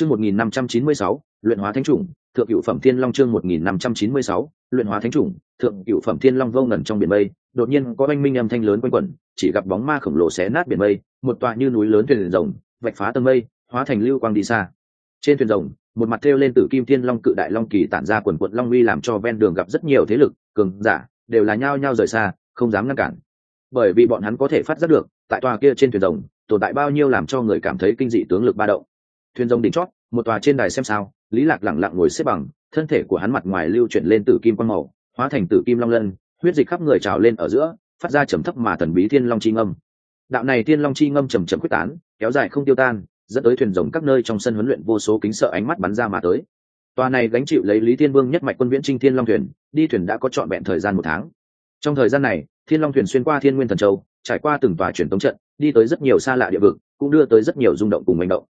chương một nghìn năm trăm chín mươi sáu, luyện hóa thánh chủng, thượng cựu phẩm thiên long chương một nghìn năm trăm chín mươi sáu, luyện hóa thánh chủng, thượng cựu phẩm thiên long vô ngần trong biển mây, đột nhiên có oanh minh âm thanh lớn quanh quẩn, chỉ gặp bóng ma khổng lồ xé nát biển mây, một tòa như núi lớn thuyền rồng, vạch phá tầng mây, hóa thành lưu quang đi xa. Trên thuyền rồng, một mặt thêu lên tử kim thiên long cự đại long kỳ tản ra quần quận long uy làm cho ven đường gặp rất nhiều thế lực, cường giả, đều là nhao nhao rời xa, không dám ngăn cản. Bởi vì bọn hắn có thể phát giác được, tại tòa kia trên thuyền rồng, tồn tại bao nhiêu làm cho người cảm thấy kinh dị tướng lực ba động thuyền rồng đỉnh chót, một tòa trên đài xem sao, lý lạc lẳng lặng ngồi xếp bằng, thân thể của hắn mặt ngoài lưu chuyển lên tử kim quang màu, hóa thành tử kim long lân, huyết dịch khắp người trào lên ở giữa, phát ra trầm thấp mà thần bí thiên long chi ngâm. Đạo này thiên long chi ngâm trầm trầm quyết tán, kéo dài không tiêu tan, dẫn tới thuyền rồng các nơi trong sân huấn luyện vô số kính sợ ánh mắt bắn ra mà tới. Tòa này gánh chịu lấy lý thiên vương nhất mạch quân viễn trinh thiên long thuyền, đi thuyền đã có trọn vẹn thời gian một tháng. Trong thời gian này, thiên long thuyền xuyên qua thiên nguyên thần châu, trải qua từng tòa truyền tống trận, đi tới rất nhiều xa lạ địa vực, cũng đưa tới rất nhiều rung động cùng manh động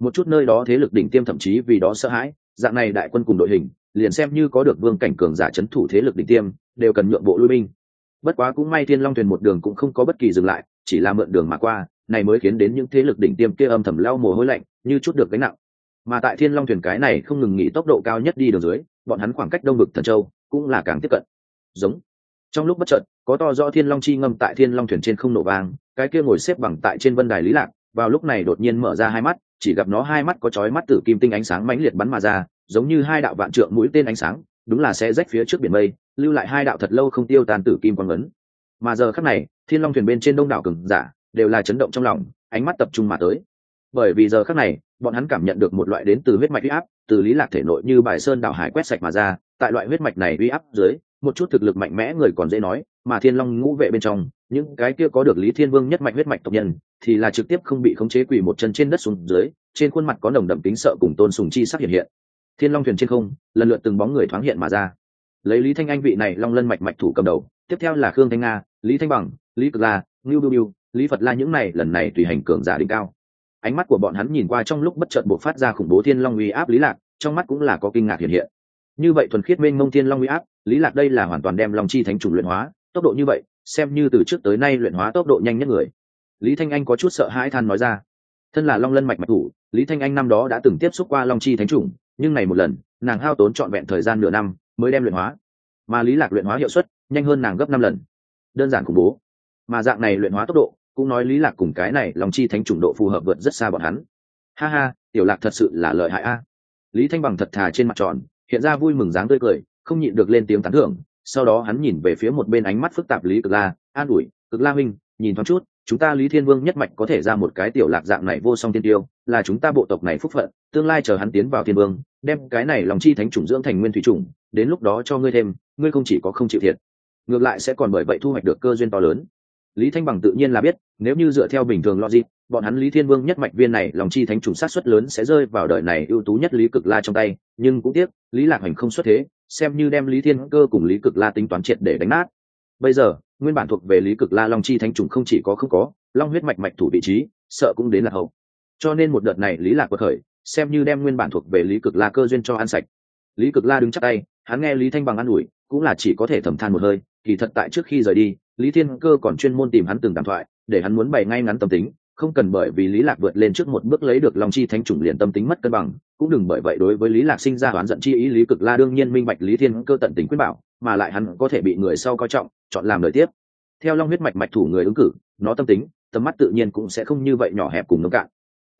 một chút nơi đó thế lực đỉnh tiêm thậm chí vì đó sợ hãi, dạng này đại quân cùng đội hình, liền xem như có được vương cảnh cường giả c h ấ n thủ thế lực đỉnh tiêm, đều cần nhượng bộ lui binh. Bất quá cũng may thiên long thuyền một đường cũng không có bất kỳ dừng lại, chỉ là mượn đường mà qua, này mới khiến đến những thế lực đỉnh tiêm kia âm thầm lao mồ hôi lạnh, như chút được gánh nặng. Mà tại thiên long thuyền cái này không ngừng nghỉ tốc độ cao nhất đi đường dưới, bọn hắn khoảng cách đông vực thần châu cũng là càng tiếp cận. Giống. Trong lúc bất chợt, có to do thiên long chi ngâm tại thiên long thuyền trên không nổ vang, cái kia ngồi xếp bằng tại trên vân đài lý lạc vào lúc này đột nhiên mở ra hai mắt, chỉ gặp nó hai mắt có chói mắt tử kim tinh ánh sáng mãnh liệt bắn mà ra, giống như hai đạo vạn trượng mũi tên ánh sáng, đúng là sẽ rách phía trước biển mây, lưu lại hai đạo thật lâu không tiêu tan tử kim quang ấn. Mà giờ khắc này, thiên long thuyền bên trên đông đảo cường giả đều là chấn động trong lòng, ánh mắt tập trung mà tới. Bởi vì giờ khắc này, bọn hắn cảm nhận được một loại đến từ huyết mạch huy áp, từ lý lạc thể nội như bài sơn đảo hải quét sạch mà ra, tại loại huyết mạch này huy áp dưới, một chút thực lực mạnh mẽ người còn dễ nói, mà thiên long ngũ vệ bên trong, những cái kia có được lý thiên vương nhất mạnh huyết mạch tộc nhân thì là trực tiếp không bị khống chế quỳ một chân trên đất xuống dưới, trên khuôn mặt có nồng đậm tính sợ cùng tôn sùng chi sắc hiện hiện. Thiên long thuyền trên không, lần lượt từng bóng người thoáng hiện mà ra. Lấy lý thanh anh vị này long lân mạch mạch thủ cầm đầu, tiếp theo là khương thanh nga, lý thanh bằng, lý cực la, ngưu biu biu lý phật la những này lần này tùy hành cường giả đỉnh cao. Ánh mắt của bọn hắn nhìn qua trong lúc bất chợt buộc phát ra khủng bố thiên long uy áp lý lạc, trong mắt cũng là có kinh ngạc hiện hiện. Như vậy thuần khiết mênh mông thiên long uy áp, lý lạc đây là hoàn toàn đem long chi thánh chủ luyện hóa, tốc độ như vậy, xem như từ trước tới nay luyện hóa tốc độ nhanh nhất người lý thanh anh có chút sợ hãi than nói ra. Thân là long lân mạch mạch thủ, lý thanh anh năm đó đã từng tiếp xúc qua long chi thánh chủng, nhưng này một lần, nàng hao tốn trọn vẹn thời gian nửa năm mới đem luyện hóa. Mà lý lạc luyện hóa hiệu suất nhanh hơn nàng gấp năm lần. Đơn giản khủng bố. Mà dạng này luyện hóa tốc độ, cũng nói lý lạc cùng cái này long chi thánh chủng độ phù hợp vượt rất xa bọn hắn. Ha ha, tiểu lạc thật sự là lợi hại a. Lý thanh bằng thật thà trên mặt tròn, hiện ra vui mừng dáng tươi cười, không nhịn được lên tiếng tán thưởng. Sau đó hắn nhìn về phía một bên ánh mắt phức tạp lý cực la, an ủi, cực la huynh, nhìn thoáng chút chúng ta lý thiên vương nhất mạch có thể ra một cái tiểu lạc dạng này vô song tiên tiêu, là chúng ta bộ tộc này phúc phận, tương lai chờ hắn tiến vào thiên vương, đem cái này lòng chi thánh chủng dưỡng thành nguyên thủy chủng, đến lúc đó cho ngươi thêm, ngươi không chỉ có không chịu thiệt. Ngược lại sẽ còn bởi vậy thu hoạch được cơ duyên to lớn. Lý thanh bằng tự nhiên là biết, nếu như dựa theo bình thường logic, bọn hắn lý thiên vương nhất mạch viên này lòng chi thánh chủng sát xuất lớn sẽ rơi vào đời này ưu tú nhất lý cực la trong tay, nhưng cũng tiếc, lý lạc hành không xuất thế, xem như đem lý thiên cơ cùng lý cực la tính toán triệt để đánh nát bây giờ, nguyên bản thuộc về lý cực la long chi thánh trùng không chỉ có không có, long huyết mạch mạch thủ vị trí, sợ cũng đến là hậu. Cho nên một đợt này lý lạc bậc khởi, xem như đem nguyên bản thuộc về lý cực la cơ duyên cho ăn sạch. Lý cực la đứng chắc tay, hắn nghe lý thanh bằng ăn ủi, cũng là chỉ có thể thầm than một hơi, kỳ thật tại trước khi rời đi, lý thiên cơ còn chuyên môn tìm hắn từng đàm thoại, để hắn muốn bày ngay ngắn tâm tính, không cần bởi vì lý lạc vượt lên trước một bước lấy được long chi thánh chủng liền tâm tính mất cân bằng. Cũng đừng bởi vậy đối với lý lạc sinh ra oán giận chi ý, lý cực la đương nhiên minh bạch lý thiên cơ tận tình quyết bảo mà lại hắn có thể bị người sau coi trọng, chọn làm đời tiếp. Theo long huyết mạch mạch thủ người ứng cử, nó tâm tính, tầm mắt tự nhiên cũng sẽ không như vậy nhỏ hẹp cùng nông cạn.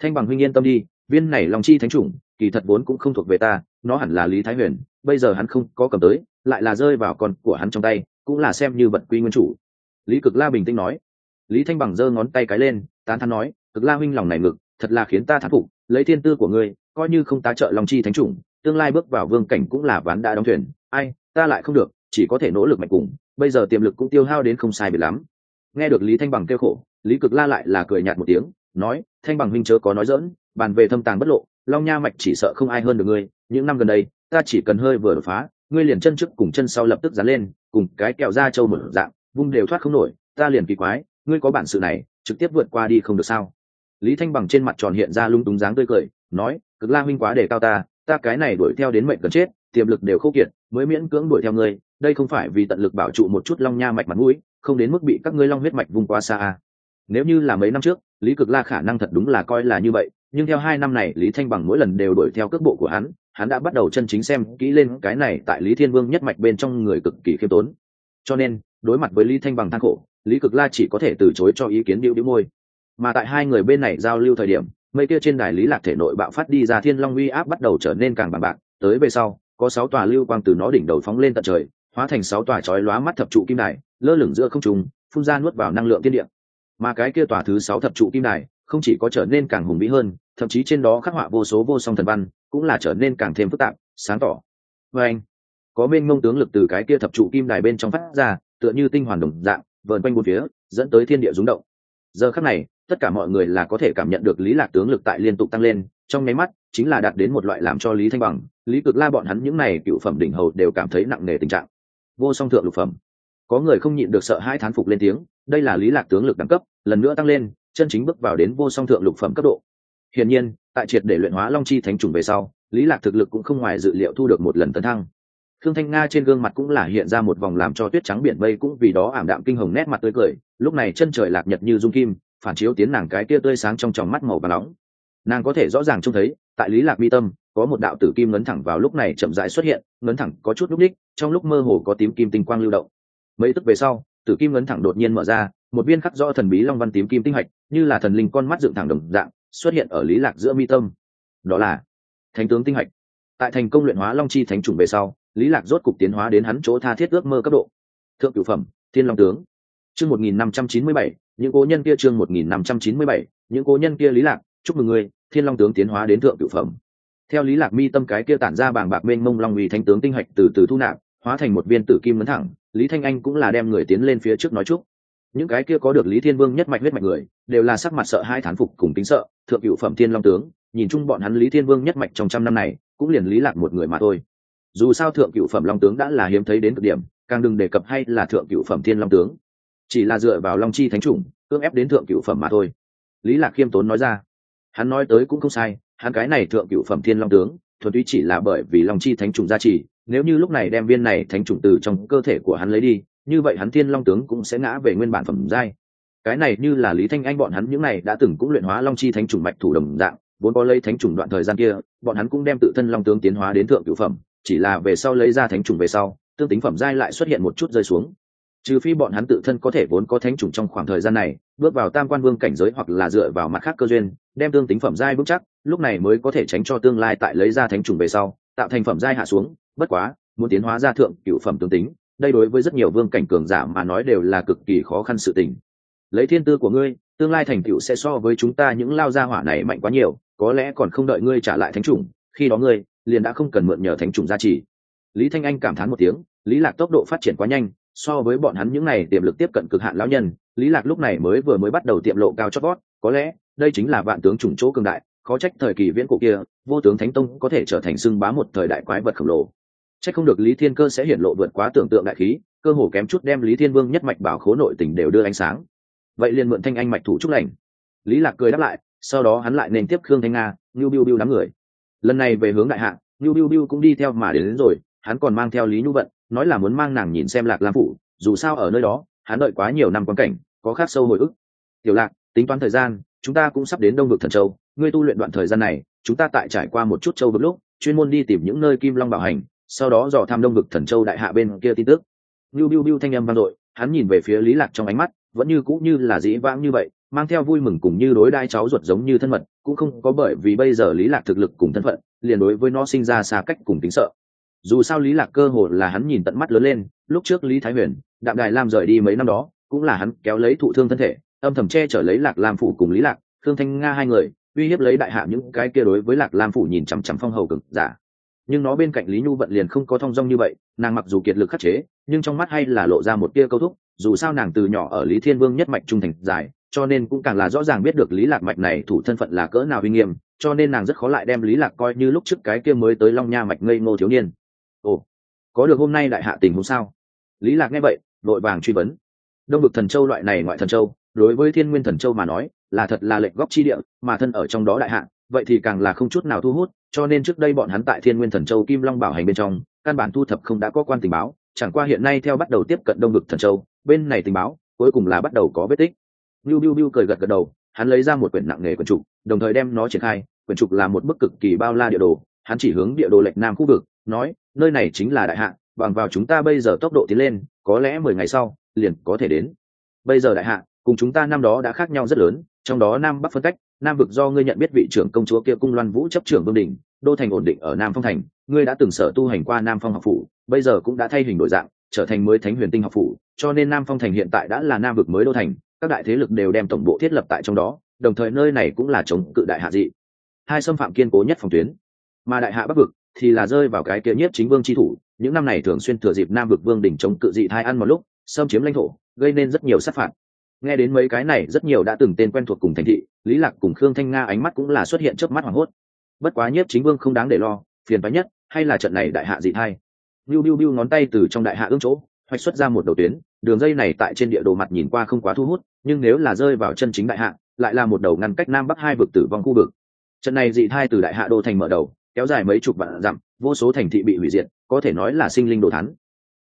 Thanh bằng huynh yên tâm đi, viên này long chi thánh chủng, kỳ thật vốn cũng không thuộc về ta, nó hẳn là lý thái huyền, bây giờ hắn không có cầm tới, lại là rơi vào con của hắn trong tay, cũng là xem như vật quy nguyên chủ. Lý cực la bình tĩnh nói. Lý thanh bằng giơ ngón tay cái lên, tán thán nói, cực la huynh lòng này ngực, thật là khiến ta thán phục, lấy thiên tư của ngươi, coi như không tá trợ lòng chi thánh chủng, tương lai bước vào vương cảnh cũng là ván đã đóng thuyền. Ai, ta lại không được chỉ có thể nỗ lực mạnh cùng, bây giờ tiềm lực cũng tiêu hao đến không sai biệt lắm. Nghe được lý thanh bằng kêu khổ, lý cực la lại là cười nhạt một tiếng, nói, thanh bằng huynh chớ có nói dỡn bàn về thâm tàng bất lộ, long nha mạch chỉ sợ không ai hơn được ngươi, những năm gần đây, ta chỉ cần hơi vừa đột phá, ngươi liền chân trước cùng chân sau lập tức dán lên, cùng cái kẹo da trâu một dạng, vung đều thoát không nổi, ta liền kỳ quái, ngươi có bản sự này, trực tiếp vượt qua đi không được sao? Lý thanh bằng trên mặt tròn hiện ra lung túng dáng tươi cười, nói, cực la huynh quá để cao ta ta cái này đuổi theo đến mệnh cần chết, tiềm lực đều khô kiệt, mới miễn cưỡng đuổi theo ngươi đây không phải vì tận lực bảo trụ một chút long nha mạch mặt mũi, không đến mức bị các ngươi long huyết mạch vùng qua xa à. nếu như là mấy năm trước, lý cực la khả năng thật đúng là coi là như vậy, nhưng theo hai năm này, lý thanh bằng mỗi lần đều đuổi theo cước bộ của hắn hắn đã bắt đầu chân chính xem kỹ lên cái này tại lý thiên vương nhất mạch bên trong người cực kỳ khiêm tốn. Cho nên, đối mặt với lý thanh bằng than khổ, lý cực la chỉ có thể từ chối cho ý kiến điệu đĩu môi. Mà tại hai người bên này giao lưu thời điểm mây kia trên đài lý lạc thể nội bạo phát đi ra thiên long uy áp bắt đầu trở nên càng bằng bạc. Tới về sau, có sáu tòa lưu quang từ nó đỉnh đầu phóng lên tận trời hóa thành sáu tòa chói lóa mắt thập trụ kim đài, lơ lửng giữa không trung, phun ra nuốt vào năng lượng tiên địa. Mà cái kia tòa thứ sáu thập trụ kim đài, không chỉ có trở nên càng hùng vĩ hơn, thậm chí trên đó khắc họa vô số vô song thần văn, cũng là trở nên càng thêm phức tạp, sáng tỏ. Và anh, có bên ngông tướng lực từ cái kia thập trụ kim đài bên trong phát ra, tựa như tinh hoàn đồng dạng, vờn quanh bốn phía, dẫn tới thiên địa rúng động. Giờ khắc này, tất cả mọi người là có thể cảm nhận được lý lạc tướng lực tại liên tục tăng lên, trong nháy mắt, chính là đạt đến một loại làm cho lý thanh bằng, lý cực la bọn hắn những này cựu phẩm đỉnh hầu đều cảm thấy nặng nề tình trạng vô song thượng lục phẩm. Có người không nhịn được sợ hai thán phục lên tiếng đây là lý lạc tướng lực đẳng cấp lần nữa tăng lên chân chính bước vào đến vô song thượng lục phẩm cấp độ. Hiển nhiên tại triệt để luyện hóa long chi thánh trùng về sau lý lạc thực lực cũng không ngoài dự liệu thu được một lần tấn thăng. Khương Thanh Nga trên gương mặt cũng là hiện ra một vòng làm cho tuyết trắng biển mây cũng vì đó ảm đạm kinh hồng nét mặt tươi cười, lúc này chân trời lạc nhật như dung kim, phản chiếu tiến nàng cái kia tươi sáng trong tròng mắt màu vàng nóng. Nàng có thể rõ ràng trông thấy, tại Lý Lạc mi tâm, có một đạo tử kim ngấn thẳng vào lúc này chậm rãi xuất hiện, ngấn thẳng có chút lúc đích, trong lúc mơ hồ có tím kim tinh quang lưu động. Mấy tức về sau, tử kim ngấn thẳng đột nhiên mở ra, một viên khắc rõ thần bí long văn tím kim tinh hạch, như là thần linh con mắt dựng thẳng đồng dạng, xuất hiện ở Lý Lạc giữa mi tâm. Đó là Thánh tướng tinh hạch. Tại thành công luyện hóa long chi thánh trùng về sau, lý lạc rốt cục tiến hóa đến hắn chỗ tha thiết ước mơ cấp độ thượng cửu phẩm thiên long tướng chương một nghìn năm trăm chín mươi bảy những cố nhân kia chương một nghìn năm trăm chín mươi bảy những cố nhân kia lý lạc chúc mừng ngươi thiên long tướng tiến hóa đến thượng Cựu phẩm. Theo lý lạc mi tâm cái kia tản ra bảng bạc mênh mông long uy thánh tướng tinh hạch từ từ thu nạp, hóa thành một viên tử kim ngấn thẳng, lý thanh anh cũng là đem người tiến lên phía trước nói chúc. Những cái kia có được lý thiên vương nhất mạch huyết mạch người, đều là sắc mặt sợ hai thán phục cùng tính sợ, thượng Cựu phẩm thiên long tướng, nhìn chung bọn hắn lý thiên vương nhất mạch trong trăm năm này, cũng liền lý lạc một người mà thôi. Dù sao thượng cựu phẩm long tướng đã là hiếm thấy đến cực điểm, càng đừng đề cập hay là thượng cựu phẩm thiên long tướng. Chỉ là dựa vào long chi thánh chủng, cưỡng ép đến thượng cựu phẩm mà thôi. Lý lạc khiêm tốn nói ra hắn nói tới cũng không sai, hắn cái này thượng cựu phẩm thiên long tướng, thuần túy chỉ là bởi vì long chi thánh trùng gia trì, nếu như lúc này đem viên này thánh trùng từ trong cơ thể của hắn lấy đi, như vậy hắn thiên long tướng cũng sẽ ngã về nguyên bản phẩm giai. Cái này như là lý thanh anh bọn hắn những này đã từng cũng luyện hóa long chi thánh trùng mạch thủ đồng dạng, vốn có lấy thánh trùng đoạn thời gian kia, bọn hắn cũng đem tự thân long tướng tiến hóa đến thượng cựu phẩm, chỉ là về sau lấy ra thánh trùng về sau, tương tính phẩm giai lại xuất hiện một chút rơi xuống trừ phi bọn hắn tự thân có thể vốn có thánh trùng trong khoảng thời gian này, bước vào tam quan vương cảnh giới hoặc là dựa vào mặt khác cơ duyên, đem tương tính phẩm giai vững chắc, lúc này mới có thể tránh cho tương lai tại lấy ra thánh trùng về sau, tạo thành phẩm giai hạ xuống, bất quá, muốn tiến hóa ra thượng cựu phẩm tương tính, đây đối với rất nhiều vương cảnh cường giả mà nói đều là cực kỳ khó khăn sự tình. Lấy thiên tư của ngươi, tương lai thành tựu sẽ so với chúng ta những lao gia hỏa này mạnh quá nhiều, có lẽ còn không đợi ngươi trả lại thánh trùng khi đó ngươi liền đã không cần mượn nhờ thánh trùng gia trì. Lý thanh anh cảm thán một tiếng, lý lạc tốc độ phát triển quá nhanh so với bọn hắn những này tiềm lực tiếp cận cực hạn lão nhân lý lạc lúc này mới vừa mới bắt đầu tiệm lộ cao chót vót. Có lẽ đây chính là vạn tướng trùng chỗ cường đại khó trách thời kỳ viễn cổ kia vô tướng thánh tông có thể trở thành xưng bá một thời đại quái vật khổng lồ. Trách không được lý thiên cơ sẽ hiển lộ vượt quá tưởng tượng đại khí cơ hồ kém chút đem lý thiên vương nhất mạch bảo khố nội tình đều đưa ánh sáng. Vậy liền mượn thanh anh mạch thủ trúc lành. Lý lạc cười đáp lại sau đó hắn lại nên tiếp khương thanh nga ngưu biu biu đám người. Lần này về hướng đại hạ Nưu Biu Biu cũng đi theo mà đến, đến rồi, hắn còn mang theo Lý Nhu Vận, nói là muốn mang nàng nhìn xem Lạc Lam phủ, dù sao ở nơi đó, hắn đợi quá nhiều năm quan cảnh, có khác sâu hồi ức. Tiểu Lạc, tính toán thời gian, chúng ta cũng sắp đến Đông vực Thần Châu, ngươi tu luyện đoạn thời gian này, chúng ta tại trải qua một chút châu vực lúc, chuyên môn đi tìm những nơi Kim Long bảo hành, sau đó dò thăm Đông vực Thần Châu đại hạ bên kia tin tức. Biu Biu Biu thanh âm vang dội, hắn nhìn về phía Lý Lạc trong ánh mắt, vẫn như cũ như là dĩ vãng như vậy, mang theo vui mừng cùng như đối đai cháu ruột giống như thân mật cũng không có bởi vì bây giờ lý lạc thực lực cùng thân phận liền đối với nó sinh ra xa cách cùng tính sợ dù sao lý lạc cơ hồ là hắn nhìn tận mắt lớn lên, lúc trước lý thái huyền, đạm đài lam rời đi mấy năm đó, cũng là hắn kéo lấy thụ thương thân thể, âm thầm che chở lấy lạc lam phủ cùng lý lạc thương thanh nga hai người, uy hiếp lấy đại hạ những cái kia đối với lạc lam phủ nhìn chằm chằm phong hầu cực giả. Nhưng nó bên cạnh lý nhu vận liền không có thong dong như vậy, nàng mặc dù kiệt lực khắc chế, nhưng trong mắt hay là lộ ra một tia câu thúc, dù sao nàng từ nhỏ ở lý thiên vương nhất mạch trung thành dài, cho nên cũng càng là rõ ràng biết được lý lạc mạch này thủ thân phận là cỡ nào uy nghiêm, cho nên nàng rất khó lại đem lý lạc coi như lúc trước cái kia mới tới long nha mạch ngây ngô thiếu niên có được hôm nay đại hạ tình huống sao? Lý lạc nghe vậy đội vàng truy vấn. Đông vực thần châu loại này ngoại thần châu đối với thiên nguyên thần châu mà nói là thật là lệnh góc chi địa mà thân ở trong đó đại hạ vậy thì càng là không chút nào thu hút cho nên trước đây bọn hắn tại thiên nguyên thần châu kim long bảo hành bên trong căn bản thu thập không đã có quan tình báo chẳng qua hiện nay theo bắt đầu tiếp cận đông vực thần châu bên này tình báo cuối cùng là bắt đầu có vết tích. Biu Biu Biu cười gật gật đầu, hắn lấy ra một quyển nặng nghề quyển trục đồng thời đem nó triển khai quyển trục là một bức cực kỳ bao la địa đồ hắn chỉ hướng địa đồ lệch nam khu vực nói, nơi này chính là đại hạ, bằng vào chúng ta bây giờ tốc độ tiến lên, có lẽ mười ngày sau, liền có thể đến. Bây giờ đại hạ, cùng chúng ta năm đó đã khác nhau rất lớn, trong đó nam bắc phân cách, nam vực do ngươi nhận biết vị trưởng công chúa kia cung loan vũ chấp trưởng vương đình, đô thành ổn định ở nam phong thành, ngươi đã từng sở tu hành qua nam phong học phủ, bây giờ cũng đã thay hình đổi dạng, trở thành mới thánh huyền tinh học phủ, cho nên nam phong thành hiện tại đã là nam vực mới đô thành, các đại thế lực đều đem tổng bộ thiết lập tại trong đó, đồng thời nơi này cũng là chống cự đại hạ dị. Hai xâm phạm kiên cố nhất phòng tuyến. Mà đại hạ bắc vực thì là rơi vào cái kia nhất chính vương chi thủ. Những năm này thường xuyên thừa dịp nam vực vương đỉnh chống cự dị thai ăn một lúc, xâm chiếm lãnh thổ, gây nên rất nhiều sát phạt. Nghe đến mấy cái này, rất nhiều đã từng tên quen thuộc cùng thành thị, lý lạc cùng khương thanh nga ánh mắt cũng là xuất hiện trước mắt hoảng hốt. Bất quá nhất chính vương không đáng để lo, phiền phái nhất, hay là trận này đại hạ dị thai. Biu biu biu ngón tay từ trong đại hạ ương chỗ, hoạch xuất ra một đầu tuyến, đường dây này tại trên địa đồ mặt nhìn qua không quá thu hút, nhưng nếu là rơi vào chân chính đại hạ, lại là một đầu ngăn cách nam bắc hai vực tử vong khu vực. Trận này dị thai từ đại hạ đô thành mở đầu kéo dài mấy chục vạn dặm vô số thành thị bị hủy diệt có thể nói là sinh linh đồ thắn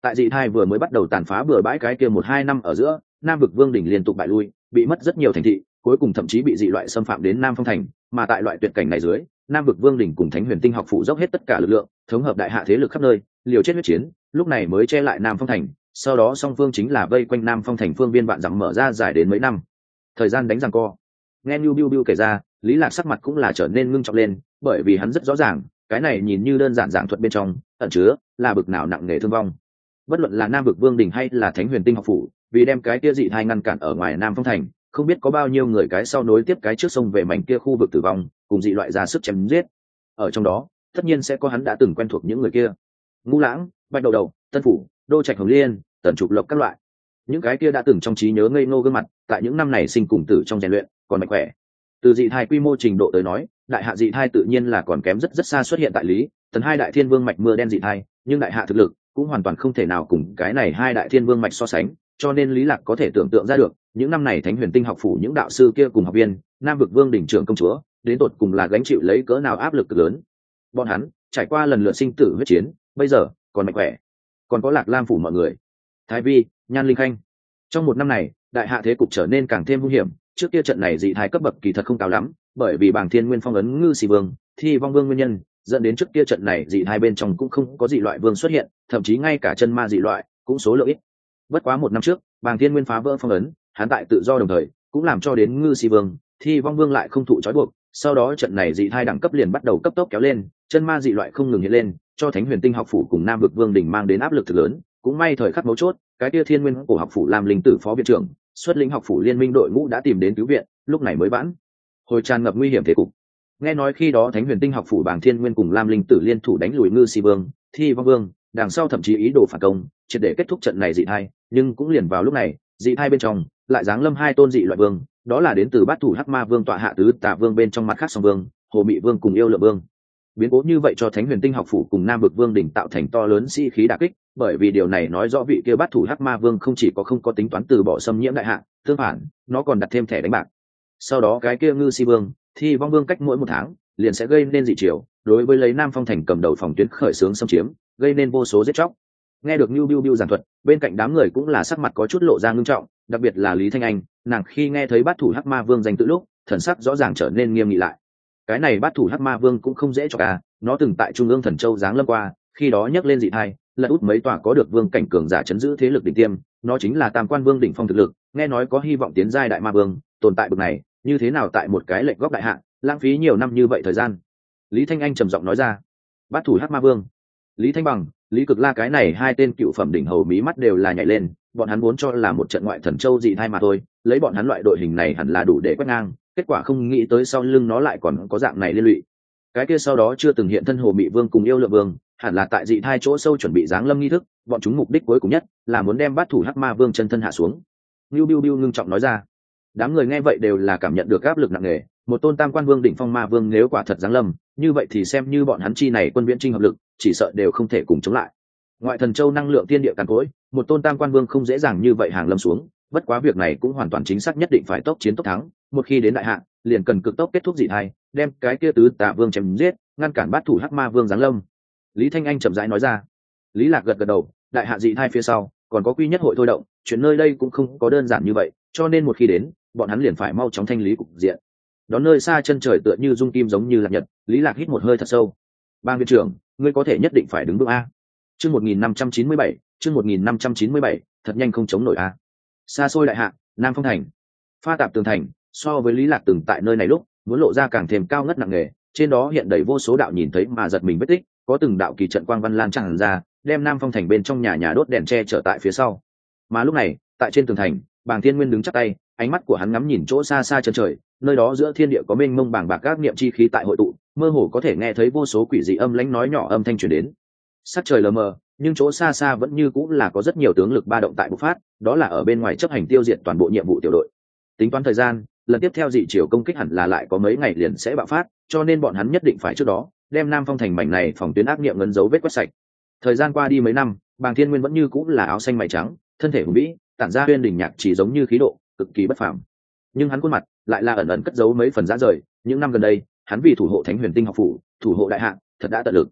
tại dị thai vừa mới bắt đầu tàn phá bừa bãi cái kia một hai năm ở giữa nam vực vương đỉnh liên tục bại lui bị mất rất nhiều thành thị cuối cùng thậm chí bị dị loại xâm phạm đến nam phong thành mà tại loại tuyệt cảnh này dưới nam vực vương đỉnh cùng thánh huyền tinh học phụ dốc hết tất cả lực lượng thống hợp đại hạ thế lực khắp nơi liều chết huyết chiến lúc này mới che lại nam phong thành sau đó song phương chính là vây quanh nam phong thành phương viên vạn dặm mở ra dài đến mấy năm. Thời gian đánh rằng co. Nghe Niu Biu Biu kể ra, Lý Lạc sắc mặt cũng là trở nên ngưng trọng lên, bởi vì hắn rất rõ ràng, cái này nhìn như đơn giản giảng thuật bên trong, ẩn chứa là bực nào nặng nề thương vong. Bất luận là Nam vực Vương đỉnh hay là Thánh Huyền Tinh học phủ, vì đem cái kia dị thai ngăn cản ở ngoài Nam Phong thành, không biết có bao nhiêu người cái sau nối tiếp cái trước sông về mảnh kia khu vực tử vong, cùng dị loại ra sức chém giết. Ở trong đó, tất nhiên sẽ có hắn đã từng quen thuộc những người kia. Ngũ Lãng, Bạch Đầu Đầu, Tân phủ, Đô Trạch Hồng Liên, Tần Trục Lộc các loại. Những cái kia đã từng trong trí nhớ ngây ngô gương mặt, tại những năm này sinh cùng tử trong rèn luyện, còn mạnh khỏe. Từ dị thai quy mô trình độ tới nói, đại hạ dị thai tự nhiên là còn kém rất rất xa xuất hiện tại lý, tần hai đại thiên vương mạch mưa đen dị thai, nhưng đại hạ thực lực cũng hoàn toàn không thể nào cùng cái này hai đại thiên vương mạch so sánh, cho nên lý lạc có thể tưởng tượng ra được những năm này thánh huyền tinh học phủ những đạo sư kia cùng học viên nam vực vương đỉnh trưởng công chúa đến tột cùng là gánh chịu lấy cỡ nào áp lực lớn. Bọn hắn trải qua lần lượt sinh tử huyết chiến bây giờ còn mạnh khỏe. Còn có lạc lam phủ mọi người. Thái vi nhan linh khanh. Trong một năm này đại hạ thế cục trở nên càng thêm hung hiểm trước kia trận này dị thái cấp bậc kỳ thật không cao lắm bởi vì bảng thiên nguyên phong ấn ngư xì vương, thi vong vương nguyên nhân, dẫn đến trước kia trận này dị hai bên trong cũng không có dị loại vương xuất hiện, thậm chí ngay cả chân ma dị loại cũng số lượng ít. Bất quá một năm trước bàng thiên nguyên phá vỡ phong ấn, hắn tại tự do đồng thời, cũng làm cho đến ngư si vương, thi vong vương lại không thụ trói buộc, sau đó trận này dị thai đẳng cấp liền bắt đầu cấp tốc kéo lên, chân ma dị loại không ngừng hiện lên, cho thánh huyền tinh học phủ cùng nam vực vương đình mang đến áp lực thực lớn, cũng may thời khắc mấu chốt, cái tia thiên nguyên của học phủ làm linh tử phó viện trưởng, xuất lĩnh học phủ liên minh đội ngũ đã tìm đến cứu viện, lúc này mới vãn hồi tràn ngập nguy hiểm thế cục. Nghe nói khi đó thánh huyền tinh học phủ bàng thiên nguyên cùng lam linh tử liên thủ đánh lùi ngư si vương, thi vong vương, đằng sau thậm chí ý đồ phản công, triệt để kết thúc trận này dị thai, nhưng cũng liền vào lúc này, dị thai bên trong, lại giáng lâm hai tôn dị loại vương, đó là đến từ bát thủ hắc ma vương tọa hạ tứ tạ vương bên trong mặt khác song vương, hồ mị vương cùng yêu lượng vương. Biến cố như vậy cho thánh huyền tinh học phủ cùng nam vực vương đỉnh tạo thành to lớn sĩ、si、khí đà kích, bởi vì điều này nói rõ vị kia bát thủ hắc ma vương không chỉ có không có tính toán từ bỏ xâm nhiễm đại hạ, tương phản, nó còn đặt thêm thẻ đánh bạc sau đó cái kia ngư si vương thì vong vương cách mỗi một tháng liền sẽ gây nên dị triều đối với lấy nam phong thành cầm đầu phòng tuyến khởi xướng xâm chiếm gây nên vô số giết chóc nghe được Nưu Biu Biu giảng thuật, bên cạnh đám người cũng là sắc mặt có chút lộ ra ngưng trọng, đặc biệt là Lý Thanh Anh, nàng khi nghe thấy Bát thủ Hắc Ma Vương danh tự lúc, thần sắc rõ ràng trở nên nghiêm nghị lại. Cái này Bát thủ Hắc Ma Vương cũng không dễ cho cả, nó từng tại Trung ương Thần Châu giáng lâm qua, khi đó nhấc lên dị thai, lật út mấy tòa có được vương cảnh cường giả chấn giữ thế lực đỉnh tiêm, nó chính là Tam Quan Vương đỉnh phong thực lực, nghe nói có hy vọng tiến giai đại ma vương, tồn tại bậc này, như thế nào tại một cái lệnh góc đại hạ, lãng phí nhiều năm như vậy thời gian. Lý Thanh Anh trầm giọng nói ra. Bát thủ Hắc Ma Vương. Lý Thanh Bằng, lý cực la cái này hai tên cựu phẩm đỉnh hầu mí mắt đều là nhảy lên bọn hắn muốn cho là một trận ngoại thần châu dị thai mà thôi lấy bọn hắn loại đội hình này hẳn là đủ để quét ngang kết quả không nghĩ tới sau lưng nó lại còn có dạng này liên lụy cái kia sau đó chưa từng hiện thân hồ mị vương cùng yêu lượng vương hẳn là tại dị thai chỗ sâu chuẩn bị giáng lâm nghi thức bọn chúng mục đích cuối cùng nhất là muốn đem Bát thủ hắc ma vương chân thân hạ xuống Niu Biu Biu ngưng trọng nói ra. Đám người nghe vậy đều là cảm nhận được áp lực nặng nề, một tôn tam quan vương đỉnh phong ma vương nếu quả thật giáng lâm, như vậy thì xem như bọn hắn chi này quân viễn trinh hợp lực, chỉ sợ đều không thể cùng chống lại. Ngoại thần châu năng lượng tiên địa càn cối một tôn tam quan vương không dễ dàng như vậy hàng lâm xuống bất quá việc này cũng hoàn toàn chính xác nhất định phải tốc chiến tốc thắng một khi đến đại hạ liền cần cực tốc kết thúc dị thai đem cái kia tứ tạ vương chém giết ngăn cản bát thủ hắc ma vương giáng lâm. Lý thanh anh chậm rãi nói ra. Lý lạc gật gật đầu đại hạ dị thai phía sau còn có quy nhất hội thôi động chuyện nơi đây cũng không có đơn giản như vậy cho nên một khi đến bọn hắn liền phải mau chóng thanh lý cục diện. Đón nơi xa chân trời tựa như dung kim giống như lạc nhật, lý lạc hít một hơi thật sâu. Bang viện trưởng, ngươi có thể nhất định phải đứng bước a. Chương một nghìn năm trăm chín mươi bảy, chương một nghìn năm trăm chín mươi bảy, thật nhanh không chống nổi a. Xa xôi đại hạ, nam phong thành. Pha tạp tường thành, so với lý lạc từng tại nơi này lúc, muốn lộ ra càng thêm cao ngất nặng nề, trên đó hiện đầy vô số đạo nhìn thấy mà giật mình vết tích, có từng đạo kỳ trận quang văn lan tràn ra, đem nam phong thành bên trong nhà nhà đốt đèn tre trở tại phía sau. Mà lúc này, tại trên tường thành, bàng thiên nguyên đứng chắc tay ánh mắt của hắn ngắm nhìn chỗ xa xa chân trời, nơi đó giữa thiên địa có mênh mông bàng bạc các niệm chi khí tại hội tụ, mơ hồ có thể nghe thấy vô số quỷ dị âm lãnh nói nhỏ âm thanh truyền đến. Sắc trời lờ mờ, nhưng chỗ xa xa vẫn như cũng là có rất nhiều tướng lực ba động tại bộc phát, đó là ở bên ngoài chấp hành tiêu diệt toàn bộ nhiệm vụ tiểu đội. Tính toán thời gian, lần tiếp theo dị chiều công kích hẳn là lại có mấy ngày liền sẽ bạo phát, cho nên bọn hắn nhất định phải trước đó, đem nam phong thành mảnh này phòng tuyến ác niệm ngấn dấu vết quét sạch. Thời gian qua đi mấy năm, bàng thiên nguyên vẫn như cũng là áo xanh mày trắng, thân thể hùng vĩ, tản ra huyên đình nhạc chỉ giống như khí độ cực kỳ bất phàm. Nhưng hắn khuôn mặt lại là ẩn ẩn cất giấu mấy phần giá rời. Những năm gần đây, hắn vì thủ hộ thánh huyền tinh học phủ, thủ hộ đại hạng thật đã tận lực.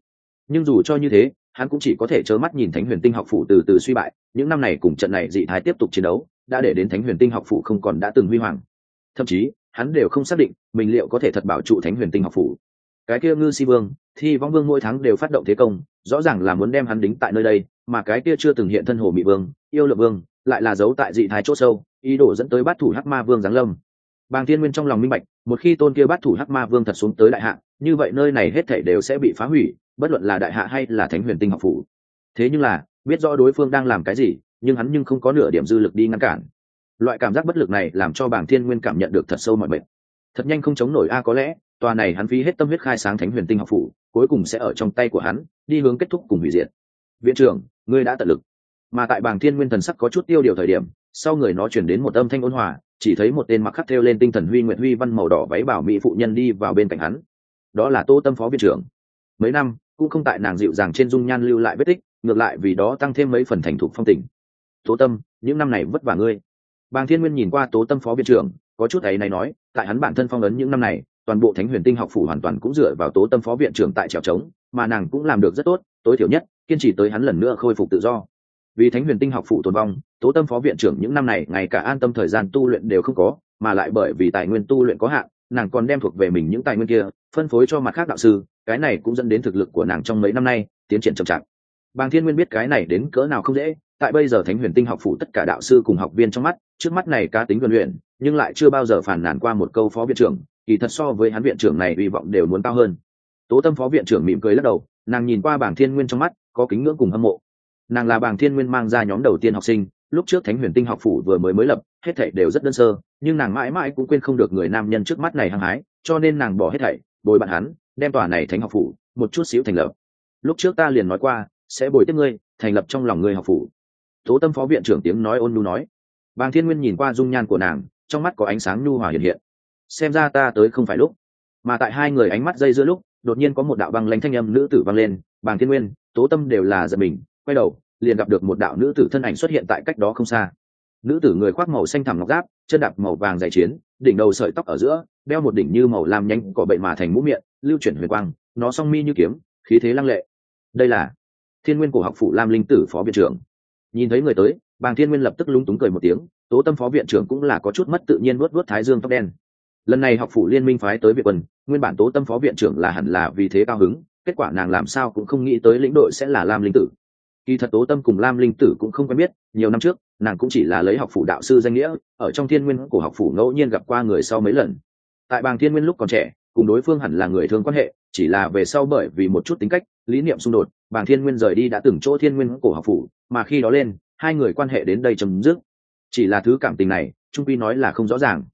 Nhưng dù cho như thế, hắn cũng chỉ có thể trơ mắt nhìn thánh huyền tinh học phủ từ từ suy bại. Những năm này cùng trận này dị thái tiếp tục chiến đấu, đã để đến thánh huyền tinh học phủ không còn đã từng huy hoàng. Thậm chí, hắn đều không xác định mình liệu có thể thật bảo trụ thánh huyền tinh học phủ. Cái kia ngư si vương thì vong vương mỗi tháng đều phát động thế công, rõ ràng là muốn đem hắn đính tại nơi đây, mà cái kia chưa từng hiện thân hồ mị vương, yêu lượng vương, lại là giấu tại dị thái c h ỗ sâu ý đồ dẫn tới bát thủ hắc ma vương giáng lâm. Bàng thiên nguyên trong lòng minh bạch, một khi tôn kia bát thủ hắc ma vương thật xuống tới đại hạ, như vậy nơi này hết thảy đều sẽ bị phá hủy, bất luận là đại hạ hay là thánh huyền tinh học phủ. Thế nhưng là, biết rõ đối phương đang làm cái gì, nhưng hắn nhưng không có nửa điểm dư lực đi ngăn cản. Loại cảm giác bất lực này làm cho bảng thiên nguyên cảm nhận được thật sâu mọi mệt. Thật nhanh không chống nổi a, có lẽ, tòa này hắn phí hết tâm huyết khai sáng thánh huyền tinh học phủ, cuối cùng sẽ ở trong tay của hắn, đi hướng kết thúc cùng hủy diệt. Viện trưởng, ngươi đã tận lực. Mà tại bảng thiên nguyên thần sắc có chút tiêu điều thời điểm sau người nó chuyển đến một âm thanh ôn hòa, chỉ thấy một tên mặc khắc theo lên tinh thần huy nguyện huy văn màu đỏ váy bảo mỹ phụ nhân đi vào bên cạnh hắn. Đó là tô tâm phó viện trưởng. Mấy năm, cũng không tại nàng dịu dàng trên dung nhan lưu lại vết tích, ngược lại vì đó tăng thêm mấy phần thành thục phong tình. Tố tâm, những năm này vất vả ngươi. Bàng thiên nguyên nhìn qua tố tâm phó viện trưởng, có chút ấy này nói, tại hắn bản thân phong ấn những năm này, toàn bộ thánh huyền tinh học phủ hoàn toàn cũng dựa vào tố tâm phó viện trưởng tại trèo trống, mà nàng cũng làm được rất tốt, tối thiểu nhất, kiên trì tới hắn lần nữa khôi phục tự do. Vì thánh huyền tinh học phủ tồn vong tố tâm phó viện trưởng những năm này, ngày cả an tâm thời gian tu luyện đều không có, mà lại bởi vì tài nguyên tu luyện có hạn, nàng còn đem thuộc về mình những tài nguyên kia phân phối cho mặt khác đạo sư, cái này cũng dẫn đến thực lực của nàng trong mấy năm nay tiến triển chậm chạp. Bàng thiên nguyên biết cái này đến cỡ nào không dễ, tại bây giờ thánh huyền tinh học phụ tất cả đạo sư cùng học viên trong mắt, trước mắt này cá tính gần luyện, nhưng lại chưa bao giờ phản nàn qua một câu phó viện trưởng, kỳ thật so với hắn viện trưởng này hy vọng đều muốn cao hơn. Tố tâm phó viện trưởng mỉm cười lắc đầu, nàng nhìn qua bảng thiên nguyên trong mắt, có kính ngưỡng cùng hâm mộ. Nàng là bảng thiên nguyên mang ra nhóm đầu tiên học sinh lúc trước thánh huyền tinh học phủ vừa mới mới lập, hết thảy đều rất đơn sơ, nhưng nàng mãi mãi cũng quên không được người nam nhân trước mắt này hăng hái, cho nên nàng bỏ hết thảy, bồi bạn hắn, đem tòa này thánh học phủ một chút xíu thành lập. Lúc trước ta liền nói qua, sẽ bồi tiếp ngươi, thành lập trong lòng ngươi học phủ. Tố tâm phó viện trưởng tiếng nói ôn nhu nói. Bàng thiên nguyên nhìn qua dung nhan của nàng, trong mắt có ánh sáng nhu hòa hiện hiện. Xem ra ta tới không phải lúc. Mà tại hai người ánh mắt dây giữa lúc, đột nhiên có một đạo băng lanh thanh âm nữ tử vang lên. Bàng thiên nguyên, tố tâm đều là giật mình, quay đầu liền gặp được một đạo nữ tử thân ảnh xuất hiện tại cách đó không xa. Nữ tử người khoác màu xanh thẳm ngọc giáp, chân đạp màu vàng dày chiến, đỉnh đầu sợi tóc ở giữa, đeo một đỉnh như màu lam nhanh cỏ bệnh mà thành mũ miệng, lưu chuyển huyền quang, nó song mi như kiếm, khí thế lăng lệ. Đây là thiên nguyên cổ học phủ lam linh tử phó viện trưởng. Nhìn thấy người tới, bàng thiên nguyên lập tức lúng túng cười một tiếng, tố tâm phó viện trưởng cũng là có chút mất tự nhiên luốt luốt thái dương tóc đen. Lần này học phủ liên minh phái tới việt quân, nguyên bản tố tâm phó viện trưởng là hẳn là vì thế cao hứng, kết quả nàng làm sao cũng không nghĩ tới lĩnh đội sẽ là lam linh tử kỳ thật tố tâm cùng lam linh tử cũng không quen biết, nhiều năm trước, nàng cũng chỉ là lấy học phủ đạo sư danh nghĩa, ở trong thiên nguyên của học phủ ngẫu nhiên gặp qua người sau mấy lần. Tại bàng thiên nguyên lúc còn trẻ, cùng đối phương hẳn là người thương quan hệ, chỉ là về sau bởi vì một chút tính cách, lý niệm xung đột, bàng thiên nguyên rời đi đã từng chỗ thiên nguyên cổ học phủ, mà khi đó lên, hai người quan hệ đến đây chấm dứt. Chỉ là thứ cảm tình này, trung quy nói là không rõ ràng.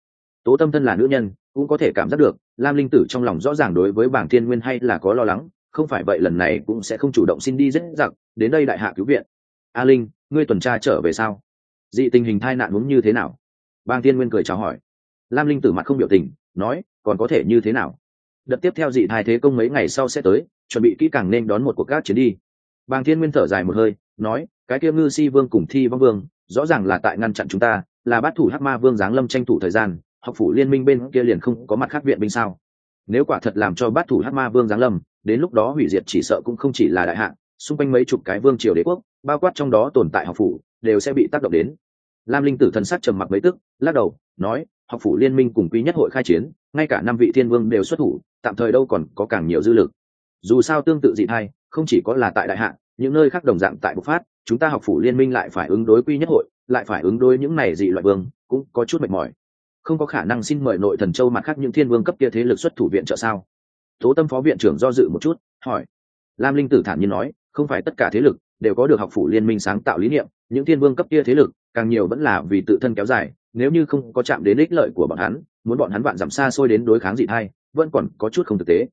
Tố tâm thân là nữ nhân, cũng có thể cảm giác được, lam linh tử trong lòng rõ ràng đối với bảng thiên nguyên hay là có lo lắng không phải vậy lần này cũng sẽ không chủ động xin đi rất dặc đến đây đại hạ cứu viện. A linh, ngươi tuần tra trở về sao? Dị tình hình thai nạn muốn như thế nào? Bang thiên nguyên cười chào hỏi. Lam linh tử mặt không biểu tình, nói, còn có thể như thế nào? Đợt tiếp theo dị thai thế công mấy ngày sau sẽ tới, chuẩn bị kỹ càng nên đón một cuộc các chiến đi. Bang thiên nguyên thở dài một hơi, nói, cái kia ngư si vương cùng thi vong vương, rõ ràng là tại ngăn chặn chúng ta, là bắt thủ hắc ma vương giáng lâm tranh thủ thời gian, học phủ liên minh bên kia liền không có mặt khác viện binh sao? Nếu quả thật làm cho bát thủ hắc ma vương giáng lâm đến lúc đó hủy diệt chỉ sợ cũng không chỉ là đại hạng xung quanh mấy chục cái vương triều đế quốc bao quát trong đó tồn tại học phủ đều sẽ bị tác động đến. Lam linh tử thần sắc trầm mặc mấy tức lắc đầu nói học phủ liên minh cùng quý nhất hội khai chiến ngay cả năm vị thiên vương đều xuất thủ tạm thời đâu còn có càng nhiều dư lực. Dù sao tương tự dị thai không chỉ có là tại đại hạng, những nơi khác đồng dạng tại bộc phát chúng ta học phủ liên minh lại phải ứng đối quy nhất hội lại phải ứng đối những này dị loại vương cũng có chút mệt mỏi không có khả năng xin mời nội thần châu mặt khác những thiên vương cấp kia thế lực xuất thủ viện trợ sao? Tố tâm phó viện trưởng do dự một chút, hỏi. Lam linh tử thản nhiên nói, không phải tất cả thế lực đều có được học phủ liên minh sáng tạo lý niệm, những thiên vương cấp kia thế lực càng nhiều vẫn là vì tự thân kéo dài, nếu như không có chạm đến ích lợi của bọn hắn, muốn bọn hắn vạn giảm xa xôi đến đối kháng dị thai, vẫn còn có chút không thực tế.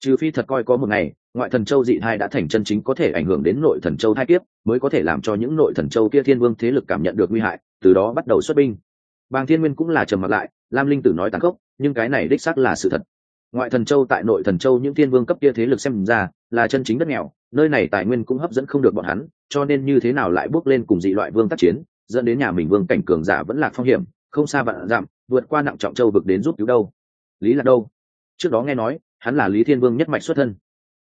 Trừ phi thật coi có một ngày, ngoại thần châu dị thai đã thành chân chính có thể ảnh hưởng đến nội thần châu thai kiếp, mới có thể làm cho những nội thần châu kia thiên vương thế lực cảm nhận được nguy hại, từ đó bắt đầu xuất binh bàng thiên nguyên cũng là trầm mặt lại, lam linh tử nói tàn khốc, nhưng cái này đích xác là sự thật. Ngoại thần châu tại nội thần châu những thiên vương cấp kia thế lực xem ra là chân chính đất nghèo, nơi này tài nguyên cũng hấp dẫn không được bọn hắn, cho nên như thế nào lại bước lên cùng dị loại vương tác chiến, dẫn đến nhà mình vương cảnh cường giả vẫn là phong hiểm, không xa vạn giảm vượt qua nặng trọng châu vực đến giúp cứu đâu. Lý là đâu? Trước đó nghe nói, hắn là lý thiên vương nhất mạch xuất thân.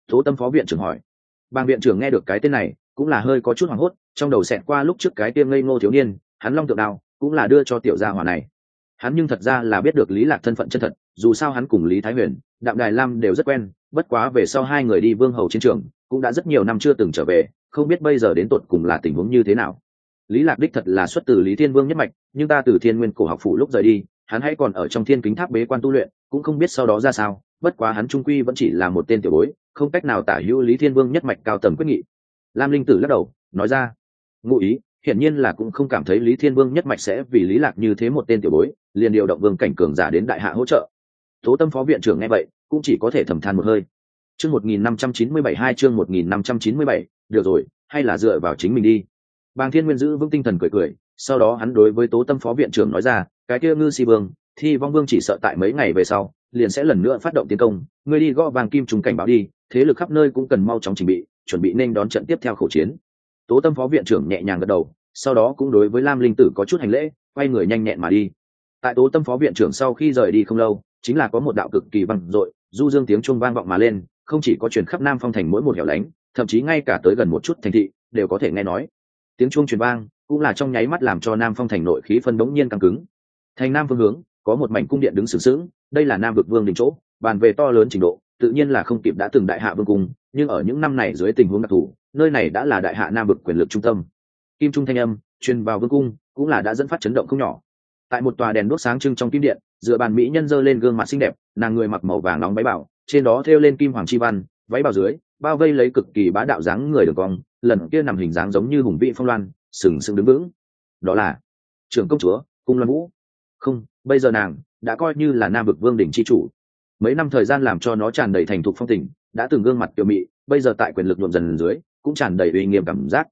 Tố tâm phó viện trưởng hỏi. Bàng viện trưởng nghe được cái tên này, cũng là hơi có chút hoảng hốt, trong đầu xẹt qua lúc trước cái tiêm ngây ngô thiếu niên, hắn long tượng đao cũng là đưa cho tiểu gia hỏa này. Hắn nhưng thật ra là biết được lý lạc thân phận chân thật, dù sao hắn cùng lý thái huyền, đạm đài lam đều rất quen, bất quá về sau hai người đi vương hầu chiến trường, cũng đã rất nhiều năm chưa từng trở về, không biết bây giờ đến tột cùng là tình huống như thế nào. Lý lạc đích thật là xuất từ lý thiên vương nhất mạch, nhưng ta từ thiên nguyên cổ học phủ lúc rời đi, hắn hãy còn ở trong thiên kính tháp bế quan tu luyện, cũng không biết sau đó ra sao, bất quá hắn trung quy vẫn chỉ là một tên tiểu bối, không cách nào tả hữu lý thiên vương nhất mạch cao tầm quyết nghị. Lam linh tử lắc đầu, nói ra, ngụ ý hiển nhiên là cũng không cảm thấy lý thiên vương nhất mạch sẽ vì lý lạc như thế một tên tiểu bối, liền điều động vương cảnh cường giả đến đại hạ hỗ trợ. Tố tâm phó viện trưởng nghe vậy, cũng chỉ có thể thầm than một hơi. Chương một nghìn năm trăm chín mươi bảy hai, chương một nghìn năm trăm chín mươi bảy, được rồi, hay là dựa vào chính mình đi. Bàng thiên nguyên giữ vững tinh thần cười cười, sau đó hắn đối với tố tâm phó viện trưởng nói ra, cái kia ngư si vương thì vong vương chỉ sợ tại mấy ngày về sau, liền sẽ lần nữa phát động tiến công, ngươi đi gõ vàng kim trùng cảnh báo đi, thế lực khắp nơi cũng cần mau chóng chuẩn bị chuẩn bị nên đón trận tiếp theo khẩu chiến tố tâm phó viện trưởng nhẹ nhàng gật đầu, sau đó cũng đối với lam linh tử có chút hành lễ, quay người nhanh nhẹn mà đi. Tại tố tâm phó viện trưởng sau khi rời đi không lâu, chính là có một đạo cực kỳ vang dội, du dương tiếng chuông vang vọng mà lên, không chỉ có truyền khắp nam phong thành mỗi một hẻo lánh, thậm chí ngay cả tới gần một chút thành thị, đều có thể nghe nói. Tiếng chuông truyền vang, cũng là trong nháy mắt làm cho nam phong thành nội khí phân đống nhiên căng cứng. Thành nam phương hướng, có một mảnh cung điện đứng sừng sững, đây là nam vực vương đình chỗ, bàn về to lớn trình độ, tự nhiên là không kịp đã từng đại hạ vương cung nhưng ở những năm này dưới tình huống đặc thù, nơi này đã là đại hạ nam vực quyền lực trung tâm. Kim trung thanh âm, truyền vào vương cung, cũng là đã dẫn phát chấn động không nhỏ. Tại một tòa đèn đốt sáng trưng trong kim điện, dựa bàn mỹ nhân dơ lên gương mặt xinh đẹp, nàng người mặc màu vàng nóng váy bảo, trên đó thêu lên kim hoàng chi văn, váy bảo dưới, bao vây lấy cực kỳ bá đạo dáng người đường cong, lần kia nằm hình dáng giống như hùng vị phong loan, sừng sững đứng vững. Đó là trưởng công chúa, cung loan vũ. Không, bây giờ nàng đã coi như là nam vực vương đỉnh chi chủ. Mấy năm thời gian làm cho nó tràn đầy thành thục phong tình đã từng gương mặt tiểu mị, bây giờ tại quyền lực nhuộm dần dưới, cũng tràn đầy uy nghiêm cảm giác.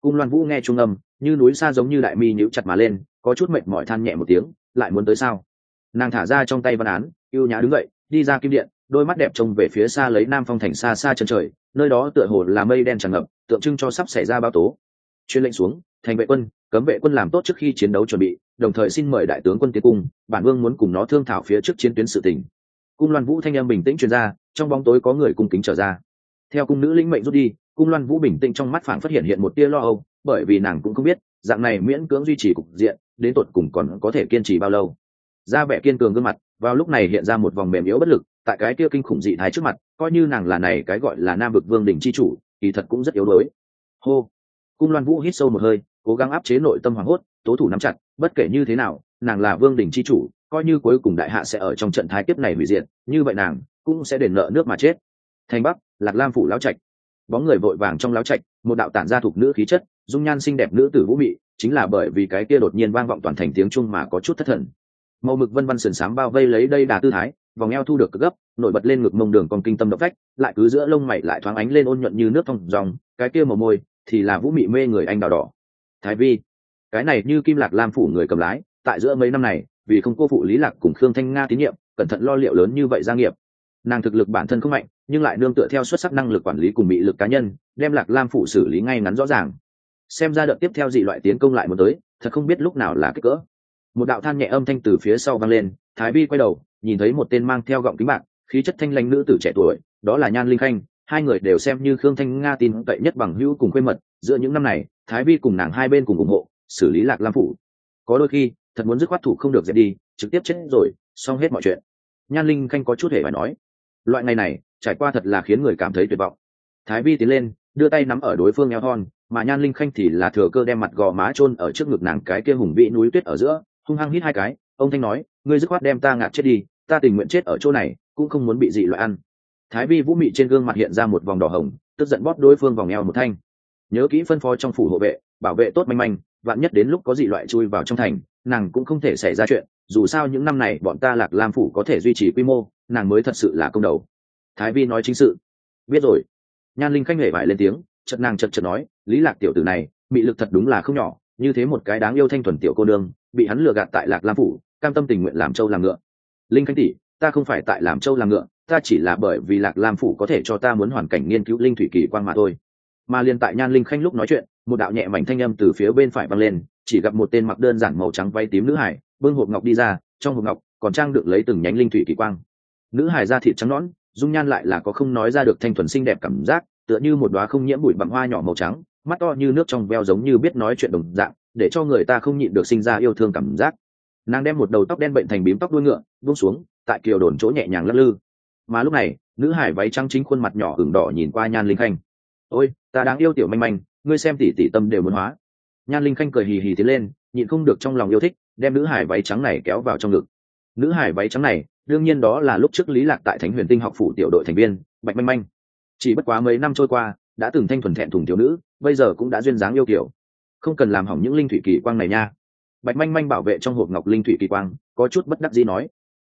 Cung loan vũ nghe trung âm, như núi xa giống như đại mi nhíu chặt mà lên, có chút mệt mỏi than nhẹ một tiếng, lại muốn tới sao? Nàng thả ra trong tay văn án, yêu nhã đứng dậy, đi ra kim điện, đôi mắt đẹp trông về phía xa lấy nam phong thành xa xa chân trời, nơi đó tựa hồ là mây đen tràn ngập, tượng trưng cho sắp xảy ra bao tố. Chuyên lệnh xuống, thành vệ quân, cấm vệ quân làm tốt trước khi chiến đấu chuẩn bị, đồng thời xin mời đại tướng quân tiến cung, bản vương muốn cùng nó thương thảo phía trước chiến tuyến sự tình. Cung loan vũ thanh em bình tĩnh truyền ra trong bóng tối có người cung kính trở ra. Theo cung nữ lĩnh mệnh rút đi, cung loan vũ bình tĩnh trong mắt phảng phát hiện hiện một tia lo âu, bởi vì nàng cũng không biết, dạng này miễn cưỡng duy trì cục diện, đến tột cùng còn có thể kiên trì bao lâu. Ra vẻ kiên cường gương mặt, vào lúc này hiện ra một vòng mềm yếu bất lực, tại cái kia kinh khủng dị thái trước mặt, coi như nàng là này cái gọi là nam vực vương đỉnh chi chủ thì thật cũng rất yếu đuối. Hô! Cung loan vũ hít sâu một hơi, cố gắng áp chế nội tâm hoảng hốt, tố thủ nắm chặt, bất kể như thế nào, nàng là vương đỉnh chi chủ, coi như cuối cùng đại hạ sẽ ở trong trận thái tiếp này hủy diệt, như vậy nàng cũng sẽ đền nợ nước mà chết. Thành bắc, lạc lam phủ lão trạch. Bóng người vội vàng trong lão trạch, một đạo tản gia thuộc nữ khí chất, dung nhan xinh đẹp nữ tử vũ mị, chính là bởi vì cái kia đột nhiên vang vọng toàn thành tiếng trung mà có chút thất thần. Màu mực vân văn sườn sám bao vây lấy đây đà tư thái, vòng eo thu được cực gấp, nổi bật lên ngực mông đường còn kinh tâm động phách, lại cứ giữa lông mày lại thoáng ánh lên ôn nhuận như nước thông dòng, cái kia màu môi thì là vũ mị mê người anh đào đỏ. Thái vi, cái này như kim lạc lam phủ người cầm lái, tại giữa mấy năm này, vì không cô phụ lý lạc cùng khương thanh nga tín nhiệm, cẩn thận lo liệu lớn như vậy gia nghiệp nàng thực lực bản thân không mạnh, nhưng lại nương tựa theo xuất sắc năng lực quản lý cùng bị lực cá nhân, đem lạc lam phủ xử lý ngay ngắn rõ ràng. Xem ra đợt tiếp theo dị loại tiến công lại một tới, thật không biết lúc nào là kích cỡ. Một đạo than nhẹ âm thanh từ phía sau vang lên, thái vi quay đầu, nhìn thấy một tên mang theo gọng kính bạc, khí chất thanh lanh nữ tử trẻ tuổi, đó là nhan linh khanh, hai người đều xem như khương thanh nga tin cậy nhất bằng hữu cùng quê mật, giữa những năm này, thái vi cùng nàng hai bên cùng ủng hộ, xử lý lạc lam phủ. Có đôi khi, thật muốn dứt khoát thủ không được dẹp đi, trực tiếp chết rồi, xong hết mọi chuyện. Nhan linh khanh có chút hề phải nói loại ngày này, trải qua thật là khiến người cảm thấy tuyệt vọng. Thái vi tiến lên, đưa tay nắm ở đối phương eo thon, mà nhan linh khanh thì là thừa cơ đem mặt gò má chôn ở trước ngực nàng cái kia hùng vĩ núi tuyết ở giữa, hung hăng hít hai cái, ông thanh nói, ngươi dứt khoát đem ta ngạt chết đi, ta tình nguyện chết ở chỗ này, cũng không muốn bị dị loại ăn. Thái vi vũ mị trên gương mặt hiện ra một vòng đỏ hồng, tức giận bóp đối phương vòng eo một thanh. Nhớ kỹ phân phó trong phủ hộ vệ, bảo vệ tốt manh manh, vạn nhất đến lúc có dị loại chui vào trong thành, nàng cũng không thể xảy ra chuyện, dù sao những năm này bọn ta lạc lam phủ có thể duy trì quy mô nàng mới thật sự là công đầu. Thái vi nói chính sự. Biết rồi. Nhan linh khanh hề vải lên tiếng chật nàng chật chật nói, lý lạc tiểu tử này bị lực thật đúng là không nhỏ, như thế một cái đáng yêu thanh thuần tiểu cô đương bị hắn lừa gạt tại lạc lam phủ, cam tâm tình nguyện làm châu làm ngựa. Linh khanh tỷ, ta không phải tại làm châu làm ngựa, ta chỉ là bởi vì lạc lam phủ có thể cho ta muốn hoàn cảnh nghiên cứu linh thủy kỳ quan mà thôi. Mà liền tại nhan linh khanh lúc nói chuyện, một đạo nhẹ mảnh thanh âm từ phía bên phải văng lên, chỉ gặp một tên mặc đơn giản màu trắng vay tím nữ hải bưng hộp ngọc đi ra, trong hộp ngọc còn trang được lấy từng nhánh linh thủy kỳ quang nữ hải da thịt trắng nõn, dung nhan lại là có không nói ra được thanh thuần xinh đẹp cảm giác, tựa như một đoá không nhiễm bụi bặm hoa nhỏ màu trắng, mắt to như nước trong veo giống như biết nói chuyện đồng dạng, để cho người ta không nhịn được sinh ra yêu thương cảm giác. Nàng đem một đầu tóc đen bệnh thành bím tóc đuôi ngựa, buông xuống, tại kiều đồn chỗ nhẹ nhàng lắc lư. Mà lúc này, nữ hải váy trắng chính khuôn mặt nhỏ hừng đỏ nhìn qua nhan linh khanh. Ôi, ta đáng yêu tiểu manh manh, ngươi xem tỉ tỉ tâm đều muốn hóa. Nhan linh khanh cười hì hì tiến lên, nhịn không được trong lòng yêu thích, đem nữ hải váy trắng này kéo vào trong ngực. Nữ hải váy trắng này đương nhiên đó là lúc trước lý lạc tại thánh huyền tinh học phủ tiểu đội thành viên, bạch manh manh. Chỉ bất quá mấy năm trôi qua, đã từng thanh thuần thẹn thùng thiếu nữ, bây giờ cũng đã duyên dáng yêu kiểu không cần làm hỏng những linh thủy kỳ quang này nha. Bạch manh manh bảo vệ trong hộp ngọc linh thủy kỳ quang, có chút bất đắc dĩ nói.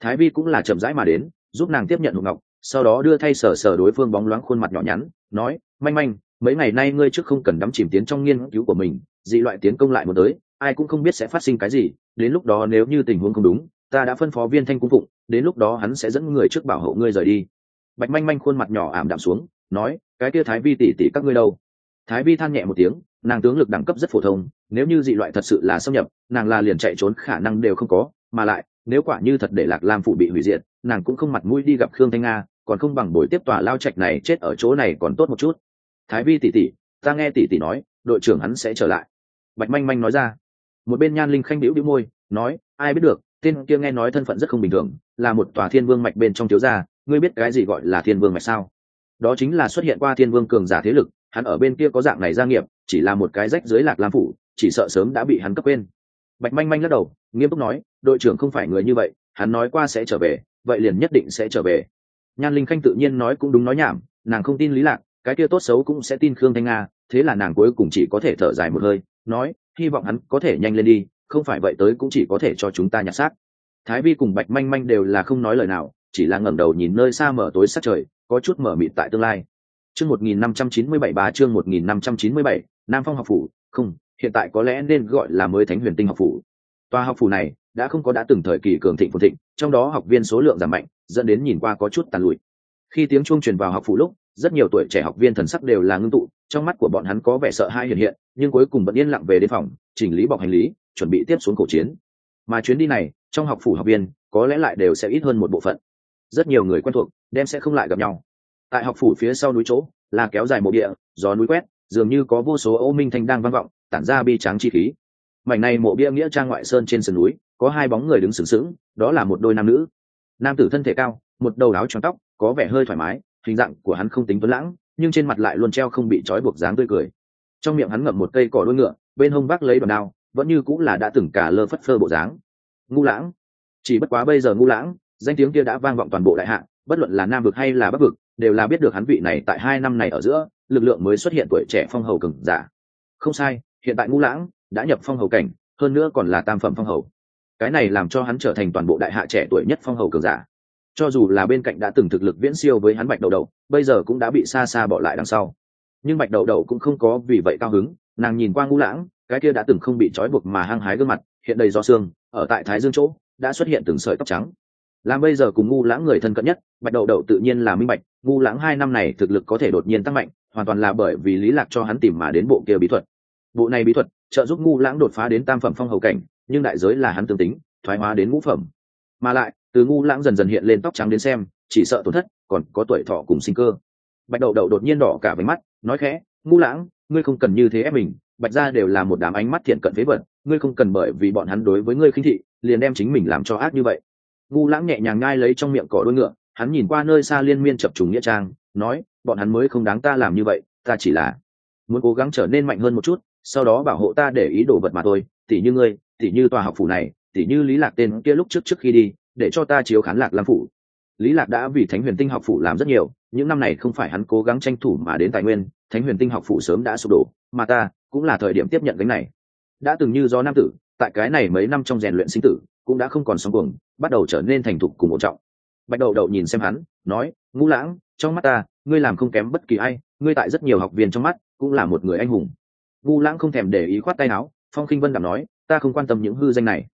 Thái vi cũng là chậm rãi mà đến, giúp nàng tiếp nhận hộp ngọc, sau đó đưa thay sở sở đối phương bóng loáng khuôn mặt nhỏ nhắn, nói, manh manh, mấy ngày nay ngươi trước không cần đắm chìm tiến trong nghiên cứu của mình, dị loại tiến công lại một tới, ai cũng không biết sẽ phát sinh cái gì, đến lúc đó nếu như tình huống không đúng ta đã phân phó viên thanh cung phụng, đến lúc đó hắn sẽ dẫn người trước bảo hộ ngươi rời đi. Bạch manh manh khuôn mặt nhỏ ảm đạm xuống, nói, cái kia thái vi tỉ tỉ các ngươi đâu? Thái vi than nhẹ một tiếng, nàng tướng lực đẳng cấp rất phổ thông, nếu như dị loại thật sự là xâm nhập, nàng là liền chạy trốn khả năng đều không có, mà lại, nếu quả như thật để lạc lam phụ bị hủy diệt, nàng cũng không mặt mũi đi gặp khương thanh nga, còn không bằng buổi tiếp tòa lao trạch này chết ở chỗ này còn tốt một chút. Thái vi tỉ tỉ ta nghe tỉ tỉ nói, đội trưởng hắn sẽ trở lại. Bạch manh manh nói ra. Một bên nhan linh khanh đĩu đĩu môi, nói, ai biết được tên kia nghe nói thân phận rất không bình thường, là một tòa thiên vương mạch bên trong thiếu gia, ngươi biết cái gì gọi là thiên vương mạch sao? Đó chính là xuất hiện qua thiên vương cường giả thế lực, hắn ở bên kia có dạng này gia nghiệp, chỉ là một cái rách dưới lạc lam phủ, chỉ sợ sớm đã bị hắn cấp quên. Bạch manh manh lắc đầu, nghiêm túc nói, đội trưởng không phải người như vậy, hắn nói qua sẽ trở về, vậy liền nhất định sẽ trở về. Nhan linh khanh tự nhiên nói cũng đúng nói nhảm, nàng không tin lý lạc, cái kia tốt xấu cũng sẽ tin khương thanh nga, thế là nàng cuối cùng chỉ có thể thở dài một hơi, nói, hy vọng hắn có thể nhanh lên đi không phải vậy tới cũng chỉ có thể cho chúng ta nhặt xác. Thái vi cùng bạch manh manh đều là không nói lời nào, chỉ là ngẩng đầu nhìn nơi xa mở tối sắc trời, có chút mở mịt tại tương lai. Chương một nghìn năm trăm chín mươi bảy ba chương một nghìn năm trăm chín mươi bảy, nam phong học phủ, không, hiện tại có lẽ nên gọi là mới thánh huyền tinh học phủ. Tòa học phủ này đã không có đã từng thời kỳ cường thịnh phồn thịnh, trong đó học viên số lượng giảm mạnh, dẫn đến nhìn qua có chút tàn lụi. Khi tiếng chuông truyền vào học phủ lúc, rất nhiều tuổi trẻ học viên thần sắc đều là ngưng tụ, trong mắt của bọn hắn có vẻ sợ hãi hiện hiện, nhưng cuối cùng vẫn yên lặng về đến phòng, chỉnh lý bọc hành lý chuẩn bị tiếp xuống cổ chiến. Mà chuyến đi này, trong học phủ học viên, có lẽ lại đều sẽ ít hơn một bộ phận. Rất nhiều người quen thuộc, đem sẽ không lại gặp nhau. Tại học phủ phía sau núi chỗ, là kéo dài mộ địa, gió núi quét, dường như có vô số ô minh thanh đang vang vọng, tản ra bi tráng chi khí. Mảnh này mộ bia nghĩa trang ngoại sơn trên sườn núi, có hai bóng người đứng sừng sững, đó là một đôi nam nữ. Nam tử thân thể cao, một đầu áo tròn tóc, có vẻ hơi thoải mái, hình dạng của hắn không tính tuấn lãng, nhưng trên mặt lại luôn treo không bị trói buộc dáng tươi cười. Trong miệng hắn ngậm một cây cỏ đuôi ngựa, bên hông vác lấy đòn đao vẫn như cũng là đã từng cả lơ phất phơ bộ dáng. Ngu lãng. Chỉ bất quá bây giờ ngu lãng, danh tiếng kia đã vang vọng toàn bộ đại hạ, bất luận là nam vực hay là bắc vực, đều là biết được hắn vị này tại hai năm này ở giữa, lực lượng mới xuất hiện tuổi trẻ phong hầu cường giả. Không sai, hiện tại ngu lãng đã nhập phong hầu cảnh, hơn nữa còn là tam phẩm phong hầu. Cái này làm cho hắn trở thành toàn bộ đại hạ trẻ tuổi nhất phong hầu cường giả. Cho dù là bên cạnh đã từng thực lực viễn siêu với hắn bạch đầu đầu, bây giờ cũng đã bị xa xa bỏ lại đằng sau. Nhưng bạch đầu đầu cũng không có vì vậy cao hứng, nàng nhìn qua ngũ lãng cái kia đã từng không bị trói buộc mà hăng hái gương mặt, hiện đầy do xương ở tại thái dương chỗ, đã xuất hiện từng sợi tóc trắng. Làm bây giờ cùng ngu lãng người thân cận nhất, bạch đậu đậu tự nhiên là minh bạch, ngu lãng hai năm này thực lực có thể đột nhiên tăng mạnh, hoàn toàn là bởi vì lý lạc cho hắn tìm mà đến bộ kia bí thuật. Bộ này bí thuật, trợ giúp ngu lãng đột phá đến tam phẩm phong hầu cảnh, nhưng đại giới là hắn tương tính, thoái hóa đến ngũ phẩm. Mà lại, từ ngu lãng dần dần hiện lên tóc trắng đến xem, chỉ sợ tổn thất, còn có tuổi thọ cùng sinh cơ. Bạch đậu đậu đột nhiên đỏ cả với mắt, nói khẽ, ngu lãng, ngươi không cần như thế ép mình bạch gia đều là một đám ánh mắt thiện cận phế vật, ngươi không cần bởi vì bọn hắn đối với ngươi khinh thị, liền đem chính mình làm cho ác như vậy. Ngu lãng nhẹ nhàng ngai lấy trong miệng cỏ đôi ngựa, hắn nhìn qua nơi xa liên miên chập trùng nghĩa trang, nói, bọn hắn mới không đáng ta làm như vậy, ta chỉ là muốn cố gắng trở nên mạnh hơn một chút, sau đó bảo hộ ta để ý đồ vật mà thôi, tỉ như ngươi, tỉ như tòa học phủ này, tỉ như lý lạc tên kia lúc trước trước khi đi, để cho ta chiếu khán lạc lam phủ. Lý lạc đã vì thánh huyền tinh học phủ làm rất nhiều, những năm này không phải hắn cố gắng tranh thủ mà đến tài nguyên, thánh huyền tinh học phủ sớm đã sụp đổ, mà ta cũng là thời điểm tiếp nhận cái này. Đã từng như do nam tử, tại cái này mấy năm trong rèn luyện sinh tử, cũng đã không còn sóng cuồng, bắt đầu trở nên thành thục cùng một trọng. Bạch đậu đậu nhìn xem hắn, nói, ngũ lãng, trong mắt ta, ngươi làm không kém bất kỳ ai, ngươi tại rất nhiều học viên trong mắt, cũng là một người anh hùng. Ngũ lãng không thèm để ý khoát tay áo, phong khinh vân đạm nói, ta không quan tâm những hư danh này.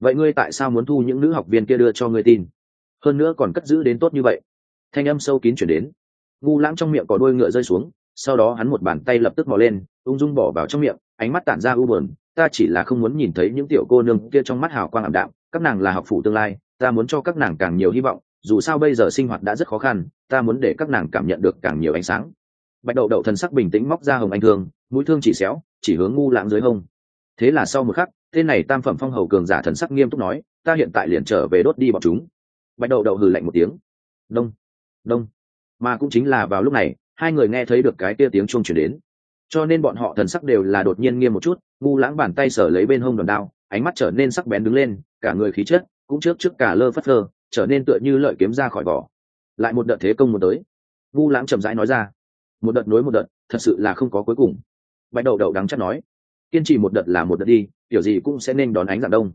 Vậy ngươi tại sao muốn thu những nữ học viên kia đưa cho ngươi tin? Hơn nữa còn cất giữ đến tốt như vậy. Thanh âm sâu kín chuyển đến. Ngu lãng trong miệng có đôi ngựa rơi xuống sau đó hắn một bàn tay lập tức mò lên, ung dung bỏ vào trong miệng, ánh mắt tản ra u buồn. Ta chỉ là không muốn nhìn thấy những tiểu cô nương kia trong mắt hào quang ảm đạm, các nàng là học phủ tương lai, ta muốn cho các nàng càng nhiều hy vọng, dù sao bây giờ sinh hoạt đã rất khó khăn, ta muốn để các nàng cảm nhận được càng nhiều ánh sáng. Bạch đậu đậu thần sắc bình tĩnh móc ra hồng anh thương, mũi thương chỉ xéo, chỉ hướng ngu lãng dưới hông. Thế là sau một khắc, tên này tam phẩm phong hầu cường giả thần sắc nghiêm túc nói, ta hiện tại liền trở về đốt đi bọn chúng. Bạch đậu đậu hừ lạnh một tiếng. Đông đông. Mà cũng chính là vào lúc này hai người nghe thấy được cái kia tiếng chuông chuyển đến. Cho nên bọn họ thần sắc đều là đột nhiên nghiêm một chút, ngu lãng bàn tay sở lấy bên hông đòn đao, ánh mắt trở nên sắc bén đứng lên, cả người khí chất cũng trước trước cả lơ phất lơ trở nên tựa như lợi kiếm ra khỏi vỏ. Lại một đợt thế công một tới. Ngu lãng chậm rãi nói ra, một đợt nối một đợt, thật sự là không có cuối cùng. Bạch đậu đậu đắng chắc nói, kiên trì một đợt là một đợt đi, kiểu gì cũng sẽ nên đón ánh dạng đông.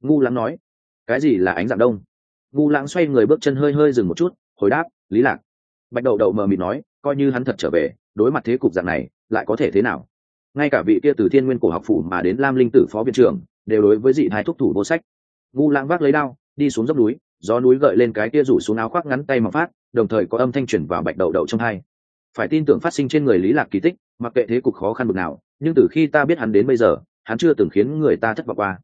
Ngu lãng nói, cái gì là ánh dạng đông? Ngu lãng xoay người bước chân hơi hơi dừng một chút, hồi đáp, lý lạc. Bạch đậu đậu mờ mịt nói coi như hắn thật trở về, đối mặt thế cục dạng này, lại có thể thế nào? Ngay cả vị kia từ thiên nguyên cổ học phủ mà đến lam linh tử phó viện trưởng, đều đối với dị hai thúc thủ vô sách. Ngu lãng vác lấy đao, đi xuống dốc núi, gió núi gợi lên cái kia rủ xuống áo khoác ngắn tay mà phát, đồng thời có âm thanh chuyển vào bạch đầu đậu trong hai. Phải tin tưởng phát sinh trên người lý lạc kỳ tích, mặc kệ thế cục khó khăn bực nào, nhưng từ khi ta biết hắn đến bây giờ, hắn chưa từng khiến người ta thất vọng qua.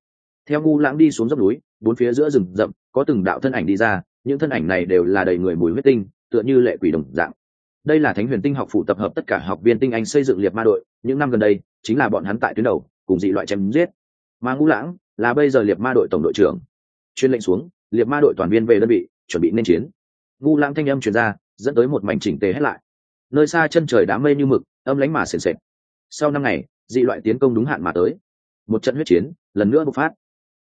Theo ngu lãng đi xuống dốc núi, bốn phía giữa rừng rậm, có từng đạo thân ảnh đi ra, những thân ảnh này đều là đầy người mùi huyết tinh, tựa như lệ quỷ đồng dạng đây là thánh huyền tinh học phụ tập hợp tất cả học viên tinh anh xây dựng liệt ma đội, những năm gần đây, chính là bọn hắn tại tuyến đầu, cùng dị loại chém giết. Mà ngũ lãng là bây giờ liệt ma đội tổng đội trưởng. Chuyên lệnh xuống, liệt ma đội toàn viên về đơn vị, chuẩn bị nên chiến. Ngũ lãng thanh âm truyền ra, dẫn tới một mảnh chỉnh tề hết lại. Nơi xa chân trời đám mây như mực, âm lánh mà sền sệt. Sau năm ngày, dị loại tiến công đúng hạn mà tới. Một trận huyết chiến, lần nữa bộc phát.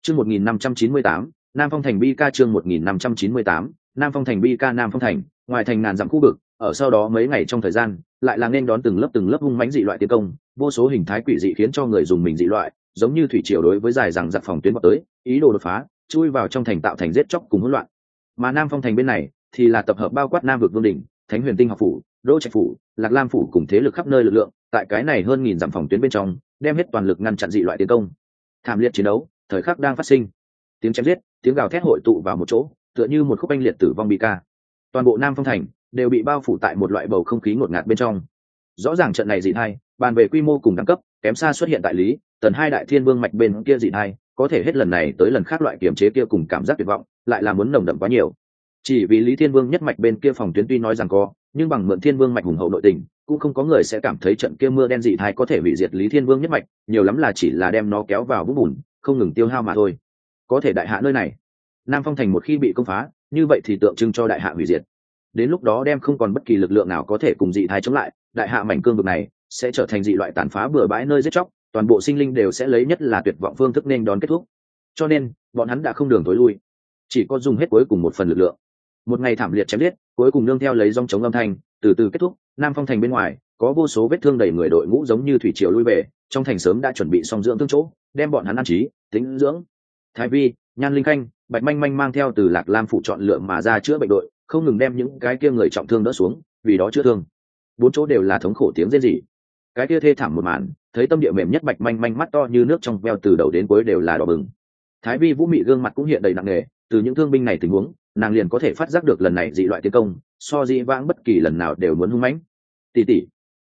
Chương một nghìn năm trăm chín mươi tám, nam phong thành bi ca chương một nghìn năm trăm chín mươi tám, nam phong thành bi ca nam phong thành, ngoài thành ngàn dặm khu vực ở sau đó mấy ngày trong thời gian, lại là nên đón từng lớp từng lớp hung mãnh dị loại tiến công, vô số hình thái quỷ dị khiến cho người dùng mình dị loại, giống như thủy triều đối với dài rằng giặc phòng tuyến bọc tới, ý đồ đột phá, chui vào trong thành tạo thành giết chóc cùng hỗn loạn. Mà nam phong thành bên này thì là tập hợp bao quát nam vực vương đỉnh thánh huyền tinh học phủ đỗ trạch phủ, lạc lam phủ cùng thế lực khắp nơi lực lượng, tại cái này hơn nghìn dặm phòng tuyến bên trong, đem hết toàn lực ngăn chặn dị loại tiến công. Thảm liệt chiến đấu, thời khắc đang phát sinh. Tiếng chém giết, tiếng gào thét hội tụ vào một chỗ, tựa như một khúc anh liệt tử vong bị ca. Toàn bộ nam phong thành đều bị bao phủ tại một loại bầu không khí ngột ngạt bên trong. Rõ ràng trận này dị thai, bàn về quy mô cùng đẳng cấp, kém xa xuất hiện tại lý, tần hai đại thiên vương mạch bên kia dị thai, có thể hết lần này tới lần khác loại kiểm chế kia cùng cảm giác tuyệt vọng, lại là muốn nồng đậm quá nhiều. Chỉ vì lý thiên vương nhất mạch bên kia phòng tuyến tuy nói rằng có, nhưng bằng mượn thiên vương mạch hùng hậu nội tình, cũng không có người sẽ cảm thấy trận kia mưa đen dị thai có thể hủy diệt lý thiên vương nhất mạch, nhiều lắm là chỉ là đem nó kéo vào vũng bùn, không ngừng tiêu hao mà thôi. Có thể đại hạ nơi này, nam phong thành một khi bị công phá, như vậy thì tượng trưng cho đại hạ hủy diệt đến lúc đó đem không còn bất kỳ lực lượng nào có thể cùng dị thai chống lại, đại hạ mảnh cương vực này sẽ trở thành dị loại tàn phá bừa bãi nơi giết chóc, toàn bộ sinh linh đều sẽ lấy nhất là tuyệt vọng phương thức nên đón kết thúc. Cho nên, bọn hắn đã không đường tối lui, chỉ có dùng hết cuối cùng một phần lực lượng. Một ngày thảm liệt chém liết cuối cùng nương theo lấy dòng chống âm thanh, từ từ kết thúc, nam phong thành bên ngoài, có vô số vết thương đầy người đội ngũ giống như thủy triều lui về, trong thành sớm đã chuẩn bị xong dưỡng thương chỗ, đem bọn hắn ăn trí tính dưỡng. Thái vi, nhan linh khanh, bạch manh manh mang theo từ lạc lam phụ chọn lựa mà ra chữa bệnh đội không ngừng đem những cái kia người trọng thương đỡ xuống, vì đó chữa thương. Bốn chỗ đều là thống khổ tiếng rên rỉ. Cái kia thê thảm một màn, thấy tâm địa mềm nhất bạch manh manh mắt to như nước trong veo từ đầu đến cuối đều là đỏ bừng. Thái vi vũ mị gương mặt cũng hiện đầy nặng nề, từ những thương binh này tình huống, nàng liền có thể phát giác được lần này dị loại tiến công, so dị vãng bất kỳ lần nào đều muốn hung mãnh. Tỉ tỉ.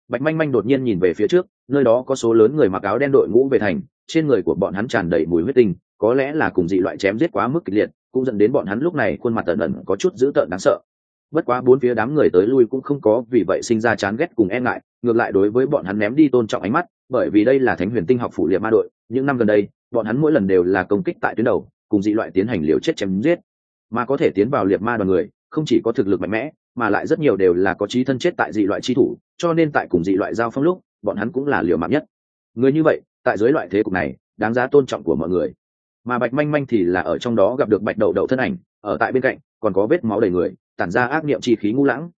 Bạch manh manh đột nhiên nhìn về phía trước, nơi đó có số lớn người mặc áo đen đội ngũ về thành, trên người của bọn hắn tràn đầy mùi huyết tinh, có lẽ là cùng dị loại chém giết quá mức kịch liệt cũng dẫn đến bọn hắn lúc này khuôn mặt ẩn ẩn có chút dữ tợn đáng sợ. Bất quá bốn phía đám người tới lui cũng không có, vì vậy sinh ra chán ghét cùng e ngại, ngược lại đối với bọn hắn ném đi tôn trọng ánh mắt, bởi vì đây là thánh huyền tinh học phủ liệt ma đội, những năm gần đây, bọn hắn mỗi lần đều là công kích tại tuyến đầu, cùng dị loại tiến hành liều chết chém giết. Mà có thể tiến vào liệt ma đoàn người, không chỉ có thực lực mạnh mẽ, mà lại rất nhiều đều là có trí thân chết tại dị loại chi thủ, cho nên tại cùng dị loại giao phong lúc, bọn hắn cũng là liều mạng nhất. Người như vậy, tại dưới loại thế cục này, đáng giá tôn trọng của mọi người mà bạch manh manh thì là ở trong đó gặp được bạch đậu đậu thân ảnh, ở tại bên cạnh, còn có vết máu đầy người, tản ra ác niệm chi khí ngu lãng.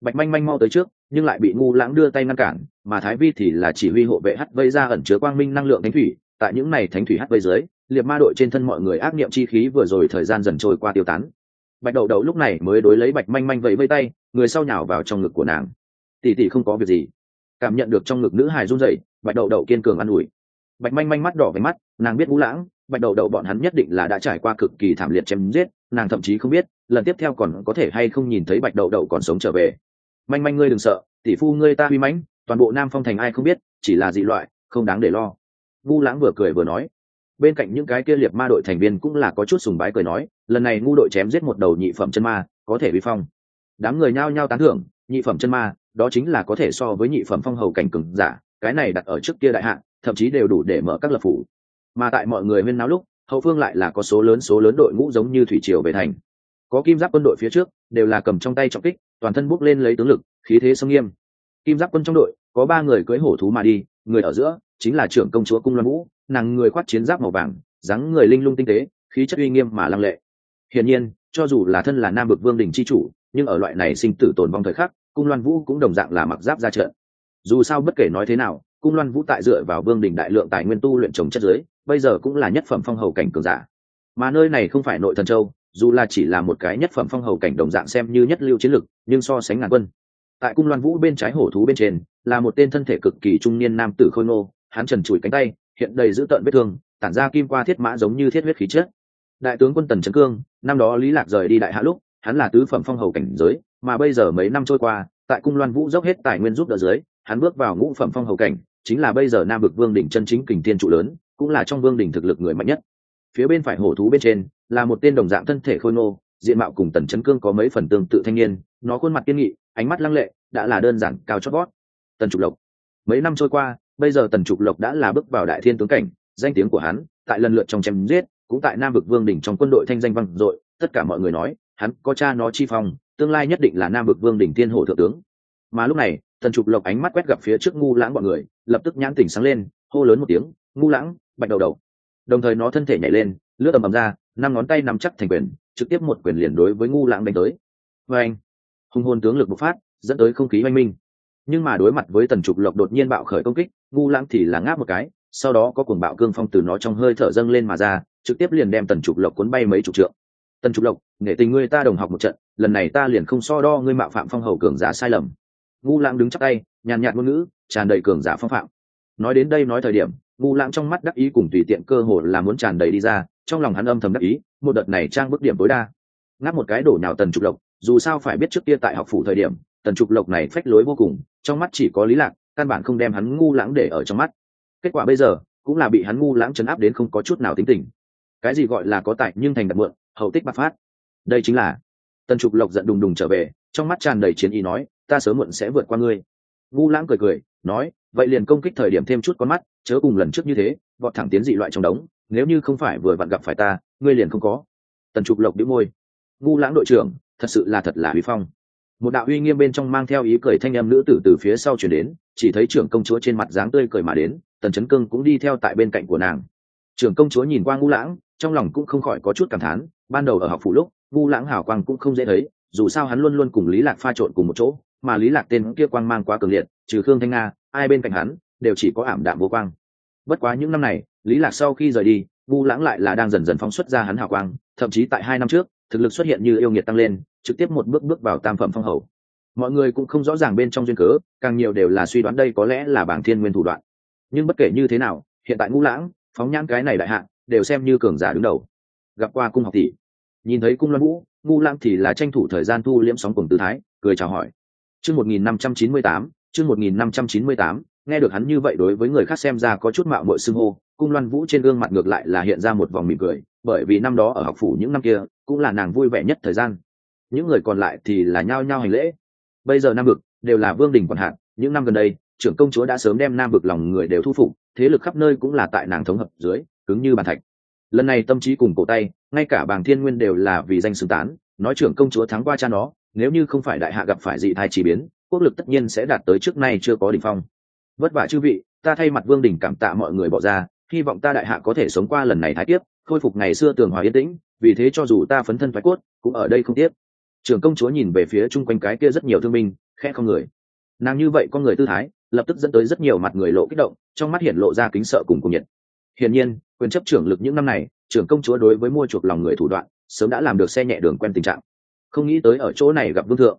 Bạch manh manh mau tới trước, nhưng lại bị ngu lãng đưa tay ngăn cản, mà thái vi thì là chỉ huy hộ vệ hắt vây ra ẩn chứa quang minh năng lượng thánh thủy. Tại những này thánh thủy hắt vây dưới, liệt ma đội trên thân mọi người ác niệm chi khí vừa rồi thời gian dần trôi qua tiêu tán. Bạch đậu đậu lúc này mới đối lấy bạch manh manh vẫy vây tay, người sau nhào vào trong ngực của nàng. Tỷ tỷ không có việc gì. Cảm nhận được trong ngực nữ hài run rẩy, bạch đậu đậu kiên cường an ủi. Bạch manh manh mắt đỏ về mắt, nàng biết ngũ lãng bạch đậu đậu bọn hắn nhất định là đã trải qua cực kỳ thảm liệt chém giết, nàng thậm chí không biết, lần tiếp theo còn có thể hay không nhìn thấy bạch đậu đậu còn sống trở về. Manh manh ngươi đừng sợ, tỷ phu ngươi ta huy mãnh, toàn bộ nam phong thành ai không biết, chỉ là dị loại, không đáng để lo. Ngu lãng vừa cười vừa nói. Bên cạnh những cái kia liệt ma đội thành viên cũng là có chút sùng bái cười nói, lần này ngu đội chém giết một đầu nhị phẩm chân ma, có thể vi phong. Đám người nhao nhao tán thưởng, nhị phẩm chân ma, đó chính là có thể so với nhị phẩm phong hầu cảnh cừng giả, cái này đặt ở trước kia đại hạn thậm chí đều đủ để mở các lập phủ mà tại mọi người huyên náo lúc, hậu phương lại là có số lớn số lớn đội ngũ giống như thủy triều về thành. Có kim giáp quân đội phía trước, đều là cầm trong tay trọng kích, toàn thân bốc lên lấy tướng lực, khí thế sông nghiêm. Kim giáp quân trong đội, có ba người cưỡi hổ thú mà đi, người ở giữa chính là trưởng công chúa cung loan vũ, nàng người khoác chiến giáp màu vàng, dáng người linh lung tinh tế, khí chất uy nghiêm mà lăng lệ. Hiển nhiên, cho dù là thân là nam bực vương đình c h i chủ, nhưng ở loại này sinh tử tồn vong thời khắc, cung loan vũ cũng đồng dạng là mặc giáp ra trận. Dù sao bất kể nói thế nào cung loan vũ tại dựa vào vương đình đại lượng tài nguyên tu luyện trồng chất giới bây giờ cũng là nhất phẩm phong hầu cảnh cường giả. Mà nơi này không phải nội thần châu, dù là chỉ là một cái nhất phẩm phong hầu cảnh đồng dạng xem như nhất lưu chiến lực, nhưng so sánh ngàn quân. Tại cung loan vũ bên trái hổ thú bên trên, là một tên thân thể cực kỳ trung niên nam tử khôi ngô, hắn trần trụi cánh tay, hiện đầy dữ tợn vết thương, tản ra kim qua thiết mã giống như thiết huyết khí chết đại tướng quân tần trấn cương, năm đó lý lạc rời đi đại hạ lúc, hắn là tứ phẩm phong hầu cảnh giới, mà bây giờ mấy năm trôi qua, tại cung loan vũ dốc hết tài nguyên giúp đỡ dưới, hắn bước vào ngũ phẩm phong hầu cảnh chính là bây giờ nam vực vương đỉnh chân chính kình thiên trụ lớn, cũng là trong vương đỉnh thực lực người mạnh nhất. Phía bên phải hổ thú bên trên, là một tên đồng dạng thân thể khôi nô diện mạo cùng tần chấn cương có mấy phần tương tự thanh niên, nó khuôn mặt kiên nghị, ánh mắt lăng lệ, đã là đơn giản, cao chót vót. Tần trục lộc. Mấy năm trôi qua, bây giờ tần trục lộc đã là bước vào đại thiên tướng cảnh, danh tiếng của hắn, tại lần lượt trong chém giết, cũng tại nam vực vương đỉnh trong quân đội thanh danh vang dội, tất cả mọi người nói, hắn có cha nó chi phong, tương lai nhất định là nam vực vương đỉnh thiên hổ thượng tướng. Mà lúc này, tần trục lộc ánh mắt quét gặp phía trước ngu lãng bọn người lập tức nhãn tỉnh sáng lên, hô lớn một tiếng, ngu lãng, bạch đầu đầu. Đồng thời nó thân thể nhảy lên, lướt tầm ầm ra, năm ngón tay nắm chắc thành quyền, trực tiếp một quyền liền đối với ngu lãng đánh tới. Vê anh, hùng hồn tướng lực bộc phát, dẫn tới không khí oanh minh. Nhưng mà đối mặt với tần trục lộc đột nhiên bạo khởi công kích, ngu lãng thì là ngáp một cái, sau đó có cuồng bạo cương phong từ nó trong hơi thở dâng lên mà ra, trực tiếp liền đem tần trục lộc cuốn bay mấy chục trượng. Tần trục lộc nghệ tình ngươi ta đồng học một trận, lần này ta liền không so đo ngươi mạo phạm phong hầu cường giả sai lầm. Ngu lãng đứng chắc tay, nhàn nhạt ngôn ngữ tràn đầy cường giả phong phạm. Nói đến đây nói thời điểm ngu lãng trong mắt đắc ý cùng tùy tiện cơ hồ là muốn tràn đầy đi ra, trong lòng hắn âm thầm đắc ý, một đợt này trang bức điểm tối đa. Ngáp một cái đổ nào tần trục lộc, dù sao phải biết trước kia tại học phủ thời điểm, tần trục lộc này phách lối vô cùng, trong mắt chỉ có lý lạc, căn bản không đem hắn ngu lãng để ở trong mắt. Kết quả bây giờ, cũng là bị hắn ngu lãng chấn áp đến không có chút nào tính tình. Cái gì gọi là có tại nhưng thành đặt mượn, hậu tích bạc phát. Đây chính là tần trục lộc giận đùng đùng trở về, trong mắt tràn đầy chiến ý nói, ta sớm muộn sẽ vượt qua ngươi ngu lãng cười cười, nói, vậy liền công kích thời điểm thêm chút con mắt, chớ cùng lần trước như thế, vọt thẳng tiến dị loại trong đống, nếu như không phải vừa vặn gặp phải ta, ngươi liền không có. Tần trục lộc đĩu môi. Ngu lãng đội trưởng, thật sự là thật là uy phong. Một đạo uy nghiêm bên trong mang theo ý cười thanh em nữ tử từ phía sau chuyển đến, chỉ thấy trưởng công chúa trên mặt dáng tươi cười mà đến, tần chấn cương cũng đi theo tại bên cạnh của nàng. Trưởng công chúa nhìn qua ngu lãng, trong lòng cũng không khỏi có chút cảm thán, ban đầu ở học phủ lúc ngu lãng hào quang cũng không dễ thấy, dù sao hắn luôn luôn cùng lý lạc pha trộn cùng một chỗ mà lý lạc tên kia quang mang quá cường liệt, trừ khương thanh nga, ai bên cạnh hắn đều chỉ có ảm đạm vô quang. Bất quá những năm này, lý lạc sau khi rời đi, vu lãng lại là đang dần dần phóng xuất ra hắn hào quang, thậm chí tại hai năm trước, thực lực xuất hiện như yêu nghiệt tăng lên, trực tiếp một bước bước vào tam phẩm phong hầu. Mọi người cũng không rõ ràng bên trong duyên cớ, càng nhiều đều là suy đoán đây có lẽ là bảng thiên nguyên thủ đoạn. Nhưng bất kể như thế nào, hiện tại ngũ lãng, phóng nhãn cái này đại hạn đều xem như cường giả đứng đầu. Gặp qua cung học tỷ. Nhìn thấy cung loan vũ ngu lãng thì là tranh thủ thời gian thu liễm sóng cùng tư thái, cười chào hỏi chương một nghìn năm trăm chín mươi tám chương một nghìn năm trăm chín mươi tám nghe được hắn như vậy đối với người khác xem ra có chút mạo muội xưng hô cung loan vũ trên gương mặt ngược lại là hiện ra một vòng mỉm cười bởi vì năm đó ở học phủ những năm kia cũng là nàng vui vẻ nhất thời gian. Những người còn lại thì là nhao nhao hành lễ. Bây giờ nam bực đều là vương đình quản hạt, những năm gần đây trưởng công chúa đã sớm đem nam bực lòng người đều thu phục thế lực khắp nơi cũng là tại nàng thống hợp dưới cứng như bàn thạch. Lần này tâm trí cùng cổ tay ngay cả bàng thiên nguyên đều là vì danh xứng tán nói trưởng công chúa thắng qua cha nó nếu như không phải đại hạ gặp phải dị thai chỉ biến, quốc lực tất nhiên sẽ đạt tới trước nay chưa có đỉnh phong. Vất vả chư vị, ta thay mặt vương đình cảm tạ mọi người bỏ ra, hy vọng ta đại hạ có thể sống qua lần này thái tiếp khôi phục ngày xưa tường hòa yên tĩnh, vì thế cho dù ta phấn thân thoái cốt, cũng ở đây không tiếp trưởng công chúa nhìn về phía chung quanh cái kia rất nhiều thương binh, khẽ không người. Nàng như vậy con người tư thái, lập tức dẫn tới rất nhiều mặt người lộ kích động, trong mắt hiện lộ ra kính sợ cùng cùng nhiệt. Hiển nhiên, quyền chấp trưởng lực những năm này trưởng công chúa đối với mua chuộc lòng người thủ đoạn, sớm đã làm được xe nhẹ đường quen tình trạng không nghĩ tới ở chỗ này gặp vương thượng.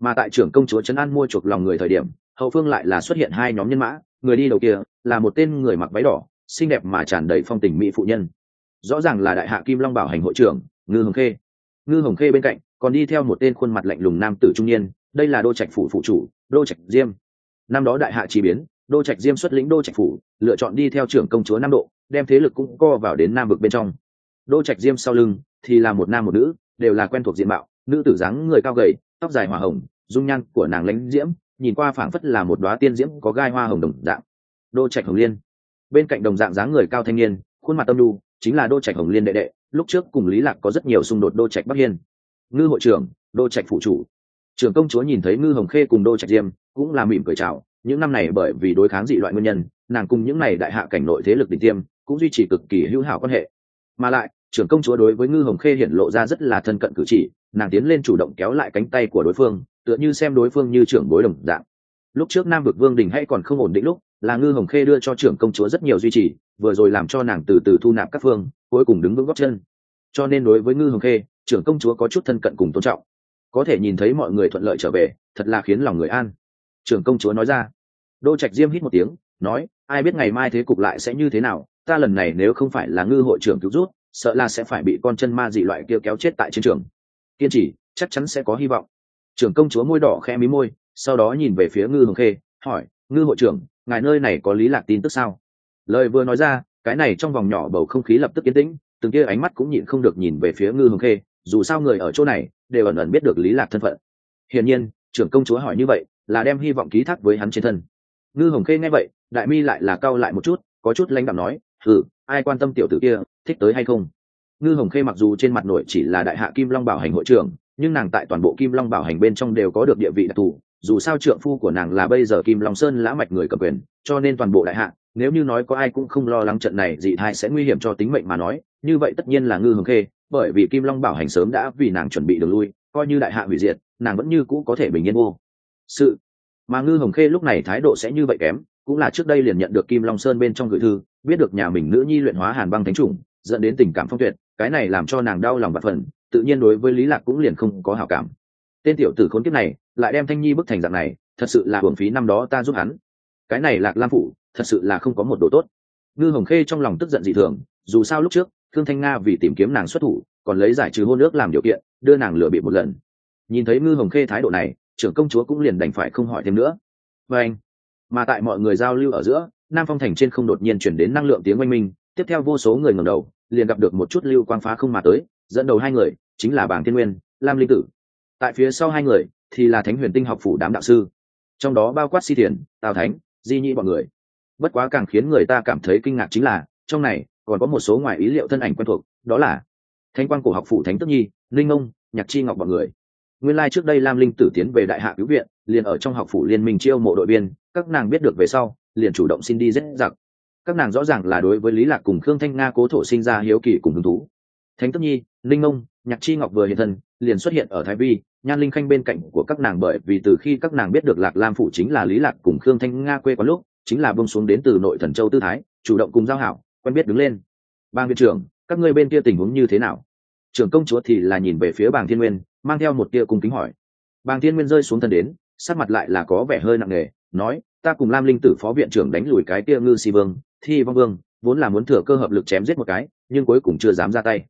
Mà tại trưởng công chúa trấn an mua chuộc lòng người thời điểm, hậu phương lại là xuất hiện hai nhóm nhân mã, người đi đầu kia là một tên người mặc váy đỏ, xinh đẹp mà tràn đầy phong tình mỹ phụ nhân. Rõ ràng là đại hạ kim long bảo hành hội trưởng, ngư hồng khê. Ngư hồng khê bên cạnh còn đi theo một tên khuôn mặt lạnh lùng nam tử trung niên, đây là đô trạch phủ phụ chủ, đô trạch diêm. Năm đó đại hạ chỉ biến, đô trạch diêm xuất lĩnh đô trạch phủ, lựa chọn đi theo trưởng công chúa nam độ, đem thế lực cũng co vào đến nam vực bên trong. Đô trạch diêm sau lưng thì là một nam một nữ, đều là quen thuộc diện mạo nữ tử dáng người cao gầy, tóc dài hỏa hồng, dung nhan của nàng lãnh diễm, nhìn qua phảng phất là một đoá tiên diễm có gai hoa hồng đồng dạng. Đô trạch hồng liên. Bên cạnh đồng dạng dáng người cao thanh niên, khuôn mặt tâm đu chính là đô trạch hồng liên đệ đệ, lúc trước cùng lý lạc có rất nhiều xung đột đô trạch bắc hiên. Ngư hội trưởng, đô trạch phụ chủ. Trưởng công chúa nhìn thấy ngư hồng khê cùng đô trạch diêm, cũng là mỉm cười chào, những năm này bởi vì đối kháng dị loại nguyên nhân, nàng cùng những này đại hạ cảnh nội thế lực đỉnh tiêm, cũng duy trì cực kỳ hữu hảo quan hệ. Mà lại trưởng công chúa đối với ngư hồng khê hiện lộ ra rất là thân cận cử chỉ, nàng tiến lên chủ động kéo lại cánh tay của đối phương, tựa như xem đối phương như trưởng bối đồng dạng. Lúc trước nam vực vương đình hay còn không ổn định lúc, là ngư hồng khê đưa cho trưởng công chúa rất nhiều duy trì, vừa rồi làm cho nàng từ từ thu nạp các phương, cuối cùng đứng vững góc chân. Cho nên đối với ngư hồng khê, trưởng công chúa có chút thân cận cùng tôn trọng. Có thể nhìn thấy mọi người thuận lợi trở về, thật là khiến lòng người an. Trưởng công chúa nói ra. Đô trạch diêm hít một tiếng, nói, ai biết ngày mai thế cục lại sẽ như thế nào? Ta lần này nếu không phải là ngư hội trưởng cứu rút sợ là sẽ phải bị con chân ma dị loại kia kéo chết tại chiến trường. Kiên trì, chắc chắn sẽ có hy vọng. Trưởng công chúa môi đỏ khẽ mí môi, sau đó nhìn về phía ngư hồng khê, hỏi, ngư hội trưởng, ngài nơi này có lý lạc tin tức sao? Lời vừa nói ra, cái này trong vòng nhỏ bầu không khí lập tức yên tĩnh, từng kia ánh mắt cũng nhịn không được nhìn về phía ngư hồng khê, dù sao người ở chỗ này đều ẩn ẩn biết được lý lạc thân phận. Hiển nhiên, trưởng công chúa hỏi như vậy là đem hy vọng ký thác với hắn trên thân. Ngư hồng khê nghe vậy, đại mi lại là cau lại một chút, có chút lãnh đạm nói ừ ai quan tâm tiểu tử kia, thích tới hay không? Ngư hồng khê mặc dù trên mặt nội chỉ là đại hạ kim long bảo hành hội trưởng, nhưng nàng tại toàn bộ kim long bảo hành bên trong đều có được địa vị đặc thù, dù sao trượng phu của nàng là bây giờ kim long sơn lã mạch người cầm quyền, cho nên toàn bộ đại hạ, nếu như nói có ai cũng không lo lắng trận này dị thai sẽ nguy hiểm cho tính mệnh mà nói, như vậy tất nhiên là ngư hồng khê, bởi vì kim long bảo hành sớm đã vì nàng chuẩn bị đường lui, coi như đại hạ hủy diệt, nàng vẫn như cũ có thể bình yên vô. Sự, mà ngư hồng khê lúc này thái độ sẽ như vậy kém, cũng là trước đây liền nhận được kim long sơn bên trong gửi thư biết được nhà mình nữ nhi luyện hóa hàn băng thánh chủng, dẫn đến tình cảm phong tuyệt, cái này làm cho nàng đau lòng và phần, tự nhiên đối với lý lạc cũng liền không có hảo cảm. Tên tiểu tử khốn kiếp này, lại đem thanh nhi bức thành dạng này, thật sự là hưởng phí năm đó ta giúp hắn. Cái này lạc lam phủ, thật sự là không có một đồ tốt. Ngư hồng khê trong lòng tức giận dị thường, dù sao lúc trước thương thanh nga vì tìm kiếm nàng xuất thủ, còn lấy giải trừ hôn ước làm điều kiện, đưa nàng lừa bị một lần. Nhìn thấy ngư hồng khê thái độ này, trưởng công chúa cũng liền đành phải không hỏi thêm nữa. Và anh mà tại mọi người giao lưu ở giữa nam phong thành trên không đột nhiên chuyển đến năng lượng tiếng oanh minh, tiếp theo vô số người ngầm đầu, liền gặp được một chút lưu quang phá không mà tới, dẫn đầu hai người, chính là bảng thiên nguyên, lam linh tử. Tại phía sau hai người, thì là thánh huyền tinh học phủ đám đạo sư. Trong đó bao quát si thiền, tào thánh, di nhị bọn người. Bất quá càng khiến người ta cảm thấy kinh ngạc chính là, trong này, còn có một số ngoài ý liệu thân ảnh quen thuộc, đó là thánh quan cổ học phủ thánh tức nhi, linh ông, nhạc chi ngọc bọn người. Nguyên lai、like、trước đây lam linh tử tiến về đại hạ cứu viện, liền ở trong học phủ liên minh chiêu mộ đội viên, các nàng biết được về sau liền chủ động xin đi dễ giặc. Các nàng rõ ràng là đối với lý lạc cùng khương thanh nga cố thổ sinh ra hiếu kỳ cùng hứng thú. Thánh tức nhi, linh mông, nhạc chi ngọc vừa hiện thân, liền xuất hiện ở thái vi, nhan linh khanh bên cạnh của các nàng bởi vì từ khi các nàng biết được lạc lam phủ chính là lý lạc cùng khương thanh nga quê quán lúc, chính là bông xuống đến từ nội thần châu tư thái, chủ động cùng giao hảo, quen biết đứng lên. Bang viện trưởng, các ngươi bên kia tình huống như thế nào? Trưởng công chúa thì là nhìn về phía bàng thiên nguyên, mang theo một tia cung kính hỏi. Bàng thiên nguyên rơi xuống thân đến sát mặt lại là có vẻ hơi nặng nề, nói ta cùng lam linh tử phó viện trưởng đánh lùi cái kia ngư si vương, thi vong vương, vốn là muốn thừa cơ hợp lực chém giết một cái, nhưng cuối cùng chưa dám ra tay.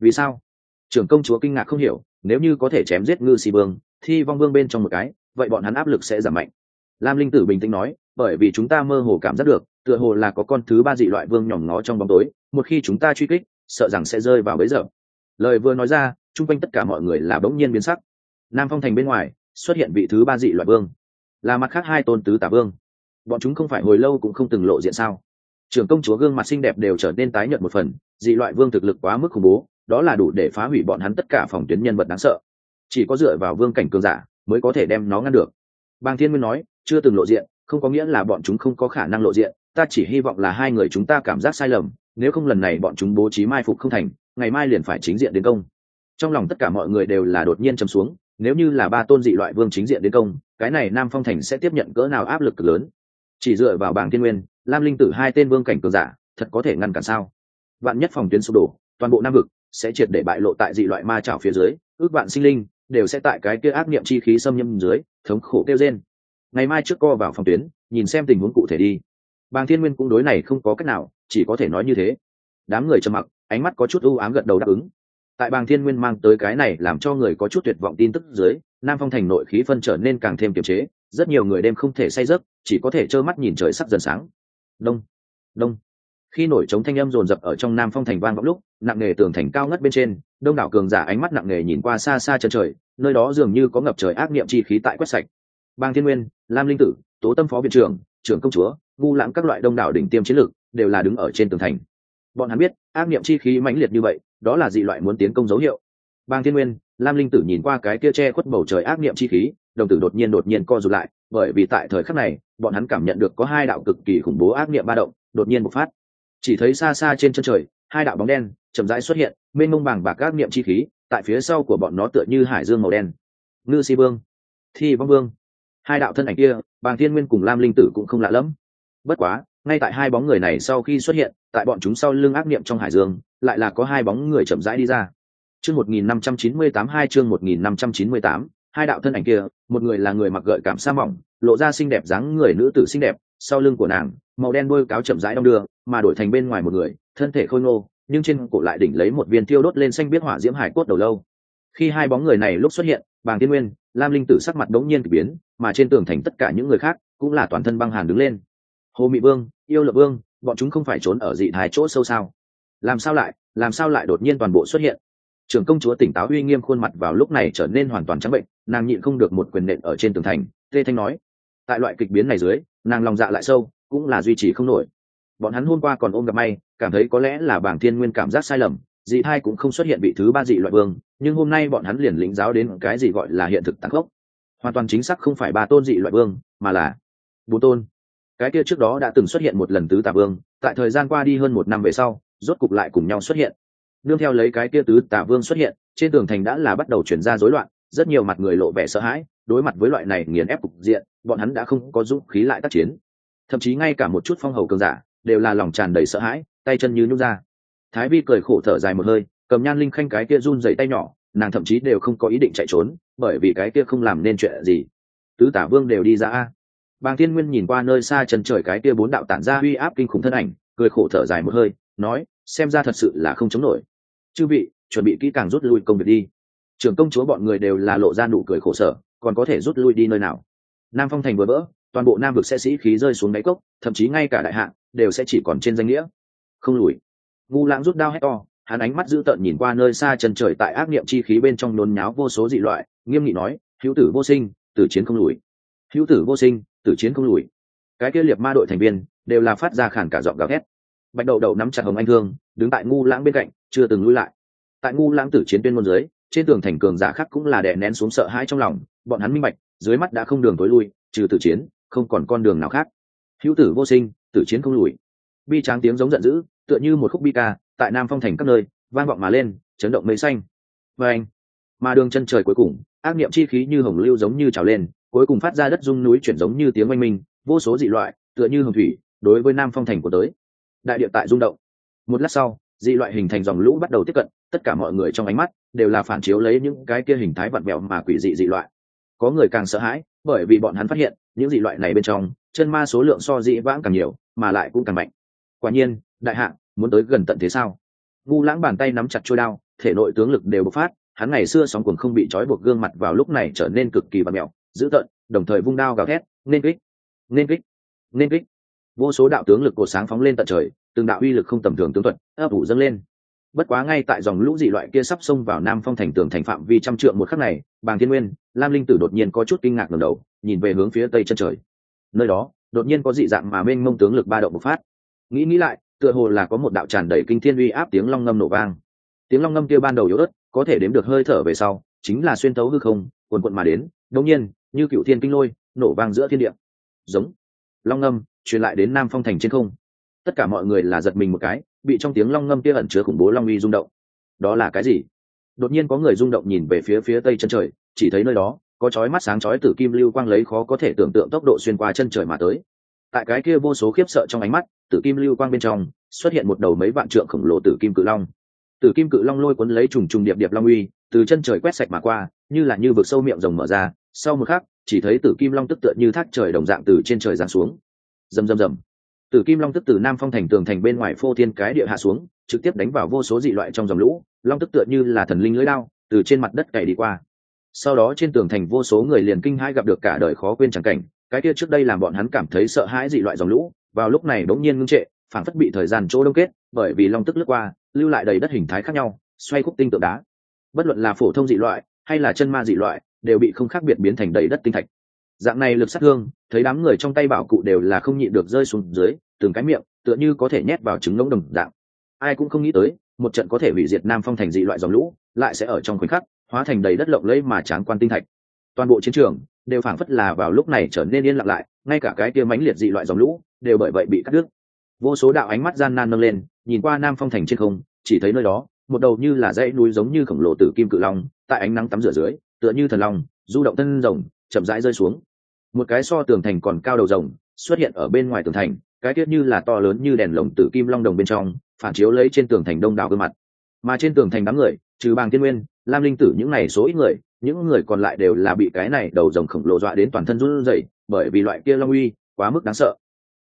Vì sao? Trưởng công chúa kinh ngạc không hiểu, nếu như có thể chém giết ngư si vương, thi vong vương bên trong một cái, vậy bọn hắn áp lực sẽ giảm mạnh. Lam linh tử bình tĩnh nói, bởi vì chúng ta mơ hồ cảm giác được, tựa hồ là có con thứ ba dị loại vương nhỏm nó trong bóng tối, một khi chúng ta truy kích, sợ rằng sẽ rơi vào bấy giờ lời vừa nói ra, chung quanh tất cả mọi người là bỗng nhiên biến sắc. Nam phong thành bên ngoài, xuất hiện vị thứ ba dị loại vương là mặt khác hai tôn tứ tả vương. Bọn chúng không phải hồi lâu cũng không từng lộ diện sao? Trưởng công chúa gương mặt xinh đẹp đều trở nên tái nhợt một phần, dị loại vương thực lực quá mức khủng bố, đó là đủ để phá hủy bọn hắn tất cả phòng tuyến nhân vật đáng sợ. Chỉ có dựa vào vương cảnh cường giả mới có thể đem nó ngăn được. Bàng thiên nguyên nói, chưa từng lộ diện, không có nghĩa là bọn chúng không có khả năng lộ diện, ta chỉ hy vọng là hai người chúng ta cảm giác sai lầm, nếu không lần này bọn chúng bố trí mai phục không thành, ngày mai liền phải chính diện đến công. Trong lòng tất cả mọi người đều là đột nhiên chấm xuống nếu như là ba tôn dị loại vương chính diện đến công, cái này nam phong thành sẽ tiếp nhận cỡ nào áp lực cực lớn? Chỉ dựa vào bảng thiên nguyên, lam linh tử hai tên vương cảnh cường giả, thật có thể ngăn cản sao? Vạn nhất phòng tuyến sụp đổ, toàn bộ nam vực sẽ triệt để bại lộ tại dị loại ma trảo phía dưới, ước vạn sinh linh đều sẽ tại cái kia ác niệm chi khí xâm nhâm dưới, thống khổ kêu trên ngày mai trước co vào phòng tuyến, nhìn xem tình huống cụ thể đi. Bàng thiên nguyên cũng đối này không có cách nào, chỉ có thể nói như thế. Đám người trầm mặc, ánh mắt có chút ưu ám gật đầu đáp ứng tại bàng thiên nguyên mang tới cái này làm cho người có chút tuyệt vọng tin tức dưới, nam phong thành nội khí phân trở nên càng thêm kiềm chế, rất nhiều người đêm không thể say giấc, chỉ có thể trơ mắt nhìn trời sắp dần sáng. Đông đông. Khi nổi trống thanh âm rồn rập ở trong nam phong thành vang vọng lúc, nặng nề tường thành cao ngất bên trên, đông đảo cường giả ánh mắt nặng nề nhìn qua xa xa chân trời, nơi đó dường như có ngập trời ác niệm chi khí tại quét sạch. Bang thiên nguyên, lam linh tử, tố tâm phó viện trưởng trưởng công chúa ngu lãng các loại đông đảo đỉnh tiêm chiến lược, đều là đứng ở trên tường thành bọn hắn biết, ác niệm chi khí mãnh liệt như vậy, đó là dị loại muốn tiến công dấu hiệu. Bang thiên nguyên, lam linh tử nhìn qua cái kia che khuất bầu trời ác niệm chi khí, đồng tử đột nhiên đột nhiên co rụt lại, bởi vì tại thời khắc này, bọn hắn cảm nhận được có hai đạo cực kỳ khủng bố ác niệm ba động, đột nhiên bộc phát. Chỉ thấy xa xa trên chân trời, hai đạo bóng đen chậm rãi xuất hiện, mênh mông bàng bạc ác niệm chi khí, tại phía sau của bọn nó tựa như hải dương màu đen. Ngư si vương, thi vong vương. Hai đạo thân ảnh kia, bàng thiên nguyên cùng lam linh tử cũng không lạ lẫm. Bất quá, ngay tại hai bóng người này sau khi xuất hiện tại bọn chúng sau lưng ác niệm trong hải dương, lại là có hai bóng người chậm rãi đi ra. Chương một nghìn năm trăm chín mươi tám, hai chương một nghìn năm trăm chín mươi tám, hai đạo thân ảnh kia, một người là người mặc gợi cảm sa mỏng, lộ ra xinh đẹp dáng người nữ tử xinh đẹp, sau lưng của nàng, màu đen đuôi cáo chậm rãi đông đưa, mà đổi thành bên ngoài một người, thân thể khôi ngô, nhưng trên cổ lại đỉnh lấy một viên tiêu đốt lên xanh biết hỏa diễm hải cốt đầu lâu. Khi hai bóng người này lúc xuất hiện, bàng tiên nguyên, lam linh tử sắc mặt đống nhiên kỳ biến, mà trên tường thành tất cả những người khác cũng là toàn thân băng hàn đứng lên. Hồ mị vương, yêu lập vương bọn chúng không phải trốn ở dị thái chỗ sâu sao? Làm sao lại, làm sao lại đột nhiên toàn bộ xuất hiện? Trưởng công chúa tỉnh táo uy nghiêm khuôn mặt vào lúc này trở nên hoàn toàn trắng bệnh, nàng nhịn không được một quyền nện ở trên tường thành, tê thanh nói. Tại loại kịch biến này dưới, nàng lòng dạ lại sâu, cũng là duy trì không nổi. Bọn hắn hôm qua còn ôm gặp may, cảm thấy có lẽ là bảng thiên nguyên cảm giác sai lầm, dị thai cũng không xuất hiện vị thứ ba dị loại vương, nhưng hôm nay bọn hắn liền lĩnh giáo đến cái gì gọi là hiện thực tăng gốc hoàn toàn chính xác không phải ba tôn dị loại vương, mà là bốn tôn cái kia trước đó đã từng xuất hiện một lần tứ tà vương, tại thời gian qua đi hơn một năm về sau, rốt cục lại cùng nhau xuất hiện. Nương theo lấy cái kia tứ tà vương xuất hiện, trên tường thành đã là bắt đầu chuyển ra rối loạn, rất nhiều mặt người lộ vẻ sợ hãi, đối mặt với loại này nghiền ép cục diện, bọn hắn đã không có dũng khí lại tác chiến. Thậm chí ngay cả một chút phong hầu cường giả, đều là lòng tràn đầy sợ hãi, tay chân như nhút ra. Thái vi cười khổ thở dài một hơi, cầm nhan linh khanh cái kia run dậy tay nhỏ, nàng thậm chí đều không có ý định chạy trốn, bởi vì cái kia không làm nên chuyện gì. Tứ tả vương đều đi ra a bàng thiên nguyên nhìn qua nơi xa chân trời cái kia bốn đạo tản ra uy áp kinh khủng thân ảnh, cười khổ thở dài một hơi, nói, xem ra thật sự là không chống nổi. Chư vị, chuẩn bị kỹ càng rút lui công việc đi. Trưởng công chúa bọn người đều là lộ ra nụ cười khổ sở, còn có thể rút lui đi nơi nào? Nam phong thành vừa vỡ, toàn bộ nam vực sẽ sĩ khí rơi xuống đáy cốc, thậm chí ngay cả đại hạ, đều sẽ chỉ còn trên danh nghĩa. Không lùi. Ngu lãng rút đao hét to, hắn ánh mắt dữ tợn nhìn qua nơi xa chân trời tại ác niệm chi khí bên trong nôn nháo vô số dị loại, nghiêm nghị nói, hữu tử vô sinh, tử chiến không lùi. Hữu tử vô sinh tử chiến không lùi. Cái kia liệt ma đội thành viên đều là phát ra khản cả giọng gào thét. Bạch đậu đậu nắm chặt hồng anh thương, đứng tại ngu lãng bên cạnh, chưa từng lui lại. Tại ngu lãng tử chiến tuyên môn dưới, trên tường thành cường giả khác cũng là đè nén xuống sợ hãi trong lòng, bọn hắn minh bạch, dưới mắt đã không đường tối lui, trừ tử chiến, không còn con đường nào khác. Hữu tử vô sinh, tử chiến không lùi. Bi tráng tiếng giống giận dữ, tựa như một khúc bi ca, tại nam phong thành các nơi, vang vọng mà lên, chấn động mây xanh. Và anh mà đường chân trời cuối cùng, ác niệm chi khí như hồng lưu giống như trào lên cuối cùng phát ra đất rung núi chuyển giống như tiếng oanh minh, vô số dị loại, tựa như hồng thủy, đối với nam phong thành của tới. Đại địa tại rung động. Một lát sau, dị loại hình thành dòng lũ bắt đầu tiếp cận, tất cả mọi người trong ánh mắt đều là phản chiếu lấy những cái kia hình thái vặn vẹo mà quỷ dị dị loại. Có người càng sợ hãi, bởi vì bọn hắn phát hiện, những dị loại này bên trong, chân ma số lượng so dị vãng càng nhiều, mà lại cũng càng mạnh. Quả nhiên, đại hạng muốn tới gần tận thế sao? Ngu lãng bàn tay nắm chặt trôi đao, thể nội tướng lực đều bộc phát, hắn ngày xưa sóng cuồng không bị trói buộc gương mặt vào lúc này trở nên cực kỳ vặn mẹo dữ tợn, đồng thời vung đao gào thét, nên kích nên kích nên kích. Vô số đạo tướng lực cổ sáng phóng lên tận trời, từng đạo uy lực không tầm thường tướng thuật ấp ủ dâng lên. Bất quá ngay tại dòng lũ dị loại kia sắp xông vào nam phong thành tường thành phạm vi trăm trượng một khắc này, bàng thiên nguyên, lam linh tử đột nhiên có chút kinh ngạc ngầm đầu, nhìn về hướng phía tây chân trời. Nơi đó, đột nhiên có dị dạng mà mênh mông tướng lực ba động bộc phát. Nghĩ nghĩ lại, tựa hồ là có một đạo tràn đầy kinh thiên uy áp tiếng long ngâm nổ vang. Tiếng long ngâm kia ban đầu yếu ớt, có thể đếm được hơi thở về sau, chính là xuyên tấu hư không quần quận mà đến. Đột nhiên như cựu thiên kinh lôi, nổ vang giữa thiên địa. Giống. Long ngâm, truyền lại đến nam phong thành trên không. Tất cả mọi người là giật mình một cái, bị trong tiếng long ngâm kia ẩn chứa khủng bố long uy rung động. Đó là cái gì? Đột nhiên có người rung động nhìn về phía phía tây chân trời, chỉ thấy nơi đó, có chói mắt sáng chói tử kim lưu quang lấy khó có thể tưởng tượng tốc độ xuyên qua chân trời mà tới. Tại cái kia vô số khiếp sợ trong ánh mắt tử kim lưu quang bên trong, xuất hiện một đầu mấy vạn trượng khổng lồ tử kim cự long. Tử kim cự long lôi cuốn lấy trùng trùng điệp điệp long uy, từ chân trời quét sạch mà qua, như là như vực sâu miệng rồng mở ra sau một khắc, chỉ thấy tử kim long tức tựa như thác trời đồng dạng từ trên trời giáng xuống. Rầm rầm rầm. Tử kim long tức từ nam phong thành tường thành bên ngoài phô thiên cái địa hạ xuống, trực tiếp đánh vào vô số dị loại trong dòng lũ, long tức tựa như là thần linh lưỡi lao từ trên mặt đất cày đi qua. Sau đó trên tường thành vô số người liền kinh hãi gặp được cả đời khó quên chẳng cảnh, cái kia trước đây làm bọn hắn cảm thấy sợ hãi dị loại dòng lũ, vào lúc này đống nhiên ngưng trệ, phảng phất bị thời gian chỗ đông kết, bởi vì long tức lướt qua, lưu lại đầy đất hình thái khác nhau, xoay khúc tinh tượng đá. Bất luận là phổ thông dị loại, hay là chân ma dị loại đều bị không khác biệt biến thành đầy đất tinh thạch. Dạng này lực sát thương, thấy đám người trong tay bảo cụ đều là không nhịn được rơi xuống dưới, từng cái miệng, tựa như có thể nhét vào trứng ngỗng đồng dạng. Ai cũng không nghĩ tới, một trận có thể hủy diệt nam phong thành dị loại dòng lũ, lại sẽ ở trong khoảnh khắc, hóa thành đầy đất lộng lẫy mà tráng quan tinh thạch. Toàn bộ chiến trường, đều phảng phất là vào lúc này trở nên yên lặng lại, ngay cả cái kia mãnh liệt dị loại dòng lũ, đều bởi vậy bị cắt đứt. Vô số đạo ánh mắt gian nan nâng lên, nhìn qua nam phong thành trên không, chỉ thấy nơi đó, một đầu như là dãy núi giống như khổng lồ tử kim cự long, tại ánh nắng tắm rửa dưới tựa như thần long, du động thân rồng, chậm rãi rơi xuống. Một cái so tường thành còn cao đầu rồng xuất hiện ở bên ngoài tường thành, cái tiết như là to lớn như đèn lồng tử kim long đồng bên trong, phản chiếu lấy trên tường thành đông đảo gương mặt. Mà trên tường thành đám người, trừ bàng thiên nguyên, lam linh tử những này số ít người, những người còn lại đều là bị cái này đầu rồng khổng lồ dọa đến toàn thân run rẩy, bởi vì loại kia long uy quá mức đáng sợ.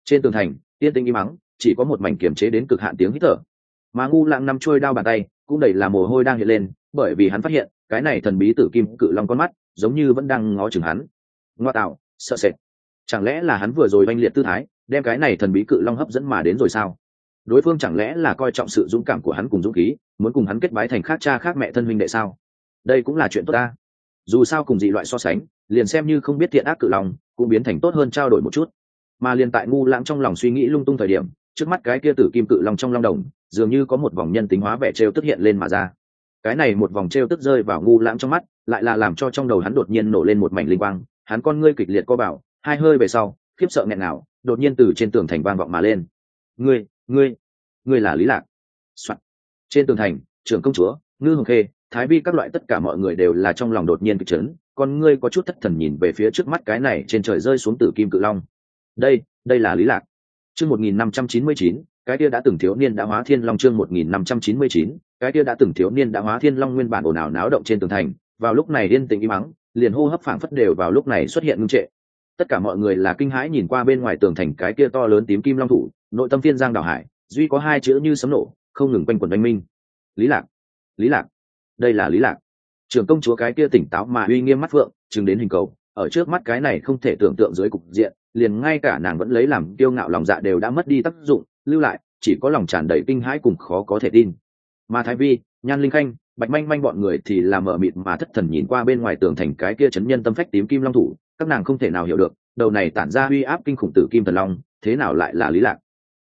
Trên tường thành, tiên tinh im mắng chỉ có một mảnh kiềm chế đến cực hạn tiếng hít thở. Mà ngu lạng nằm trôi đao bàn tay, cũng đầy là mồ hôi đang hiện lên, bởi vì hắn phát hiện cái này thần bí tử kim cự long con mắt, giống như vẫn đang ngó chừng hắn. Ngoa tạo, sợ sệt. Chẳng lẽ là hắn vừa rồi oanh liệt tư thái, đem cái này thần bí cự long hấp dẫn mà đến rồi sao? Đối phương chẳng lẽ là coi trọng sự dũng cảm của hắn cùng dũng khí, muốn cùng hắn kết bái thành khác cha khác mẹ thân huynh đệ sao? Đây cũng là chuyện tốt ta. Dù sao cùng dị loại so sánh, liền xem như không biết thiện ác cự lòng cũng biến thành tốt hơn trao đổi một chút. Mà liền tại ngu lãng trong lòng suy nghĩ lung tung thời điểm, trước mắt cái kia tử kim cự long trong long đồng, dường như có một vòng nhân tính hóa vẻ trêu tức hiện lên mà ra cái này một vòng treo tức rơi vào ngu lãng trong mắt, lại là làm cho trong đầu hắn đột nhiên nổ lên một mảnh linh quang, hắn con ngươi kịch liệt co bảo, hai hơi về sau, khiếp sợ nghẹn nào đột nhiên từ trên tường thành vang vọng mà lên. Ngươi ngươi ngươi là lý lạc、Soạn. trên tường thành, trưởng công chúa, ngư hồng khê, thái vi các loại tất cả mọi người đều là trong lòng đột nhiên kịch trấn con ngươi có chút thất thần nhìn về phía trước mắt cái này trên trời rơi xuống từ kim cự long. Đây đây là lý lạc. Chương một nghìn năm trăm chín mươi chín, cái kia đã từng thiếu niên đã hóa thiên long chương một nghìn năm trăm chín mươi chín cái kia đã từng thiếu niên đã hóa thiên long nguyên bản ồn ào náo động trên tường thành, vào lúc này yên tĩnh im mắng liền hô hấp phảng phất đều vào lúc này xuất hiện ngưng trệ. Tất cả mọi người là kinh hãi nhìn qua bên ngoài tường thành cái kia to lớn tím kim long thủ, nội tâm phiên giang đảo hải, duy có hai chữ như sấm nổ, không ngừng quanh quẩn oanh minh. Lý lạc lý lạc, đây là lý lạc. Trưởng công chúa cái kia tỉnh táo mà uy nghiêm mắt phượng, chừng đến hình cầu, ở trước mắt cái này không thể tưởng tượng dưới cục diện, liền ngay cả nàng vẫn lấy làm kiêu ngạo lòng dạ đều đã mất đi tác dụng, lưu lại, chỉ có lòng tràn đầy kinh hãi cùng khó có thể tin mà thái vi, nhan linh khanh, bạch manh manh bọn người thì làm mở mịt mà thất thần nhìn qua bên ngoài tường thành cái kia chấn nhân tâm phách tím kim long thủ, các nàng không thể nào hiểu được, đầu này tản ra uy áp kinh khủng tử kim thần long, thế nào lại là lý lạc.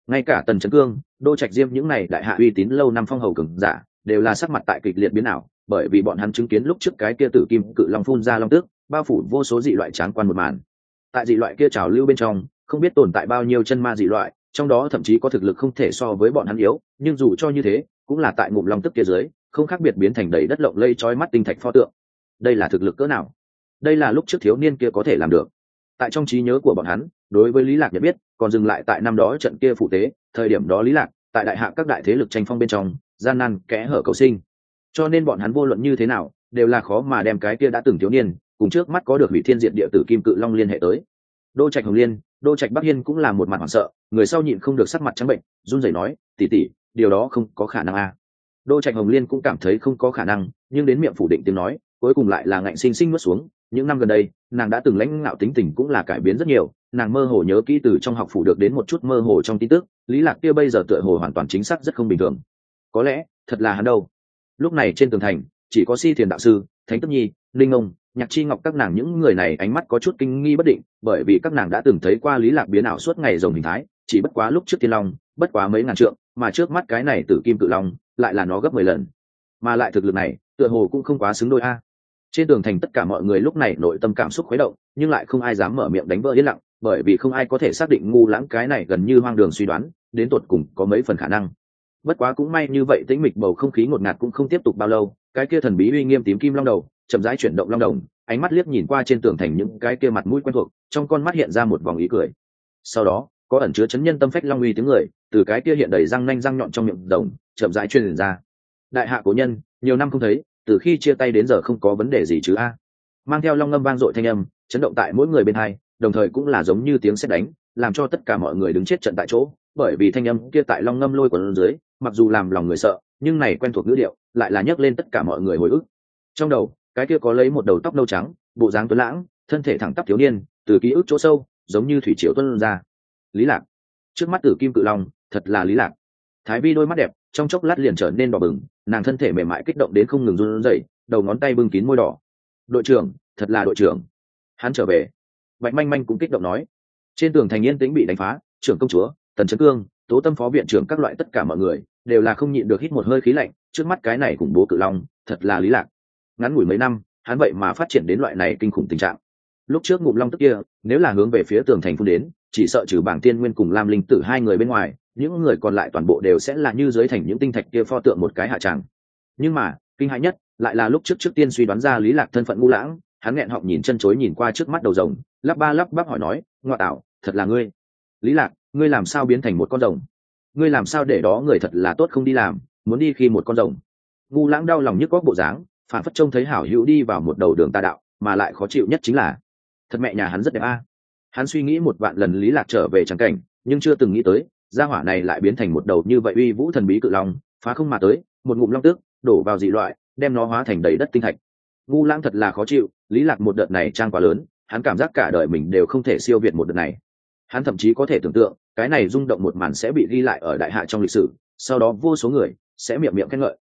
Ngay cả tần trấn cương, đô trạch diêm những này đại hạ uy tín lâu năm phong hầu cường giả, đều là sắc mặt tại kịch liệt biến ảo, bởi vì bọn hắn chứng kiến lúc trước cái kia tử kim cự long phun ra long tước, bao phủ vô số dị loại tráng quan một màn. Tại dị loại kia trào lưu bên trong, không biết tồn tại bao nhiêu chân ma dị loại, trong đó thậm chí có thực lực không thể so với bọn hắn yếu, nhưng dù cho như thế cũng là tại ngụm long tức kia dưới, không khác biệt biến thành đầy đất lộng lây trói mắt tinh thạch pho tượng. Đây là thực lực cỡ nào? Đây là lúc trước thiếu niên kia có thể làm được. Tại trong trí nhớ của bọn hắn, đối với lý lạc nhận biết, còn dừng lại tại năm đó trận kia phụ tế, thời điểm đó lý lạc, tại đại hạ các đại thế lực tranh phong bên trong, gian nan, kẽ hở cầu sinh. Cho nên bọn hắn vô luận như thế nào, đều là khó mà đem cái kia đã từng thiếu niên, cùng trước mắt có được hủy thiên diện địa tử kim cự long liên hệ tới. Đô trạch hồng liên, đô trạch bắc hiên cũng là một mặt hoảng sợ, người sau nhịn không được sắc mặt trắng bệnh, run rẩy nói tỉ tỉ điều đó không có khả năng a à. đô trạch hồng liên cũng cảm thấy không có khả năng, nhưng đến miệng phủ định tiếng nói, cuối cùng lại là ngạnh sinh sinh mất xuống. Những năm gần đây, nàng đã từng lãnh ngạo tính tình cũng là cải biến rất nhiều. Nàng mơ hồ nhớ kỹ từ trong học phủ được đến một chút mơ hồ trong tin tức, lý lạc kia bây giờ tựa hồ hoàn toàn chính xác rất không bình thường. Có lẽ, thật là hắn đâu. Lúc này trên tường thành, chỉ có si thiền đạo sư, thánh tức nhi linh ông, nhạc chi ngọc các nàng những người này ánh mắt có chút kinh nghi bất định, bởi vì các nàng đã từng thấy qua lý lạc biến ảo suốt ngày rồng hình thái chỉ bất quá lúc trước thiên long, bất quá mấy ngàn trượng, mà trước mắt cái này tử kim cự long, lại là nó gấp mười lần. Mà lại thực lực này, tựa hồ cũng không quá xứng đôi a. Trên tường thành tất cả mọi người lúc này nội tâm cảm xúc khuấy động, nhưng lại không ai dám mở miệng đánh vỡ yên lặng, bởi vì không ai có thể xác định ngu lãng cái này gần như hoang đường suy đoán, đến tột cùng có mấy phần khả năng. Bất quá cũng may như vậy tĩnh mịch bầu không khí ngột ngạt cũng không tiếp tục bao lâu, cái kia thần bí uy nghiêm tím kim long đầu, chậm rãi chuyển động long đồng, ánh mắt liếc nhìn qua trên tường thành những cái kia mặt mũi quen thuộc, trong con mắt hiện ra một vòng ý cười. Sau đó có ẩn chứa chấn nhân tâm phách long uy tiếng người, từ cái kia hiện đầy răng nanh răng nhọn trong miệng đồng chậm rãi truyền ra. Đại hạ cố nhân, nhiều năm không thấy, từ khi chia tay đến giờ không có vấn đề gì chứ a. Mang theo long ngâm vang dội thanh âm, chấn động tại mỗi người bên hai, đồng thời cũng là giống như tiếng sét đánh, làm cho tất cả mọi người đứng chết trận tại chỗ, bởi vì thanh âm kia tại long ngâm lôi của dưới, mặc dù làm lòng người sợ, nhưng này quen thuộc ngữ điệu, lại là nhấc lên tất cả mọi người hồi ức. Trong đầu, cái kia có lấy một đầu tóc nâu trắng, bộ dáng tuấn lãng, thân thể thẳng tắp thiếu niên, từ ký ức chỗ sâu, giống như thủy triều tuân ra lý lạc. Trước mắt tử kim cự long, thật là lý lạc. Thái vi đôi mắt đẹp, trong chốc lát liền trở nên đỏ bừng, nàng thân thể mềm mại kích động đến không ngừng run rẩy, đầu ngón tay bưng kín môi đỏ. Đội trưởng, thật là đội trưởng. Hắn trở về. Bạch manh manh cũng kích động nói. Trên tường thành yên tĩnh bị đánh phá, trưởng công chúa, tần trấn cương, tố tâm phó viện trưởng các loại tất cả mọi người, đều là không nhịn được hít một hơi khí lạnh, trước mắt cái này khủng bố cự long, thật là lý lạc. Ngắn ngủi mấy năm, hắn vậy mà phát triển đến loại này kinh khủng tình trạng. Lúc trước ngụm long tức kia, nếu là hướng về phía tường thành phun đến chỉ sợ trừ bảng tiên nguyên cùng lam linh tử hai người bên ngoài, những người còn lại toàn bộ đều sẽ là như dưới thành những tinh thạch kia pho tượng một cái hạ tràng. Nhưng mà, kinh hãi nhất, lại là lúc trước trước tiên suy đoán ra lý lạc thân phận ngu lãng, hắn nghẹn họng nhìn chân chối nhìn qua trước mắt đầu rồng, lắp ba lắp bắp hỏi nói, ngoa tạo, thật là ngươi? Lý lạc, ngươi làm sao biến thành một con rồng? Ngươi làm sao để đó người thật là tốt không đi làm, muốn đi khi một con rồng? Ngu lãng đau lòng nhức góc bộ dáng, phản phất trông thấy hảo hữu đi vào một đầu đường tà đạo, mà lại khó chịu nhất chính là, thật mẹ nhà hắn rất đẹp a hắn suy nghĩ một vạn lần lý lạc trở về trắng cảnh, nhưng chưa từng nghĩ tới, gia hỏa này lại biến thành một đầu như vậy uy vũ thần bí cự long, phá không mà tới, một ngụm long tước, đổ vào dị loại, đem nó hóa thành đầy đất tinh thạch. Ngu lãng thật là khó chịu, lý lạc một đợt này trang quá lớn, hắn cảm giác cả đời mình đều không thể siêu việt một đợt này. Hắn thậm chí có thể tưởng tượng, cái này rung động một màn sẽ bị ghi lại ở đại hạ trong lịch sử, sau đó vô số người sẽ miệng miệng khen ngợi.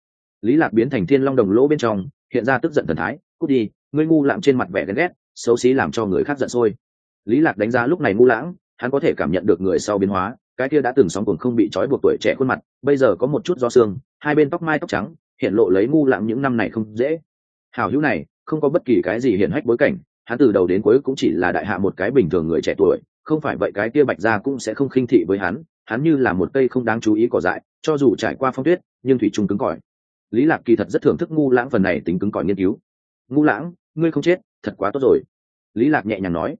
Lý lạc biến thành thiên long đồng lỗ bên trong, hiện ra tức giận thần thái, cút đi, ngươi ngu lạm trên mặt vẻ ghen ghét, xấu xí làm cho người khác giận sôi lý lạc đánh giá lúc này ngu lãng, hắn có thể cảm nhận được người sau biến hóa, cái kia đã từng sóng cuồng không bị trói buộc tuổi trẻ khuôn mặt, bây giờ có một chút do xương, hai bên tóc mai tóc trắng, hiện lộ lấy ngu lãng những năm này không dễ. Hào hữu này, không có bất kỳ cái gì hiện hách bối cảnh, hắn từ đầu đến cuối cũng chỉ là đại hạ một cái bình thường người trẻ tuổi, không phải vậy cái kia bạch gia cũng sẽ không khinh thị với hắn hắn như là một cây không đáng chú ý cỏ dại, cho dù trải qua phong tuyết, nhưng thủy trung cứng cỏi. Lý lạc kỳ thật rất thưởng thức ngu lãng phần này tính cứng cỏi nghiên cứu. Ngu lãng, ngươi không chết, thật quá tốt rồi. Lý lạc nhẹ nhàng nói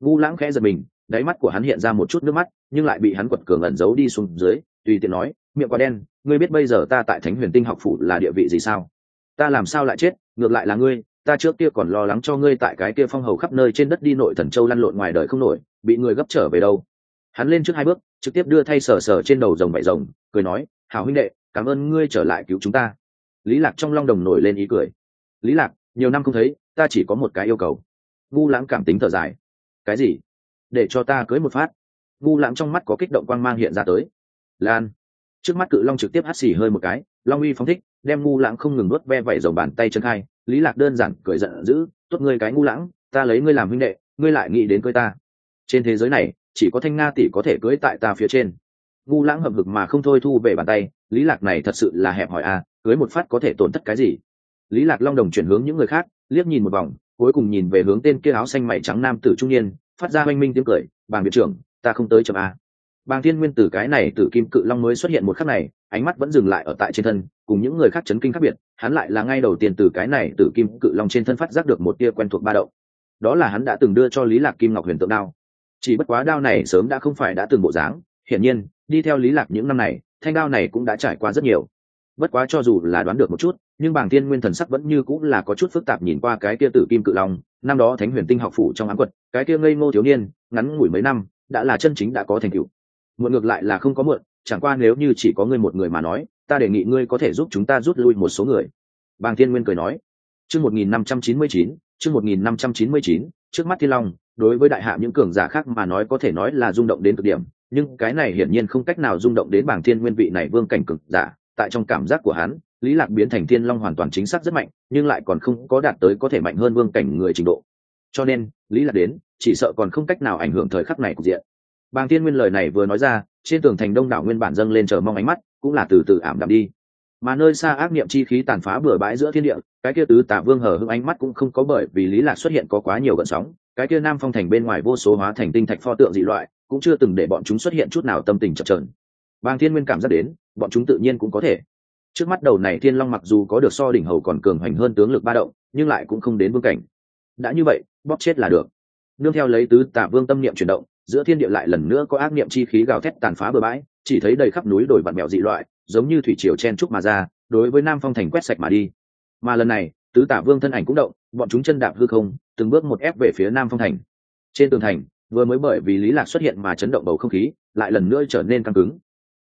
ngu lãng khẽ giật mình, đáy mắt của hắn hiện ra một chút nước mắt, nhưng lại bị hắn quật cường ẩn giấu đi xuống dưới, tùy tiện nói, miệng quá đen, ngươi biết bây giờ ta tại thánh huyền tinh học phủ là địa vị gì sao? Ta làm sao lại chết? Ngược lại là ngươi, ta trước kia còn lo lắng cho ngươi tại cái kia phong hầu khắp nơi trên đất đi nội thần châu lăn lộn ngoài đời không nổi, bị người gấp trở về đâu? Hắn lên trước hai bước, trực tiếp đưa thay sờ sờ trên đầu rồng vải rồng, cười nói, hảo huynh đệ, cảm ơn ngươi trở lại cứu chúng ta. Lý lạc trong long đồng nổi lên ý cười. Lý lạc, nhiều năm không thấy, ta chỉ có một cái yêu cầu. Ngu lãng cảm tính thở dài cái gì? Để cho ta cưới một phát. Ngu lãng trong mắt có kích động quang mang hiện ra tới. Lan. Trước mắt cự long trực tiếp hắt xì hơi một cái long uy phóng thích đem ngu lãng không ngừng nuốt ve vẩy dòng bàn tay chân khai. Lý lạc đơn giản cười giận dữ tốt ngươi cái ngu lãng ta lấy ngươi làm huynh đệ ngươi lại nghĩ đến cưới ta. Trên thế giới này chỉ có thanh nga tỷ có thể cưới tại ta phía trên. Ngu lãng hậm hực mà không thôi thu về bàn tay lý lạc này thật sự là hẹp hỏi a à, cưới một phát có thể tổn thất cái gì? Lý lạc long đồng chuyển hướng những người khác liếc nhìn một vòng cuối cùng nhìn về hướng tên kia áo xanh mày trắng nam tử trung niên, phát ra oanh minh tiếng cười, bàng viện trưởng, ta không tới chậm a bàng thiên nguyên tử cái này tử kim cự long mới xuất hiện một khắc này, ánh mắt vẫn dừng lại ở tại trên thân, cùng những người khác chấn kinh khác biệt, hắn lại là ngay đầu tiên từ cái này tử kim cự long trên thân phát giác được một tia quen thuộc ba động. đó là hắn đã từng đưa cho lý lạc kim ngọc huyền tượng đao. Chỉ bất quá đao này sớm đã không phải đã từng bộ dáng, hiển nhiên, đi theo lý lạc những năm này, thanh đao này cũng đã trải qua rất nhiều. Bất quá cho dù là đoán được một chút nhưng bảng tiên nguyên thần sắc vẫn như cũng là có chút phức tạp nhìn qua cái kia tử kim cự long, năm đó thánh huyền tinh học phủ trong ám quật, cái kia ngây ngô thiếu niên, ngắn ngủi mấy năm, đã là chân chính đã có thành tựu. Muộn ngược lại là không có muộn, chẳng qua nếu như chỉ có ngươi một người mà nói, ta đề nghị ngươi có thể giúp chúng ta rút lui một số người. Bàng thiên nguyên cười nói. Chương một nghìn năm trăm chín mươi chín, chương một nghìn năm trăm chín mươi chín, trước mắt thiên long, đối với đại hạ những cường giả khác mà nói có thể nói là rung động đến cực điểm, nhưng cái này hiển nhiên không cách nào rung động đến bảng thiên nguyên vị này vương cảnh cực giả, tại trong cảm giác của hắn lý lạc biến thành thiên long hoàn toàn chính xác rất mạnh, nhưng lại còn không có đạt tới có thể mạnh hơn vương cảnh người trình độ. Cho nên, lý lạc đến, chỉ sợ còn không cách nào ảnh hưởng thời khắc này của diện. Bàng Thiên nguyên lời này vừa nói ra, trên tường thành đông đảo nguyên bản dâng lên chờ mong ánh mắt, cũng là từ từ ảm đạm đi. Mà nơi xa ác niệm chi khí tàn phá bừa bãi giữa thiên địa, cái kia tứ tạ vương hờ hững ánh mắt cũng không có bởi vì lý lạc xuất hiện có quá nhiều gợn sóng, cái kia nam phong thành bên ngoài vô số hóa thành tinh thạch pho tượng dị loại, cũng chưa từng để bọn chúng xuất hiện chút nào tâm tình chập chờn. Bàng thiên nguyên cảm giác đến, bọn chúng tự nhiên cũng có thể trước mắt đầu này thiên long mặc dù có được so đỉnh hầu còn cường hoành hơn tướng lực ba động, nhưng lại cũng không đến vương cảnh. Đã như vậy, bóp chết là được. Nương theo lấy tứ tạ vương tâm niệm chuyển động, giữa thiên địa lại lần nữa có ác niệm chi khí gào thét tàn phá bừa bãi, chỉ thấy đầy khắp núi đồi vặn mèo dị loại, giống như thủy triều chen trúc mà ra, đối với nam phong thành quét sạch mà đi. Mà lần này, tứ tả vương thân ảnh cũng động, bọn chúng chân đạp hư không, từng bước một ép về phía nam phong thành. Trên tường thành, vừa mới bởi vì lý lạc xuất hiện mà chấn động bầu không khí, lại lần nữa trở nên căng cứng.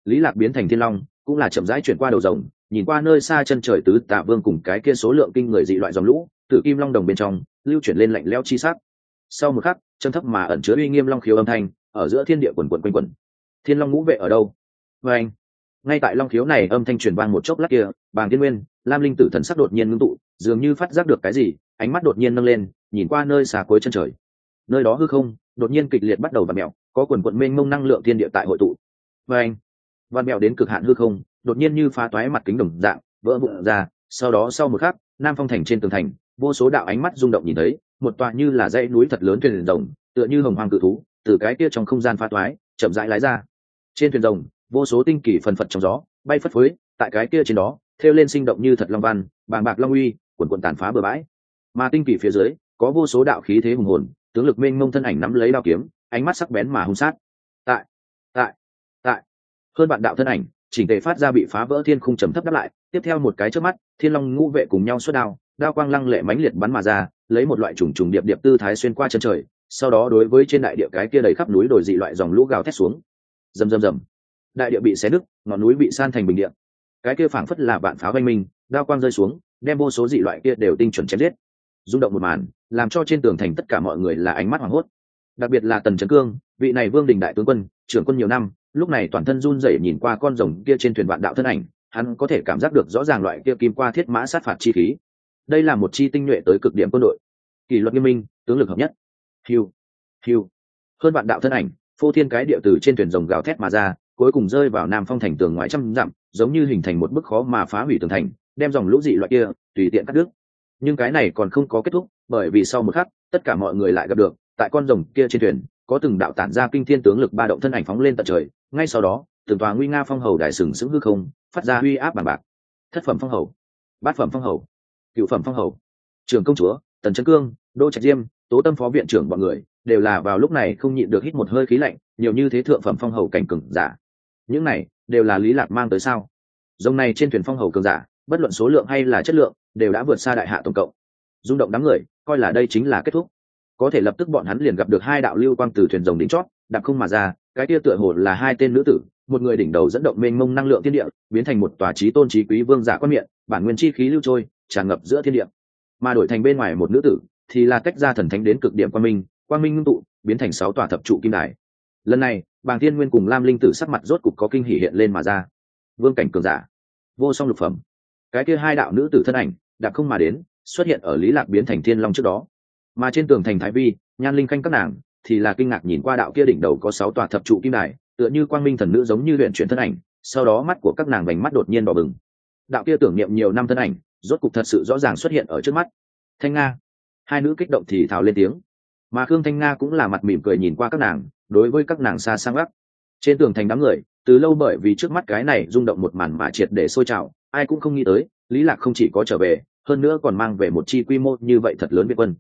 Lý lạc biến thành thiên long, cũng là chậm rãi chuyển qua đầu rồng nhìn qua nơi xa chân trời tứ tạ vương cùng cái kia số lượng kinh người dị loại dòng lũ tử kim long đồng bên trong, lưu chuyển lên lạnh lẽo chi sắc. Sau một khắc, chân thấp mà ẩn chứa uy nghiêm long khiếu âm thanh, ở giữa thiên địa quần quần quanh quẩn. Thiên long ngũ vệ ở đâu? Vê anh, ngay tại long khiếu này âm thanh truyền vang một chốc lát kia, bàng thiên nguyên, lam linh tử thần sắc đột nhiên ngưng tụ, dường như phát giác được cái gì, ánh mắt đột nhiên nâng lên, nhìn qua nơi xa cuối chân trời. Nơi đó hư không, đột nhiên kịch liệt bắt đầu và mẹo có quần quận mênh mông năng lượng thiên địa tại hội tụ. Và anh văn mẹo đến cực hạn hư không đột nhiên như phá toái mặt kính đồng dạng, vỡ vụn ra, sau đó sau một khắc, nam phong thành trên tường thành, vô số đạo ánh mắt rung động nhìn thấy, một tòa như là dãy núi thật lớn thuyền rồng, tựa như hồng hoàng cự thú, từ cái kia trong không gian phá toái, chậm rãi lái ra. Trên thuyền rồng, vô số tinh kỳ phần phật trong gió, bay phất phới, tại cái kia trên đó, thêu lên sinh động như thật long văn, bàng bạc long uy quần quần tàn phá bừa bãi. Mà tinh kỳ phía dưới, có vô số đạo khí thế hùng hồn, tướng lực mênh mông thân ảnh nắm lấy đao kiếm, ánh mắt sắc bén mà hung sát. Tại tại tại. Hơn bạn đạo thân ảnh chỉnh tề phát ra bị phá vỡ thiên khung trầm thấp đáp lại, tiếp theo một cái trước mắt, thiên long ngũ vệ cùng nhau xuất đao đao quang lăng lệ mãnh liệt bắn mà ra, lấy một loại trùng trùng điệp điệp tư thái xuyên qua chân trời, sau đó đối với trên đại địa cái kia đầy khắp núi đồi dị loại dòng lũ gào thét xuống. Rầm rầm rầm. Đại địa bị xé nứt, ngọn núi bị san thành bình địa. Cái kia phảng phất là vạn pháo oanh minh, đao quang rơi xuống, đem vô số dị loại kia đều tinh chuẩn chém giết. Rung động một màn, làm cho trên tường thành tất cả mọi người là ánh mắt hoảng hốt. Đặc biệt là tần trấn cương, vị này vương đình đại tướng quân, trưởng quân nhiều năm lúc này toàn thân run rẩy nhìn qua con rồng kia trên thuyền vạn đạo thân ảnh, hắn có thể cảm giác được rõ ràng loại kia kim qua thiết mã sát phạt chi khí. Đây là một chi tinh nhuệ tới cực điểm quân đội. Kỷ luật nghiêm minh, tướng lực hợp nhất. Hiu hiu. Hơn vạn đạo thân ảnh, phô thiên cái địa từ trên thuyền rồng gào thét mà ra, cuối cùng rơi vào nam phong thành tường ngoài trăm dặm, giống như hình thành một bức khó mà phá hủy tường thành, đem dòng lũ dị loại kia tùy tiện cắt đứt. Nhưng cái này còn không có kết thúc, bởi vì sau một khắc, tất cả mọi người lại gặp được, tại con rồng kia trên thuyền, có từng đạo tản ra kinh thiên tướng lực ba động thân ảnh phóng lên tận trời ngay sau đó, từng tòa nguy nga phong hầu đại sừng sững hư không phát ra uy áp bằng bạc. Thất phẩm phong hầu, bát phẩm phong hầu, cựu phẩm phong hầu, trường công chúa, tần trấn cương đô trạch diêm, tố tâm phó viện trưởng bọn người đều là vào lúc này không nhịn được hít một hơi khí lạnh, nhiều như thế thượng phẩm phong hầu cảnh cừng giả. Những này đều là lý lạc mang tới sao? Dòng này trên thuyền phong hầu cường giả, bất luận số lượng hay là chất lượng, đều đã vượt xa đại hạ tổng cộng. Rung động đám người, coi là đây chính là kết thúc. Có thể lập tức bọn hắn liền gặp được hai đạo lưu quang từ thuyền rồng đỉnh chót đạp không mà ra, cái kia tựa hồ là hai tên nữ tử, một người đỉnh đầu dẫn động mênh mông năng lượng thiên địa, biến thành một tòa trí tôn trí quý vương giả quan miệng, bản nguyên chi khí lưu trôi, tràn ngập giữa thiên địa. Mà đổi thành bên ngoài một nữ tử, thì là cách ra thần thánh đến cực điểm quang minh quang minh ngưng tụ, biến thành sáu tòa thập trụ kim đài. Lần này, bàng thiên nguyên cùng lam linh tử sắc mặt rốt cục có kinh hỉ hiện lên mà ra. Vương cảnh cường giả, vô song lục phẩm. Cái kia hai đạo nữ tử thân ảnh, đạp không mà đến, xuất hiện ở lý lạc biến thành thiên long trước đó. Mà trên tường thành thái vi, nhan linh khanh các nàng thì là kinh ngạc nhìn qua đạo kia đỉnh đầu có sáu tòa thập trụ kim đài, tựa như quang minh thần nữ giống như luyện chuyển thân ảnh, sau đó mắt của các nàng vành mắt đột nhiên đỏ bừng. Đạo kia tưởng niệm nhiều năm thân ảnh, rốt cục thật sự rõ ràng xuất hiện ở trước mắt. Thanh nga. Hai nữ kích động thì thào lên tiếng. Mà khương thanh nga cũng là mặt mỉm cười nhìn qua các nàng, đối với các nàng xa sang gắt trên tường thành đám người, từ lâu bởi vì trước mắt cái này rung động một màn mà triệt để sôi trào, ai cũng không nghĩ tới, lý lạc không chỉ có trở về, hơn nữa còn mang về một chi quy mô như vậy thật lớn việt quân.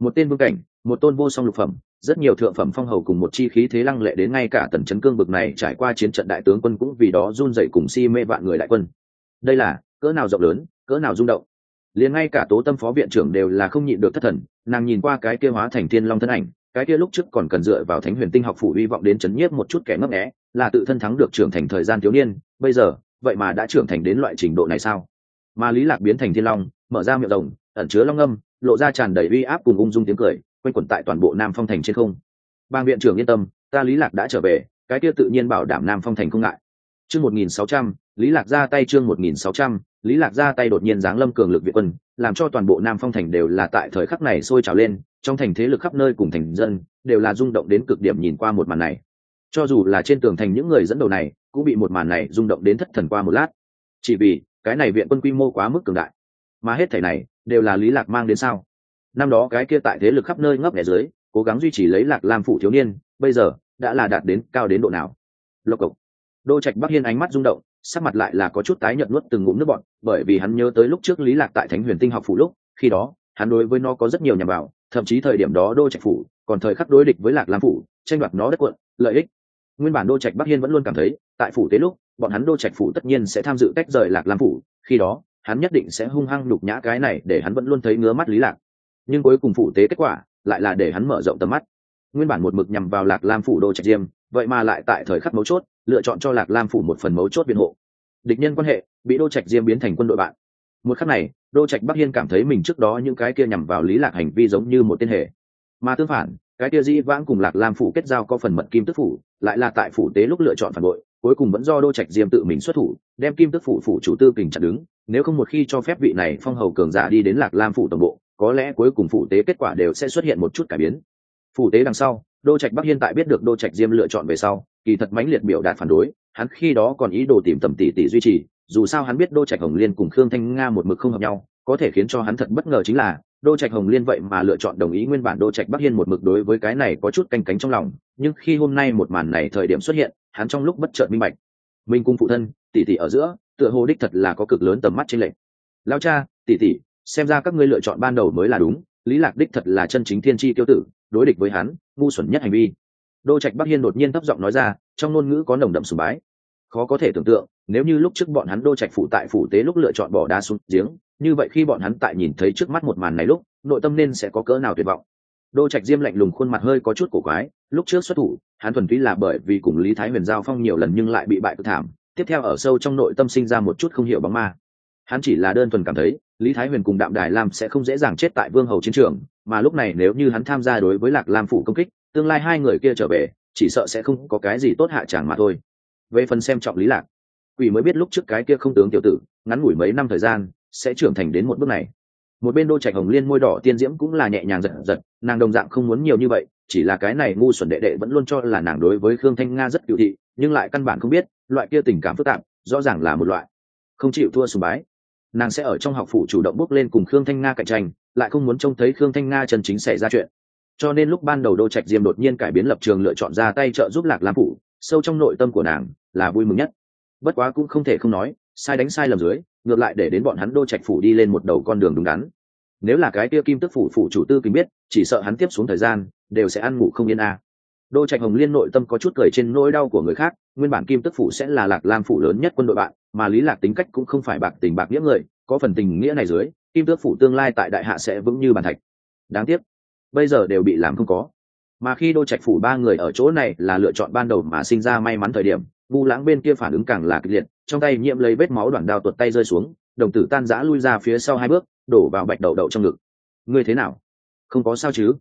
Một tên vương cảnh, một tôn vô song lục phẩm rất nhiều thượng phẩm phong hầu cùng một chi khí thế lăng lệ đến ngay cả tần chấn cương bực này trải qua chiến trận đại tướng quân cũng vì đó run dậy cùng si mê vạn người đại quân. Đây là, cỡ nào rộng lớn, cỡ nào rung động. Liền ngay cả tố tâm phó viện trưởng đều là không nhịn được thất thần, nàng nhìn qua cái kia hóa thành thiên long thân ảnh, cái kia lúc trước còn cần dựa vào thánh huyền tinh học phủ hy vọng đến chấn nhiếp một chút kẻ ngấp nghé, là tự thân thắng được trưởng thành thời gian thiếu niên, bây giờ, vậy mà đã trưởng thành đến loại trình độ này sao? Mà lý lạc biến thành thiên long, mở ra miệng rồng ẩn chứa long âm, lộ ra tràn đầy uy áp cùng ung dung tiếng cười quanh quẩn tại toàn bộ nam phong thành trên không. Bang viện trưởng yên tâm, ta lý lạc đã trở về, cái kia tự nhiên bảo đảm nam phong thành không ngại. Chương một nghìn sáu trăm, lý lạc ra tay chương một nghìn sáu trăm, lý lạc ra tay đột nhiên giáng lâm cường lực viện quân, làm cho toàn bộ nam phong thành đều là tại thời khắc này sôi trào lên, trong thành thế lực khắp nơi cùng thành dân đều là rung động đến cực điểm nhìn qua một màn này. Cho dù là trên tường thành những người dẫn đầu này, cũng bị một màn này rung động đến thất thần qua một lát. Chỉ vì, cái này viện quân quy mô quá mức cường đại. Mà hết thể này, đều là lý lạc mang đến sao? Năm đó cái kia tại thế lực khắp nơi ngấp nghé dưới, cố gắng duy trì lấy lạc lam phủ thiếu niên, bây giờ, đã là đạt đến cao đến độ nào? Lộc cộc. Đô trạch bắc hiên ánh mắt rung động, sắc mặt lại là có chút tái nhợt nuốt từng ngụm nước bọn bởi vì hắn nhớ tới lúc trước lý lạc tại thánh huyền tinh học phủ lúc, khi đó, hắn đối với nó có rất nhiều nhằm vào, thậm chí thời điểm đó đô trạch phủ, còn thời khắc đối địch với lạc lam phủ, tranh đoạt nó đất quận, lợi ích. Nguyên bản đô trạch bắc hiên vẫn luôn cảm thấy, tại phủ tế lúc, bọn hắn đô trạch phủ tất nhiên sẽ tham dự cách rời lạc lam phủ, khi đó, hắn nhất định sẽ hung hăng nhục nhã cái này để hắn vẫn luôn thấy ngứa mắt lý lạc nhưng cuối cùng phụ tế kết quả lại là để hắn mở rộng tầm mắt. Nguyên bản một mực nhằm vào lạc lam phủ đô trạch diêm, vậy mà lại tại thời khắc mấu chốt, lựa chọn cho lạc lam phủ một phần mấu chốt biện hộ. Địch nhân quan hệ bị đô trạch diêm biến thành quân đội bạn. Một khắc này, đô trạch bắc hiên cảm thấy mình trước đó những cái kia nhằm vào lý lạc hành vi giống như một tên hệ mà tương phản, cái kia dĩ vãng cùng lạc lam phủ kết giao có phần mật kim tức phủ, lại là tại phủ tế lúc lựa chọn phản bội, cuối cùng vẫn do đô trạch diêm tự mình xuất thủ, đem kim tức phủ phủ chủ tư kình chặn đứng, nếu không một khi cho phép vị này phong hầu cường giả đi đến lạc lam phủ tổng bộ có lẽ cuối cùng phụ tế kết quả đều sẽ xuất hiện một chút cải biến. Phụ tế đằng sau, đô trạch bắc hiên tại biết được đô trạch diêm lựa chọn về sau, kỳ thật mãnh liệt biểu đạt phản đối, hắn khi đó còn ý đồ tìm tầm tỷ tỷ duy trì, dù sao hắn biết đô trạch hồng liên cùng khương thanh nga một mực không hợp nhau, có thể khiến cho hắn thật bất ngờ chính là, đô trạch hồng liên vậy mà lựa chọn đồng ý nguyên bản đô trạch bắc hiên một mực đối với cái này có chút canh cánh trong lòng, nhưng khi hôm nay một màn này thời điểm xuất hiện, hắn trong lúc bất chợt minh bạch. Minh cung phụ thân, tỷ tỷ ở giữa, tựa hồ đích thật là có cực lớn tầm mắt trên lệnh lao cha, tỷ tỷ xem ra các ngươi lựa chọn ban đầu mới là đúng, lý lạc đích thật là chân chính thiên tri tiêu tử, đối địch với hắn, ngu xuẩn nhất hành vi. Đô trạch bắc hiên đột nhiên thấp giọng nói ra, trong ngôn ngữ có nồng đậm sùng bái. Khó có thể tưởng tượng, nếu như lúc trước bọn hắn đô trạch phủ tại phủ tế lúc lựa chọn bỏ đá xuống giếng, như vậy khi bọn hắn tại nhìn thấy trước mắt một màn này lúc, nội tâm nên sẽ có cỡ nào tuyệt vọng. Đô trạch diêm lạnh lùng khuôn mặt hơi có chút cổ quái, lúc trước xuất thủ, hắn thuần túy là bởi vì cùng lý thái huyền giao phong nhiều lần nhưng lại bị bại cực thảm, tiếp theo ở sâu trong nội tâm sinh ra một chút không hiểu bóng ma hắn chỉ là đơn thuần cảm thấy, lý thái huyền cùng đạm đài lam sẽ không dễ dàng chết tại vương hầu chiến trường, mà lúc này nếu như hắn tham gia đối với lạc lam phủ công kích, tương lai hai người kia trở về, chỉ sợ sẽ không có cái gì tốt hạ tràng mà thôi. Về phần xem trọng lý lạc, quỷ mới biết lúc trước cái kia không tướng tiểu tử, ngắn ngủi mấy năm thời gian, sẽ trưởng thành đến một bước này. Một bên đô trạch hồng liên môi đỏ tiên diễm cũng là nhẹ nhàng giật giật, nàng đồng dạng không muốn nhiều như vậy, chỉ là cái này ngu xuẩn đệ đệ vẫn luôn cho là nàng đối với khương thanh nga rất cựu thị, nhưng lại căn bản không biết, loại kia tình cảm phức tạp, rõ ràng là một loại không chịu thua sùng bái nàng sẽ ở trong học phủ chủ động bước lên cùng khương thanh nga cạnh tranh, lại không muốn trông thấy khương thanh nga chân chính xảy ra chuyện. Cho nên lúc ban đầu đô trạch diêm đột nhiên cải biến lập trường lựa chọn ra tay trợ giúp lạc lam phủ, sâu trong nội tâm của nàng là vui mừng nhất. Bất quá cũng không thể không nói, sai đánh sai lầm dưới, ngược lại để đến bọn hắn đô trạch phủ đi lên một đầu con đường đúng đắn. Nếu là cái kia kim tức phủ phủ chủ tư kính biết, chỉ sợ hắn tiếp xuống thời gian, đều sẽ ăn ngủ không yên a. à đô trạch hồng liên nội tâm có chút cười trên nỗi đau của người khác, nguyên bản kim tức phủ sẽ là lạc lam phủ lớn nhất quân đội bạn, mà lý lạc tính cách cũng không phải bạc tình bạc nghĩa người, có phần tình nghĩa này dưới, kim tước phủ tương lai tại đại hạ sẽ vững như bàn thạch. Đáng tiếc, bây giờ đều bị làm không có. Mà khi đô trạch phủ ba người ở chỗ này là lựa chọn ban đầu mà sinh ra may mắn thời điểm ngu lãng bên kia phản ứng càng là kịch liệt, trong tay nhiễm lấy vết máu đoạn đao tuột tay rơi xuống, đồng tử tan rã lui ra phía sau hai bước, đổ vào bạch đậu đậu trong ngực. Ngươi thế nào? Không có sao chứ?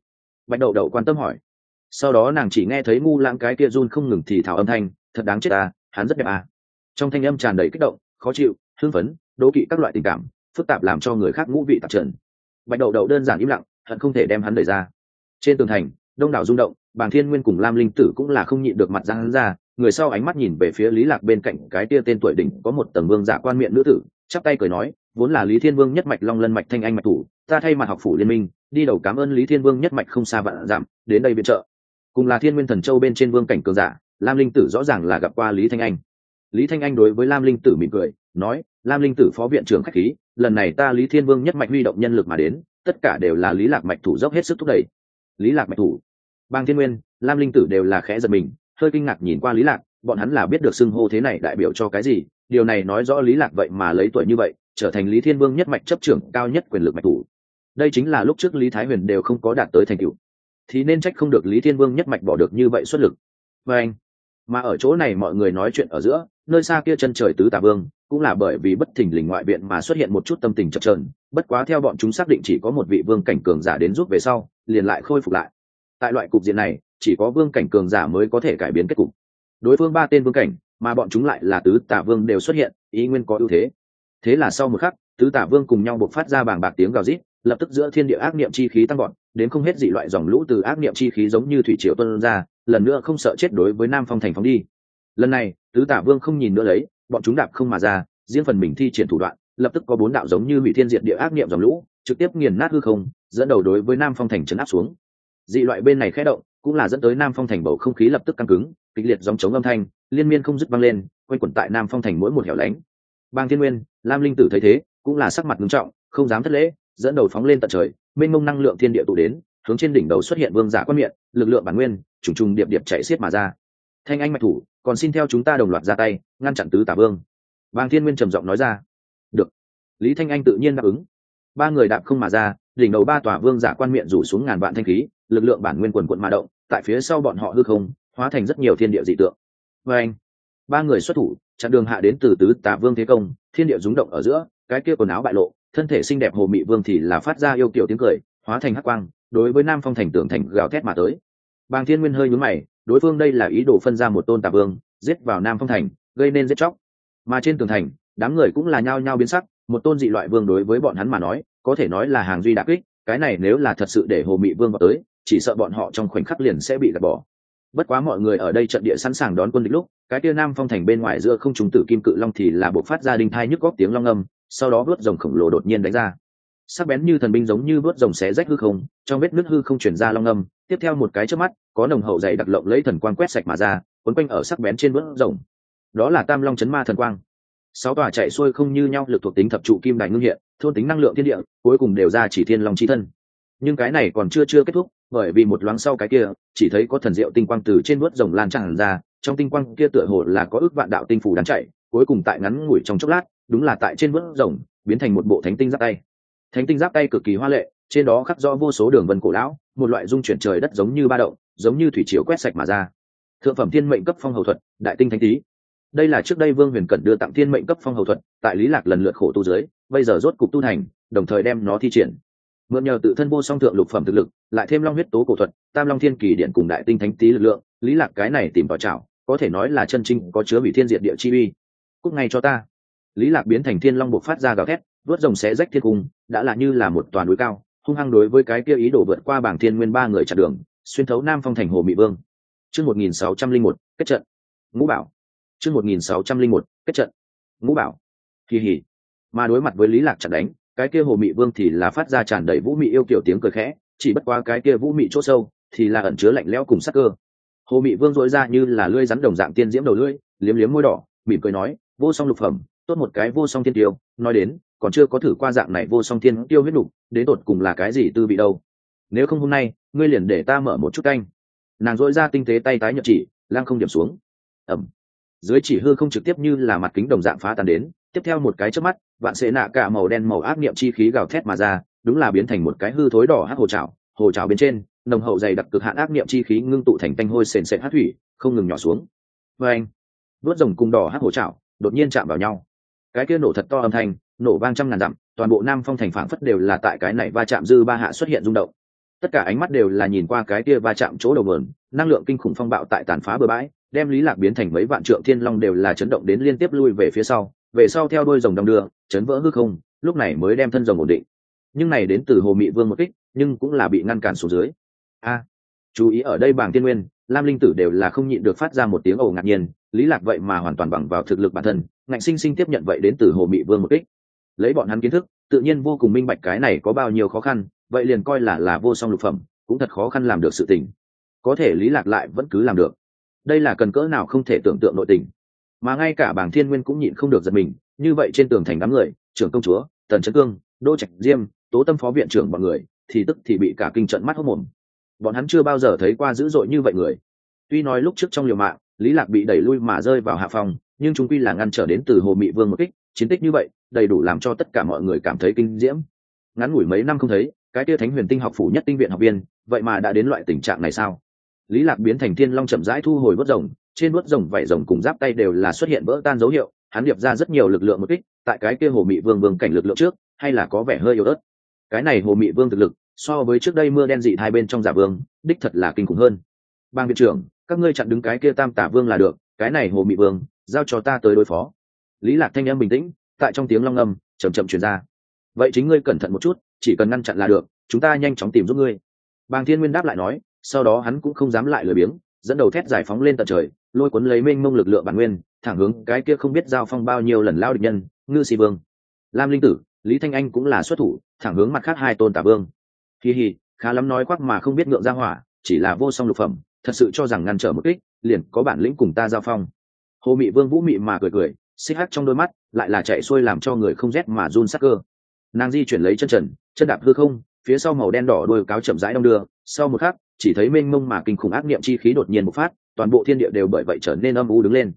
Bạch đậu đậu quan tâm hỏi sau đó nàng chỉ nghe thấy ngu lãng cái kia run không ngừng thì thảo âm thanh, thật đáng chết à hắn rất đẹp à. Trong thanh âm tràn đầy kích động, khó chịu, hưng phấn, đố kỵ các loại tình cảm, phức tạp làm cho người khác ngũ vị tạp trần. Bạch đậu đậu đơn giản im lặng, hận không thể đem hắn đẩy ra. Trên tường thành, đông đảo rung động, bàng thiên nguyên cùng lam linh tử cũng là không nhịn được mặt ra hắn ra, người sau ánh mắt nhìn về phía lý lạc bên cạnh cái tia tên tuổi đỉnh có một tầng vương giả quan miệng nữ tử, chắp tay cười nói, vốn là lý thiên vương nhất mạch long lân mạch thanh anh mạch thủ, ta thay mặt học phủ liên minh, đi đầu cảm ơn lý thiên vương nhất mạch không xa vạn giảm, đến đây viện trợ cùng là thiên nguyên thần châu bên trên vương cảnh cường giả, lam linh tử rõ ràng là gặp qua lý thanh anh. Lý thanh anh đối với lam linh tử mỉm cười, nói, lam linh tử phó viện trưởng khách khí, lần này ta lý thiên vương nhất mạch huy động nhân lực mà đến, tất cả đều là lý lạc mạch thủ dốc hết sức thúc đẩy. Lý lạc mạch thủ? Bang thiên nguyên, lam linh tử đều là khẽ giật mình, hơi kinh ngạc nhìn qua lý lạc, bọn hắn là biết được xưng hô thế này đại biểu cho cái gì, điều này nói rõ lý lạc vậy mà lấy tuổi như vậy, trở thành lý thiên vương nhất mạch chấp trưởng cao nhất quyền lực mạch thủ. Đây chính là lúc trước lý thái huyền đều không có đạt tới thành tựu thì nên trách không được lý thiên vương nhất mạch bỏ được như vậy xuất lực. Và anh, mà ở chỗ này mọi người nói chuyện ở giữa, nơi xa kia chân trời tứ tà vương, cũng là bởi vì bất thình lình ngoại viện mà xuất hiện một chút tâm tình chập trờn bất quá theo bọn chúng xác định chỉ có một vị vương cảnh cường giả đến giúp về sau, liền lại khôi phục lại. Tại loại cục diện này, chỉ có vương cảnh cường giả mới có thể cải biến kết cục. Đối phương ba tên vương cảnh, mà bọn chúng lại là tứ tả vương đều xuất hiện, ý nguyên có ưu thế. Thế là sau một khắc, tứ tả vương cùng nhau buộc phát ra bàng bạc tiếng gào rít lập tức giữa thiên địa ác niệm chi khí tăng vọt, đến không hết dị loại dòng lũ từ ác niệm chi khí giống như thủy triều tuôn ra lần nữa không sợ chết đối với nam phong thành phóng đi. Lần này tứ tả vương không nhìn nữa lấy bọn chúng đạp không mà ra riêng phần mình thi triển thủ đoạn lập tức có bốn đạo giống như hủy thiên diệt địa ác niệm dòng lũ trực tiếp nghiền nát hư không dẫn đầu đối với nam phong thành chấn áp xuống. Dị loại bên này khẽ động cũng là dẫn tới nam phong thành bầu không khí lập tức căng cứng kịch liệt giống chống âm thanh liên miên không dứt vang lên quanh quẩn tại nam phong thành mỗi một hẻo lánh. Bang thiên nguyên lam linh tử thấy thế cũng là sắc mặt nghiêm trọng không dám thất lễ dẫn đầu phóng lên tận trời, mênh mông năng lượng thiên địa tụ đến, hướng trên đỉnh đầu xuất hiện vương giả quan miệng, lực lượng bản nguyên, trùng trùng điệp điệp chạy xiết mà ra. Thanh anh mạch thủ, còn xin theo chúng ta đồng loạt ra tay, ngăn chặn tứ tả vương. Bang thiên nguyên trầm giọng nói ra. Được. Lý thanh anh tự nhiên đáp ứng. Ba người đạp không mà ra, đỉnh đầu ba tòa vương giả quan miệng rủ xuống ngàn vạn thanh khí, lực lượng bản nguyên quần quận mà động, tại phía sau bọn họ hư không, hóa thành rất nhiều thiên địa dị tượng. Và anh ba người xuất thủ, chặn đường hạ đến từ tứ tà vương thế công, thiên địa rúng động ở giữa cái kia quần áo bại lộ, thân thể xinh đẹp hồ mị vương thì là phát ra yêu kiểu tiếng cười, hóa thành hắc quang, đối với nam phong thành tưởng thành gào thét mà tới. Bàng thiên nguyên hơi nhún mày, đối phương đây là ý đồ phân ra một tôn tà vương, giết vào nam phong thành, gây nên giết chóc. Mà trên tường thành, đám người cũng là nhao nhao biến sắc, một tôn dị loại vương đối với bọn hắn mà nói, có thể nói là hàng duy đặc kích, cái này nếu là thật sự để hồ mị vương vào tới, chỉ sợ bọn họ trong khoảnh khắc liền sẽ bị gạt bỏ. Bất quá mọi người ở đây trận địa sẵn sàng đón quân địch lúc, cái kia nam phong thành bên ngoài giữa không trùng tử kim cự long thì là buộc phát ra đinh thai nhức góc tiếng long âm sau đó vớt rồng khổng lồ đột nhiên đánh ra. Sắc bén như thần binh giống như vớt rồng xé rách hư không, trong vết nước hư không chuyển ra long âm. Tiếp theo một cái trước mắt, có nồng hậu dày đặc lộng lấy thần quang quét sạch mà ra quấn quanh ở sắc bén trên vớt rồng. Đó là tam long chấn ma thần quang. Sáu tòa chạy xuôi không như nhau lực thuộc tính thập trụ kim đài ngưng hiện, thôn tính năng lượng thiên địa, cuối cùng đều ra chỉ thiên long chi thân. Nhưng cái này còn chưa chưa kết thúc, bởi vì một loáng sau cái kia, chỉ thấy có thần diệu tinh quang từ trên vớt rồng lan tràn ra, trong tinh quang kia tựa hồ là có ước vạn đạo tinh phủ đáng chạy, cuối cùng tại ngắn ngủi trong chốc lát đúng là tại trên vớt rồng, biến thành một bộ thánh tinh giáp tay. Thánh tinh giáp tay cực kỳ hoa lệ, trên đó khắc rõ vô số đường vân cổ lão, một loại dung chuyển trời đất giống như ba động, giống như thủy chiều quét sạch mà ra. Thượng phẩm thiên mệnh cấp phong hầu thuật, đại tinh thánh tý đây là trước đây vương huyền cẩn đưa tặng thiên mệnh cấp phong hầu thuật, tại lý lạc lần lượt khổ tu dưới, bây giờ rốt cục tu thành, đồng thời đem nó thi triển. Mượn nhờ tự thân vô song thượng lục phẩm thực lực, lại thêm long huyết tố cổ thuật, tam long thiên kỳ điện cùng đại tinh thánh tý lực lượng, lý lạc cái này tìm vào chảo, có thể nói là chân trinh có chứa bị thiên diệt địa chi uy. Cúc ngay cho ta lý lạc biến thành thiên long buộc phát ra gào thét, vớt rồng xé rách thiên cung, đã là như là một toàn núi cao, hung hăng đối với cái kia ý đồ vượt qua bảng thiên nguyên ba người chặn đường, xuyên thấu nam phong thành hồ mỹ vương. Chương một nghìn sáu trăm linh một, kết trận. Ngũ bảo. Chương một nghìn sáu trăm linh một, kết trận. Ngũ bảo. Kỳ hỉ. Mà đối mặt với lý lạc chặn đánh, cái kia hồ mị vương thì là phát ra tràn đầy vũ mị yêu kiểu tiếng cười khẽ, chỉ bất qua cái kia vũ mị chỗ sâu thì là ẩn chứa lạnh lẽo cùng sắc cơ. Hồ mị vương dội ra như là lưỡi rắn đồng dạng tiên diễm đầu lưỡi, liếm liếm môi đỏ, mỉm cười nói, vô song lục phẩm tốt một cái vô song thiên tiêu nói đến còn chưa có thử qua dạng này vô song thiên tiêu huyết đủ, đến tột cùng là cái gì tư vị đâu. Nếu không hôm nay ngươi liền để ta mở một chút canh. Nàng dội ra tinh tế tay tái nhật chỉ lang không điểm xuống. Ẩm. Dưới chỉ hư không trực tiếp như là mặt kính đồng dạng phá tàn đến tiếp theo một cái trước mắt vạn sệ nạ cả màu đen màu ác niệm chi khí gào thét mà ra đúng là biến thành một cái hư thối đỏ hát hồ trào hồ trào bên trên nồng hậu dày đặc cực hạn ác niệm chi khí ngưng tụ thành tanh hôi sền sệt hát thủy không ngừng nhỏ xuống. Vâng. Và anh vớt rồng cùng đỏ hát hồ trào đột nhiên chạm vào nhau cái kia nổ thật to âm thanh, nổ vang trăm ngàn dặm, toàn bộ nam phong thành phảng phất đều là tại cái này va chạm dư ba hạ xuất hiện rung động. Tất cả ánh mắt đều là nhìn qua cái kia va chạm chỗ đầu mườn năng lượng kinh khủng phong bạo tại tàn phá bờ bãi, đem lý lạc biến thành mấy vạn trượng thiên long đều là chấn động đến liên tiếp lui về phía sau, về sau theo đôi rồng đong đưa chấn vỡ hư không, lúc này mới đem thân rồng ổn định. Nhưng này đến từ hồ mị vương một kích, nhưng cũng là bị ngăn cản xuống dưới. A, chú ý ở đây bảng tiên nguyên lam linh tử đều là không nhịn được phát ra một tiếng ồ ngạc nhiên, lý lạc vậy mà hoàn toàn bằng vào thực lực bản thân, ngạnh sinh sinh tiếp nhận vậy đến từ hồ mị vương một kích. Lấy bọn hắn kiến thức, tự nhiên vô cùng minh bạch cái này có bao nhiêu khó khăn, vậy liền coi là là vô song lục phẩm, cũng thật khó khăn làm được sự tình. Có thể lý lạc lại vẫn cứ làm được. Đây là cần cỡ nào không thể tưởng tượng nội tình. Mà ngay cả bảng thiên nguyên cũng nhịn không được giật mình, như vậy trên tường thành đám người, trưởng công chúa, tần trấn cương đô trạch diêm, tố tâm phó viện trưởng bọn người, thì tức thì bị cả kinh trận mắt hốc mồm bọn hắn chưa bao giờ thấy qua dữ dội như vậy người. Tuy nói lúc trước trong liều mạng, lý lạc bị đẩy lui mà rơi vào hạ phòng, nhưng chúng quy là ngăn trở đến từ hồ mị vương một kích, chiến tích như vậy, đầy đủ làm cho tất cả mọi người cảm thấy kinh diễm. Ngắn ngủi mấy năm không thấy, cái tia thánh huyền tinh học phủ nhất tinh viện học viên, vậy mà đã đến loại tình trạng này sao? Lý lạc biến thành thiên long chậm rãi thu hồi vớt rồng, trên vớt rồng vảy rồng cùng giáp tay đều là xuất hiện vỡ tan dấu hiệu, hắn điệp ra rất nhiều lực lượng một kích, tại cái kia hồ mị vương vương cảnh lực lượng trước, hay là có vẻ hơi yếu ớt. Cái này hồ mị vương thực lực so với trước đây mưa đen dị hai bên trong giả vương, đích thật là kinh khủng hơn. Bang viện trưởng, các ngươi chặn đứng cái kia tam tả vương là được, cái này hồ mị vương, giao cho ta tới đối phó. Lý lạc thanh âm bình tĩnh, tại trong tiếng long âm, chậm chậm truyền ra. Vậy chính ngươi cẩn thận một chút, chỉ cần ngăn chặn là được, chúng ta nhanh chóng tìm giúp ngươi. Bàng thiên nguyên đáp lại nói, sau đó hắn cũng không dám lại lười biếng, dẫn đầu thét giải phóng lên tận trời, lôi cuốn lấy mênh mông lực lượng bản nguyên, thẳng hướng cái kia không biết giao phong bao nhiêu lần lao địch nhân, ngư sĩ vương. Lam linh tử, lý thanh anh cũng là xuất thủ, thẳng hướng mặt khác hai tôn tả vương hì hì khá lắm nói quắc mà không biết ngượng ra hỏa, chỉ là vô song lục phẩm, thật sự cho rằng ngăn trở một kích, liền có bản lĩnh cùng ta giao phong. Hồ mị vương vũ mị mà cười cười, xích hắc trong đôi mắt, lại là chạy xuôi làm cho người không rét mà run sắc cơ. Nàng di chuyển lấy chân trần, chân đạp hư không, phía sau màu đen đỏ đôi cáo chậm rãi đong đưa, sau một khắc, chỉ thấy mênh mông mà kinh khủng ác niệm chi khí đột nhiên bộc phát, toàn bộ thiên địa đều bởi vậy trở nên âm u đứng lên.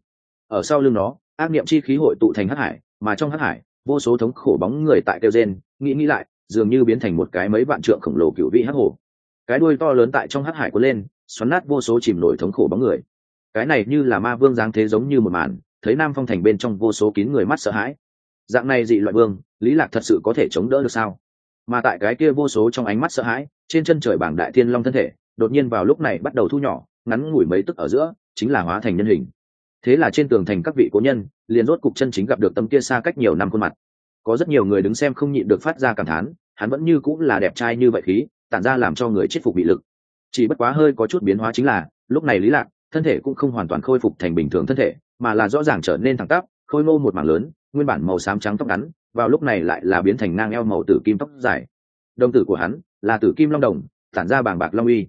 Ở sau lưng nó, ác niệm chi khí hội tụ thành hắc hải, mà trong hắc hải, vô số thống khổ bóng người tại kêu gen nghĩ nghĩ lại dường như biến thành một cái mấy vạn trượng khổng lồ cựu vị hắc hổ cái đuôi to lớn tại trong hắc hải cuốn lên, xoắn nát vô số chìm nổi thống khổ bóng người. Cái này như là ma vương giáng thế giống như một màn, thấy nam phong thành bên trong vô số kín người mắt sợ hãi. Dạng này dị loại vương, lý lạc thật sự có thể chống đỡ được sao? Mà tại cái kia vô số trong ánh mắt sợ hãi, trên chân trời bảng đại thiên long thân thể, đột nhiên vào lúc này bắt đầu thu nhỏ, ngắn ngủi mấy tức ở giữa, chính là hóa thành nhân hình. Thế là trên tường thành các vị cố nhân, liền rốt cục chân chính gặp được tấm kia xa cách nhiều năm khuôn mặt có rất nhiều người đứng xem không nhịn được phát ra cảm thán, hắn vẫn như cũng là đẹp trai như vậy khí, tản ra làm cho người chết phục bị lực. Chỉ bất quá hơi có chút biến hóa chính là, lúc này lý lạc, thân thể cũng không hoàn toàn khôi phục thành bình thường thân thể, mà là rõ ràng trở nên thẳng tắp, khôi ngô một mảng lớn, nguyên bản màu xám trắng tóc ngắn, vào lúc này lại là biến thành ngang eo màu tử kim tóc dài. Đồng tử của hắn là tử kim long đồng, tản ra bàng bạc long uy.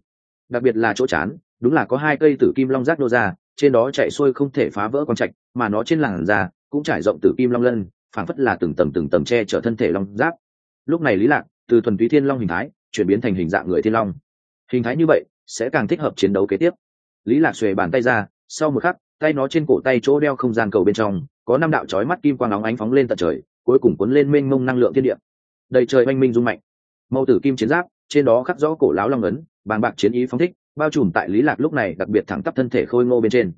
Đặc biệt là chỗ chán đúng là có hai cây tử kim long rác nô ra, trên đó chạy xuôi không thể phá vỡ con trạch, mà nó trên làn da cũng trải rộng tử kim long lân phảng phất là từng tầng từng tầng che chở thân thể long giáp. Lúc này lý lạc, từ thuần túy thiên long hình thái, chuyển biến thành hình dạng người thiên long. Hình thái như vậy, sẽ càng thích hợp chiến đấu kế tiếp. Lý lạc xuề bàn tay ra, sau một khắc, tay nó trên cổ tay chỗ đeo không gian cầu bên trong, có năm đạo chói mắt kim quang óng ánh phóng lên tận trời, cuối cùng cuốn lên mênh mông năng lượng thiên địa. Đầy trời oanh minh rung mạnh. Mâu tử kim chiến giáp, trên đó khắc rõ cổ láo long ấn, bàng bạc chiến ý phóng thích, bao trùm tại lý lạc lúc này đặc biệt thẳng tắp thân thể khôi ngô bên trên.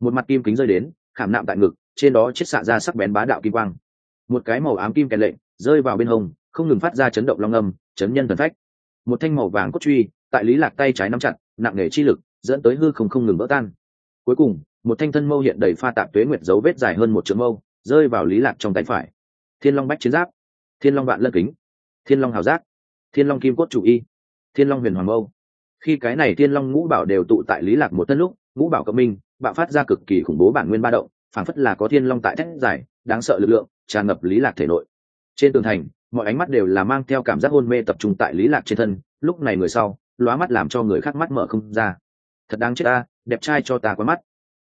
Một mặt kim kính rơi đến, khảm nạm tại ngực, trên đó chiết xạ ra sắc bén bá đạo kim quang một cái màu ám kim kèn lệnh, rơi vào bên hông, không ngừng phát ra chấn động long âm, chấn nhân thần phách. Một thanh màu vàng cốt truy, tại lý lạc tay trái nắm chặt, nặng nề chi lực, dẫn tới hư không không ngừng vỡ tan. Cuối cùng, một thanh thân mâu hiện đầy pha tạp tuế nguyệt dấu vết dài hơn một trường mâu, rơi vào lý lạc trong tay phải. Thiên long bách chiến giáp, thiên long vạn lân kính, thiên long hào giác, thiên long kim cốt chủ y, thiên long huyền hoàng mâu. Khi cái này thiên long ngũ bảo đều tụ tại lý lạc một thân lúc, ngũ bảo cộng minh, bạo phát ra cực kỳ khủng bố bản nguyên ba động, phảng phất là có thiên long tại thét giải đáng sợ lực lượng tràn ngập lý lạc thể nội. Trên tường thành, mọi ánh mắt đều là mang theo cảm giác hôn mê tập trung tại lý lạc trên thân, lúc này người sau, lóa mắt làm cho người khác mắt mở không ra. Thật đáng chết ta, đẹp trai cho ta quá mắt.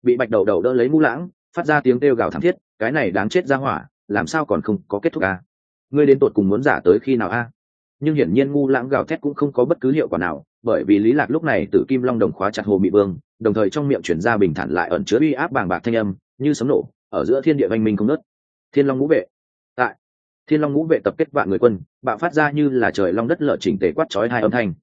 Bị bạch đầu đầu đỡ lấy mũ lãng, phát ra tiếng kêu gào thảm thiết, cái này đáng chết ra hỏa, làm sao còn không có kết thúc à? ngươi đến tột cùng muốn giả tới khi nào a? Nhưng hiển nhiên ngu lãng gào thét cũng không có bất cứ hiệu quả nào, bởi vì lý lạc lúc này từ kim long đồng khóa chặt hồ mị vương, đồng thời trong miệng chuyển ra bình thản lại ẩn chứa uy áp bàng bạc thanh âm, như sấm nổ, ở giữa thiên địa văn minh không nớt thiên long ngũ vệ. Tại thiên long ngũ vệ tập kết vạn người quân, bạo phát ra như là trời long đất lở chỉnh tề quát chói hai âm thanh.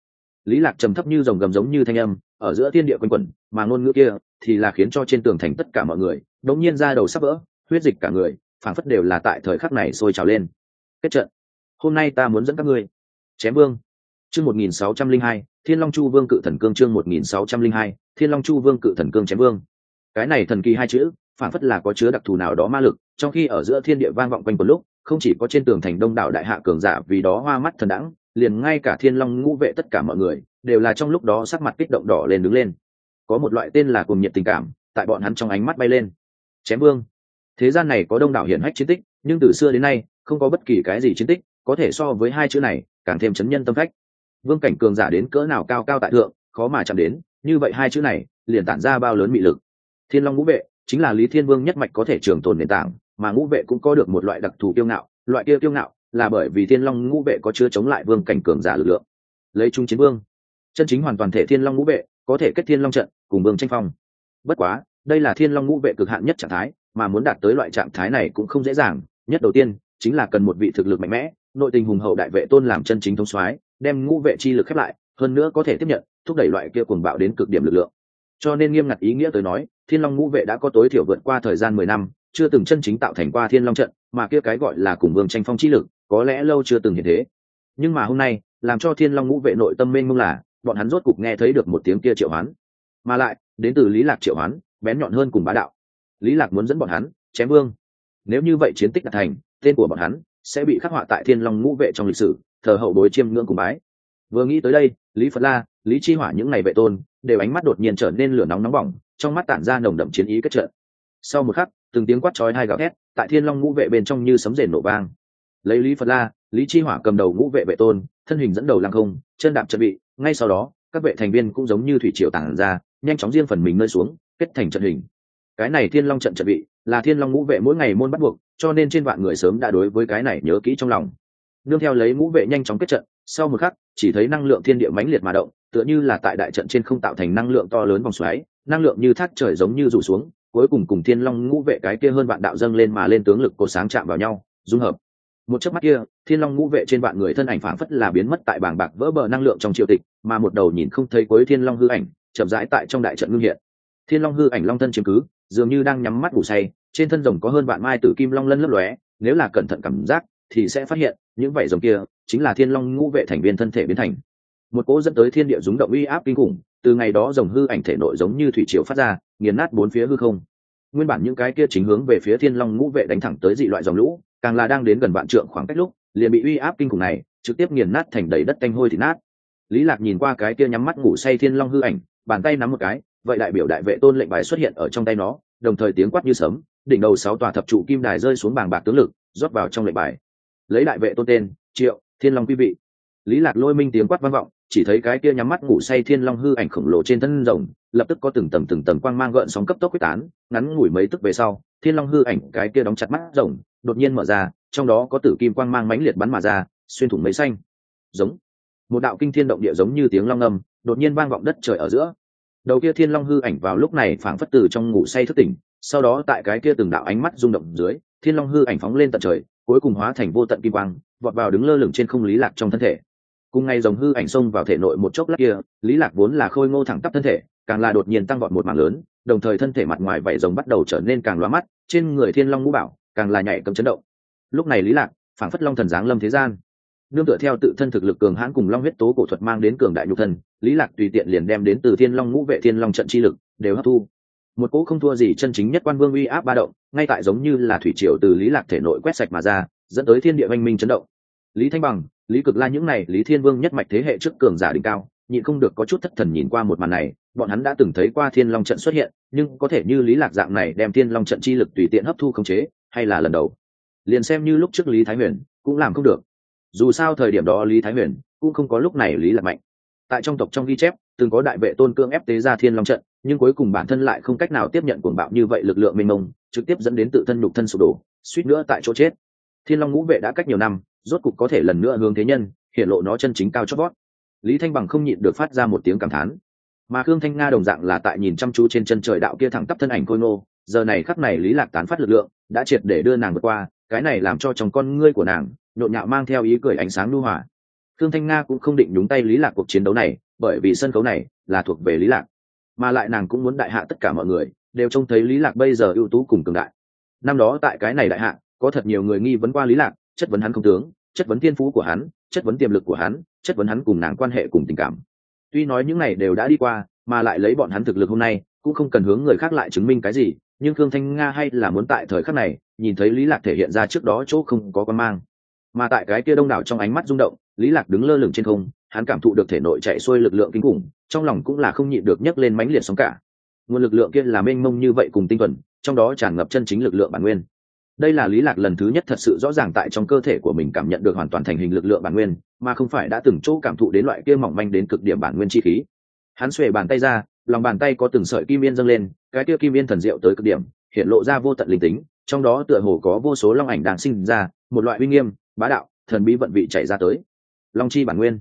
Lý lạc trầm thấp như rồng gầm giống như thanh âm, ở giữa thiên địa quanh quẩn, mà ngôn ngữ kia thì là khiến cho trên tường thành tất cả mọi người đống nhiên ra đầu sắp vỡ, huyết dịch cả người, phảng phất đều là tại thời khắc này sôi trào lên. Kết trận. Hôm nay ta muốn dẫn các ngươi. Chém vương. Chương một nghìn sáu trăm linh hai, thiên long chu vương cự thần cương chương một nghìn sáu trăm linh hai, thiên long chu vương cự thần cương chém vương. Cái này thần kỳ hai chữ phản phất là có chứa đặc thù nào đó ma lực, trong khi ở giữa thiên địa vang vọng quanh một lúc, không chỉ có trên tường thành đông đảo đại hạ cường giả vì đó hoa mắt thần đẳng liền ngay cả thiên long ngũ vệ tất cả mọi người, đều là trong lúc đó sắc mặt kích động đỏ lên đứng lên. Có một loại tên là cùng nhiệt tình cảm, tại bọn hắn trong ánh mắt bay lên. Chém vương. Thế gian này có đông đảo hiển hách chiến tích, nhưng từ xưa đến nay, không có bất kỳ cái gì chiến tích, có thể so với hai chữ này, càng thêm chấn nhân tâm khách. vương cảnh cường giả đến cỡ nào cao cao tại thượng, khó mà chạm đến, như vậy hai chữ này, liền tản ra bao lớn mị lực. Thiên long ngũ vệ chính là lý thiên vương nhất mạch có thể trường tồn nền tảng, mà ngũ vệ cũng có được một loại đặc thù kiêu ngạo. Loại kia kiêu ngạo là bởi vì thiên long ngũ vệ có chứa chống lại vương cảnh cường giả lực lượng. Lấy trung chiến vương, chân chính hoàn toàn thể thiên long ngũ vệ, có thể kết thiên long trận, cùng vương tranh phong. Bất quá, đây là thiên long ngũ vệ cực hạn nhất trạng thái, mà muốn đạt tới loại trạng thái này cũng không dễ dàng. Nhất đầu tiên, chính là cần một vị thực lực mạnh mẽ, nội tình hùng hậu đại vệ tôn làm chân chính thông soái, đem ngũ vệ chi lực khép lại, hơn nữa có thể tiếp nhận, thúc đẩy loại kia cuồng bạo đến cực điểm lực lượng cho nên nghiêm ngặt ý nghĩa tới nói, thiên long ngũ vệ đã có tối thiểu vượt qua thời gian mười năm, chưa từng chân chính tạo thành qua thiên long trận, mà kia cái gọi là cùng vương tranh phong chi lực, có lẽ lâu chưa từng hiện thế. Nhưng mà hôm nay, làm cho thiên long ngũ vệ nội tâm mênh mông là, bọn hắn rốt cục nghe thấy được một tiếng kia triệu hoán. Mà lại, đến từ lý lạc triệu hoán, bén nhọn hơn cùng bá đạo. Lý lạc muốn dẫn bọn hắn, chém vương. Nếu như vậy chiến tích đạt thành, tên của bọn hắn sẽ bị khắc họa tại thiên long ngũ vệ trong lịch sử, thờ hậu bối chiêm ngưỡng cùng bái. Vừa nghĩ tới đây, lý phật la lý chi hỏa những ngày vệ tôn, đều ánh mắt đột nhiên trở nên lửa nóng nóng bỏng, trong mắt tản ra nồng đậm chiến ý kết trận. Sau một khắc, từng tiếng quát chói hai gào thét, tại thiên long ngũ vệ bên trong như sấm rền nổ vang. Lấy lý phật la, lý chi hỏa cầm đầu ngũ vệ vệ tôn, thân hình dẫn đầu lăng không, chân đạp trận bị, ngay sau đó, các vệ thành viên cũng giống như thủy triều tản ra, nhanh chóng riêng phần mình nơi xuống, kết thành trận hình. Cái này thiên long trận trận bị, là thiên long ngũ vệ mỗi ngày môn bắt buộc, cho nên trên vạn người sớm đã đối với cái này nhớ kỹ trong lòng. Nương theo lấy ngũ vệ nhanh chóng kết trận sau một khắc, chỉ thấy năng lượng thiên địa mãnh liệt mà động, tựa như là tại đại trận trên không tạo thành năng lượng to lớn vòng xoáy, năng lượng như thác trời giống như rủ xuống, cuối cùng cùng thiên long ngũ vệ cái kia hơn vạn đạo dâng lên mà lên tướng lực cột sáng chạm vào nhau, dung hợp. Một chớp mắt kia, thiên long ngũ vệ trên vạn người thân ảnh phảng phất là biến mất tại bảng bạc vỡ bờ năng lượng trong triều tịch, mà một đầu nhìn không thấy cuối thiên long hư ảnh, chậm rãi tại trong đại trận ngưng hiện. Thiên long hư ảnh long thân chiếm cứ, dường như đang nhắm mắt ngủ say, trên thân rồng có hơn vạn mai tử kim long lân lấp lóe, nếu là cẩn thận cảm giác, thì sẽ phát hiện những vảy rồng kia chính là thiên long ngũ vệ thành viên thân thể biến thành. Một cỗ dẫn tới thiên địa rúng động uy áp kinh khủng, từ ngày đó rồng hư ảnh thể nội giống như thủy triều phát ra, nghiền nát bốn phía hư không. Nguyên bản những cái kia chính hướng về phía thiên long ngũ vệ đánh thẳng tới dị loại dòng lũ, càng là đang đến gần vạn trượng khoảng cách lúc, liền bị uy áp kinh khủng này trực tiếp nghiền nát thành đầy đất canh hôi thì nát. Lý lạc nhìn qua cái kia nhắm mắt ngủ say thiên long hư ảnh, bàn tay nắm một cái, vậy đại biểu đại vệ tôn lệnh bài xuất hiện ở trong tay nó, đồng thời tiếng quát như sấm, đỉnh đầu sáu tòa thập trụ kim đài rơi xuống bàng bạc tướng lực, rót vào trong lệnh bài lấy đại vệ tôn tên, triệu thiên long quý vị. Lý lạc lôi minh tiếng quát vang vọng, chỉ thấy cái kia nhắm mắt ngủ say thiên long hư ảnh khổng lồ trên thân rồng, lập tức có từng tầng từng tầng quang mang gợn sóng cấp tốc quyết tán, ngắn ngủi mấy tức về sau, thiên long hư ảnh cái kia đóng chặt mắt rồng, đột nhiên mở ra, trong đó có tử kim quang mang mãnh liệt bắn mà ra, xuyên thủng mấy xanh. Giống. Một đạo kinh thiên động địa giống như tiếng long âm, đột nhiên vang vọng đất trời ở giữa. Đầu kia thiên long hư ảnh vào lúc này phảng phất từ trong ngủ say thức tỉnh, sau đó tại cái kia từng đạo ánh mắt rung động dưới, thiên long hư ảnh phóng lên tận trời cuối cùng hóa thành vô tận kim quang, vọt vào đứng lơ lửng trên không lý lạc trong thân thể. Cùng ngày dòng hư ảnh xông vào thể nội một chốc lát kia, lý lạc vốn là khôi ngô thẳng tắp thân thể, càng là đột nhiên tăng vọt một mảng lớn, đồng thời thân thể mặt ngoài vảy rồng bắt đầu trở nên càng loa mắt, trên người thiên long ngũ bảo càng là nhảy cầm chấn động. Lúc này lý lạc, phảng phất long thần giáng lâm thế gian. Nương tựa theo tự thân thực lực cường hãn cùng long huyết tố cổ thuật mang đến cường đại nhục thân, lý lạc tùy tiện liền đem đến từ thiên long ngũ vệ thiên long trận chi lực, đều hấp thu một cỗ không thua gì chân chính nhất quan vương uy áp ba động, ngay tại giống như là thủy triều từ lý lạc thể nội quét sạch mà ra, dẫn tới thiên địa oanh minh chấn động. Lý thanh bằng, lý cực la những này, lý thiên vương nhất mạch thế hệ trước cường giả đỉnh cao, nhịn không được có chút thất thần nhìn qua một màn này, bọn hắn đã từng thấy qua thiên long trận xuất hiện, nhưng có thể như lý lạc dạng này đem thiên long trận chi lực tùy tiện hấp thu khống chế, hay là lần đầu? Liền xem như lúc trước lý thái huyền, cũng làm không được. Dù sao thời điểm đó lý thái huyền cũng không có lúc này lý lạc mạnh. Tại trong tộc trong ghi chép, từng có đại vệ tôn cương ép tế ra thiên long trận nhưng cuối cùng bản thân lại không cách nào tiếp nhận cuồng bạo như vậy lực lượng mênh mông, trực tiếp dẫn đến tự thân nhục thân sụp đổ, suýt nữa tại chỗ chết. Thiên long ngũ vệ đã cách nhiều năm, rốt cục có thể lần nữa hướng thế nhân, hiện lộ nó chân chính cao chót vót. Lý thanh bằng không nhịn được phát ra một tiếng cảm thán. Mà khương thanh nga đồng dạng là tại nhìn chăm chú trên chân trời đạo kia thẳng tắp thân ảnh khôi ngô, giờ này khắc này lý lạc tán phát lực lượng, đã triệt để đưa nàng vượt qua, cái này làm cho trong con ngươi của nàng, nhộn nhạo mang theo ý cười ánh sáng lưu hỏa khương thanh nga cũng không định nhúng tay lý lạc cuộc chiến đấu này, bởi vì sân khấu này là thuộc về lý lạc mà lại nàng cũng muốn đại hạ tất cả mọi người, đều trông thấy lý lạc bây giờ ưu tú cùng cường đại. Năm đó tại cái này đại hạ, có thật nhiều người nghi vấn qua lý lạc, chất vấn hắn không tướng, chất vấn thiên phú của hắn, chất vấn tiềm lực của hắn, chất vấn hắn cùng nàng quan hệ cùng tình cảm. Tuy nói những này đều đã đi qua, mà lại lấy bọn hắn thực lực hôm nay, cũng không cần hướng người khác lại chứng minh cái gì, nhưng khương thanh nga hay là muốn tại thời khắc này, nhìn thấy lý lạc thể hiện ra trước đó chỗ không có quan mang. Mà tại cái kia đông đảo trong ánh mắt rung động, lý lạc đứng lơ lửng trên không hắn cảm thụ được thể nội chạy xuôi lực lượng kinh khủng, trong lòng cũng là không nhịn được nhấc lên mãnh liệt sóng cả. Nguồn lực lượng kia là mênh mông như vậy cùng tinh thuần, trong đó tràn ngập chân chính lực lượng bản nguyên. Đây là lý lạc lần thứ nhất thật sự rõ ràng tại trong cơ thể của mình cảm nhận được hoàn toàn thành hình lực lượng bản nguyên, mà không phải đã từng chỗ cảm thụ đến loại kia mỏng manh đến cực điểm bản nguyên chi khí. Hắn xuề bàn tay ra, lòng bàn tay có từng sợi kim yên dâng lên, cái kia kim yên thần diệu tới cực điểm, hiện lộ ra vô tận linh tính, trong đó tựa hồ có vô số long ảnh đang sinh ra, một loại uy nghiêm, bá đạo, thần bí vận vị chảy ra tới. Long chi bản nguyên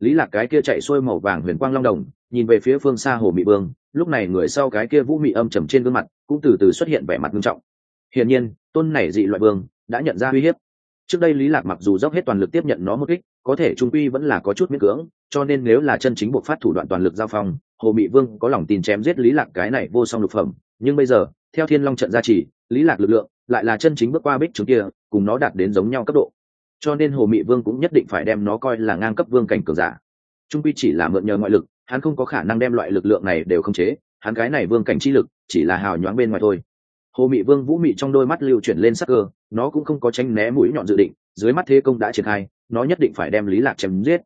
lý lạc cái kia chạy xuôi màu vàng huyền quang long đồng, nhìn về phía phương xa hồ mị vương, lúc này người sau cái kia vũ mị âm trầm trên gương mặt, cũng từ từ xuất hiện vẻ mặt nghiêm trọng. Hiển nhiên, tôn này dị loại vương, đã nhận ra uy hiếp. Trước đây lý lạc mặc dù dốc hết toàn lực tiếp nhận nó một kích, có thể trung quy vẫn là có chút miễn cưỡng, cho nên nếu là chân chính buộc phát thủ đoạn toàn lực giao phong, hồ mị vương có lòng tin chém giết lý lạc cái này vô song lục phẩm. Nhưng bây giờ, theo thiên long trận gia trì, lý lạc lực lượng lại là chân chính bước qua bích chúng kia, cùng nó đạt đến giống nhau cấp độ cho nên hồ mị vương cũng nhất định phải đem nó coi là ngang cấp vương cảnh cường giả. Trung quy chỉ là mượn nhờ ngoại lực, hắn không có khả năng đem loại lực lượng này đều khống chế, hắn cái này vương cảnh chi lực chỉ là hào nhoáng bên ngoài thôi. Hồ mị vương vũ mị trong đôi mắt lưu chuyển lên sắc cơ, nó cũng không có tránh né mũi nhọn dự định, dưới mắt thế công đã triển khai, nó nhất định phải đem lý lạc chém giết.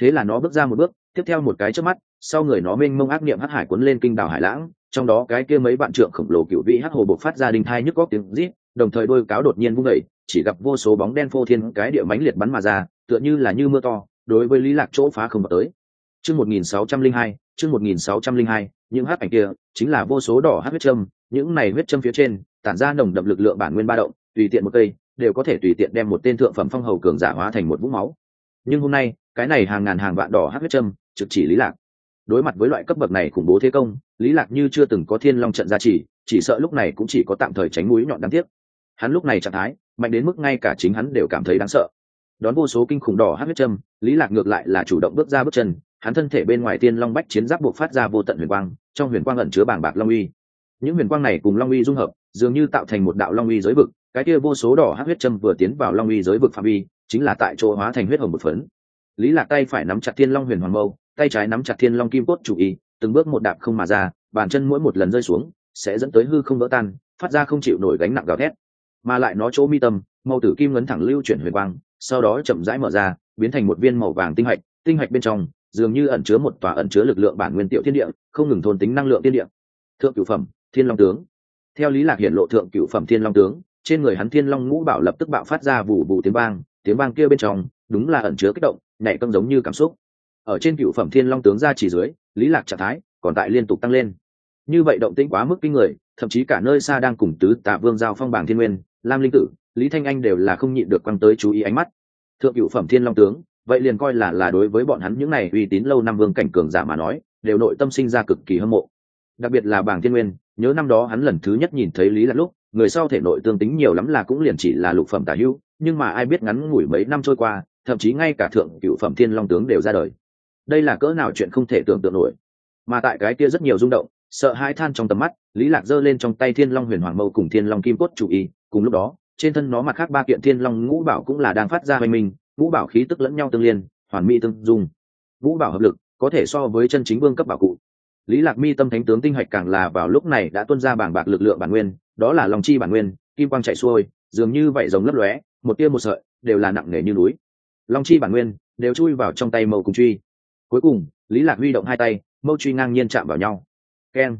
Thế là nó bước ra một bước, tiếp theo một cái trước mắt, sau người nó mênh mông ác niệm hắc hải cuốn lên kinh đảo hải lãng, trong đó cái kia mấy bạn trượng khổng lồ cựu vị hắc hồ bộc phát ra đinh thai nhức góc tiếng rít, đồng thời đôi cáo đột nhiên vung đẩy chỉ gặp vô số bóng đen phô thiên cái địa mánh liệt bắn mà ra, tựa như là như mưa to, đối với lý lạc chỗ phá không vào tới. Chương 1602 chương 1602 những hắc ảnh kia chính là vô số đỏ hắc huyết châm, những này huyết châm phía trên, tản ra nồng đậm lực lượng bản nguyên ba động, tùy tiện một cây, đều có thể tùy tiện đem một tên thượng phẩm phong hầu cường giả hóa thành một vũng máu. Nhưng hôm nay, cái này hàng ngàn hàng vạn đỏ hắc huyết châm, trực chỉ lý lạc. Đối mặt với loại cấp bậc này khủng bố thế công, lý lạc như chưa từng có thiên long trận gia trì, chỉ sợ lúc này cũng chỉ có tạm thời tránh mũi nhọn đáng tiếc. Hắn lúc này trạng thái mạnh đến mức ngay cả chính hắn đều cảm thấy đáng sợ. Đón vô số kinh khủng đỏ hát huyết châm, lý lạc ngược lại là chủ động bước ra bước chân, hắn thân thể bên ngoài tiên long bách chiến giáp buộc phát ra vô tận huyền quang, trong huyền quang ẩn chứa bảng bạc long uy. Những huyền quang này cùng long uy dung hợp, dường như tạo thành một đạo long uy giới vực, cái kia vô số đỏ hát huyết châm vừa tiến vào long uy giới vực phạm vi, chính là tại chỗ hóa thành huyết hồng một phấn. Lý lạc tay phải nắm chặt thiên long huyền hoàng mâu, tay trái nắm chặt thiên long kim cốt chủ y, từng bước một đạp không mà ra, bàn chân mỗi một lần rơi xuống, sẽ dẫn tới hư không vỡ tan, phát ra không chịu nổi gánh nặng gào thét mà lại nó chỗ mi tâm, màu tử kim ngấn thẳng lưu chuyển huyền quang, sau đó chậm rãi mở ra, biến thành một viên màu vàng tinh hạch tinh hạch bên trong, dường như ẩn chứa một tòa ẩn chứa lực lượng bản nguyên tiểu thiên địa, không ngừng thôn tính năng lượng thiên địa. Thượng cửu phẩm, thiên long tướng. Theo lý lạc hiện lộ thượng cửu phẩm thiên long tướng, trên người hắn thiên long ngũ bảo lập tức bạo phát ra vụ vụ tiếng vang tiếng vang kia bên trong, đúng là ẩn chứa kích động, nhảy cân giống như cảm xúc. Ở trên cửu phẩm thiên long tướng ra chỉ dưới, lý lạc trạng thái còn tại liên tục tăng lên. Như vậy động tĩnh quá mức kinh người, thậm chí cả nơi xa đang cùng tứ tạ vương giao phong bảng thiên nguyên lam linh tử, lý thanh anh đều là không nhịn được quăng tới chú ý ánh mắt. Thượng cựu phẩm thiên long tướng, vậy liền coi là là đối với bọn hắn những này uy tín lâu năm vương cảnh cường giả mà nói, đều nội tâm sinh ra cực kỳ hâm mộ. Đặc biệt là bảng thiên nguyên, nhớ năm đó hắn lần thứ nhất nhìn thấy lý là lúc, người sau thể nội tương tính nhiều lắm là cũng liền chỉ là lục phẩm tả hữu, nhưng mà ai biết ngắn ngủi mấy năm trôi qua, thậm chí ngay cả thượng cựu phẩm thiên long tướng đều ra đời. Đây là cỡ nào chuyện không thể tưởng tượng nổi. Mà tại cái kia rất nhiều rung động, sợ hãi than trong tầm mắt, lý lạc giơ lên trong tay thiên long huyền hoàng mâu cùng thiên long kim cốt chủ y cùng lúc đó, trên thân nó mặt khác ba kiện thiên long ngũ bảo cũng là đang phát ra hoành mình ngũ bảo khí tức lẫn nhau tương liên, hoàn mỹ tương dung. Ngũ bảo hợp lực, có thể so với chân chính vương cấp bảo cụ. Lý lạc mi tâm thánh tướng tinh hạch càng là vào lúc này đã tuôn ra bảng bạc lực lượng bản nguyên, đó là lòng chi bản nguyên, kim quang chạy xuôi, dường như vậy giống lấp lóe, một tia một sợi, đều là nặng nề như núi. Long chi bản nguyên, đều chui vào trong tay mâu cùng truy. Cuối cùng, lý lạc huy động hai tay, mâu truy ngang nhiên chạm vào nhau. Keng.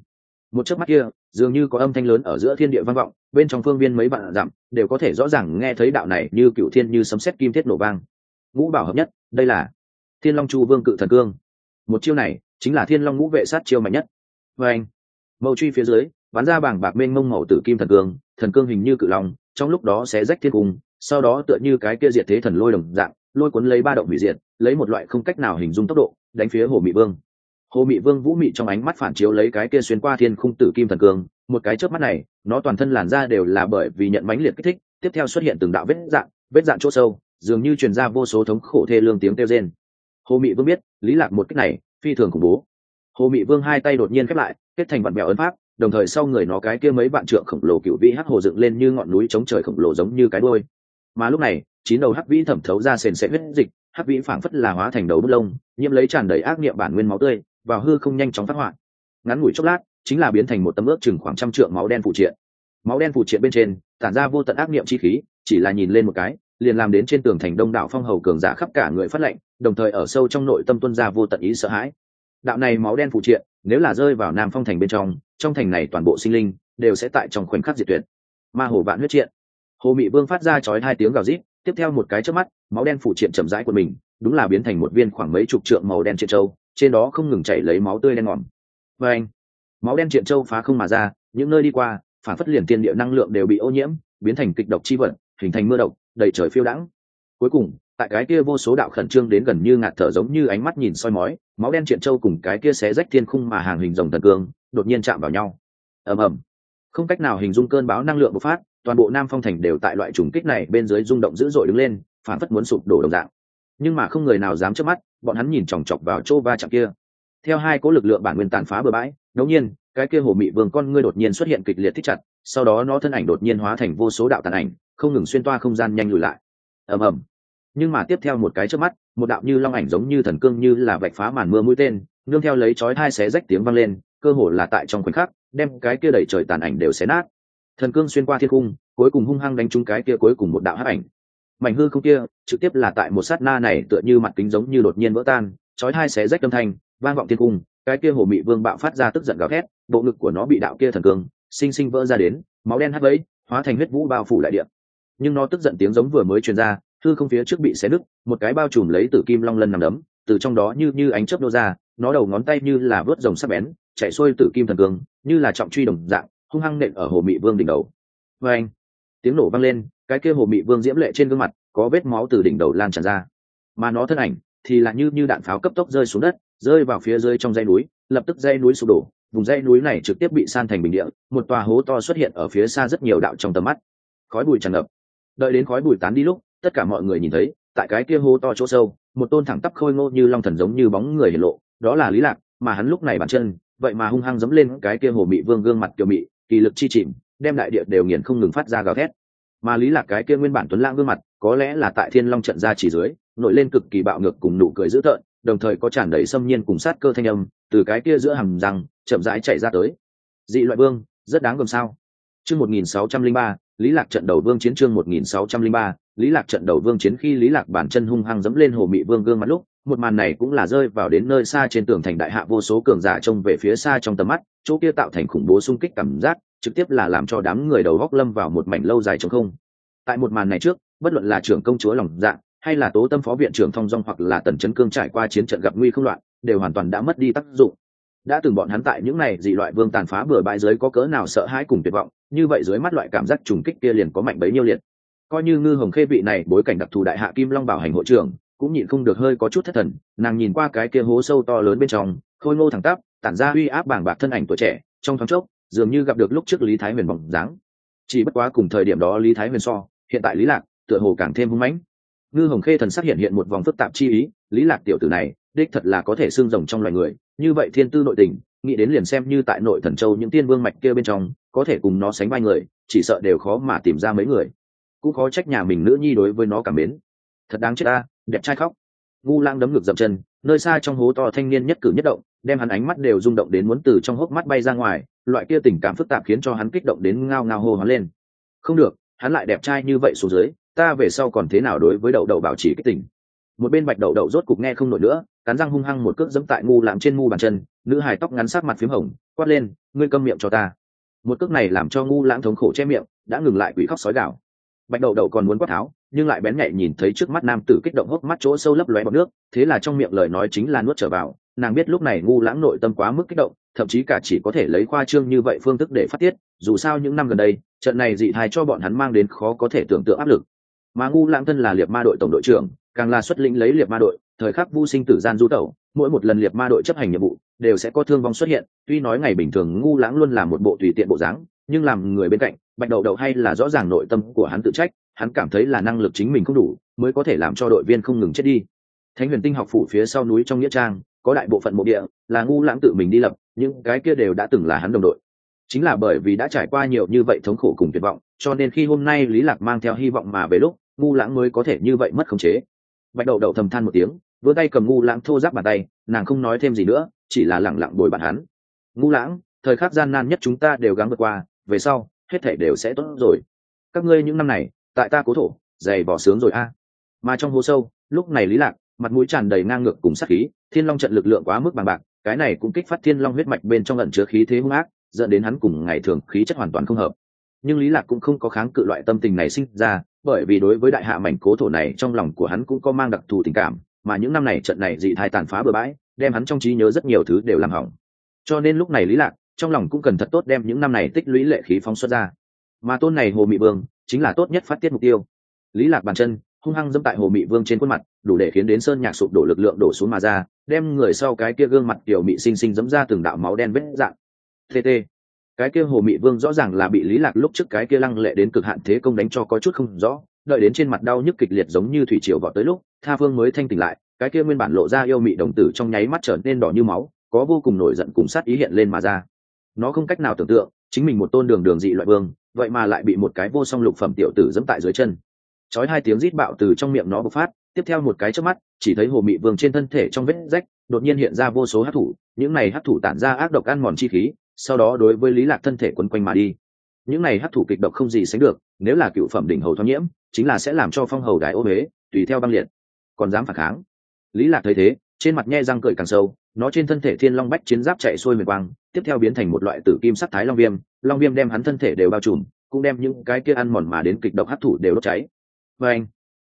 Một chớp mắt kia dường như có âm thanh lớn ở giữa thiên địa vang vọng, bên trong phương viên mấy vạn dặm đều có thể rõ ràng nghe thấy đạo này như cựu thiên như sấm sét kim thiết nổ vang. Ngũ bảo hợp nhất, đây là thiên long chu vương cự thần cương. Một chiêu này chính là thiên long ngũ vệ sát chiêu mạnh nhất. Và anh mậu truy phía dưới, bắn ra bảng bạc mênh mông màu tử kim thần cương thần cương hình như cự long, trong lúc đó sẽ rách thiên cung, sau đó tựa như cái kia diệt thế thần lôi đồng dạng, lôi cuốn lấy ba động hủy diệt, lấy một loại không cách nào hình dung tốc độ, đánh phía hồ mỹ vương hồ mị vương vũ mị trong ánh mắt phản chiếu lấy cái kia xuyên qua thiên khung tử kim thần cương một cái chớp mắt này, nó toàn thân làn ra đều là bởi vì nhận mãnh liệt kích thích, tiếp theo xuất hiện từng đạo vết dạng vết dạng chỗ sâu, dường như truyền ra vô số thống khổ thê lương tiếng kêu rên. Hồ mị vương biết, lý lạc một cách này, phi thường khủng bố. Hồ mị vương hai tay đột nhiên khép lại, kết thành vạn bèo ấn pháp, đồng thời sau người nó cái kia mấy vạn trượng khổng lồ cựu vĩ hắc hồ dựng lên như ngọn núi chống trời khổng lồ giống như cái đuôi. mà lúc này, chín đầu hắc vĩ thẩm thấu ra sền sệt huyết dịch, hắc vĩ phảng phất là hóa thành đầu bút lông, nhiễm lấy tràn đầy ác niệm bản nguyên máu tươi vào hư không nhanh chóng phát họa. Ngắn ngủi chốc lát, chính là biến thành một tấm ước chừng khoảng trăm trượng máu đen phụ triện. Máu đen phụ triện bên trên, tản ra vô tận ác niệm chi khí, chỉ là nhìn lên một cái, liền làm đến trên tường thành đông đảo phong hầu cường giả khắp cả người phát lệnh, đồng thời ở sâu trong nội tâm tuân ra vô tận ý sợ hãi. Đạo này máu đen phụ triện, nếu là rơi vào nam phong thành bên trong trong thành này toàn bộ sinh linh đều sẽ tại trong khoảnh khắc diệt tuyệt. Ma hồ vạn huyết triện. Hồ mị vương phát ra chói hai tiếng gào rít, tiếp theo một cái trước mắt, máu đen phụ triện chậm rãi của mình, đúng là biến thành một viên khoảng mấy chục trượng màu đen triện châu trên đó không ngừng chảy lấy máu tươi đen ngòm. Và anh, máu đen triện châu phá không mà ra, những nơi đi qua, phản phất liền tiên địa năng lượng đều bị ô nhiễm, biến thành kịch độc chi vận hình thành mưa độc, đầy trời phiêu đãng. Cuối cùng, tại cái kia vô số đạo khẩn trương đến gần như ngạt thở giống như ánh mắt nhìn soi mói, máu đen triện châu cùng cái kia xé rách thiên khung mà hàng hình rồng thần cương, đột nhiên chạm vào nhau. Ầm ầm. Không cách nào hình dung cơn bão năng lượng bộc phát, toàn bộ nam phong thành đều tại loại trùng kích này bên dưới rung động dữ dội đứng lên, phản phất muốn sụp đổ đồng dạng nhưng mà không người nào dám chớp mắt, bọn hắn nhìn chòng chọc vào chỗ va chạm kia. Theo hai cố lực lượng bản nguyên tàn phá bừa bãi ngẫu nhiên, cái kia hồ mị vương con ngươi đột nhiên xuất hiện kịch liệt thích chặt, sau đó nó thân ảnh đột nhiên hóa thành vô số đạo tàn ảnh, không ngừng xuyên toa không gian nhanh lùi lại. Ầm ầm. Nhưng mà tiếp theo một cái trước mắt, một đạo như long ảnh giống như thần cương như là vạch phá màn mưa mũi tên, nương theo lấy chói hai xé rách tiếng vang lên, cơ hồ là tại trong khoảnh khắc, đem cái kia đẩy trời tàn ảnh đều xé nát. Thần cương xuyên qua thiên cung, cuối cùng hung hăng đánh trúng cái kia cuối cùng một đạo hắc ảnh mảnh hư không kia trực tiếp là tại một sát na này tựa như mặt kính giống như đột nhiên vỡ tan chói hai xé rách âm thanh vang vọng thiên cung cái kia hồ mị vương bạo phát ra tức giận gào thét bộ ngực của nó bị đạo kia thần cường, sinh sinh vỡ ra đến máu đen hắt vẫy hóa thành huyết vũ bao phủ đại địa. Nhưng nó tức giận tiếng giống vừa mới truyền ra hư không phía trước bị xé nứt một cái bao trùm lấy từ kim long lân nằm đấm từ trong đó như như ánh chớp nô ra nó đầu ngón tay như là vớt rồng sắc bén chạy xuôi từ kim thần cường, như là trọng truy đồng dạng hung hăng nện ở hồ mị vương đỉnh đầu. Vê anh tiếng nổ vang lên cái kia hồ mị vương diễm lệ trên gương mặt, có vết máu từ đỉnh đầu lan tràn ra. Mà nó thân ảnh thì là như như đạn pháo cấp tốc rơi xuống đất, rơi vào phía dưới trong dây núi, lập tức dây núi sụp đổ. Vùng dây núi này trực tiếp bị san thành bình địa, một tòa hố to xuất hiện ở phía xa rất nhiều đạo trong tầm mắt. Khói bụi tràn ngập. Đợi đến khói bụi tán đi lúc, tất cả mọi người nhìn thấy, tại cái kia hố to chỗ sâu, một tôn thẳng tắp khôi ngô như long thần giống như bóng người hiện lộ, đó là lý lạc, mà hắn lúc này bàn chân, vậy mà hung hăng dẫm lên cái kia hồ mị vương gương mặt kiều mị, kỳ lực chi chìm, đem đại địa đều nghiền không ngừng phát ra gào thét mà lý lạc cái kia nguyên bản tuấn lãng gương mặt có lẽ là tại thiên long trận ra chỉ dưới nổi lên cực kỳ bạo ngược cùng nụ cười dữ tợn đồng thời có tràn đầy xâm nhiên cùng sát cơ thanh âm từ cái kia giữa hầm răng chậm rãi chạy ra tới. Dị loại vương rất đáng gồm sao? Chương 1603, lý lạc trận đầu vương chiến chương 1603, lý lạc trận đầu vương chiến khi lý lạc bản chân hung hăng dẫm lên hồ mị vương gương mặt lúc một màn này cũng là rơi vào đến nơi xa trên tường thành đại hạ vô số cường giả trông về phía xa trong tầm mắt chỗ kia tạo thành khủng bố xung kích cảm giác trực tiếp là làm cho đám người đầu góc lâm vào một mảnh lâu dài trong không. Tại một màn này trước, bất luận là trưởng công chúa lòng dạ hay là tố tâm phó viện trưởng thông dong hoặc là tần chấn cương trải qua chiến trận gặp nguy không loạn, đều hoàn toàn đã mất đi tác dụng. Đã từng bọn hắn tại những này dị loại vương tàn phá bừa bãi dưới có cỡ nào sợ hãi cùng tuyệt vọng, như vậy dưới mắt loại cảm giác trùng kích kia liền có mạnh bấy nhiêu liệt. Coi như ngư hồng khê vị này bối cảnh đặc thù đại hạ kim long bảo hành hộ trưởng, cũng nhịn không được hơi có chút thất thần, nàng nhìn qua cái kia hố sâu to lớn bên trong, khôi ngô thẳng tắp, tản ra uy áp bảng bạc thân ảnh tuổi trẻ, trong thoáng chốc dường như gặp được lúc trước lý thái huyền bỏng dáng. Chỉ bất quá cùng thời điểm đó lý thái huyền so, hiện tại lý lạc, tựa hồ càng thêm hung mãnh. Ngư hồng khê thần sắc hiện hiện một vòng phức tạp chi ý, lý lạc tiểu tử này, đích thật là có thể xương rồng trong loài người, như vậy thiên tư nội tình, nghĩ đến liền xem như tại nội thần châu những tiên vương mạch kia bên trong, có thể cùng nó sánh vai người, chỉ sợ đều khó mà tìm ra mấy người. Cũng khó trách nhà mình nữ nhi đối với nó cảm mến. Thật đáng chết ta, đẹp trai khóc. Ngu lang đấm ngực dậm chân, nơi xa trong hố to thanh niên nhất cử nhất động, đem hắn ánh mắt đều rung động đến muốn từ trong hốc mắt bay ra ngoài loại kia tình cảm phức tạp khiến cho hắn kích động đến ngao ngao hô hoán lên. Không được, hắn lại đẹp trai như vậy xuống dưới, ta về sau còn thế nào đối với đậu đậu bảo trì kích tình? Một bên bạch đậu đậu rốt cục nghe không nổi nữa, cắn răng hung hăng một cước dẫm tại ngu làm trên ngu bàn chân, nữ hài tóc ngắn sát mặt p h í m hồng, quát lên, ngươi câm miệng cho ta. Một cước này làm cho ngu lãng thống khổ che miệng, đã ngừng lại quỷ khóc sói gạo bạch đậu đậu còn muốn quát tháo, nhưng lại bén nhạy nhìn thấy trước mắt nam tử kích động hốc mắt chỗ sâu lấp lóe bọc nước, thế là trong miệng lời nói chính là nuốt trở vào. Nàng biết lúc này ngu lãng nội tâm quá mức kích động thậm chí cả chỉ có thể lấy khoa trương như vậy phương thức để phát tiết, dù sao những năm gần đây, trận này dị thai cho bọn hắn mang đến khó có thể tưởng tượng áp lực. Mà ngu lãng thân là liệt ma đội tổng đội trưởng, càng là xuất lĩnh lấy liệt ma đội, thời khắc vu sinh tử gian du tẩu, mỗi một lần liệt ma đội chấp hành nhiệm vụ, đều sẽ có thương vong xuất hiện, tuy nói ngày bình thường ngu lãng luôn là một bộ tùy tiện bộ dáng, nhưng làm người bên cạnh, bạch đậu đậu hay là rõ ràng nội tâm của hắn tự trách, hắn cảm thấy là năng lực chính mình không đủ, mới có thể làm cho đội viên không ngừng chết đi. Thánh huyền tinh học phủ phía sau núi trong nghĩa trang, có đại bộ phận mộ địa, là ngu lãng tự mình đi lập những cái kia đều đã từng là hắn đồng đội. Chính là bởi vì đã trải qua nhiều như vậy thống khổ cùng tuyệt vọng, cho nên khi hôm nay lý lạc mang theo hy vọng mà về lúc ngu lãng mới có thể như vậy mất khống chế. Bạch đậu đậu thầm than một tiếng, vươn tay cầm ngu lãng thô giáp bàn tay, nàng không nói thêm gì nữa, chỉ là lẳng lặng bồi bàn hắn. Ngu lãng, thời khắc gian nan nhất chúng ta đều gắng vượt qua, về sau, hết thể đều sẽ tốt rồi. Các ngươi những năm này, tại ta cố thổ, dày bỏ sướng rồi a. Mà trong hố sâu, lúc này lý lạc, mặt mũi tràn đầy ngang ngược cùng sát khí, thiên long trận lực lượng quá mức bằng bạc cái này cũng kích phát thiên long huyết mạch bên trong lẫn chứa khí thế hung ác, dẫn đến hắn cùng ngày thường khí chất hoàn toàn không hợp. Nhưng lý lạc cũng không có kháng cự loại tâm tình này sinh ra, bởi vì đối với đại hạ mảnh cố thổ này, trong lòng của hắn cũng có mang đặc thù tình cảm, mà những năm này trận này dị thai tàn phá bừa bãi, đem hắn trong trí nhớ rất nhiều thứ đều làm hỏng. Cho nên lúc này lý lạc, trong lòng cũng cần thật tốt đem những năm này tích lũy lệ khí phóng xuất ra. Mà tôn này hồ mị vương, chính là tốt nhất phát tiết mục tiêu. Lý lạc bàn chân hung hăng dẫm tại hồ mị vương trên khuôn mặt, đủ để khiến đến sơn nhạc sụp đổ lực lượng đổ xuống mà ra, đem người sau cái kia gương mặt tiểu mị xinh xinh dẫm ra từng đạo máu đen vết dạng. Tt cái kia hồ mị vương rõ ràng là bị lý lạc lúc trước cái kia lăng lệ đến cực hạn thế công đánh cho có chút không rõ, đợi đến trên mặt đau nhức kịch liệt giống như thủy triều vọt tới lúc, tha phương mới thanh tỉnh lại, cái kia nguyên bản lộ ra yêu mị đồng tử trong nháy mắt trở nên đỏ như máu, có vô cùng nổi giận cùng sát ý hiện lên mà ra. Nó không cách nào tưởng tượng, chính mình một tôn đường đường dị loại vương, vậy mà lại bị một cái vô song lục phẩm tiểu tử dẫm tại dưới chân chói hai tiếng rít bạo từ trong miệng nó bộc phát, tiếp theo một cái chớp mắt, chỉ thấy hồ mị vương trên thân thể trong vết rách, đột nhiên hiện ra vô số hát thủ, những này hát thủ tản ra ác độc ăn mòn chi khí, sau đó đối với lý lạc thân thể quấn quanh mà đi. Những này hát thủ kịch độc không gì sánh được, nếu là cựu phẩm đỉnh hầu thoát nhiễm, chính là sẽ làm cho phong hầu đại ô huế tùy theo băng liệt. Còn dám phản kháng? Lý lạc thấy thế, trên mặt nhe răng cười càng sâu, nó trên thân thể thiên long bách chiến giáp chạy xuôi mệt quang, tiếp theo biến thành một loại tử kim sắc thái long viêm long viêm đem hắn thân thể đều bao trùm, cũng đem những cái kia ăn mòn mà đến kịch độc hấp thụ đều đốt cháy và anh,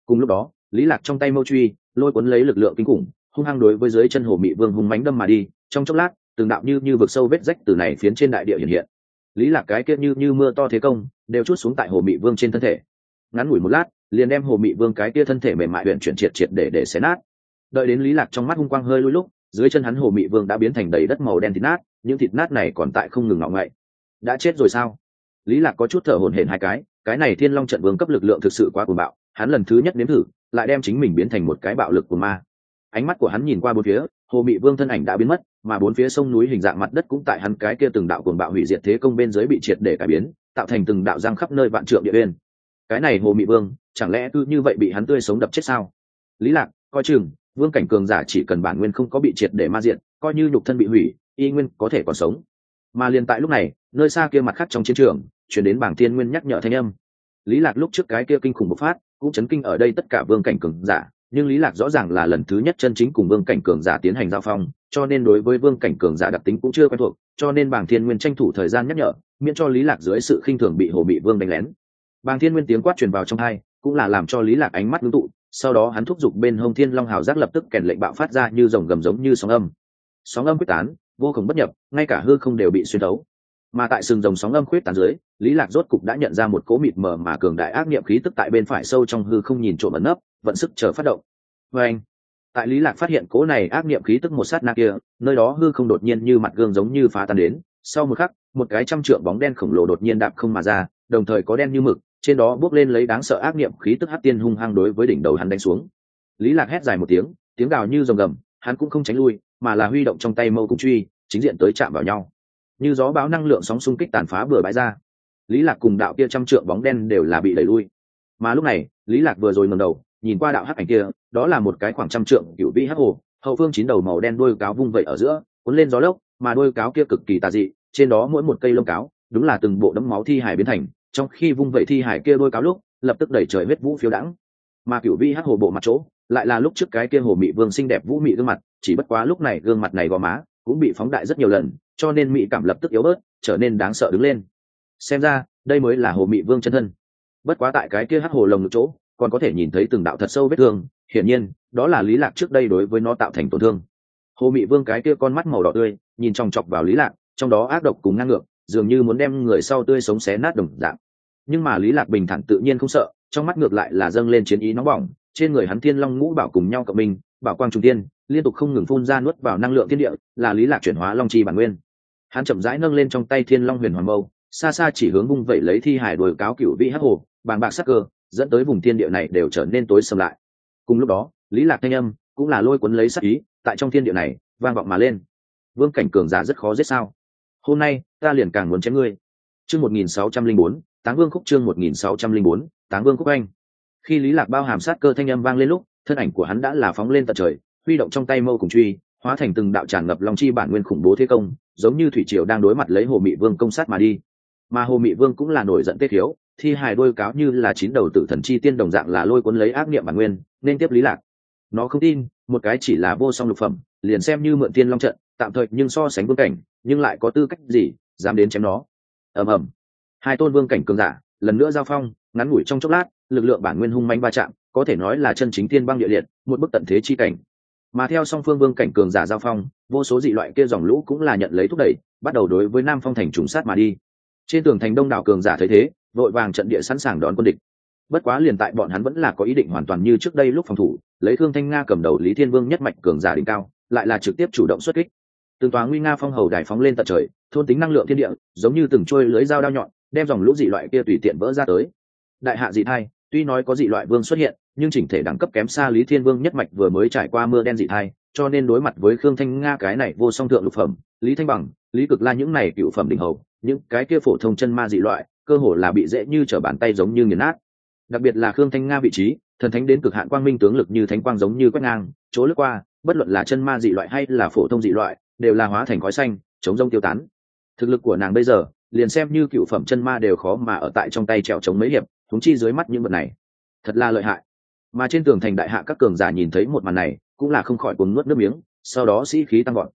cùng lúc đó, lý lạc trong tay mâu truy, lôi cuốn lấy lực lượng kinh khủng, hung hăng đối với dưới chân hồ mị vương hung mánh đâm mà đi, trong chốc lát, từng đạo như như vực sâu vết rách từ này phiến trên đại địa hiện hiện. Lý lạc cái kia như như mưa to thế công, đều chút xuống tại hồ mị vương trên thân thể. Ngắn ngủi một lát, liền đem hồ mị vương cái kia thân thể mềm mại huyện chuyển triệt triệt để để xé nát. Đợi đến lý lạc trong mắt hung quang hơi lui lúc, dưới chân hắn hồ mị vương đã biến thành đầy đất màu đen thịt nát, những thịt nát này còn tại không ngừng ngọ ngậy. Đã chết rồi sao? Lý lạc có chút thở hổn hển hai cái cái này thiên long trận vương cấp lực lượng thực sự quá cuồng bạo, hắn lần thứ nhất nếm thử, lại đem chính mình biến thành một cái bạo lực của ma. Ánh mắt của hắn nhìn qua bốn phía, hồ mị vương thân ảnh đã biến mất, mà bốn phía sông núi hình dạng mặt đất cũng tại hắn cái kia từng đạo cuồng bạo hủy diệt thế công bên dưới bị triệt để cải biến, tạo thành từng đạo giang khắp nơi vạn trượng địa bên cái này hồ mị vương, chẳng lẽ cứ như vậy bị hắn tươi sống đập chết sao? Lý lạc, coi chừng, vương cảnh cường giả chỉ cần bản nguyên không có bị triệt để ma diện, coi như nhục thân bị hủy, y nguyên có thể còn sống mà liền tại lúc này, nơi xa kia mặt khác trong chiến trường, chuyển đến bảng Thiên nguyên nhắc nhở thanh âm. Lý lạc lúc trước cái kia kinh khủng bộc phát, cũng chấn kinh ở đây tất cả vương cảnh cường giả, nhưng lý lạc rõ ràng là lần thứ nhất chân chính cùng vương cảnh cường giả tiến hành giao phong, cho nên đối với vương cảnh cường giả đặc tính cũng chưa quen thuộc, cho nên bảng thiên nguyên tranh thủ thời gian nhắc nhở, miễn cho lý lạc dưới sự khinh thường bị hồ bị vương đánh lén. Bảng thiên nguyên tiếng quát truyền vào trong hai cũng là làm cho lý lạc ánh mắt ngưng tụ, sau đó hắn thúc giục bên hông thiên long hào giác lập tức kèn lệnh bạo phát ra như rồng gầm giống như sóng âm. Sóng âm quyết tán vô cùng bất nhập, ngay cả hư không đều bị xuyên thấu. Mà tại sừng rồng sóng âm khuyết tán dưới, lý lạc rốt cục đã nhận ra một cỗ mịt mờ mà cường đại ác niệm khí tức tại bên phải sâu trong hư không nhìn trộm ẩn nấp, vận sức chờ phát động. Với anh, tại lý lạc phát hiện cỗ này ác niệm khí tức một sát na kia, nơi đó hư không đột nhiên như mặt gương giống như phá tan đến. Sau một khắc, một cái trăm trượng bóng đen khổng lồ đột nhiên đạp không mà ra, đồng thời có đen như mực, trên đó bước lên lấy đáng sợ ác niệm khí tức hắc tiên hung hăng đối với đỉnh đầu hắn đánh xuống. Lý lạc hét dài một tiếng tiếng gào như rồng gầm, hắn cũng không tránh lui mà là huy động trong tay mâu cung truy, chính diện tới chạm vào nhau. Như gió báo năng lượng sóng xung kích tàn phá bừa bãi ra, lý lạc cùng đạo kia trăm trượng bóng đen đều là bị đẩy lui. Mà lúc này, lý lạc vừa rồi ngẩng đầu, nhìn qua đạo hắc ảnh kia, đó là một cái khoảng trăm trượng cựu vĩ hắc hồ, hậu phương chín đầu màu đen đuôi cáo vung vẩy ở giữa, cuốn lên gió lốc, mà đuôi cáo kia cực kỳ tà dị, trên đó mỗi một cây lông cáo, đúng là từng bộ đấm máu thi hải biến thành, trong khi vung vẩy thi hải kia đuôi cáo lúc, lập tức đẩy trời huyết vũ phiếu đãng mà cựu vi hát hồ bộ mặt chỗ, lại là lúc trước cái kia hồ mị vương xinh đẹp vũ mị gương mặt, chỉ bất quá lúc này gương mặt này gò má cũng bị phóng đại rất nhiều lần, cho nên mị cảm lập tức yếu bớt, trở nên đáng sợ đứng lên. Xem ra, đây mới là hồ mị vương chân thân. Bất quá tại cái kia hát hồ lồng ngực chỗ, còn có thể nhìn thấy từng đạo thật sâu vết thương, hiển nhiên, đó là lý lạc trước đây đối với nó tạo thành tổn thương. Hồ mị vương cái kia con mắt màu đỏ tươi, nhìn chòng chọc vào lý lạc, trong đó ác độc cùng ngang ngược, dường như muốn đem người sau tươi sống xé nát đồng dạng. Nhưng mà lý lạc bình thản tự nhiên không sợ trong mắt ngược lại là dâng lên chiến ý nóng bỏng, trên người hắn thiên long ngũ bảo cùng nhau cộng minh, bảo quang trung tiên liên tục không ngừng phun ra nuốt vào năng lượng thiên địa, là lý lạc chuyển hóa long chi bản nguyên. Hắn chậm rãi nâng lên trong tay thiên long huyền hoàng mâu, xa xa chỉ hướng vung vẩy lấy thi hải đồi cáo cựu vị hắc hồ, bàng bạc sắc cơ, dẫn tới vùng thiên địa này đều trở nên tối sầm lại. Cùng lúc đó, lý lạc thanh âm cũng là lôi cuốn lấy sắc ý, tại trong thiên địa này vang vọng mà lên. Vương cảnh cường giả rất khó giết sao? Hôm nay, ta liền càng muốn chém ngươi. Chương một nghìn sáu trăm linh bốn táng vương khúc chương một nghìn sáu trăm linh bốn, táng vương khúc anh. Khi lý lạc bao hàm sát cơ thanh âm vang lên lúc, thân ảnh của hắn đã là phóng lên tận trời, huy động trong tay mâu cùng truy, hóa thành từng đạo tràn ngập long chi bản nguyên khủng bố thế công, giống như thủy triều đang đối mặt lấy hồ mị vương công sát mà đi. Mà hồ mị vương cũng là nổi giận tiết thiếu, thi hài đôi cáo như là chín đầu tử thần chi tiên đồng dạng là lôi cuốn lấy ác niệm bản nguyên, nên tiếp lý lạc. Nó không tin, một cái chỉ là vô song lục phẩm, liền xem như mượn tiên long trận, tạm thời nhưng so sánh vương cảnh, nhưng lại có tư cách gì, dám đến chém nó. Ầm ầm hai tôn vương cảnh cường giả, lần nữa giao phong, ngắn ngủi trong chốc lát, lực lượng bản nguyên hung manh va chạm, có thể nói là chân chính tiên băng địa liệt, một bức tận thế chi cảnh. Mà theo song phương vương cảnh cường giả giao phong, vô số dị loại kia dòng lũ cũng là nhận lấy thúc đẩy, bắt đầu đối với nam phong thành trùng sát mà đi. Trên tường thành đông đảo cường giả thấy thế, vội vàng trận địa sẵn sàng đón quân địch. Bất quá liền tại bọn hắn vẫn là có ý định hoàn toàn như trước đây lúc phòng thủ, lấy thương thanh nga cầm đầu lý thiên vương nhất mạch cường giả đỉnh cao, lại là trực tiếp chủ động xuất kích. Từng tòa nguy nga phong hầu đài phóng lên tận trời, thôn tính năng lượng thiên địa, giống như từng trôi lưới dao đao nhọn đem dòng lũ dị loại kia tùy tiện vỡ ra tới. Đại hạ dị thai, tuy nói có dị loại vương xuất hiện, nhưng chỉnh thể đẳng cấp kém xa lý thiên vương nhất mạch vừa mới trải qua mưa đen dị thai, cho nên đối mặt với khương thanh nga cái này vô song thượng lục phẩm, lý thanh bằng, lý cực la những này cựu phẩm đỉnh hầu, những cái kia phổ thông chân ma dị loại, cơ hồ là bị dễ như trở bàn tay giống như nghiền nát. Đặc biệt là khương thanh nga vị trí, thần thánh đến cực hạn quang minh tướng lực như thánh quang giống như quét ngang, chỗ lướt qua, bất luận là chân ma dị loại hay là phổ thông dị loại, đều là hóa thành khói xanh, chống rông tiêu tán. Thực lực của nàng bây giờ liền xem như cựu phẩm chân ma đều khó mà ở tại trong tay trèo chống mấy hiệp, thúng chi dưới mắt những vật này. Thật là lợi hại. Mà trên tường thành đại hạ các cường giả nhìn thấy một màn này, cũng là không khỏi cuốn nuốt nước miếng, sau đó sĩ khí tăng gọn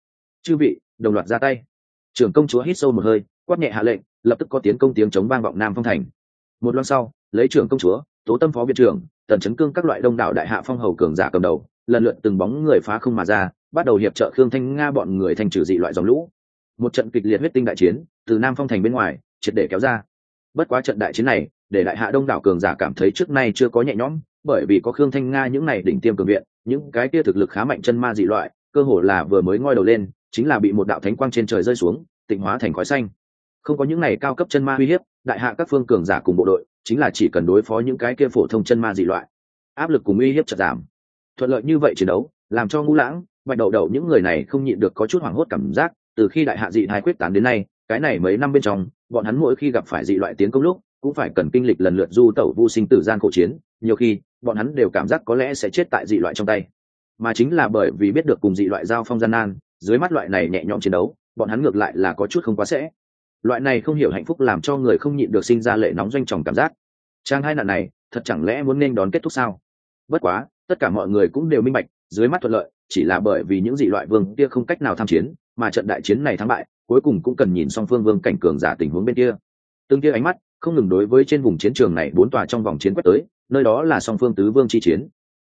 chư vị, đồng loạt ra tay. Trưởng công chúa hít sâu một hơi, quát nhẹ hạ lệnh, lập tức có tiến công tiếng chống vang vọng nam phong thành. Một loan sau, lấy trưởng công chúa, tố tâm phó viện trưởng, tần chấn cương các loại đông đảo đại hạ phong hầu cường giả cầm đầu, lần lượt từng bóng người phá không mà ra, bắt đầu hiệp trợ khương thanh nga bọn người thành trừ dị loại dòng lũ một trận kịch liệt huyết tinh đại chiến, từ nam phong thành bên ngoài, triệt để kéo ra. Bất quá trận đại chiến này, để đại hạ đông đảo cường giả cảm thấy trước nay chưa có nhẹ nhõm, bởi vì có khương thanh nga những này đỉnh tiêm cường viện, những cái kia thực lực khá mạnh chân ma dị loại, cơ hồ là vừa mới ngoi đầu lên, chính là bị một đạo thánh quang trên trời rơi xuống, tịnh hóa thành khói xanh. Không có những này cao cấp chân ma uy hiếp, đại hạ các phương cường giả cùng bộ đội, chính là chỉ cần đối phó những cái kia phổ thông chân ma dị loại. Áp lực cùng uy hiếp chật giảm. Thuận lợi như vậy chiến đấu, làm cho ngũ lãng, bạch đầu đầu những người này không nhịn được có chút hoảng hốt cảm giác từ khi đại hạ dị thái quyết tán đến nay, cái này mấy năm bên trong, bọn hắn mỗi khi gặp phải dị loại tiến công lúc, cũng phải cần kinh lịch lần lượt du tẩu vô sinh tử gian khổ chiến, nhiều khi, bọn hắn đều cảm giác có lẽ sẽ chết tại dị loại trong tay. Mà chính là bởi vì biết được cùng dị loại giao phong gian nan, dưới mắt loại này nhẹ nhõm chiến đấu, bọn hắn ngược lại là có chút không quá sẽ. Loại này không hiểu hạnh phúc làm cho người không nhịn được sinh ra lệ nóng doanh tròng cảm giác. Trang hai nạn này, thật chẳng lẽ muốn nên đón kết thúc sao? Bất quá, tất cả mọi người cũng đều minh bạch, dưới mắt thuận lợi, chỉ là bởi vì những dị loại vương kia không cách nào tham chiến mà trận đại chiến này thắng bại, cuối cùng cũng cần nhìn song phương vương cảnh cường giả tình huống bên kia. Tương kia ánh mắt không ngừng đối với trên vùng chiến trường này bốn tòa trong vòng chiến quét tới, nơi đó là song phương tứ vương chi chiến.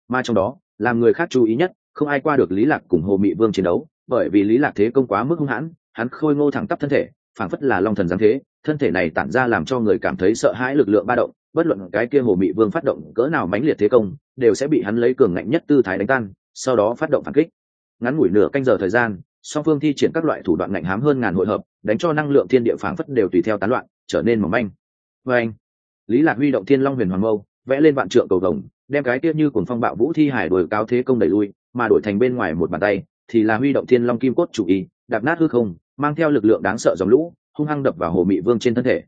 Mà trong đó, làm người khác chú ý nhất, không ai qua được lý lạc cùng hồ mị vương chiến đấu, bởi vì lý lạc thế công quá mức hung hãn, hắn khôi ngô thẳng tắp thân thể, phảng phất là long thần giáng thế, thân thể này tản ra làm cho người cảm thấy sợ hãi lực lượng ba động, bất luận cái kia hồ mị vương phát động cỡ nào mãnh liệt thế công, đều sẽ bị hắn lấy cường ngạnh nhất tư thái đánh tan, sau đó phát động phản kích. Ngắn ngủi nửa canh giờ thời gian song phương thi triển các loại thủ đoạn ngạnh hám hơn ngàn hội hợp, đánh cho năng lượng thiên địa phản phất đều tùy theo tán loạn, trở nên mỏng manh. Vê anh, lý lạc huy động thiên long huyền hoàng mâu, vẽ lên vạn trượng cầu vồng, đem cái tiết như cùng phong bạo vũ thi hải đổi cao thế công đẩy lui, mà đổi thành bên ngoài một bàn tay, thì là huy động thiên long kim cốt chủ y, đạp nát hư không, mang theo lực lượng đáng sợ dòng lũ, hung hăng đập vào hồ mị vương trên thân thể.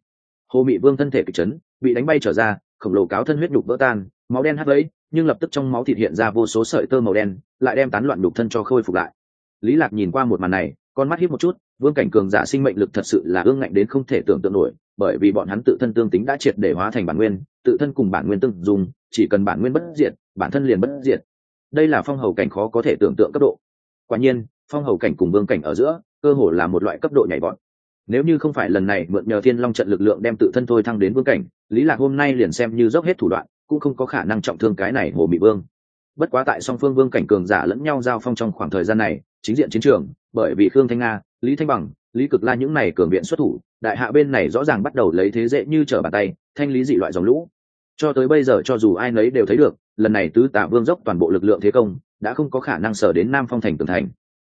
Hồ mị vương thân thể kịch chấn, bị đánh bay trở ra, khổng lồ cáo thân huyết đục vỡ tan, máu đen hắt lấy, nhưng lập tức trong máu thịt hiện ra vô số sợi tơ màu đen, lại đem tán loạn đục thân cho khôi phục lại lý lạc nhìn qua một màn này, con mắt hiếp một chút, vương cảnh cường giả sinh mệnh lực thật sự là ương ngạnh đến không thể tưởng tượng nổi, bởi vì bọn hắn tự thân tương tính đã triệt để hóa thành bản nguyên, tự thân cùng bản nguyên tương dùng chỉ cần bản nguyên bất diệt, bản thân liền bất diệt. Đây là phong hầu cảnh khó có thể tưởng tượng cấp độ. Quả nhiên, phong hầu cảnh cùng vương cảnh ở giữa, cơ hồ là một loại cấp độ nhảy vọt. Nếu như không phải lần này mượn nhờ thiên long trận lực lượng đem tự thân thôi thăng đến vương cảnh, lý lạc hôm nay liền xem như dốc hết thủ đoạn, cũng không có khả năng trọng thương cái này hồ mị vương. Bất quá tại song phương vương cảnh cường giả lẫn nhau giao phong trong khoảng thời gian này chính diện chiến trường, bởi vì khương thanh nga, lý thanh bằng, lý cực la những này cường viện xuất thủ, đại hạ bên này rõ ràng bắt đầu lấy thế dễ như trở bàn tay, thanh lý dị loại dòng lũ. Cho tới bây giờ cho dù ai nấy đều thấy được, lần này tứ tả vương dốc toàn bộ lực lượng thế công, đã không có khả năng sở đến nam phong thành tường thành.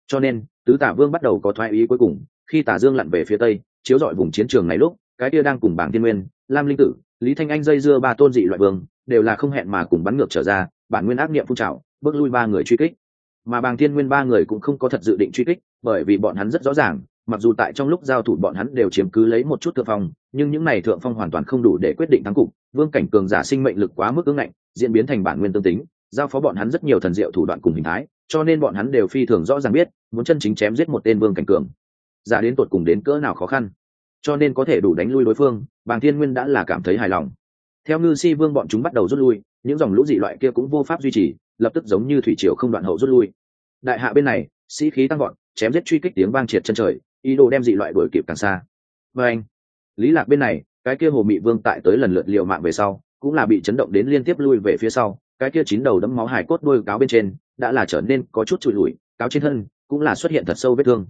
Cho nên, tứ tả vương bắt đầu có thoái ý cuối cùng, khi tả dương lặn về phía tây, chiếu dọi vùng chiến trường này lúc, cái kia đang cùng bảng thiên nguyên, lam linh tử, lý thanh anh dây dưa ba tôn dị loại vương, đều là không hẹn mà cùng bắn ngược trở ra, bản nguyên ác niệm phun trào, bước lui ba người truy kích mà bàng thiên nguyên ba người cũng không có thật dự định truy kích, bởi vì bọn hắn rất rõ ràng, mặc dù tại trong lúc giao thủ bọn hắn đều chiếm cứ lấy một chút thượng phong, nhưng những này thượng phong hoàn toàn không đủ để quyết định thắng cục. Vương cảnh cường giả sinh mệnh lực quá mức ứng ngạnh, diễn biến thành bản nguyên tương tính, giao phó bọn hắn rất nhiều thần diệu thủ đoạn cùng hình thái, cho nên bọn hắn đều phi thường rõ ràng biết, muốn chân chính chém giết một tên vương cảnh cường. Giả đến tột cùng đến cỡ nào khó khăn, cho nên có thể đủ đánh lui đối phương, bàng thiên nguyên đã là cảm thấy hài lòng. Theo ngư si vương bọn chúng bắt đầu rút lui, những dòng lũ dị loại kia cũng vô pháp duy trì lập tức giống như thủy triều không đoạn hậu rút lui. Đại hạ bên này, sĩ khí tăng gọn chém giết truy kích tiếng vang triệt chân trời, ý đồ đem dị loại đuổi kịp càng xa. Và anh, lý lạc bên này, cái kia hồ mị vương tại tới lần lượt liều mạng về sau, cũng là bị chấn động đến liên tiếp lui về phía sau, cái kia chín đầu đấm máu hải cốt đôi cáo bên trên, đã là trở nên có chút trụi lùi cáo trên thân, cũng là xuất hiện thật sâu vết thương.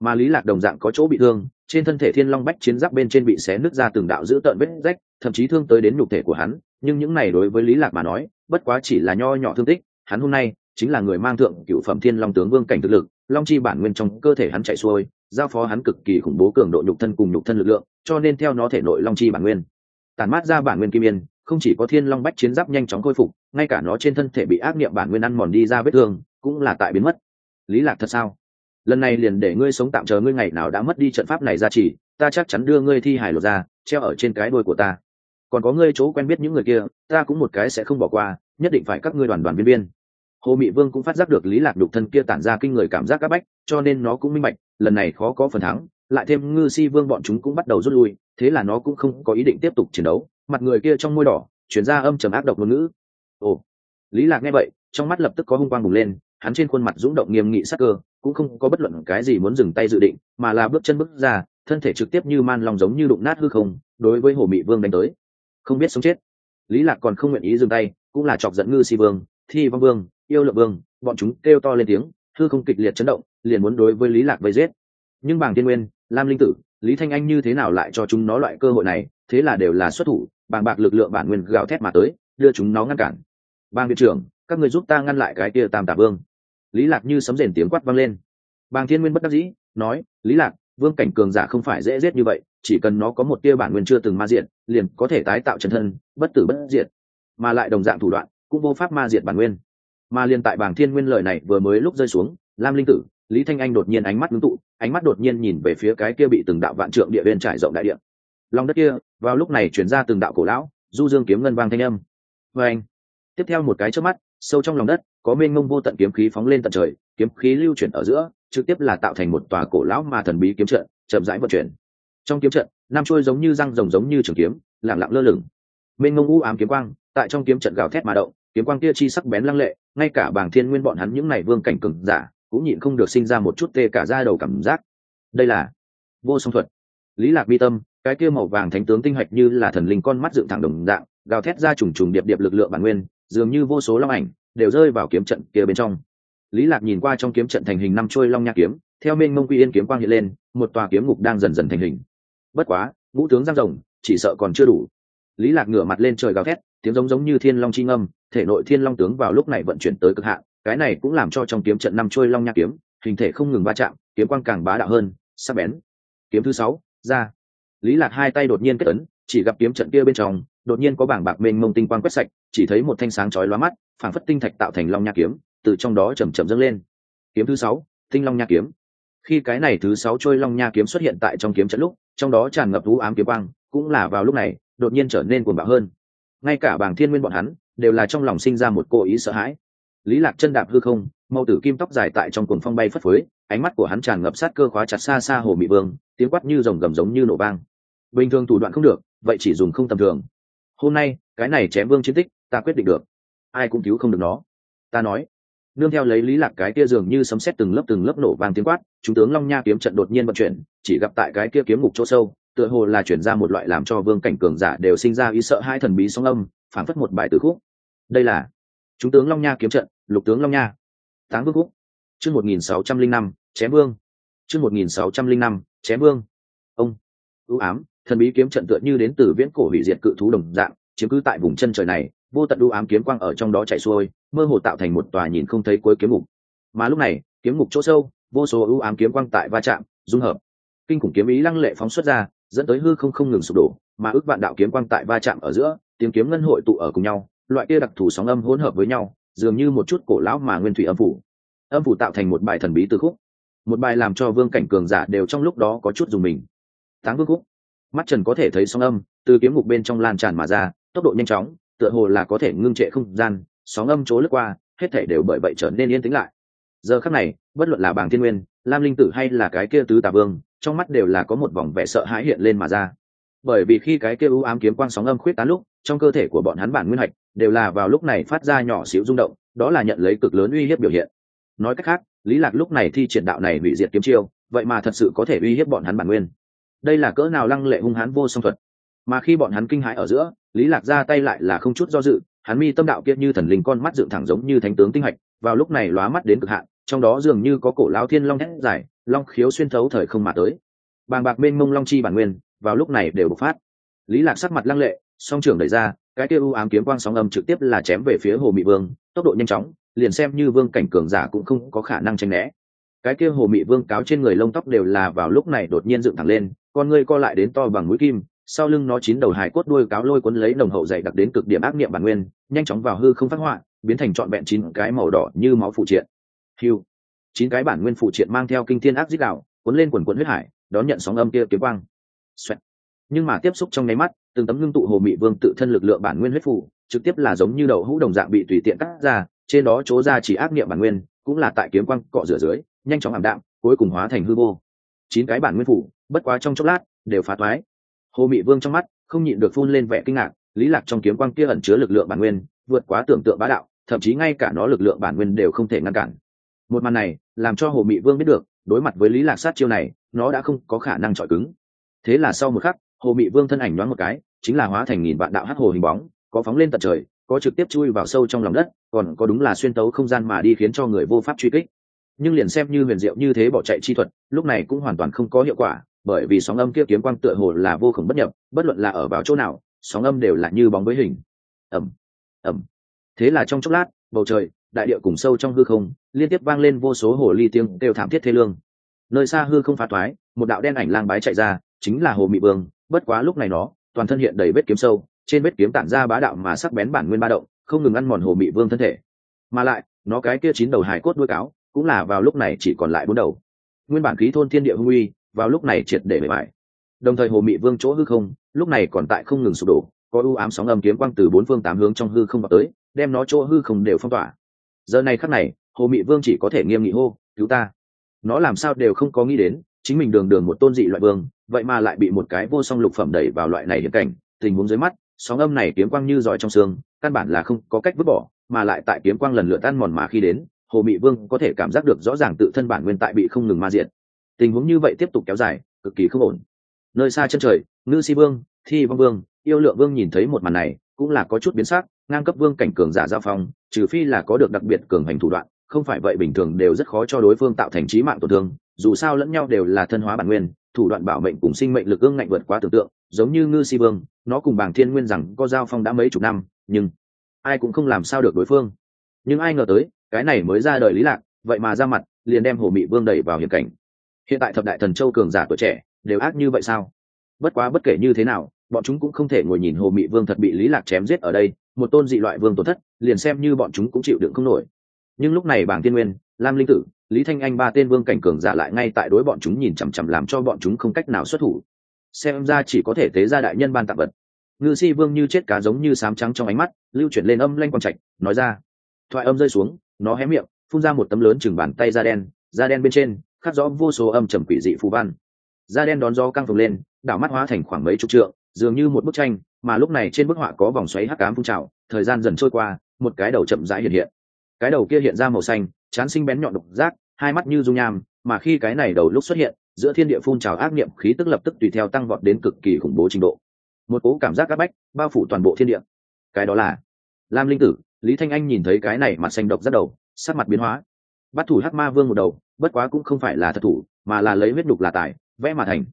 Mà lý lạc đồng dạng có chỗ bị thương, trên thân thể thiên long bách chiến giáp bên trên bị xé nứt ra từng đạo giữ tợn vết rách, thậm chí thương tới đến nhục thể của hắn, nhưng những này đối với lý lạc mà nói bất quá chỉ là nho nhỏ thương tích, hắn hôm nay chính là người mang thượng cựu phẩm thiên long tướng vương cảnh thực lực, long chi bản nguyên trong cơ thể hắn chạy xuôi, giao phó hắn cực kỳ khủng bố cường độ nhục thân cùng nhục thân lực lượng, cho nên theo nó thể nội long chi bản nguyên, tản mát ra bản nguyên kim yên, không chỉ có thiên long bách chiến giáp nhanh chóng khôi phục, ngay cả nó trên thân thể bị ác niệm bản nguyên ăn mòn đi ra vết thương, cũng là tại biến mất. Lý lạc thật sao? Lần này liền để ngươi sống tạm chờ ngươi ngày nào đã mất đi trận pháp này ra chỉ, ta chắc chắn đưa ngươi thi hài lột ra, treo ở trên cái đuôi của ta còn có ngươi chỗ quen biết những người kia, ta cũng một cái sẽ không bỏ qua, nhất định phải các ngươi đoàn đoàn viên viên. Hồ mị vương cũng phát giác được lý lạc đục thân kia tản ra kinh người cảm giác áp bách, cho nên nó cũng minh bạch, lần này khó có phần thắng, lại thêm ngư si vương bọn chúng cũng bắt đầu rút lui, thế là nó cũng không có ý định tiếp tục chiến đấu. Mặt người kia trong môi đỏ, chuyển ra âm trầm ác độc ngôn ngữ. Ồ. Lý lạc nghe vậy, trong mắt lập tức có hung quang bùng lên, hắn trên khuôn mặt rung động nghiêm nghị sắc cơ, cũng không có bất luận cái gì muốn dừng tay dự định, mà là bước chân bước ra, thân thể trực tiếp như man lòng giống như đụng nát hư không, đối với hồ mị vương đánh tới không biết sống chết. Lý lạc còn không nguyện ý dừng tay, cũng là chọc giận ngư si vương, thi vong vương, yêu lượng vương, bọn chúng kêu to lên tiếng thư không kịch liệt chấn động, liền muốn đối với lý lạc vây giết. Nhưng bảng tiên nguyên, lam linh tử, lý thanh anh như thế nào lại cho chúng nó loại cơ hội này, thế là đều là xuất thủ, bàng bạc lực lượng bản nguyên gào thét mà tới, đưa chúng nó ngăn cản. Bang viện trưởng, các người giúp ta ngăn lại cái kia tam tả vương. Lý lạc như sấm rền tiếng quát vang lên. Bàng thiên nguyên bất đắc dĩ, nói, lý lạc vương cảnh cường giả không phải dễ giết như vậy, chỉ cần nó có một tia bản nguyên chưa từng ma diện liền có thể tái tạo chân thân, bất tử bất diệt. Mà lại đồng dạng thủ đoạn, cũng vô pháp ma diệt bản nguyên. Mà liền tại bảng thiên nguyên lời này vừa mới lúc rơi xuống, lam linh tử, lý thanh anh đột nhiên ánh mắt ngưng tụ, ánh mắt đột nhiên nhìn về phía cái kia bị từng đạo vạn trượng địa bên trải rộng đại địa. Lòng đất kia, vào lúc này chuyển ra từng đạo cổ lão, du dương kiếm ngân vang thanh âm. Và anh, tiếp theo một cái trước mắt, sâu trong lòng đất, có mênh mông vô tận kiếm khí phóng lên tận trời, kiếm khí lưu chuyển ở giữa trực tiếp là tạo thành một tòa cổ lão mà thần bí kiếm trận, chậm rãi vận chuyển. Trong kiếm trận nam trôi giống như răng rồng giống như trường kiếm lẳng lặng lơ lửng. Mênh mông u ám kiếm quang, tại trong kiếm trận gào thét mà động, kiếm quang kia chi sắc bén lăng lệ, ngay cả bảng thiên nguyên bọn hắn những này vương cảnh cường giả, cũng nhịn không được sinh ra một chút tê cả da đầu cảm giác. Đây là vô song thuật. Lý lạc bi tâm, cái kia màu vàng thánh tướng tinh hạch như là thần linh con mắt dựng thẳng đồng dạng, gào thét ra trùng trùng điệp điệp lực lượng bản nguyên, dường như vô số long ảnh, đều rơi vào kiếm trận kia bên trong lý lạc nhìn qua trong kiếm trận thành hình năm trôi long nha kiếm, theo bên mông quy yên kiếm quang hiện lên, một tòa kiếm ngục đang dần dần thành hình. Bất quá, ngũ tướng giang rồng, chỉ sợ còn chưa đủ. Lý lạc ngửa mặt lên trời gào thét, tiếng giống giống như thiên long chi ngâm, thể nội thiên long tướng vào lúc này vận chuyển tới cực hạn, cái này cũng làm cho trong kiếm trận năm trôi long nha kiếm, hình thể không ngừng va chạm, kiếm quang càng bá đạo hơn, sắc bén. Kiếm thứ sáu, ra. Lý lạc hai tay đột nhiên kết ấn, chỉ gặp kiếm trận kia bên trong, đột nhiên có bảng bạc mênh mông tinh quang quét sạch, chỉ thấy một thanh sáng chói lóa mắt, phảng phất tinh thạch tạo thành long nha kiếm từ trong đó chậm chậm dâng lên. Kiếm thứ sáu, tinh long nha kiếm. Khi cái này thứ sáu trôi long nha kiếm xuất hiện tại trong kiếm trận lúc, trong đó tràn ngập vũ ám kiếm quang, cũng là vào lúc này, đột nhiên trở nên cuồng bạo hơn. Ngay cả bảng thiên nguyên bọn hắn, đều là trong lòng sinh ra một cố ý sợ hãi. Lý lạc chân đạp hư không mâu tử kim tóc dài tại trong cuồng phong bay phất phới, ánh mắt của hắn tràn ngập sát cơ khóa chặt xa xa hồ mị vương, tiếng quát như rồng gầm giống như nổ vang. Bình thường thủ đoạn không được, vậy chỉ dùng không tầm thường. Hôm nay, cái này chém vương chiến tích, ta quyết định được. Ai cũng cứu không được nó. Ta nói nương theo lấy lý lạc cái kia dường như sấm sét từng lớp từng lớp nổ vang tiếng quát, chúng tướng long nha kiếm trận đột nhiên vận chuyển, chỉ gặp tại cái kia kiếm ngục chỗ sâu, tựa hồ là chuyển ra một loại làm cho vương cảnh cường giả đều sinh ra ý sợ hai thần bí song âm phản phất một bài từ khúc. Đây là chúng tướng long nha kiếm trận, lục tướng long nha. Táng vương khúc. Chương một nghìn sáu trăm linh năm, chém vương. Chương một nghìn sáu trăm linh năm, chém vương. Ông. Ưu ám, thần bí kiếm trận tựa như đến từ viễn cổ hủy diệt cự thú đồng dạng, chiếm cứ tại vùng chân trời này vô tận ưu ám kiếm quang ở trong đó chạy xuôi, mơ hồ tạo thành một tòa nhìn không thấy cuối kiếm ngục. Mà lúc này, kiếm ngục chỗ sâu, vô số ưu ám kiếm quang tại va chạm, dung hợp. Kinh khủng kiếm ý lăng lệ phóng xuất ra, dẫn tới hư không không ngừng sụp đổ, mà ước vạn đạo kiếm quang tại va chạm ở giữa, tiếng kiếm ngân hội tụ ở cùng nhau, loại kia đặc thù sóng âm hỗn hợp với nhau, dường như một chút cổ lão mà nguyên thủy âm phủ. Âm phủ tạo thành một bài thần bí từ khúc. Một bài làm cho vương cảnh cường giả đều trong lúc đó có chút dùng mình. Táng vương khúc. Mắt trần có thể thấy sóng âm từ kiếm ngục bên trong lan tràn mà ra, tốc độ nhanh chóng tựa hồ là có thể ngưng trệ không gian, sóng âm chố lướt qua, hết thể đều bởi vậy trở nên yên tĩnh lại. Giờ khắc này, bất luận là bảng thiên nguyên, lam linh tử hay là cái kia tứ tà vương, trong mắt đều là có một vòng vẻ sợ hãi hiện lên mà ra. Bởi vì khi cái kia u ám kiếm quang sóng âm khuyết tán lúc, trong cơ thể của bọn hắn bản nguyên hạch đều là vào lúc này phát ra nhỏ xíu rung động, đó là nhận lấy cực lớn uy hiếp biểu hiện. Nói cách khác, lý lạc lúc này thi triển đạo này hủy diệt kiếm chiêu, vậy mà thật sự có thể uy hiếp bọn hắn bản nguyên. Đây là cỡ nào lăng lệ hung hãn vô song thuật mà khi bọn hắn kinh hãi ở giữa, lý lạc ra tay lại là không chút do dự, hắn mi tâm đạo kia như thần linh con mắt dựng thẳng giống như thánh tướng tinh hạch, vào lúc này lóa mắt đến cực hạn, trong đó dường như có cổ lão thiên long thét dài, long khiếu xuyên thấu thời không mà tới. Bàng bạc bên mông long chi bản nguyên, vào lúc này đều bộc phát. Lý lạc sắc mặt lăng lệ, song trưởng đẩy ra, cái kia u ám kiếm quang sóng âm trực tiếp là chém về phía hồ mị vương, tốc độ nhanh chóng, liền xem như vương cảnh cường giả cũng không có khả năng tranh né. Cái kia hồ mị vương cáo trên người lông tóc đều là vào lúc này đột nhiên dựng thẳng lên, con ngươi co lại đến to bằng mũi kim sau lưng nó chín đầu hài cốt đuôi cáo lôi cuốn lấy nồng hậu dày đặc đến cực điểm ác niệm bản nguyên, nhanh chóng vào hư không phát họa, biến thành trọn vẹn chín cái màu đỏ như máu phụ triện. Hiu chín cái bản nguyên phụ triện mang theo kinh thiên ác dích đạo, cuốn lên quần quần huyết hải, đón nhận sóng âm kia kiếm quang. Xoẹt. nhưng mà tiếp xúc trong nháy mắt, từng tấm ngưng tụ hồ mị vương tự thân lực lượng bản nguyên huyết phủ trực tiếp là giống như đầu hũ đồng dạng bị tùy tiện cắt ra, trên đó chỗ ra chỉ ác niệm bản nguyên, cũng là tại kiếm quang cọ rửa dưới, nhanh chóng ảm đạm, cuối cùng hóa thành hư vô. Chín cái bản nguyên phủ, bất quá trong chốc lát, đều phá toái hồ mị vương trong mắt không nhịn được phun lên vẻ kinh ngạc, lý lạc trong kiếm quang kia ẩn chứa lực lượng bản nguyên, vượt quá tưởng tượng bá đạo, thậm chí ngay cả nó lực lượng bản nguyên đều không thể ngăn cản. Một màn này làm cho hồ mị vương biết được, đối mặt với lý lạc sát chiêu này, nó đã không có khả năng chọi cứng. Thế là sau một khắc, hồ mị vương thân ảnh nhoáng một cái, chính là hóa thành nghìn vạn đạo hắc hồ hình bóng, có phóng lên tận trời, có trực tiếp chui vào sâu trong lòng đất, còn có đúng là xuyên tấu không gian mà đi khiến cho người vô pháp truy kích. Nhưng liền xem như huyền diệu như thế bỏ chạy chi thuật, lúc này cũng hoàn toàn không có hiệu quả bởi vì sóng âm kia kiếm quang tựa hồ là vô khổng bất nhập, bất luận là ở vào chỗ nào, sóng âm đều là như bóng với hình. Ẩm ẩm thế là trong chốc lát, bầu trời, đại địa cùng sâu trong hư không, liên tiếp vang lên vô số hồ ly tiếng đều thảm thiết thế lương. Nơi xa hư không phá thoái, một đạo đen ảnh lang bái chạy ra, chính là hồ mị vương, bất quá lúc này nó, toàn thân hiện đầy vết kiếm sâu, trên vết kiếm tản ra bá đạo mà sắc bén bản nguyên ba động, không ngừng ăn mòn hồ mị vương thân thể. Mà lại, nó cái kia chín đầu hải cốt đuôi cáo, cũng là vào lúc này chỉ còn lại bốn đầu. Nguyên bản khí thôn thiên địa hung uy vào lúc này triệt để bề mại đồng thời hồ mị vương chỗ hư không, lúc này còn tại không ngừng sụp đổ, có ưu ám sóng âm kiếm quang từ bốn phương tám hướng trong hư không vào tới, đem nó chỗ hư không đều phong tỏa. Giờ này khắc này, hồ mị vương chỉ có thể nghiêm nghị hô, cứu ta. Nó làm sao đều không có nghĩ đến, chính mình đường đường một tôn dị loại vương, vậy mà lại bị một cái vô song lục phẩm đẩy vào loại này hiện cảnh, tình huống dưới mắt, sóng âm này kiếm quang như giỏi trong xương, căn bản là không có cách vứt bỏ, mà lại tại kiếm quang lần lượt tan mòn mà khi đến, hồ mị vương có thể cảm giác được rõ ràng tự thân bản nguyên tại bị không ngừng ma diện tình huống như vậy tiếp tục kéo dài, cực kỳ không ổn. Nơi xa chân trời, ngư si vương, thi vong vương, yêu lượng vương nhìn thấy một màn này, cũng là có chút biến sắc, ngang cấp vương cảnh cường giả giao phong, trừ phi là có được đặc biệt cường hành thủ đoạn, không phải vậy bình thường đều rất khó cho đối phương tạo thành trí mạng tổn thương, dù sao lẫn nhau đều là thân hóa bản nguyên, thủ đoạn bảo mệnh cùng sinh mệnh lực ương ngạnh vượt quá tưởng tượng, giống như ngư si vương, nó cùng bảng thiên nguyên rằng có giao phong đã mấy chục năm, nhưng ai cũng không làm sao được đối phương. Nhưng ai ngờ tới, cái này mới ra đời lý lạc, vậy mà ra mặt, liền đem hồ mị vương đẩy vào hiểm cảnh hiện tại thập đại thần châu cường giả tuổi trẻ đều ác như vậy sao? Bất quá bất kể như thế nào, bọn chúng cũng không thể ngồi nhìn hồ mị vương thật bị lý lạc chém giết ở đây, một tôn dị loại vương tổn thất, liền xem như bọn chúng cũng chịu đựng không nổi. Nhưng lúc này bảng tiên nguyên, lam linh tử, lý thanh anh ba tên vương cảnh cường giả lại ngay tại đối bọn chúng nhìn chằm chằm làm cho bọn chúng không cách nào xuất thủ. Xem ra chỉ có thể tế ra đại nhân ban tặng vật. Ngư si vương như chết cá giống như sám trắng trong ánh mắt, lưu chuyển lên âm lanh quang trạch, nói ra. Thoại âm rơi xuống, nó hé miệng, phun ra một tấm lớn chừng bàn tay da đen da đen bên trên khắc rõ vô số âm trầm quỷ dị phù văn. Da đen đón gió căng phồng lên, đảo mắt hóa thành khoảng mấy chục trượng, dường như một bức tranh, mà lúc này trên bức họa có vòng xoáy hắc cám phun trào, thời gian dần trôi qua, một cái đầu chậm rãi hiện hiện. Cái đầu kia hiện ra màu xanh chán sinh bén nhọn độc giác hai mắt như dung nham, mà khi cái này đầu lúc xuất hiện, giữa thiên địa phun trào ác niệm khí tức lập tức tùy theo tăng vọt đến cực kỳ khủng bố trình độ. Một cố cảm giác áp bách bao phủ toàn bộ thiên địa. Cái đó là lam linh tử, lý thanh anh nhìn thấy cái này mặt xanh độc rất đầu, sắc mặt biến hóa bắt thủ hắc ma vương một đầu bất quá cũng không phải là thật thủ mà là lấy huyết đục là tài vẽ mà thành.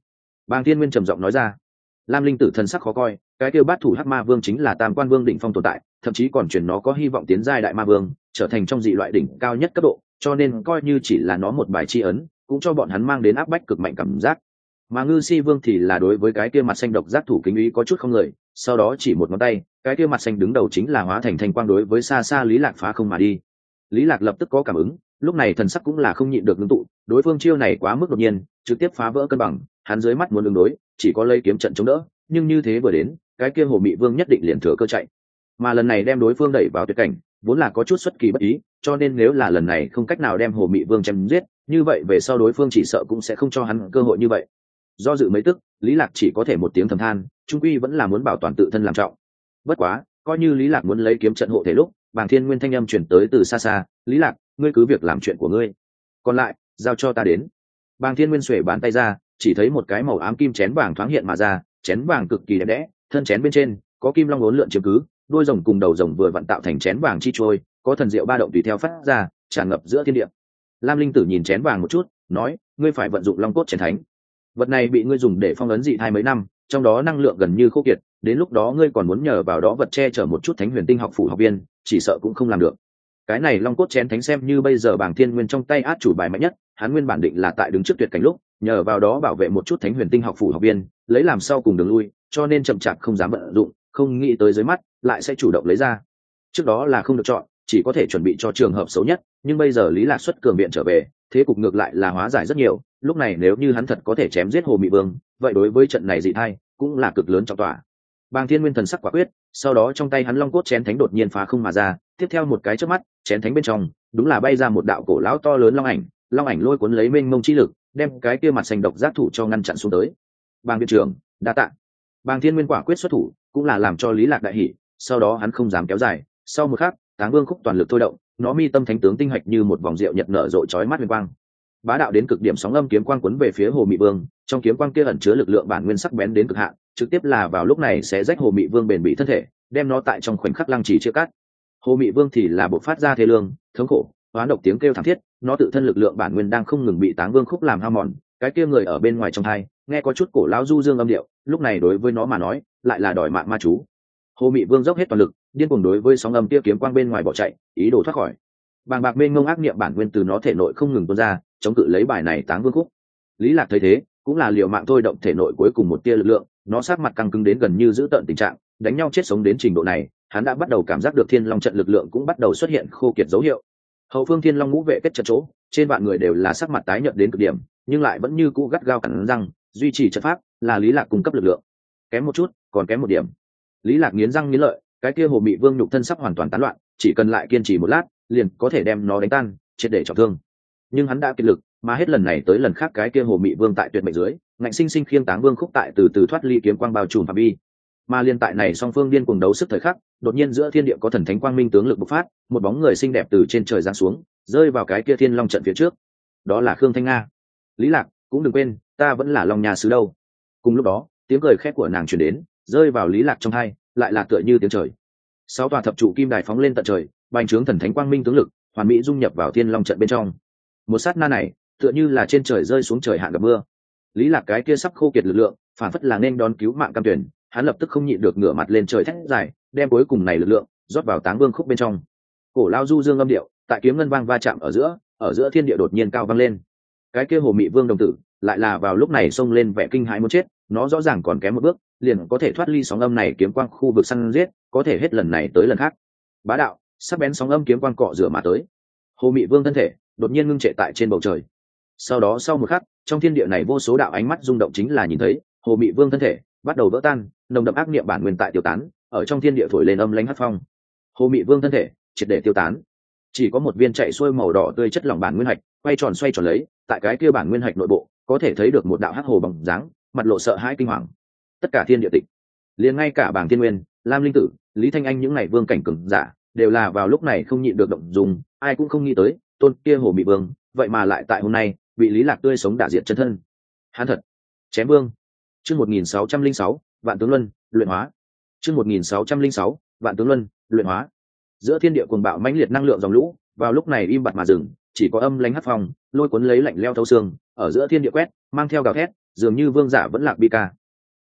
Bàng thiên nguyên trầm giọng nói ra. Lam linh tử thân sắc khó coi cái kêu bát thủ hắc ma vương chính là tam quan vương đỉnh phong tồn tại thậm chí còn chuyển nó có hy vọng tiến giai đại ma vương trở thành trong dị loại đỉnh cao nhất cấp độ cho nên coi như chỉ là nó một bài tri ấn cũng cho bọn hắn mang đến áp bách cực mạnh cảm giác. Mà ngư si vương thì là đối với cái kia mặt xanh độc giác thủ kính ý có chút không lời, sau đó chỉ một ngón tay cái kia mặt xanh đứng đầu chính là hóa thành thanh quang đối với xa xa lý lạc phá không mà đi. Lý lạc lập tức có cảm ứng lúc này thần sắc cũng là không nhịn được ngưng tụ, đối phương chiêu này quá mức đột nhiên, trực tiếp phá vỡ cân bằng, hắn dưới mắt muốn đường đối, chỉ có lấy kiếm trận chống đỡ, nhưng như thế vừa đến, cái kia hồ mị vương nhất định liền thừa cơ chạy. Mà lần này đem đối phương đẩy vào tuyệt cảnh, vốn là có chút xuất kỳ bất ý, cho nên nếu là lần này không cách nào đem hồ mị vương chém giết, như vậy về sau đối phương chỉ sợ cũng sẽ không cho hắn cơ hội như vậy. Do dự mấy tức, lý lạc chỉ có thể một tiếng thầm than, trung quy vẫn là muốn bảo toàn tự thân làm trọng. Bất quá, coi như lý lạc muốn lấy kiếm trận hộ thể lúc, bàng thiên nguyên thanh âm chuyển tới từ xa xa, lý lạc ngươi cứ việc làm chuyện của ngươi. Còn lại, giao cho ta đến. Bàng thiên nguyên xuể bàn tay ra, chỉ thấy một cái màu ám kim chén vàng thoáng hiện mà ra, chén vàng cực kỳ đẹp đẽ, thân chén bên trên, có kim long ốn lượn chiếm cứ, đôi rồng cùng đầu rồng vừa vặn tạo thành chén vàng chi trôi, có thần diệu ba động tùy theo phát ra, tràn ngập giữa thiên địa. Lam linh tử nhìn chén vàng một chút, nói, ngươi phải vận dụng long cốt chén thánh. Vật này bị ngươi dùng để phong ấn dị thai mấy năm, trong đó năng lượng gần như khô kiệt, đến lúc đó ngươi còn muốn nhờ vào đó vật che chở một chút thánh huyền tinh học phủ học viên, chỉ sợ cũng không làm được cái này long cốt chén thánh xem như bây giờ bảng thiên nguyên trong tay át chủ bài mạnh nhất, hắn nguyên bản định là tại đứng trước tuyệt cảnh lúc, nhờ vào đó bảo vệ một chút thánh huyền tinh học phủ học viên, lấy làm sau cùng đường lui, cho nên chậm chạp không dám vận dụng, không nghĩ tới dưới mắt, lại sẽ chủ động lấy ra. Trước đó là không được chọn, chỉ có thể chuẩn bị cho trường hợp xấu nhất, nhưng bây giờ lý lạc xuất cường viện trở về, thế cục ngược lại là hóa giải rất nhiều, lúc này nếu như hắn thật có thể chém giết hồ mị vương, vậy đối với trận này dị thai, cũng là cực lớn trong tòa bàng thiên nguyên thần sắc quả quyết, sau đó trong tay hắn long cốt chén thánh đột nhiên phá không mà ra, tiếp theo một cái trước mắt, chén thánh bên trong, đúng là bay ra một đạo cổ lão to lớn long ảnh long ảnh lôi cuốn lấy mênh mông chi lực, đem cái kia mặt xanh độc giác thủ cho ngăn chặn xuống tới bàng viện trưởng, đa tạ bàng thiên nguyên quả quyết xuất thủ, cũng là làm cho lý lạc đại hỉ. sau đó hắn không dám kéo dài, sau một khắc, táng vương khúc toàn lực thôi động, nó mi tâm thánh tướng tinh hạch như một vòng rượu nhật nở rộ chói mắt huyền quang bá đạo đến cực điểm sóng âm kiếm quang quấn về phía hồ mị vương, trong kiếm quang kia ẩn chứa lực lượng bản nguyên sắc bén đến cực hạn trực tiếp là vào lúc này sẽ rách hồ mị vương bền bị thân thể, đem nó tại trong khoảnh khắc lăng trì chia cắt. Hồ mị vương thì là bộ phát ra thế lương, thống khổ hoán độc tiếng kêu thảm thiết, nó tự thân lực lượng bản nguyên đang không ngừng bị táng vương khúc làm hao mòn, cái kia người ở bên ngoài trong hai nghe có chút cổ lão du dương âm điệu, lúc này đối với nó mà nói, lại là đòi mạng ma chú. Hồ mị vương dốc hết toàn lực, điên cuồng đối với sóng âm kia kiếm quang bên ngoài bỏ chạy, ý đồ thoát khỏi. Bàng bạc bên ngông ác niệm bản nguyên từ nó thể nội không ngừng tuôn ra, chống cự lấy bài này táng vương khúc. Lý lạc thấy thế, cũng là liệu mạng thôi động thể nội cuối cùng một tia lực lượng nó sát mặt căng cứng đến gần như giữ tận tình trạng, đánh nhau chết sống đến trình độ này, hắn đã bắt đầu cảm giác được thiên long trận lực lượng cũng bắt đầu xuất hiện khô kiệt dấu hiệu. Hậu phương thiên long ngũ vệ kết trận chỗ, trên vạn người đều là sắc mặt tái nhợt đến cực điểm, nhưng lại vẫn như cũ gắt gao cắn răng, duy trì trận pháp là lý lạc cung cấp lực lượng. Kém một chút, còn kém một điểm. Lý lạc nghiến răng nghiến lợi, cái kia hồ mị vương nhục thân sắp hoàn toàn tán loạn, chỉ cần lại kiên trì một lát, liền có thể đem nó đánh tan, triệt để trọng thương. Nhưng hắn đã kiệt lực, mà hết lần này tới lần khác cái kia hồ mị vương tại tuyệt mệnh dưới ngạnh sinh sinh khiêng táng vương khúc tại từ từ thoát ly kiếm quang bao trùm phạm vi. Mà liên tại này song phương điên cuồng đấu sức thời khắc, đột nhiên giữa thiên địa có thần thánh quang minh tướng lực bộc phát, một bóng người xinh đẹp từ trên trời giáng xuống, rơi vào cái kia thiên long trận phía trước. Đó là khương thanh nga. Lý lạc, cũng đừng quên, ta vẫn là long nhà sứ đâu. Cùng lúc đó, tiếng cười khét của nàng truyền đến, rơi vào lý lạc trong hai, lại là tựa như tiếng trời. Sáu tòa thập trụ kim đài phóng lên tận trời, bành trướng thần thánh quang minh tướng lực, hoàn mỹ dung nhập vào thiên long trận bên trong. Một sát na này, tựa như là trên trời rơi xuống trời hạ gặp mưa lý lạc cái kia sắp khô kiệt lực lượng, phản phất là nên đón cứu mạng cam tuyển, hắn lập tức không nhịn được ngửa mặt lên trời thét dài, đem cuối cùng này lực lượng, rót vào táng vương khúc bên trong. Cổ lao du dương âm điệu, tại kiếm ngân vang va chạm ở giữa ở giữa thiên địa đột nhiên cao vang lên. Cái kia hồ mị vương đồng tử, lại là vào lúc này xông lên vẻ kinh hãi muốn chết, nó rõ ràng còn kém một bước, liền có thể thoát ly sóng âm này kiếm quang khu vực săn giết, có thể hết lần này tới lần khác. Bá đạo sắp bén sóng âm kiếm quang cọ rửa mà tới. Hồ mị vương thân thể, đột nhiên ngưng trệ tại trên bầu trời. Sau đó sau một khắc trong thiên địa này vô số đạo ánh mắt rung động chính là nhìn thấy, hồ mị vương thân thể bắt đầu vỡ tan, nồng đậm ác niệm bản nguyên tại tiêu tán, ở trong thiên địa thổi lên âm lãnh hất phong. Hồ mị vương thân thể triệt để tiêu tán. Chỉ có một viên chạy xuôi màu đỏ tươi chất lỏng bản nguyên hạch, quay tròn xoay tròn lấy, tại cái kia bản nguyên hạch nội bộ, có thể thấy được một đạo hắc hồ bằng dáng, mặt lộ sợ hãi kinh hoàng. Tất cả thiên địa tịch, liền ngay cả bảng thiên nguyên, lam linh tử, lý thanh anh những ngày vương cảnh cừng giả, đều là vào lúc này không nhịn được động dùng, ai cũng không nghĩ tới, tôn kia hồ bị vương, vậy mà lại tại hôm nay bị lý lạc tươi sống đả diện chân thân. Hắn thật. Chém vương. Chương một nghìn sáu trăm linh sáu, vạn tướng luân, luyện hóa. Chương một nghìn sáu trăm linh sáu, vạn tướng luân, luyện hóa. Giữa thiên địa cuồng bạo mãnh liệt năng lượng dòng lũ, vào lúc này im bặt mà dừng, chỉ có âm lánh hắt phòng lôi cuốn lấy lạnh leo thấu xương, ở giữa thiên địa quét, mang theo gào thét, dường như vương giả vẫn lạc bi ca.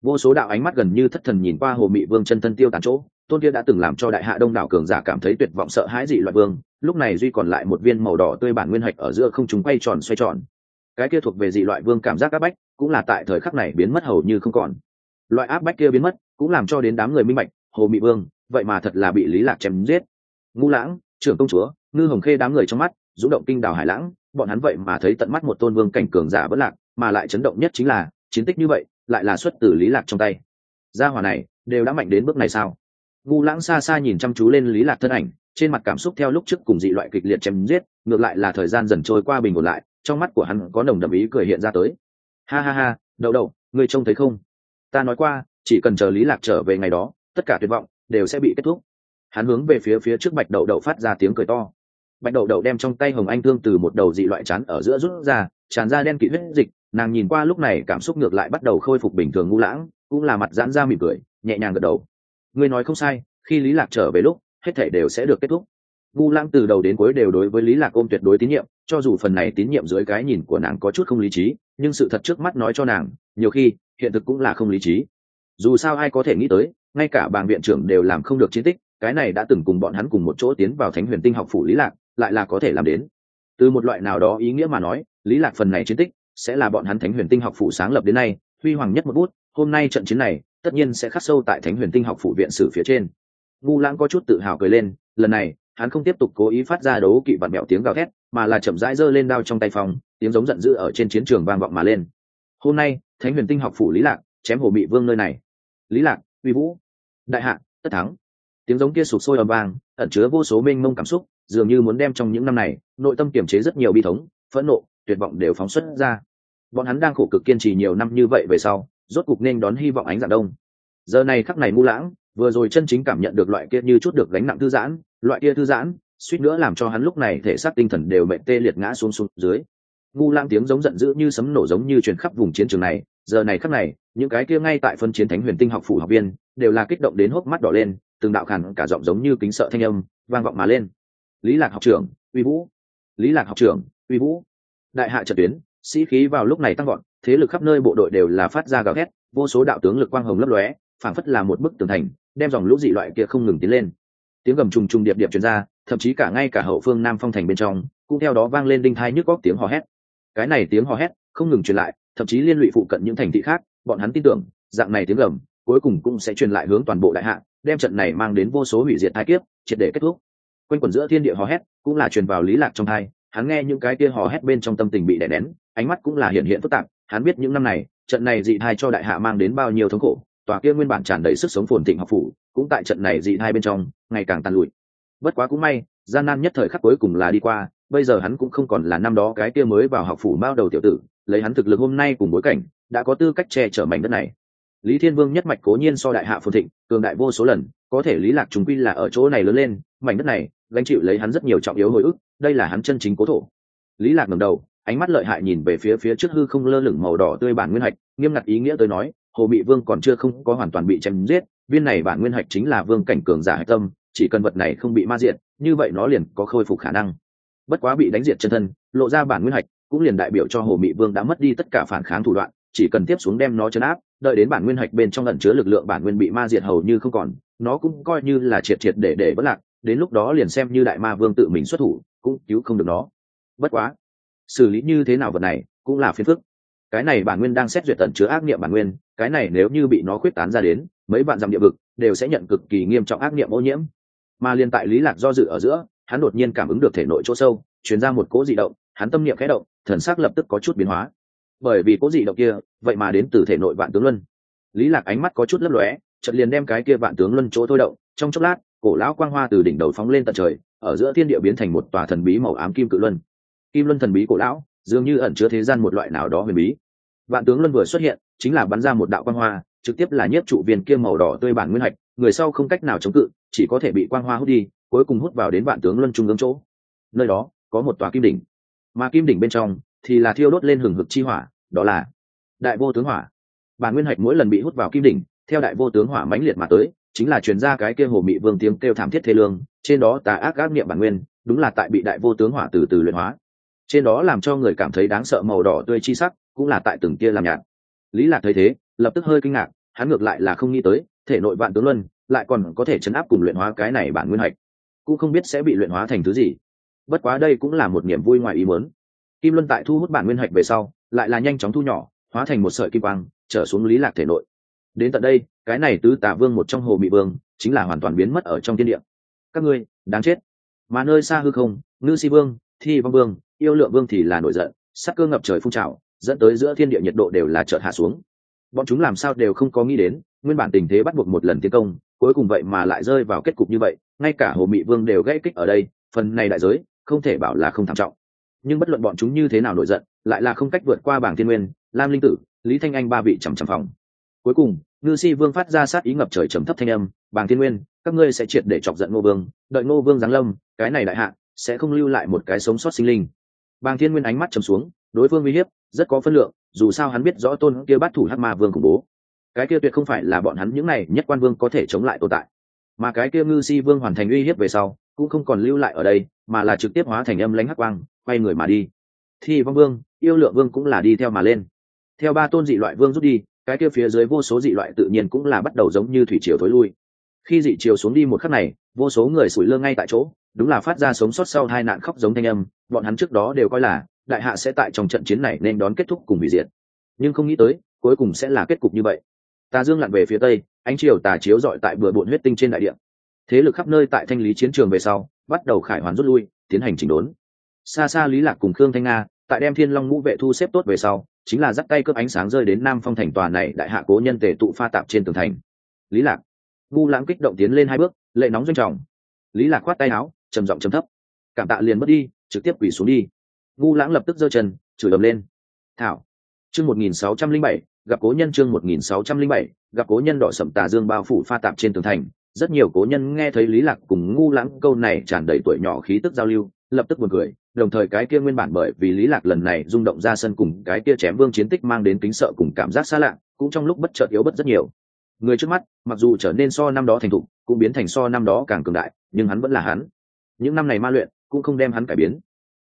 Vô số đạo ánh mắt gần như thất thần nhìn qua hồ mị vương chân thân tiêu tàn chỗ, tôn kia đã từng làm cho đại hạ đông đảo cường giả cảm thấy tuyệt vọng sợ hãi dị loại vương, lúc này duy còn lại một viên màu đỏ tươi bản nguyên hạch ở giữa không chúng quay tròn xoay tròn cái kia thuộc về dị loại vương cảm giác áp bách, cũng là tại thời khắc này biến mất hầu như không còn. Loại áp bách kia biến mất, cũng làm cho đến đám người minh bạch, hồ mị vương, vậy mà thật là bị lý lạc chém giết. Ngũ lãng, trưởng công chúa, ngư hồng khê đám người trong mắt, rung động kinh đảo hải lãng, bọn hắn vậy mà thấy tận mắt một tôn vương cảnh cường giả bất lạc, mà lại chấn động nhất chính là, chiến tích như vậy, lại là xuất từ lý lạc trong tay. Gia hỏa này, đều đã mạnh đến bước này sao? Ngu lãng xa xa nhìn chăm chú lên lý lạc thân ảnh, trên mặt cảm xúc theo lúc trước cùng dị loại kịch liệt chém giết, ngược lại là thời gian dần trôi qua bình ổn lại trong mắt của hắn có nồng đậm ý cười hiện ra tới. Ha ha ha, đậu đậu, ngươi trông thấy không? Ta nói qua, chỉ cần chờ lý lạc trở về ngày đó, tất cả tuyệt vọng đều sẽ bị kết thúc. Hắn hướng về phía phía trước bạch đậu đậu phát ra tiếng cười to. Bạch đậu đậu đem trong tay hồng anh thương từ một đầu dị loại chán ở giữa rút ra, tràn ra đen kịt huyết dịch, nàng nhìn qua lúc này cảm xúc ngược lại bắt đầu khôi phục bình thường ngu lãng, cũng là mặt giãn ra mỉm cười, nhẹ nhàng gật đầu. Ngươi nói không sai, khi lý lạc trở về lúc, hết thảy đều sẽ được kết thúc. Ngu lãng từ đầu đến cuối đều đối với lý lạc ôm tuyệt đối tín nhiệm cho dù phần này tín nhiệm dưới cái nhìn của nàng có chút không lý trí, nhưng sự thật trước mắt nói cho nàng, nhiều khi, hiện thực cũng là không lý trí. Dù sao ai có thể nghĩ tới, ngay cả bàng viện trưởng đều làm không được chiến tích, cái này đã từng cùng bọn hắn cùng một chỗ tiến vào thánh huyền tinh học phủ lý lạc, lại là có thể làm đến. Từ một loại nào đó ý nghĩa mà nói, lý lạc phần này chiến tích, sẽ là bọn hắn thánh huyền tinh học phủ sáng lập đến nay, huy hoàng nhất một bút, hôm nay trận chiến này, tất nhiên sẽ khắc sâu tại thánh huyền tinh học phủ viện sử phía trên. Ngu lãng có chút tự hào cười lên, lần này, hắn không tiếp tục cố ý phát ra đấu kỵ vặn mẹo tiếng gào thét mà là chậm rãi giơ lên đao trong tay phòng tiếng giống giận dữ ở trên chiến trường vang vọng mà lên. Hôm nay, thánh huyền tinh học phủ lý lạc chém hồ bị vương nơi này. Lý lạc, uy vũ, đại hạ, tất thắng. Tiếng giống kia sụp sôi ầm vang, ẩn chứa vô số mênh mông cảm xúc, dường như muốn đem trong những năm này, nội tâm kiềm chế rất nhiều bi thống, phẫn nộ, tuyệt vọng đều phóng xuất ra. Bọn hắn đang khổ cực kiên trì nhiều năm như vậy về sau, rốt cục nên đón hy vọng ánh dạng đông. Giờ này khắc này mu lãng, vừa rồi chân chính cảm nhận được loại kia như chút được gánh nặng thư giãn, loại kia thư giãn suýt nữa làm cho hắn lúc này thể xác tinh thần đều mệnh tê liệt ngã xuống xuống dưới. Ngu lang tiếng giống giận dữ như sấm nổ giống như truyền khắp vùng chiến trường này. Giờ này khắc này, những cái kia ngay tại phân chiến thánh huyền tinh học phủ học viên đều là kích động đến hốc mắt đỏ lên, từng đạo khàn cả giọng giống như kính sợ thanh âm vang vọng mà lên. Lý lạc học trưởng, uy vũ. Lý lạc học trưởng, uy vũ. Đại hạ trận tuyến, sĩ khí vào lúc này tăng gọn thế lực khắp nơi bộ đội đều là phát ra gào thét, vô số đạo tướng lực quang hồng lấp lóe, phảng phất là một bức tường thành, đem dòng lũ dị loại kia không ngừng tiến lên. Tiếng gầm trùng trùng điệp điệp truyền ra thậm chí cả ngay cả hậu phương nam phong thành bên trong, cũng theo đó vang lên đinh thai nhức góc tiếng hò hét. Cái này tiếng hò hét không ngừng truyền lại, thậm chí liên lụy phụ cận những thành thị khác, bọn hắn tin tưởng, dạng này tiếng gầm cuối cùng cũng sẽ truyền lại hướng toàn bộ đại hạ, đem trận này mang đến vô số hủy diệt thái kiếp, triệt để kết thúc. Quanh quần giữa thiên địa hò hét cũng là truyền vào lý lạc trong thai, hắn nghe những cái kia hò hét bên trong tâm tình bị đè nén, ánh mắt cũng là hiện hiện phức tạp, hắn biết những năm này, trận này dị thai cho đại hạ mang đến bao nhiêu thống khổ, tòa kia nguyên bản tràn đầy sức sống phồn thịnh học phủ, cũng tại trận này dị thai bên trong, ngày càng tàn lụi bất quá cũng may, gian nan nhất thời khắc cuối cùng là đi qua, bây giờ hắn cũng không còn là năm đó cái kia mới vào học phủ bao đầu tiểu tử, lấy hắn thực lực hôm nay cùng bối cảnh, đã có tư cách che chở mảnh đất này. Lý thiên vương nhất mạch cố nhiên so đại hạ phồn thịnh, cường đại vô số lần, có thể lý lạc chúng quy là ở chỗ này lớn lên, mảnh đất này, gánh chịu lấy hắn rất nhiều trọng yếu hồi ức, đây là hắn chân chính cố thổ. Lý lạc ngẩng đầu, ánh mắt lợi hại nhìn về phía phía trước hư không lơ lửng màu đỏ tươi bản nguyên hạch, nghiêm ngặt ý nghĩa tới nói, hồ bị vương còn chưa không có hoàn toàn bị chém giết, viên này bản nguyên hạch chính là vương cảnh cường giả hạch tâm chỉ cần vật này không bị ma diệt, như vậy nó liền có khôi phục khả năng. Bất quá bị đánh diệt chân thân, lộ ra bản nguyên hạch, cũng liền đại biểu cho hồ mị vương đã mất đi tất cả phản kháng thủ đoạn, chỉ cần tiếp xuống đem nó chấn áp, đợi đến bản nguyên hạch bên trong ẩn chứa lực lượng bản nguyên bị ma diệt hầu như không còn, nó cũng coi như là triệt triệt để để bất lạc, đến lúc đó liền xem như đại ma vương tự mình xuất thủ, cũng cứu không được nó. Bất quá, xử lý như thế nào vật này cũng là phiền phức. Cái này bản nguyên đang xét duyệt tận chứa ác niệm bản nguyên, cái này nếu như bị nó khuyết tán ra đến, mấy bạn dặm địa vực đều sẽ nhận cực kỳ nghiêm trọng ác niệm ô nhiễm mà liên tại lý lạc do dự ở giữa, hắn đột nhiên cảm ứng được thể nội chỗ sâu chuyển ra một cỗ dị động, hắn tâm niệm khẽ động, thần sắc lập tức có chút biến hóa. Bởi vì cỗ dị động kia, vậy mà đến từ thể nội vạn tướng luân. Lý lạc ánh mắt có chút lấp lóe, chợt liền đem cái kia vạn tướng luân chỗ thôi động, trong chốc lát, cổ lão quang hoa từ đỉnh đầu phóng lên tận trời, ở giữa thiên địa biến thành một tòa thần bí màu ám kim cự luân. Kim luân thần bí cổ lão, dường như ẩn chứa thế gian một loại nào đó huyền bí. Vạn tướng luân vừa xuất hiện, chính là bắn ra một đạo quang hoa, trực tiếp là nhất trụ viên kia màu đỏ tươi bản nguyên hạch người sau không cách nào chống cự, chỉ có thể bị quang hoa hút đi, cuối cùng hút vào đến vạn tướng luân trung ương chỗ. Nơi đó, có một tòa kim đỉnh. Mà kim đỉnh bên trong, thì là thiêu đốt lên hừng hực chi hỏa, đó là đại vô tướng hỏa. Bản nguyên hạch mỗi lần bị hút vào kim đỉnh, theo đại vô tướng hỏa mãnh liệt mà tới, chính là truyền ra cái kia hồ mị vương tiếng kêu thảm thiết thế lương, trên đó tà ác ác niệm bản nguyên, đúng là tại bị đại vô tướng hỏa từ từ luyện hóa. Trên đó làm cho người cảm thấy đáng sợ màu đỏ tươi chi sắc, cũng là tại từng kia làm nhạt. Lý lạc thấy thế, lập tức hơi kinh ngạc, hắn ngược lại là không nghĩ tới thể nội vạn tướng luân, lại còn có thể chấn áp cùng luyện hóa cái này bản nguyên hạch. Cũng không biết sẽ bị luyện hóa thành thứ gì. Bất quá đây cũng là một niềm vui ngoài ý muốn. Kim luân tại thu hút bản nguyên hạch về sau, lại là nhanh chóng thu nhỏ, hóa thành một sợi kim quang, trở xuống lý lạc thể nội. Đến tận đây, cái này tứ tả vương một trong hồ bị vương, chính là hoàn toàn biến mất ở trong thiên địa. Các ngươi, đáng chết. Mà nơi xa hư không, ngư si vương, thi vong vương, yêu lượng vương thì là nổi giận, sắc cơ ngập trời phun trào, dẫn tới giữa thiên địa nhiệt độ đều là chợt hạ xuống bọn chúng làm sao đều không có nghĩ đến, nguyên bản tình thế bắt buộc một lần tiến công, cuối cùng vậy mà lại rơi vào kết cục như vậy, ngay cả hồ mị vương đều gãy kích ở đây, phần này đại giới, không thể bảo là không thảm trọng. Nhưng bất luận bọn chúng như thế nào nổi giận, lại là không cách vượt qua bảng thiên nguyên, lam linh tử, lý thanh anh ba vị trầm trầm phòng. Cuối cùng, ngư si vương phát ra sát ý ngập trời trầm thấp thanh âm, bảng thiên nguyên, các ngươi sẽ triệt để chọc giận ngô vương, đợi ngô vương giáng lâm, cái này đại hạ, sẽ không lưu lại một cái sống sót sinh linh. Bàng thiên nguyên ánh mắt trầm xuống, đối phương uy hiếp rất có phân lượng, dù sao hắn biết rõ tôn kia bắt thủ hắc ma vương khủng bố. Cái kia tuyệt không phải là bọn hắn những này nhất quan vương có thể chống lại tồn tại. Mà cái kia ngư si vương hoàn thành uy hiếp về sau, cũng không còn lưu lại ở đây, mà là trực tiếp hóa thành âm lãnh hắc quang, quay người mà đi. Thì vong vương, yêu lượng vương cũng là đi theo mà lên. Theo ba tôn dị loại vương rút đi, cái kia phía dưới vô số dị loại tự nhiên cũng là bắt đầu giống như thủy triều thối lui. Khi dị triều xuống đi một khắc này, vô số người sủi lơ ngay tại chỗ, đúng là phát ra sống sót sau hai nạn khóc giống thanh âm, bọn hắn trước đó đều coi là đại hạ sẽ tại trong trận chiến này nên đón kết thúc cùng hủy diệt. Nhưng không nghĩ tới, cuối cùng sẽ là kết cục như vậy. Tà dương lặn về phía tây, ánh chiều tà chiếu dọi tại bừa bộn huyết tinh trên đại địa. Thế lực khắp nơi tại thanh lý chiến trường về sau, bắt đầu khải hoàn rút lui, tiến hành chỉnh đốn. Xa xa lý lạc cùng khương thanh nga, tại đem thiên long ngũ vệ thu xếp tốt về sau, chính là dắt tay cướp ánh sáng rơi đến nam phong thành tòa này đại hạ cố nhân tề tụ pha tạp trên tường thành. Lý lạc, Vu lãng kích động tiến lên hai bước, lệ nóng doanh trọng. Lý lạc khoát tay áo, trầm giọng trầm thấp. Cảm tạ liền mất đi, trực tiếp quỳ xuống đi ngu lãng lập tức giơ chân, chửi ầm lên. Thảo, chương một nghìn sáu trăm linh bảy, gặp cố nhân chương một nghìn sáu trăm linh bảy, gặp cố nhân đỏ sậm tà dương bao phủ pha tạp trên tường thành. Rất nhiều cố nhân nghe thấy lý lạc cùng ngu lãng câu này tràn đầy tuổi nhỏ khí tức giao lưu, lập tức buồn cười, đồng thời cái kia nguyên bản bởi vì lý lạc lần này rung động ra sân cùng cái kia chém vương chiến tích mang đến kính sợ cùng cảm giác xa lạ, cũng trong lúc bất chợt yếu bất rất nhiều. Người trước mắt, mặc dù trở nên so năm đó thành thục, cũng biến thành so năm đó càng cường đại, nhưng hắn vẫn là hắn. Những năm này ma luyện, cũng không đem hắn cải biến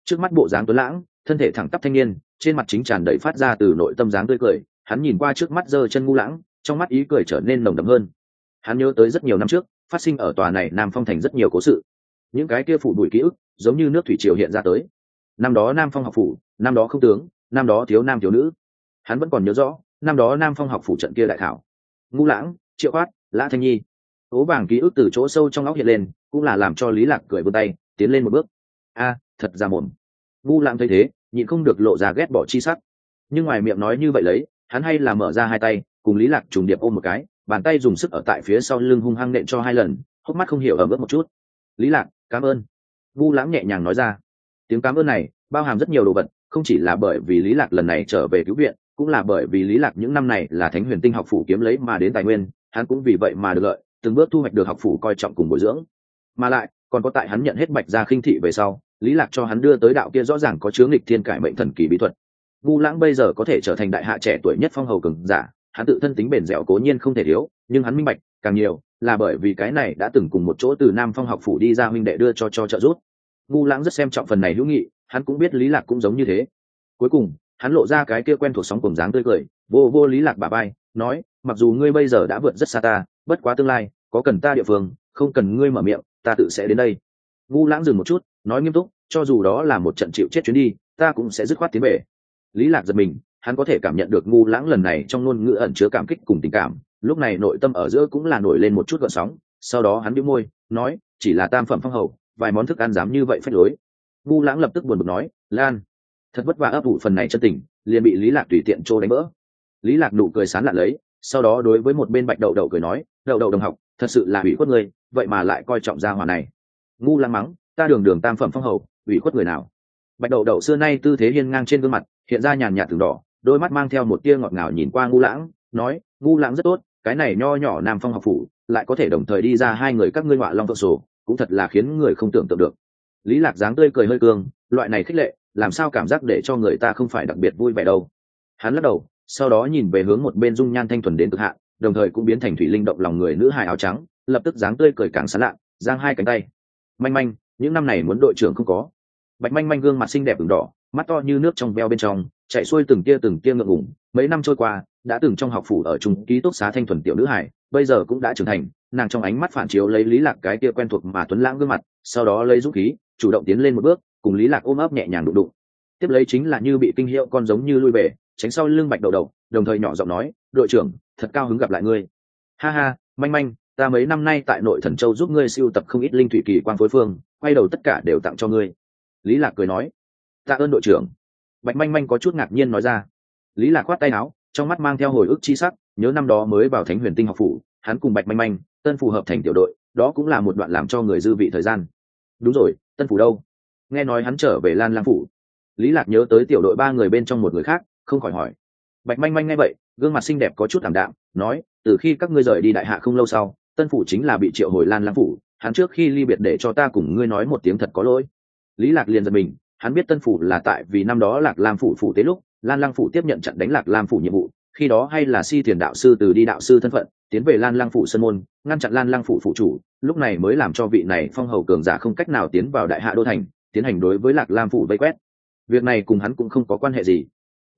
trước mắt bộ dáng tuấn lãng, thân thể thẳng tắp thanh niên, trên mặt chính tràn đầy phát ra từ nội tâm dáng tươi cười, hắn nhìn qua trước mắt giơ chân ngu lãng, trong mắt ý cười trở nên nồng đậm hơn. Hắn nhớ tới rất nhiều năm trước, phát sinh ở tòa này nam phong thành rất nhiều cố sự. Những cái kia phủ bụi ký ức, giống như nước thủy triều hiện ra tới. Năm đó nam phong học phủ, năm đó không tướng, năm đó thiếu nam thiếu nữ. Hắn vẫn còn nhớ rõ, năm đó nam phong học phủ trận kia đại thảo ngu lãng, triệu khoát lã thanh nhi. Ố vàng ký ức từ chỗ sâu trong óc hiện lên, cũng là làm cho lý lạc cười vươn tay, tiến lên một bước. A thật ra mồm. Ngu lãng thấy thế, nhịn không được lộ ra ghét bỏ chi sắc. Nhưng ngoài miệng nói như vậy lấy, hắn hay là mở ra hai tay, cùng lý lạc trùng điệp ôm một cái, bàn tay dùng sức ở tại phía sau lưng hung hăng nện cho hai lần, hốc mắt không hiểu ở bước một chút. Lý lạc, cảm ơn. Vu lãng nhẹ nhàng nói ra. Tiếng cảm ơn này bao hàm rất nhiều đồ vật, không chỉ là bởi vì lý lạc lần này trở về cứu viện, cũng là bởi vì lý lạc những năm này là thánh huyền tinh học phủ kiếm lấy mà đến tài nguyên, hắn cũng vì vậy mà được lợi, từng bước thu hoạch được học phủ coi trọng cùng bồi dưỡng. Mà lại, còn có tại hắn nhận hết bạch gia khinh thị về sau lý lạc cho hắn đưa tới đạo kia rõ ràng có chứa nghịch thiên cải mệnh thần kỳ bí thuật. Vu lãng bây giờ có thể trở thành đại hạ trẻ tuổi nhất phong hầu cường giả, hắn tự thân tính bền dẻo cố nhiên không thể thiếu, nhưng hắn minh bạch, càng nhiều là bởi vì cái này đã từng cùng một chỗ từ nam phong học phủ đi ra huynh đệ đưa cho cho trợ giúp. Vu lãng rất xem trọng phần này hữu nghị, hắn cũng biết lý lạc cũng giống như thế. Cuối cùng, hắn lộ ra cái kia quen thuộc sóng cùng dáng tươi cười, vô vô lý lạc bà bay nói, mặc dù ngươi bây giờ đã vượt rất xa ta, bất quá tương lai, có cần ta địa phương, không cần ngươi mở miệng, ta tự sẽ đến đây. Vu lãng dừng một chút, nói nghiêm túc cho dù đó là một trận chịu chết chuyến đi, ta cũng sẽ dứt khoát tiến về. Lý lạc giật mình, hắn có thể cảm nhận được ngu lãng lần này trong ngôn ngữ ẩn chứa cảm kích cùng tình cảm, lúc này nội tâm ở giữa cũng là nổi lên một chút gợn sóng, sau đó hắn bĩu môi, nói, chỉ là tam phẩm phong hầu, vài món thức ăn dám như vậy phách lối. Ngu lãng lập tức buồn bực nói, lan, thật vất vả ấp ủ phần này chân tình, liền bị lý lạc tùy tiện trô đánh vỡ lý lạc nụ cười sán lạn lấy, sau đó đối với một bên bạch đậu đậu cười nói, đậu đậu đồng học, thật sự là hủy khuất người vậy mà lại coi trọng gia hỏa này. Ngu lãng mắng ta đường đường tam phẩm phong hầu, ủy khuất người nào? Bạch đậu đậu xưa nay tư thế hiên ngang trên gương mặt, hiện ra nhàn nhạt từng đỏ, đôi mắt mang theo một tia ngọt ngào nhìn qua ngu lãng, nói, ngu lãng rất tốt, cái này nho nhỏ nam phong học phủ, lại có thể đồng thời đi ra hai người các ngươi ngoại long phượng sổ, cũng thật là khiến người không tưởng tượng được. Lý lạc dáng tươi cười hơi cương, loại này khích lệ, làm sao cảm giác để cho người ta không phải đặc biệt vui vẻ đâu? Hắn lắc đầu, sau đó nhìn về hướng một bên dung nhan thanh thuần đến cực hạn, đồng thời cũng biến thành thủy linh động lòng người nữ hài áo trắng, lập tức dáng tươi cười càng sán lạ giang hai cánh tay. Manh manh những năm này muốn đội trưởng không có. Bạch manh manh gương mặt xinh đẹp ửng đỏ, mắt to như nước trong veo bên trong, chạy xuôi từng tia từng tia ngượng ngủng mấy năm trôi qua, đã từng trong học phủ ở trung ký túc xá thanh thuần tiểu nữ hải bây giờ cũng đã trưởng thành, nàng trong ánh mắt phản chiếu lấy lý lạc cái tia quen thuộc mà tuấn lãng gương mặt, sau đó lấy dũng khí, chủ động tiến lên một bước, cùng lý lạc ôm ấp nhẹ nhàng đụng đụng. Tiếp lấy chính là như bị kinh hiệu con giống như lui về, tránh sau lưng bạch đầu đầu, đồng thời nhỏ giọng nói, đội trưởng, thật cao hứng gặp lại ngươi. Ha ha, manh manh, ta mấy năm nay tại nội thần châu giúp ngươi siêu tập không ít linh thủy kỳ quan phối phương quay đầu tất cả đều tặng cho ngươi. Lý lạc cười nói, tạ ơn đội trưởng. Bạch manh manh có chút ngạc nhiên nói ra. Lý lạc khoát tay áo, trong mắt mang theo hồi ức chi sắc, nhớ năm đó mới vào thánh huyền tinh học phủ, hắn cùng bạch manh manh, tân phù hợp thành tiểu đội, đó cũng là một đoạn làm cho người dư vị thời gian. Đúng rồi, tân phủ đâu? Nghe nói hắn trở về lan lang phủ. Lý lạc nhớ tới tiểu đội ba người bên trong một người khác, không khỏi hỏi. Bạch manh manh nghe vậy, gương mặt xinh đẹp có chút ảm đạm, nói, từ khi các ngươi rời đi đại hạ không lâu sau, tân phủ chính là bị triệu hồi lan lang phủ hắn trước khi ly biệt để cho ta cùng ngươi nói một tiếng thật có lỗi. Lý lạc liền giật mình, hắn biết tân phủ là tại vì năm đó lạc lam phủ phủ tế lúc, lan lăng phủ tiếp nhận trận đánh lạc lam phủ nhiệm vụ, khi đó hay là si thiền đạo sư từ đi đạo sư thân phận, tiến về lan lăng phủ sân môn, ngăn chặn lan lăng phủ phụ chủ, lúc này mới làm cho vị này phong hầu cường giả không cách nào tiến vào đại hạ đô thành, tiến hành đối với lạc lam phủ vây quét. Việc này cùng hắn cũng không có quan hệ gì.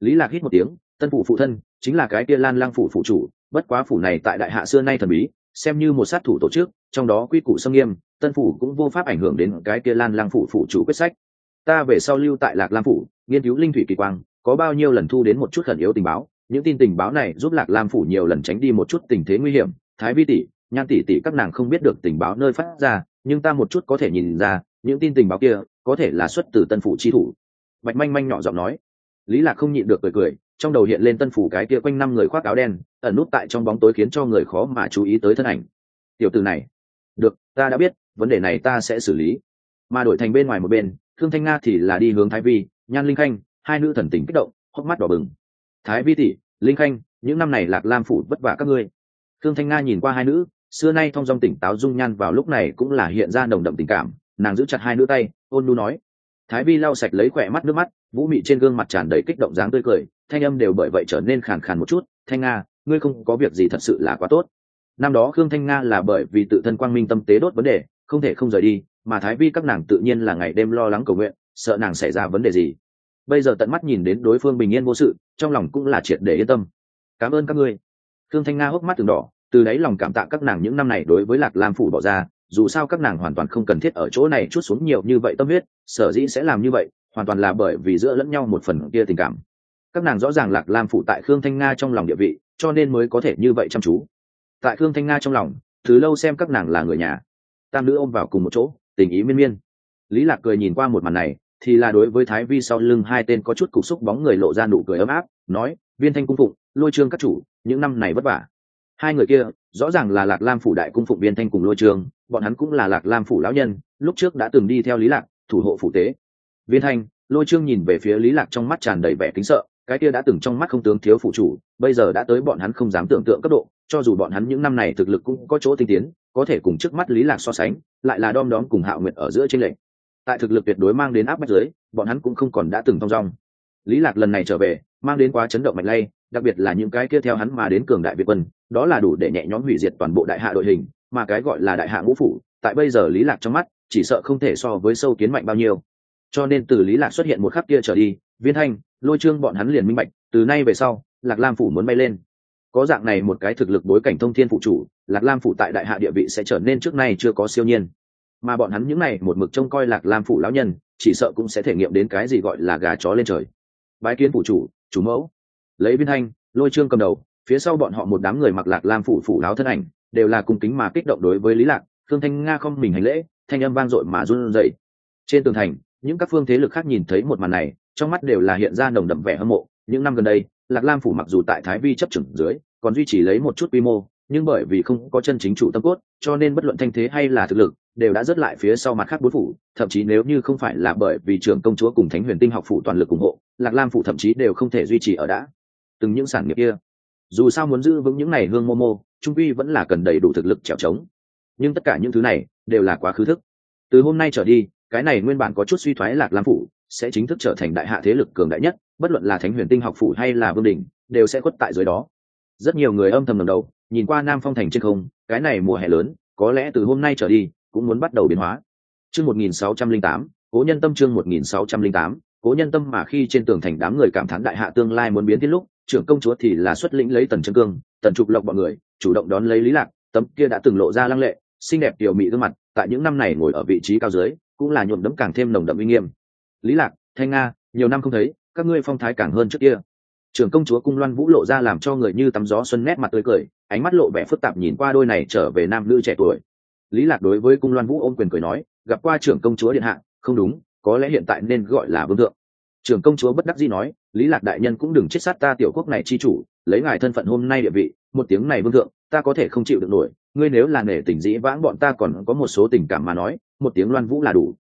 Lý lạc hít một tiếng, tân phủ phụ thân chính là cái kia lan lăng phủ phụ chủ, bất quá phủ này tại đại hạ xưa nay thần bí xem như một sát thủ tổ chức, trong đó quy củ xâm nghiêm, tân phủ cũng vô pháp ảnh hưởng đến cái kia lan lang phủ phụ chủ quyết sách. Ta về sau lưu tại lạc lam phủ, nghiên cứu linh thủy kỳ quang, có bao nhiêu lần thu đến một chút khẩn yếu tình báo, những tin tình báo này giúp lạc lam phủ nhiều lần tránh đi một chút tình thế nguy hiểm. Thái vi tỷ, nhan tỷ tỷ các nàng không biết được tình báo nơi phát ra, nhưng ta một chút có thể nhìn ra, những tin tình báo kia có thể là xuất từ tân phủ chi thủ. Bạch manh manh nhỏ giọng nói. Lý lạc không nhịn được cười cười trong đầu hiện lên tân phủ cái kia quanh năm người khoác áo đen, ẩn nút tại trong bóng tối khiến cho người khó mà chú ý tới thân ảnh. Tiểu từ này, được, ta đã biết, vấn đề này ta sẽ xử lý. Mà đổi thành bên ngoài một bên, thương thanh nga thì là đi hướng thái vi, nhan linh khanh, hai nữ thần tình kích động hốc mắt đỏ bừng. Thái vi tỷ, linh khanh, những năm này lạc lam phủ vất vả các ngươi. Thương thanh nga nhìn qua hai nữ, xưa nay thong dong tỉnh táo dung nhan vào lúc này cũng là hiện ra nồng đậm tình cảm. Nàng giữ chặt hai nữ tay, ôn nu nói thái vi lau sạch lấy khỏe mắt nước mắt, vũ mị trên gương mặt tràn đầy kích động dáng tươi cười, thanh âm đều bởi vậy trở nên khàn khàn một chút, thanh nga, ngươi không có việc gì thật sự là quá tốt. Năm đó khương thanh nga là bởi vì tự thân quang minh tâm tế đốt vấn đề, không thể không rời đi, mà thái vi các nàng tự nhiên là ngày đêm lo lắng cầu nguyện, sợ nàng xảy ra vấn đề gì. Bây giờ tận mắt nhìn đến đối phương bình yên vô sự, trong lòng cũng là triệt để yên tâm. Cảm ơn các ngươi. Khương thanh nga hốc mắt từng đỏ, từ đấy lòng cảm tạ các nàng những năm này đối với lạc lam phủ bỏ ra dù sao các nàng hoàn toàn không cần thiết ở chỗ này chút xuống nhiều như vậy tâm huyết, sở dĩ sẽ làm như vậy, hoàn toàn là bởi vì giữa lẫn nhau một phần kia tình cảm. Các nàng rõ ràng lạc lam phụ tại khương thanh nga trong lòng địa vị, cho nên mới có thể như vậy chăm chú. Tại khương thanh nga trong lòng, từ lâu xem các nàng là người nhà. Tam nữ ôm vào cùng một chỗ, tình ý miên miên. Lý lạc cười nhìn qua một màn này, thì là đối với thái vi sau lưng hai tên có chút cục xúc bóng người lộ ra nụ cười ấm áp, nói, viên thanh cung phụng, lôi trương các chủ, những năm này vất vả hai người kia, rõ ràng là lạc lam phủ đại cung phụng viên thanh cùng lôi trường, bọn hắn cũng là lạc lam phủ lão nhân, lúc trước đã từng đi theo lý lạc, thủ hộ phủ tế. Viên thanh, lôi trương nhìn về phía lý lạc trong mắt tràn đầy vẻ kính sợ, cái kia đã từng trong mắt không tướng thiếu phụ chủ, bây giờ đã tới bọn hắn không dám tưởng tượng cấp độ, cho dù bọn hắn những năm này thực lực cũng có chỗ tinh tiến, có thể cùng trước mắt lý lạc so sánh, lại là đom đóm cùng hạo nguyệt ở giữa trên lệnh tại thực lực tuyệt đối mang đến áp bách giới, bọn hắn cũng không còn đã từng thong dong. Lý lạc lần này trở về, mang đến quá chấn động mạnh lay đặc biệt là những cái kia theo hắn mà đến cường đại việt quân, đó là đủ để nhẹ nhõm hủy diệt toàn bộ đại hạ đội hình, mà cái gọi là đại hạ ngũ phủ, tại bây giờ lý lạc trong mắt, chỉ sợ không thể so với sâu kiến mạnh bao nhiêu. Cho nên từ lý lạc xuất hiện một khắc kia trở đi, viên thanh, lôi trương bọn hắn liền minh bạch, từ nay về sau, lạc lam phủ muốn bay lên. Có dạng này một cái thực lực bối cảnh thông thiên phụ chủ, lạc lam phủ tại đại hạ địa vị sẽ trở nên trước nay chưa có siêu nhiên. Mà bọn hắn những này một mực trông coi lạc lam phủ lão nhân, chỉ sợ cũng sẽ thể nghiệm đến cái gì gọi là gà chó lên trời. Bái kiến phủ chủ chủ mẫu lấy viên thanh lôi trương cầm đầu, phía sau bọn họ một đám người mặc lạc lam phủ phủ láo thân ảnh, đều là cung kính mà kích động đối với lý lạc thương thanh nga không mình hành lễ, thanh âm vang dội mà run rẩy. Trên tường thành, những các phương thế lực khác nhìn thấy một màn này, trong mắt đều là hiện ra nồng đậm vẻ hâm mộ. Những năm gần đây, lạc lam phủ mặc dù tại thái vi chấp chưởng dưới, còn duy trì lấy một chút quy mô, nhưng bởi vì không có chân chính chủ tâm cốt, cho nên bất luận thanh thế hay là thực lực, đều đã rớt lại phía sau mặt khác bốn phủ. Thậm chí nếu như không phải là bởi vì trường công chúa cùng thánh huyền tinh học phủ toàn lực ủng hộ, lạc lam phủ thậm chí đều không thể duy trì ở đã từng những sản nghiệp kia. Dù sao muốn giữ vững những này hương mô mô trung quy vẫn là cần đầy đủ thực lực trèo trống nhưng tất cả những thứ này đều là quá khứ thức. Từ hôm nay trở đi, cái này nguyên bản có chút suy thoái lạc lam phủ sẽ chính thức trở thành đại hạ thế lực cường đại nhất, bất luận là thánh huyền tinh học phủ hay là vương đình, đều sẽ khuất tại dưới đó. Rất nhiều người âm thầm ngầm đầu, nhìn qua nam phong thành trên không, cái này mùa hè lớn, có lẽ từ hôm nay trở đi, cũng muốn bắt đầu biến hóa. Chương một nghìn sáu trăm linh tám, cố nhân tâm chương một nghìn sáu trăm linh tám, cố nhân tâm mà khi trên tường thành đám người cảm thán đại hạ tương lai muốn biến thiên lúc trưởng công chúa thì là xuất lĩnh lấy tần chân cương, tần trục lộc bọn người, chủ động đón lấy lý lạc, tấm kia đã từng lộ ra lăng lệ, xinh đẹp tiểu mỹ gương mặt, tại những năm này ngồi ở vị trí cao dưới, cũng là nhuộm đấm càng thêm nồng đậm uy nghiêm. Lý lạc, thanh nga, nhiều năm không thấy, các ngươi phong thái càng hơn trước kia. Trưởng công chúa cung loan vũ lộ ra làm cho người như tắm gió xuân nét mặt tươi cười, ánh mắt lộ vẻ phức tạp nhìn qua đôi này trở về nam nữ trẻ tuổi. Lý lạc đối với cung loan vũ ôm quyền cười nói, gặp qua trưởng công chúa điện hạ, không đúng, có lẽ hiện tại nên gọi là vương thượng. Trưởng công chúa bất đắc dĩ nói lý lạc đại nhân cũng đừng chết sát ta tiểu quốc này chi chủ, lấy ngài thân phận hôm nay địa vị, một tiếng này vương thượng, ta có thể không chịu được nổi, ngươi nếu là nể tình dĩ vãng bọn ta còn có một số tình cảm mà nói, một tiếng loan vũ là đủ.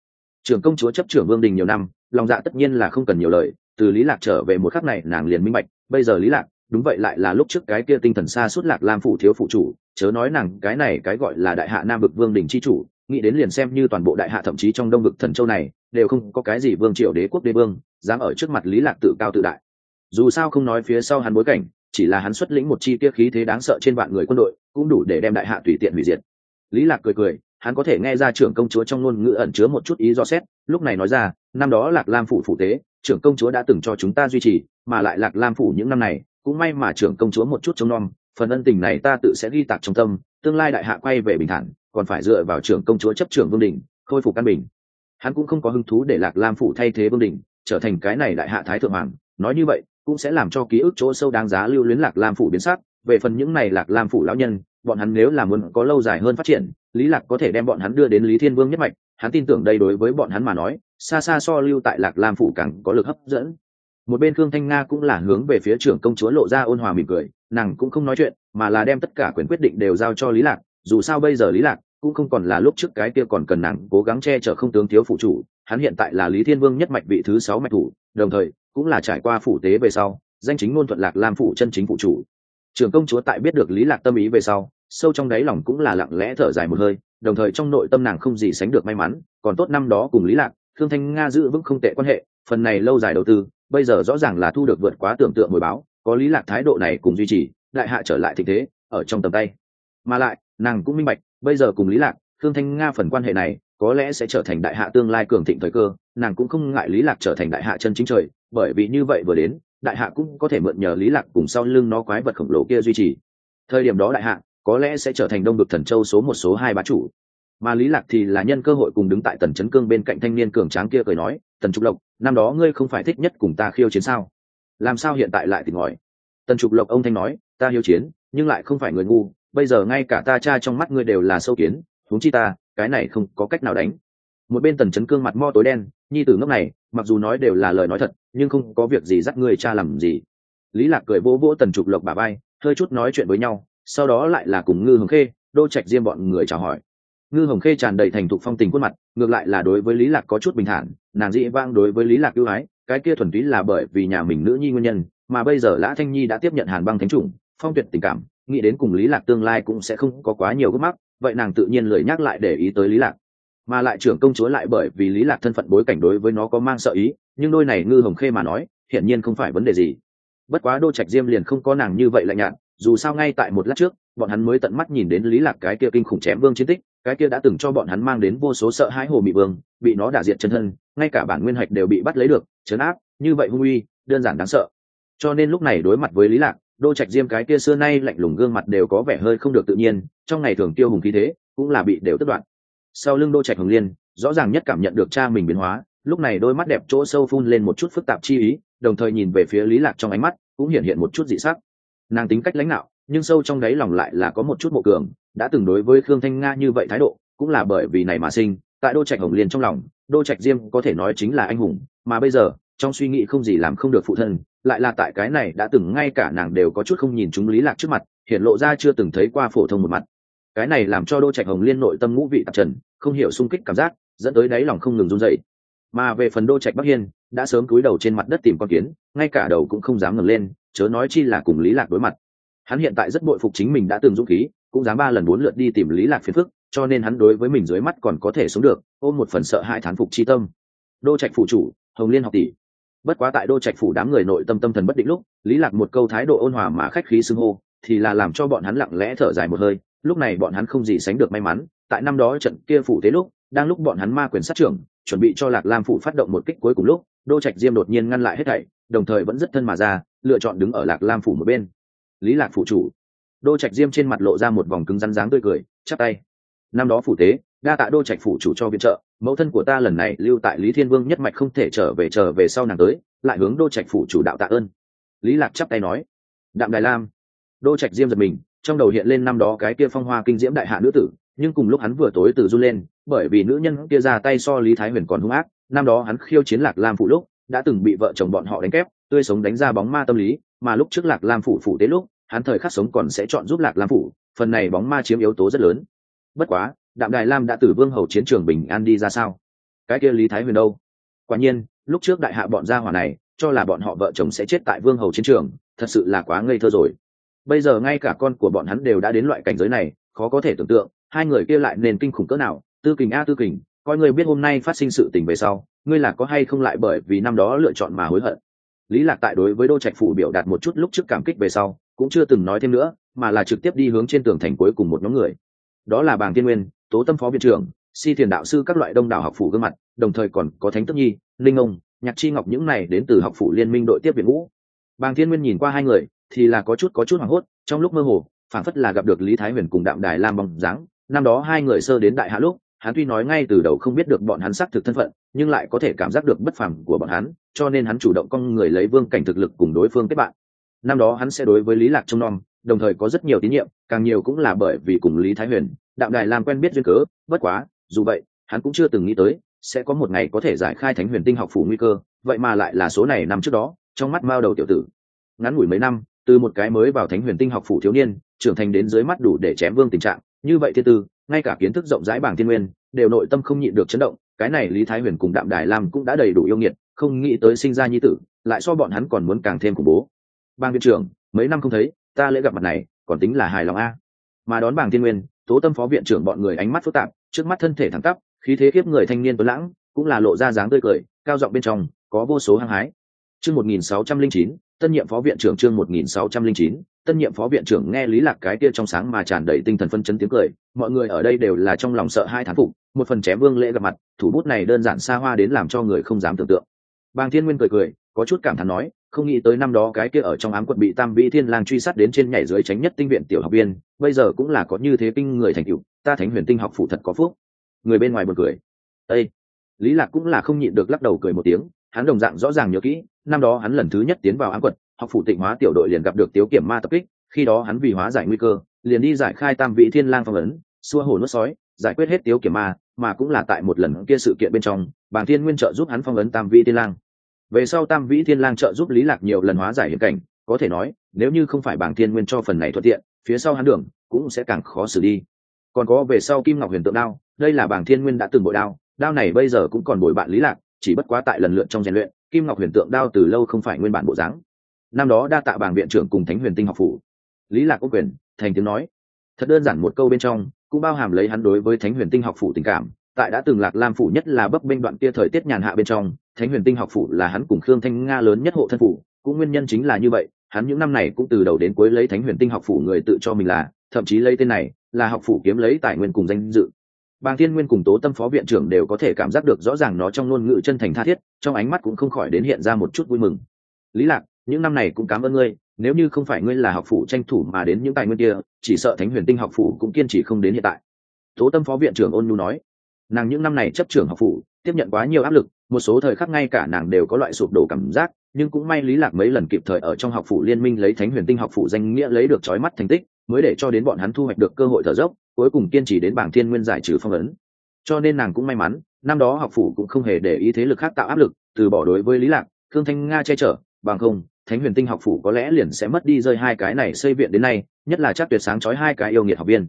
Trưởng công chúa chấp trưởng vương đình nhiều năm, lòng dạ tất nhiên là không cần nhiều lời, từ lý lạc trở về một khắc này nàng liền minh bạch, bây giờ lý lạc, đúng vậy lại là lúc trước cái kia tinh thần xa suốt lạc lam phủ thiếu phụ chủ, chớ nói nàng cái này cái gọi là đại hạ nam Bực vương đình chi chủ nghĩ đến liền xem như toàn bộ đại hạ thậm chí trong đông vực thần châu này, đều không có cái gì vương triều đế quốc đế vương, dám ở trước mặt lý lạc tự cao tự đại. Dù sao không nói phía sau hắn bối cảnh, chỉ là hắn xuất lĩnh một chi tiết khí thế đáng sợ trên vạn người quân đội, cũng đủ để đem đại hạ tùy tiện hủy diệt. Lý lạc cười cười, hắn có thể nghe ra trưởng công chúa trong ngôn ngữ ẩn chứa một chút ý do xét, lúc này nói ra, năm đó lạc lam phủ phủ tế, trưởng công chúa đã từng cho chúng ta duy trì, mà lại lạc lam phủ những năm này, cũng may mà trưởng công chúa một chút trông nom, phần ân tình này ta tự sẽ ghi tạc trong tâm, tương lai đại hạ quay về bình thản còn phải dựa vào trưởng công chúa chấp trưởng vương đình, khôi phục căn bình. Hắn cũng không có hứng thú để lạc lam phủ thay thế vương đình, trở thành cái này đại hạ thái thượng hoàng. Nói như vậy, cũng sẽ làm cho ký ức chỗ sâu đáng giá lưu luyến lạc lam phủ biến sắc. Về phần những này lạc lam phủ lão nhân, bọn hắn nếu là muốn có lâu dài hơn phát triển, lý lạc có thể đem bọn hắn đưa đến lý thiên vương nhất mạch. Hắn tin tưởng đây đối với bọn hắn mà nói, xa xa so lưu tại lạc lam phủ càng có lực hấp dẫn. Một bên khương thanh nga cũng là hướng về phía trưởng công chúa lộ ra ôn hòa mỉm cười, nàng cũng không nói chuyện, mà là đem tất cả quyền quyết định đều giao cho lý lạc. Dù sao bây giờ lý lạc cũng không còn là lúc trước cái kia còn cần nàng cố gắng che chở không tướng thiếu phụ chủ, hắn hiện tại là lý thiên vương nhất mạch vị thứ sáu mạch thủ, đồng thời, cũng là trải qua phủ tế về sau, danh chính ngôn thuận lạc lam phủ chân chính phụ chủ. Trường công chúa tại biết được lý lạc tâm ý về sau, sâu trong đáy lòng cũng là lặng lẽ thở dài một hơi, đồng thời trong nội tâm nàng không gì sánh được may mắn, còn tốt năm đó cùng lý lạc, thương thanh nga giữ vững không tệ quan hệ, phần này lâu dài đầu tư, bây giờ rõ ràng là thu được vượt quá tưởng tượng hồi báo, có lý lạc thái độ này cùng duy trì lại hạ trở lại tình thế, ở trong tầm tay. Mà lại nàng cũng minh bạch, bây giờ cùng lý lạc thương thanh nga phần quan hệ này, có lẽ sẽ trở thành đại hạ tương lai cường thịnh thời cơ, nàng cũng không ngại lý lạc trở thành đại hạ chân chính trời, bởi vì như vậy vừa đến, đại hạ cũng có thể mượn nhờ lý lạc cùng sau lưng nó quái vật khổng lồ kia duy trì. Thời điểm đó đại hạ, có lẽ sẽ trở thành đông vực thần châu số một số hai bá chủ. Mà lý lạc thì là nhân cơ hội cùng đứng tại tần chấn cương bên cạnh thanh niên cường tráng kia cười nói, tần trục lộc, năm đó ngươi không phải thích nhất cùng ta khiêu chiến sao? Làm sao hiện tại lại tỉnh ngòi? Tần trục lộc ông thanh nói, ta hiếu chiến, nhưng lại không phải người ngu bây giờ ngay cả ta cha trong mắt ngươi đều là sâu kiến, huống chi ta, cái này không có cách nào đánh. Một bên tần chấn cương mặt mo tối đen, nhi tử ngốc này, mặc dù nói đều là lời nói thật, nhưng không có việc gì dắt ngươi cha làm gì. Lý lạc cười vỗ vỗ tần trục lộc bà bay hơi chút nói chuyện với nhau, sau đó lại là cùng ngư hồng khê, đô trạch diêm bọn người chào hỏi. Ngư hồng khê tràn đầy thành thục phong tình khuôn mặt, ngược lại là đối với lý lạc có chút bình thản, nàng dị vang đối với lý lạc ưu ái, cái kia thuần túy là bởi vì nhà mình nữ nhi nguyên nhân, mà bây giờ lã thanh nhi đã tiếp nhận hàn băng thánh chủng, phong tuyệt tình cảm nghĩ đến cùng lý lạc tương lai cũng sẽ không có quá nhiều gấp mắc, vậy nàng tự nhiên lười nhắc lại để ý tới lý lạc. Mà lại trưởng công chúa lại bởi vì lý lạc thân phận bối cảnh đối với nó có mang sợ ý, nhưng đôi này ngư hồng khê mà nói, hiển nhiên không phải vấn đề gì. Bất quá đô trạch diêm liền không có nàng như vậy lạnh nhạt, dù sao ngay tại một lát trước, bọn hắn mới tận mắt nhìn đến lý lạc cái kia kinh khủng chém vương chiến tích, cái kia đã từng cho bọn hắn mang đến vô số sợ hãi hồ mị vương, bị nó đả diệt chân thân, ngay cả bản nguyên hạch đều bị bắt lấy được chấn áp, như vậy hung uy, đơn giản đáng sợ. Cho nên lúc này đối mặt với lý lạc đô trạch diêm cái kia xưa nay lạnh lùng gương mặt đều có vẻ hơi không được tự nhiên, trong ngày thường tiêu hùng khí thế cũng là bị đều tất đoạn sau lưng đô trạch hồng liên, rõ ràng nhất cảm nhận được cha mình biến hóa, lúc này đôi mắt đẹp chỗ sâu phun lên một chút phức tạp chi ý, đồng thời nhìn về phía lý lạc trong ánh mắt cũng hiện hiện một chút dị sắc. Nàng tính cách lãnh đạo, nhưng sâu trong đáy lòng lại là có một chút mộ cường, đã từng đối với khương thanh nga như vậy thái độ, cũng là bởi vì này mà sinh, tại đô trạch hồng liên trong lòng, đô trạch diêm có thể nói chính là anh hùng, mà bây giờ trong suy nghĩ không gì làm không được phụ thân, lại là tại cái này đã từng ngay cả nàng đều có chút không nhìn chúng lý lạc trước mặt, hiện lộ ra chưa từng thấy qua phổ thông một mặt. Cái này làm cho đô trạch hồng liên nội tâm ngũ vị tạp trần, không hiểu sung kích cảm giác, dẫn tới đáy lòng không ngừng run dậy mà về phần đô trạch bắc hiên, đã sớm cúi đầu trên mặt đất tìm con kiến, ngay cả đầu cũng không dám ngẩng lên, chớ nói chi là cùng lý lạc đối mặt. Hắn hiện tại rất bội phục chính mình đã từng dũng khí, cũng dám ba lần bốn lượt đi tìm lý lạc phiền phức, cho nên hắn đối với mình dưới mắt còn có thể sống được, ôm một phần sợ hãi thán phục chi tâm. Đô trạch phủ chủ, hồng liên học tỷ bất quá tại đô trạch phủ đám người nội tâm tâm thần bất định lúc, lý lạc một câu thái độ ôn hòa mà khách khí xưng hô, thì là làm cho bọn hắn lặng lẽ thở dài một hơi. Lúc này bọn hắn không gì sánh được may mắn, tại năm đó trận kia phủ thế lúc, đang lúc bọn hắn ma quyền sát trưởng, chuẩn bị cho lạc lam phủ phát động một kích cuối cùng lúc, đô trạch diêm đột nhiên ngăn lại hết thảy, đồng thời vẫn rất thân mà ra, lựa chọn đứng ở lạc lam phủ một bên. Lý lạc phủ chủ. Đô trạch diêm trên mặt lộ ra một vòng cứng rắn dáng tươi cười, chắp tay. Năm đó phủ tế đa tạ đô trạch phủ chủ cho viện trợ, mẫu thân của ta lần này lưu tại lý thiên vương nhất mạch không thể trở về trở về sau nàng tới, lại hướng đô trạch phủ chủ đạo tạ ơn. Lý lạc chắp tay nói. Đạm đài lam. Đô trạch diêm giật mình, trong đầu hiện lên năm đó cái kia phong hoa kinh diễm đại hạ nữ tử, nhưng cùng lúc hắn vừa tối từ run lên, bởi vì nữ nhân kia ra tay so lý thái huyền còn hung ác, năm đó hắn khiêu chiến lạc lam phủ lúc, đã từng bị vợ chồng bọn họ đánh kép, tươi sống đánh ra bóng ma tâm lý, mà lúc trước lạc lam phủ phủ tế lúc, hắn thời khắc sống còn sẽ chọn giúp lạc lam phủ, phần này bóng ma chiếm yếu tố rất lớn. Bất quá đạm đài lam đã từ vương hầu chiến trường bình an đi ra sao? Cái kia lý thái huyền đâu? Quả nhiên, lúc trước đại hạ bọn gia hỏa này, cho là bọn họ vợ chồng sẽ chết tại vương hầu chiến trường, thật sự là quá ngây thơ rồi. Bây giờ ngay cả con của bọn hắn đều đã đến loại cảnh giới này, khó có thể tưởng tượng, hai người kia lại nền kinh khủng cỡ nào, tư kình a tư kình, coi người biết hôm nay phát sinh sự tình về sau, ngươi là có hay không lại bởi vì năm đó lựa chọn mà hối hận? Lý lạc tại đối với đô trạch phủ biểu đạt một chút lúc trước cảm kích về sau, cũng chưa từng nói thêm nữa, mà là trực tiếp đi hướng trên tường thành cuối cùng một nhóm người. Đó là bàng tiên nguyên tố tâm phó viện trưởng, si thiền đạo sư các loại đông đảo học phủ gương mặt, đồng thời còn có thánh tức nhi, linh ông, nhạc chi ngọc những này đến từ học phủ liên minh đội tiếp viện ngũ. Bàng thiên nguyên nhìn qua hai người, thì là có chút có chút hoảng hốt, trong lúc mơ hồ, phản phất là gặp được lý thái huyền cùng đạm đài lam bóng dáng. Năm đó hai người sơ đến đại hạ lúc, hắn tuy nói ngay từ đầu không biết được bọn hắn xác thực thân phận, nhưng lại có thể cảm giác được bất phẳng của bọn hắn, cho nên hắn chủ động con người lấy vương cảnh thực lực cùng đối phương kết bạn. Năm đó hắn sẽ đối với lý lạc trông nom, đồng thời có rất nhiều tín nhiệm, càng nhiều cũng là bởi vì cùng lý thái huyền Đạo đài làm quen biết duyên cớ, bất quá, dù vậy, hắn cũng chưa từng nghĩ tới, sẽ có một ngày có thể giải khai thánh huyền tinh học phủ nguy cơ, vậy mà lại là số này năm trước đó, trong mắt mao đầu tiểu tử. Ngắn ngủi mấy năm, từ một cái mới vào thánh huyền tinh học phủ thiếu niên, trưởng thành đến dưới mắt đủ để chém vương tình trạng, như vậy thiên tư, ngay cả kiến thức rộng rãi bảng thiên nguyên, đều nội tâm không nhịn được chấn động, cái này lý thái huyền cùng đạm đài lam cũng đã đầy đủ yêu nghiệt, không nghĩ tới sinh ra nhi tử, lại so bọn hắn còn muốn càng thêm khủng bố. Bang viện trưởng, mấy năm không thấy, ta lễ gặp mặt này, còn tính là hài lòng a. Mà đón bảng thiên nguyên tố tâm phó viện trưởng bọn người ánh mắt phức tạp, trước mắt thân thể thẳng tắp, khí thế kiếp người thanh niên tuấn lãng, cũng là lộ ra dáng tươi cười, cao giọng bên trong, có vô số hăng hái. Chương một nghìn sáu trăm linh chín, tân nhiệm phó viện trưởng chương một nghìn sáu trăm linh chín, tân nhiệm phó viện trưởng nghe lý lạc cái kia trong sáng mà tràn đầy tinh thần phân chấn tiếng cười, mọi người ở đây đều là trong lòng sợ hai thán phục, một phần chém vương lễ gặp mặt, thủ bút này đơn giản xa hoa đến làm cho người không dám tưởng tượng. Bàng thiên nguyên cười cười, có chút cảm thán nói không nghĩ tới năm đó cái kia ở trong ám quận bị tam vĩ thiên lang truy sát đến trên nhảy dưới tránh nhất tinh viện tiểu học viên, bây giờ cũng là có như thế kinh người thành tựu, ta thánh huyền tinh học phụ thật có phúc. Người bên ngoài buồn cười. Đây lý lạc cũng là không nhịn được lắc đầu cười một tiếng, hắn đồng dạng rõ ràng nhớ kỹ, năm đó hắn lần thứ nhất tiến vào ám quận, học phụ tịnh hóa tiểu đội liền gặp được tiếu kiểm ma tập kích, khi đó hắn vì hóa giải nguy cơ, liền đi giải khai tam vị thiên lang phong ấn, xua hồ nuốt sói, giải quyết hết tiếu kiểm ma, mà cũng là tại một lần kia sự kiện bên trong, bàng thiên nguyên trợ giúp hắn phong ấn tam vị thiên lang về sau tam vĩ thiên lang trợ giúp lý lạc nhiều lần hóa giải hiểm cảnh, có thể nói, nếu như không phải bảng thiên nguyên cho phần này thuận tiện, phía sau hắn đường cũng sẽ càng khó xử đi. Còn có về sau kim ngọc huyền tượng đao, đây là bảng thiên nguyên đã từng bội đao đao này bây giờ cũng còn bồi bạn lý lạc, chỉ bất quá tại lần lượt trong rèn luyện, kim ngọc huyền tượng đao từ lâu không phải nguyên bản bộ dáng. Năm đó đa tạ bảng viện trưởng cùng thánh huyền tinh học phủ. Lý lạc có quyền, thành tiếng nói. Thật đơn giản một câu bên trong, cũng bao hàm lấy hắn đối với thánh huyền tinh học phủ tình cảm, tại đã từng lạc lam phủ nhất là bấp bênh đoạn kia thời tiết nhàn hạ bên trong thánh huyền tinh học phủ là hắn cùng khương thanh nga lớn nhất hộ thân phủ, cũng nguyên nhân chính là như vậy, hắn những năm này cũng từ đầu đến cuối lấy thánh huyền tinh học phủ người tự cho mình là, thậm chí lấy tên này, là học phủ kiếm lấy tài nguyên cùng danh dự. Bàng thiên nguyên cùng tố tâm phó viện trưởng đều có thể cảm giác được rõ ràng nó trong ngôn ngữ chân thành tha thiết, trong ánh mắt cũng không khỏi đến hiện ra một chút vui mừng. Lý lạc, những năm này cũng cảm ơn ngươi, nếu như không phải ngươi là học phủ tranh thủ mà đến những tài nguyên kia, chỉ sợ thánh huyền tinh học phủ cũng kiên trì không đến hiện tại. Tố tâm phó viện trưởng ôn nhu nói nàng những năm này chấp trưởng học phủ tiếp nhận quá nhiều áp lực, một số thời khắc ngay cả nàng đều có loại sụp đổ cảm giác, nhưng cũng may lý lạc mấy lần kịp thời ở trong học phủ liên minh lấy thánh huyền tinh học phủ danh nghĩa lấy được chói mắt thành tích, mới để cho đến bọn hắn thu hoạch được cơ hội thở dốc, cuối cùng kiên trì đến bảng thiên nguyên giải trừ phong ấn. Cho nên nàng cũng may mắn, năm đó học phủ cũng không hề để ý thế lực khác tạo áp lực, từ bỏ đối với lý lạc, thương thanh nga che chở, bằng không, thánh huyền tinh học phủ có lẽ liền sẽ mất đi rơi hai cái này xây viện đến nay, nhất là chắc tuyệt sáng chói hai cái yêu nghiệt học viên.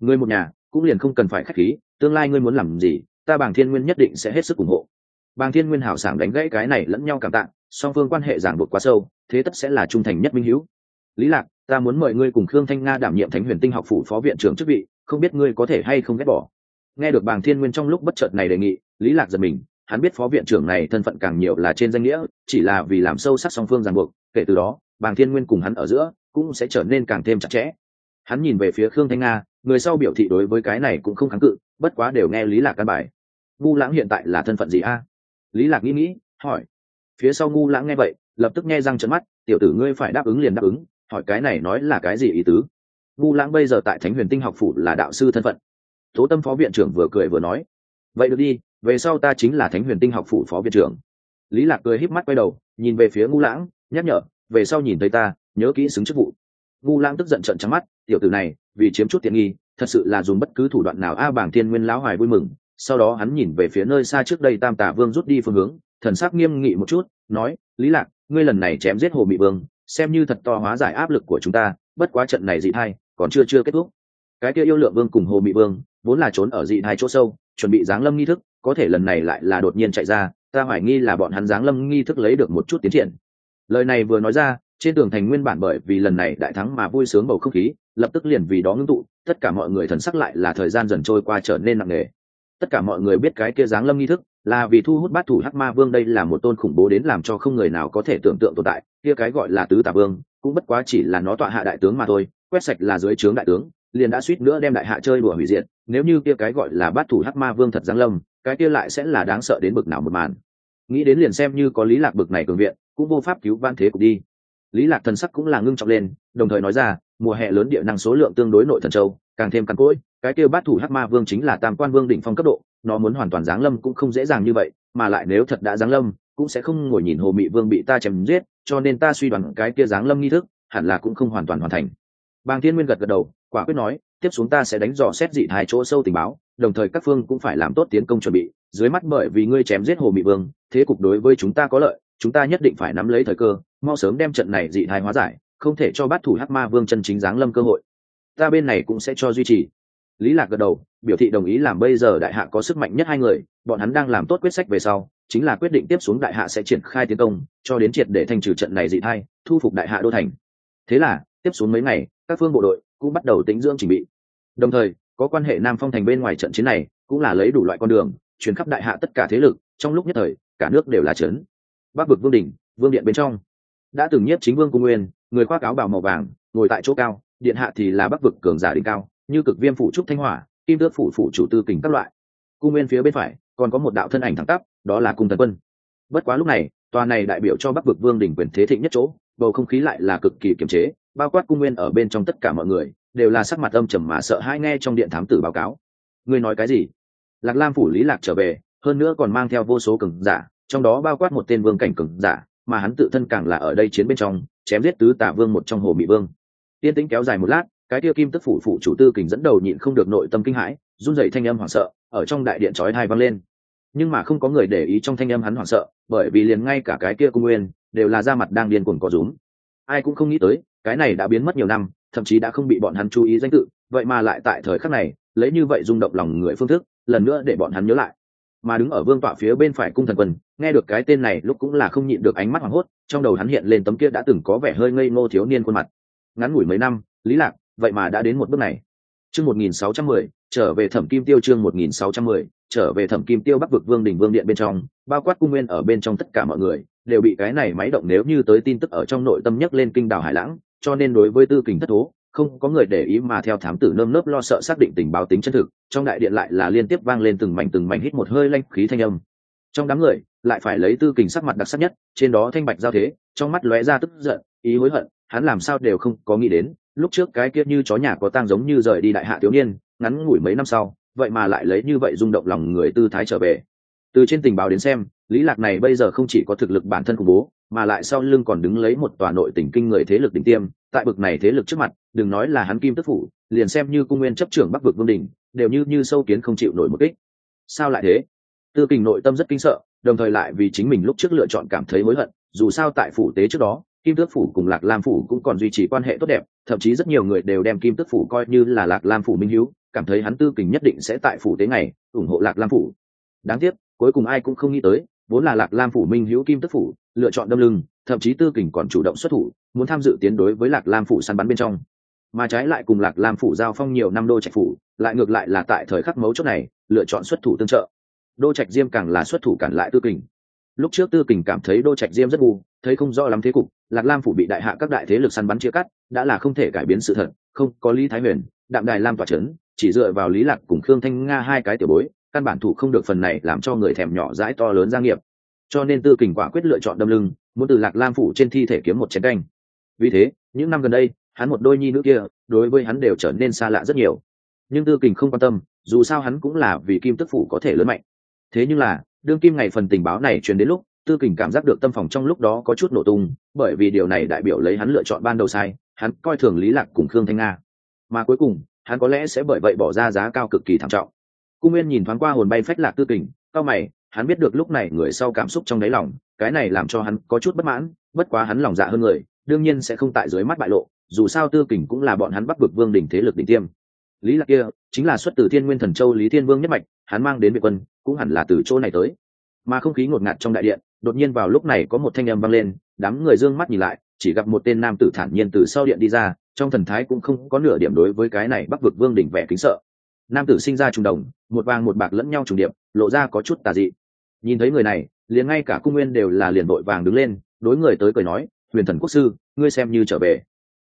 Người một nhà, cũng liền không cần phải khách khí tương lai ngươi muốn làm gì, ta bảng thiên nguyên nhất định sẽ hết sức ủng hộ. Bàng thiên nguyên hảo sảng đánh gãy cái này lẫn nhau cảm tạ, song phương quan hệ giảng buộc quá sâu, thế tất sẽ là trung thành nhất minh hữu. Lý lạc, ta muốn mời ngươi cùng khương thanh nga đảm nhiệm thánh huyền tinh học phủ phó viện trưởng chức vị, không biết ngươi có thể hay không ghét bỏ. Nghe được bàng thiên nguyên trong lúc bất chợt này đề nghị, lý lạc giật mình, hắn biết phó viện trưởng này thân phận càng nhiều là trên danh nghĩa, chỉ là vì làm sâu sắc song phương ràng buộc, kể từ đó, bàng thiên nguyên cùng hắn ở giữa cũng sẽ trở nên càng thêm chặt chẽ. Hắn nhìn về phía khương thanh nga, người sau biểu thị đối với cái này cũng không kháng cự bất quá đều nghe lý lạc căn bài. Ngu lãng hiện tại là thân phận gì a? Lý lạc nghĩ nghĩ, hỏi. Phía sau ngu lãng nghe vậy, lập tức nghe răng trợn mắt, tiểu tử ngươi phải đáp ứng liền đáp ứng, hỏi cái này nói là cái gì ý tứ? Ngu lãng bây giờ tại thánh huyền tinh học phủ là đạo sư thân phận. Tố tâm phó viện trưởng vừa cười vừa nói, vậy được đi, về sau ta chính là thánh huyền tinh học phủ phó viện trưởng. Lý lạc cười híp mắt quay đầu, nhìn về phía ngu lãng, nhắc nhở, về sau nhìn thấy ta, nhớ kỹ xứng chức vụ. Ngu lãng tức giận trợn trắng mắt, tiểu tử này, vì chiếm chút tiện nghi thật sự là dùng bất cứ thủ đoạn nào a bảng thiên nguyên lão hoài vui mừng, sau đó hắn nhìn về phía nơi xa trước đây tam tả vương rút đi phương hướng, thần sắc nghiêm nghị một chút, nói, lý lạc, ngươi lần này chém giết hồ mị vương, xem như thật to hóa giải áp lực của chúng ta, bất quá trận này dị thai, còn chưa chưa kết thúc. Cái kia yêu lượng vương cùng hồ mị vương, vốn là trốn ở dị thai chỗ sâu, chuẩn bị giáng lâm nghi thức, có thể lần này lại là đột nhiên chạy ra, ta hoài nghi là bọn hắn giáng lâm nghi thức lấy được một chút tiến triển. Lời này vừa nói ra trên tường thành nguyên bản bởi vì lần này đại thắng mà vui sướng bầu không khí, lập tức liền vì đó ngưng tụ, tất cả mọi người thần sắc lại là thời gian dần trôi qua trở nên nặng nề. Tất cả mọi người biết cái kia giáng lâm nghi thức, là vì thu hút bát thủ hắc ma vương đây là một tôn khủng bố đến làm cho không người nào có thể tưởng tượng tồn tại, kia cái gọi là tứ tà vương, cũng bất quá chỉ là nó tọa hạ đại tướng mà thôi, quét sạch là dưới trướng đại tướng, liền đã suýt nữa đem đại hạ chơi đùa hủy diệt, nếu như kia cái gọi là bát thủ hắc ma vương thật giáng lâm, cái kia lại sẽ là đáng sợ đến bực nào một màn. Nghĩ đến liền xem như có lý lạc bực này cường viện, cũng vô pháp cứu van thế cục đi lý lạc thần sắc cũng là ngưng trọng lên, đồng thời nói ra, mùa hè lớn địa năng số lượng tương đối nội thần châu, càng thêm cằn cỗi, cái kêu bát thủ hắc ma vương chính là tam quan vương đỉnh phong cấp độ, nó muốn hoàn toàn giáng lâm cũng không dễ dàng như vậy, mà lại nếu thật đã giáng lâm, cũng sẽ không ngồi nhìn hồ mị vương bị ta chém giết, cho nên ta suy đoán cái kia giáng lâm nghi thức, hẳn là cũng không hoàn toàn hoàn thành. Bàng thiên nguyên gật gật đầu, quả quyết nói, tiếp xuống ta sẽ đánh dò xét dị hai chỗ sâu tình báo, đồng thời các phương cũng phải làm tốt tiến công chuẩn bị, dưới mắt bởi vì ngươi chém giết hồ mị vương, thế cục đối với chúng ta có lợi, chúng ta nhất định phải nắm lấy thời cơ mau sớm đem trận này dị thái hóa giải, không thể cho bát thủ hắc ma vương chân chính giáng lâm cơ hội. Ta bên này cũng sẽ cho duy trì. Lý lạc gật đầu, biểu thị đồng ý làm bây giờ đại hạ có sức mạnh nhất hai người, bọn hắn đang làm tốt quyết sách về sau, chính là quyết định tiếp xuống đại hạ sẽ triển khai tiến công, cho đến triệt để thanh trừ trận này dị thai, thu phục đại hạ đô thành. Thế là, tiếp xuống mấy ngày, các phương bộ đội cũng bắt đầu tính dưỡng chuẩn bị. Đồng thời, có quan hệ nam phong thành bên ngoài trận chiến này, cũng là lấy đủ loại con đường chuyển khắp đại hạ tất cả thế lực, trong lúc nhất thời, cả nước đều là trấn. Bắc vực vương đình, vương điện bên trong đã từng nhất chính vương cung nguyên, người khoác áo bào màu vàng, ngồi tại chỗ cao, điện hạ thì là bắc vực cường giả đỉnh cao, như cực viêm phủ trúc thanh hỏa, kim tước phủ phủ chủ tư kình các loại. Cung nguyên phía bên phải, còn có một đạo thân ảnh thẳng tắp, đó là cung thần quân. Bất quá lúc này, tòa này đại biểu cho bắc vực vương đỉnh quyền thế thịnh nhất chỗ, bầu không khí lại là cực kỳ kiềm chế, bao quát cung nguyên ở bên trong tất cả mọi người, đều là sắc mặt âm trầm mà sợ hãi nghe trong điện thám tử báo cáo. Ngươi nói cái gì? Lạc lam phủ lý lạc trở về, hơn nữa còn mang theo vô số cường giả, trong đó bao quát một tên vương cảnh cường giả mà hắn tự thân càng là ở đây chiến bên trong, chém giết tứ tả vương một trong hồ mỹ vương. Tiên tĩnh kéo dài một lát, cái kia kim tức phủ phụ chủ tư kình dẫn đầu nhịn không được nội tâm kinh hãi, run rẩy thanh âm hoảng sợ, ở trong đại điện chói thai vang lên. Nhưng mà không có người để ý trong thanh âm hắn hoảng sợ, bởi vì liền ngay cả cái kia cung nguyên, đều là da mặt đang điên cuồng có rúm. Ai cũng không nghĩ tới, cái này đã biến mất nhiều năm, thậm chí đã không bị bọn hắn chú ý danh tự, vậy mà lại tại thời khắc này, lấy như vậy rung động lòng người phương thức, lần nữa để bọn hắn nhớ lại mà đứng ở vương tọa phía bên phải cung thần quân, nghe được cái tên này lúc cũng là không nhịn được ánh mắt hoảng hốt, trong đầu hắn hiện lên tấm kia đã từng có vẻ hơi ngây ngô thiếu niên khuôn mặt. Ngắn ngủi mấy năm, lý lạc, vậy mà đã đến một bước này. Chương 1610 trở về thẩm kim tiêu chương 1610 trở về thẩm kim tiêu bắc vực vương đình vương điện bên trong, bao quát cung nguyên ở bên trong tất cả mọi người, đều bị cái này máy động nếu như tới tin tức ở trong nội tâm nhấc lên kinh đảo hải lãng, cho nên đối với tư kình thất thố không có người để ý mà theo thám tử nơm nớp lo sợ xác định tình báo tính chân thực, trong đại điện lại là liên tiếp vang lên từng mảnh từng mảnh hít một hơi lanh khí thanh âm. Trong đám người, lại phải lấy tư kình sắc mặt đặc sắc nhất, trên đó thanh bạch giao thế, trong mắt lóe ra tức giận, ý hối hận, hắn làm sao đều không có nghĩ đến, lúc trước cái kia như chó nhà có tang giống như rời đi đại hạ thiếu niên, ngắn ngủi mấy năm sau, vậy mà lại lấy như vậy rung động lòng người tư thái trở về. Từ trên tình báo đến xem, lý lạc này bây giờ không chỉ có thực lực bản thân khủng bố mà lại sau lưng còn đứng lấy một tòa nội tỉnh kinh người thế lực đỉnh tiêm. Tại bực này thế lực trước mặt, đừng nói là hắn kim tức phủ, liền xem như cung nguyên chấp trưởng bắc vực vương đình đều như như sâu kiến không chịu nổi một kích. Sao lại thế? Tư kình nội tâm rất kinh sợ, đồng thời lại vì chính mình lúc trước lựa chọn cảm thấy hối hận, dù sao tại phủ tế trước đó, kim tước phủ cùng lạc lam phủ cũng còn duy trì quan hệ tốt đẹp, thậm chí rất nhiều người đều đem kim tước phủ coi như là lạc lam phủ minh hữu, cảm thấy hắn tư kình nhất định sẽ tại phủ tế này ủng hộ lạc lam phủ. Đáng tiếc, cuối cùng ai cũng không nghĩ tới vốn là lạc lam phủ minh hữu kim tức phủ, lựa chọn đâm lưng, thậm chí tư kình còn chủ động xuất thủ, muốn tham dự tiến đối với lạc lam phủ săn bắn bên trong. Mà trái lại cùng lạc lam phủ giao phong nhiều năm đô trạch phủ, lại ngược lại là tại thời khắc mấu chốt này, lựa chọn xuất thủ tương trợ. Đô trạch diêm càng là xuất thủ cản lại tư kình. Lúc trước tư kình cảm thấy đô trạch diêm rất ngu, thấy không rõ lắm thế cục, lạc lam phủ bị đại hạ các đại thế lực săn bắn chia cắt, đã là không thể cải biến sự thật, không có lý thái huyền, đạm đài lam tỏa trấn chỉ dựa vào lý lạc cùng khương thanh nga hai cái tiểu bối căn bản thủ không được phần này làm cho người thèm nhỏ dãi to lớn gia nghiệp. Cho nên tư kình quả quyết lựa chọn đâm lưng, muốn từ lạc lam phủ trên thi thể kiếm một chén canh. Vì thế, những năm gần đây, hắn một đôi nhi nữ kia, đối với hắn đều trở nên xa lạ rất nhiều. Nhưng tư kình không quan tâm, dù sao hắn cũng là vì kim tức phủ có thể lớn mạnh. Thế nhưng là, đương kim ngày phần tình báo này truyền đến lúc, tư kình cảm giác được tâm phòng trong lúc đó có chút nổ tung, bởi vì điều này đại biểu lấy hắn lựa chọn ban đầu sai, hắn coi thường lý lạc cùng khương thanh nga. Mà cuối cùng, hắn có lẽ sẽ bởi vậy bỏ ra giá cao cực kỳ thảm trọng cung nguyên nhìn thoáng qua hồn bay phách lạc tư kình, cao mày, hắn biết được lúc này người sau cảm xúc trong đáy lòng, cái này làm cho hắn có chút bất mãn, bất quá hắn lòng dạ hơn người, đương nhiên sẽ không tại dưới mắt bại lộ, dù sao tư kình cũng là bọn hắn bắc vực vương đỉnh thế lực đỉnh tiêm. Lý lạc kia, chính là xuất từ thiên nguyên thần châu lý thiên vương nhất mạch, hắn mang đến việt quân, cũng hẳn là từ chỗ này tới. Mà không khí ngột ngạt trong đại điện, đột nhiên vào lúc này có một thanh âm vang lên, đám người dương mắt nhìn lại, chỉ gặp một tên nam tử thản nhiên từ sau điện đi ra, trong thần thái cũng không có nửa điểm đối với cái này bắc vực vương đỉnh vẻ kính sợ nam tử sinh ra trùng đồng, một vàng một bạc lẫn nhau trùng điệp, lộ ra có chút tà dị. Nhìn thấy người này, liền ngay cả cung nguyên đều là liền vội vàng đứng lên, đối người tới cười nói, huyền thần quốc sư, ngươi xem như trở về.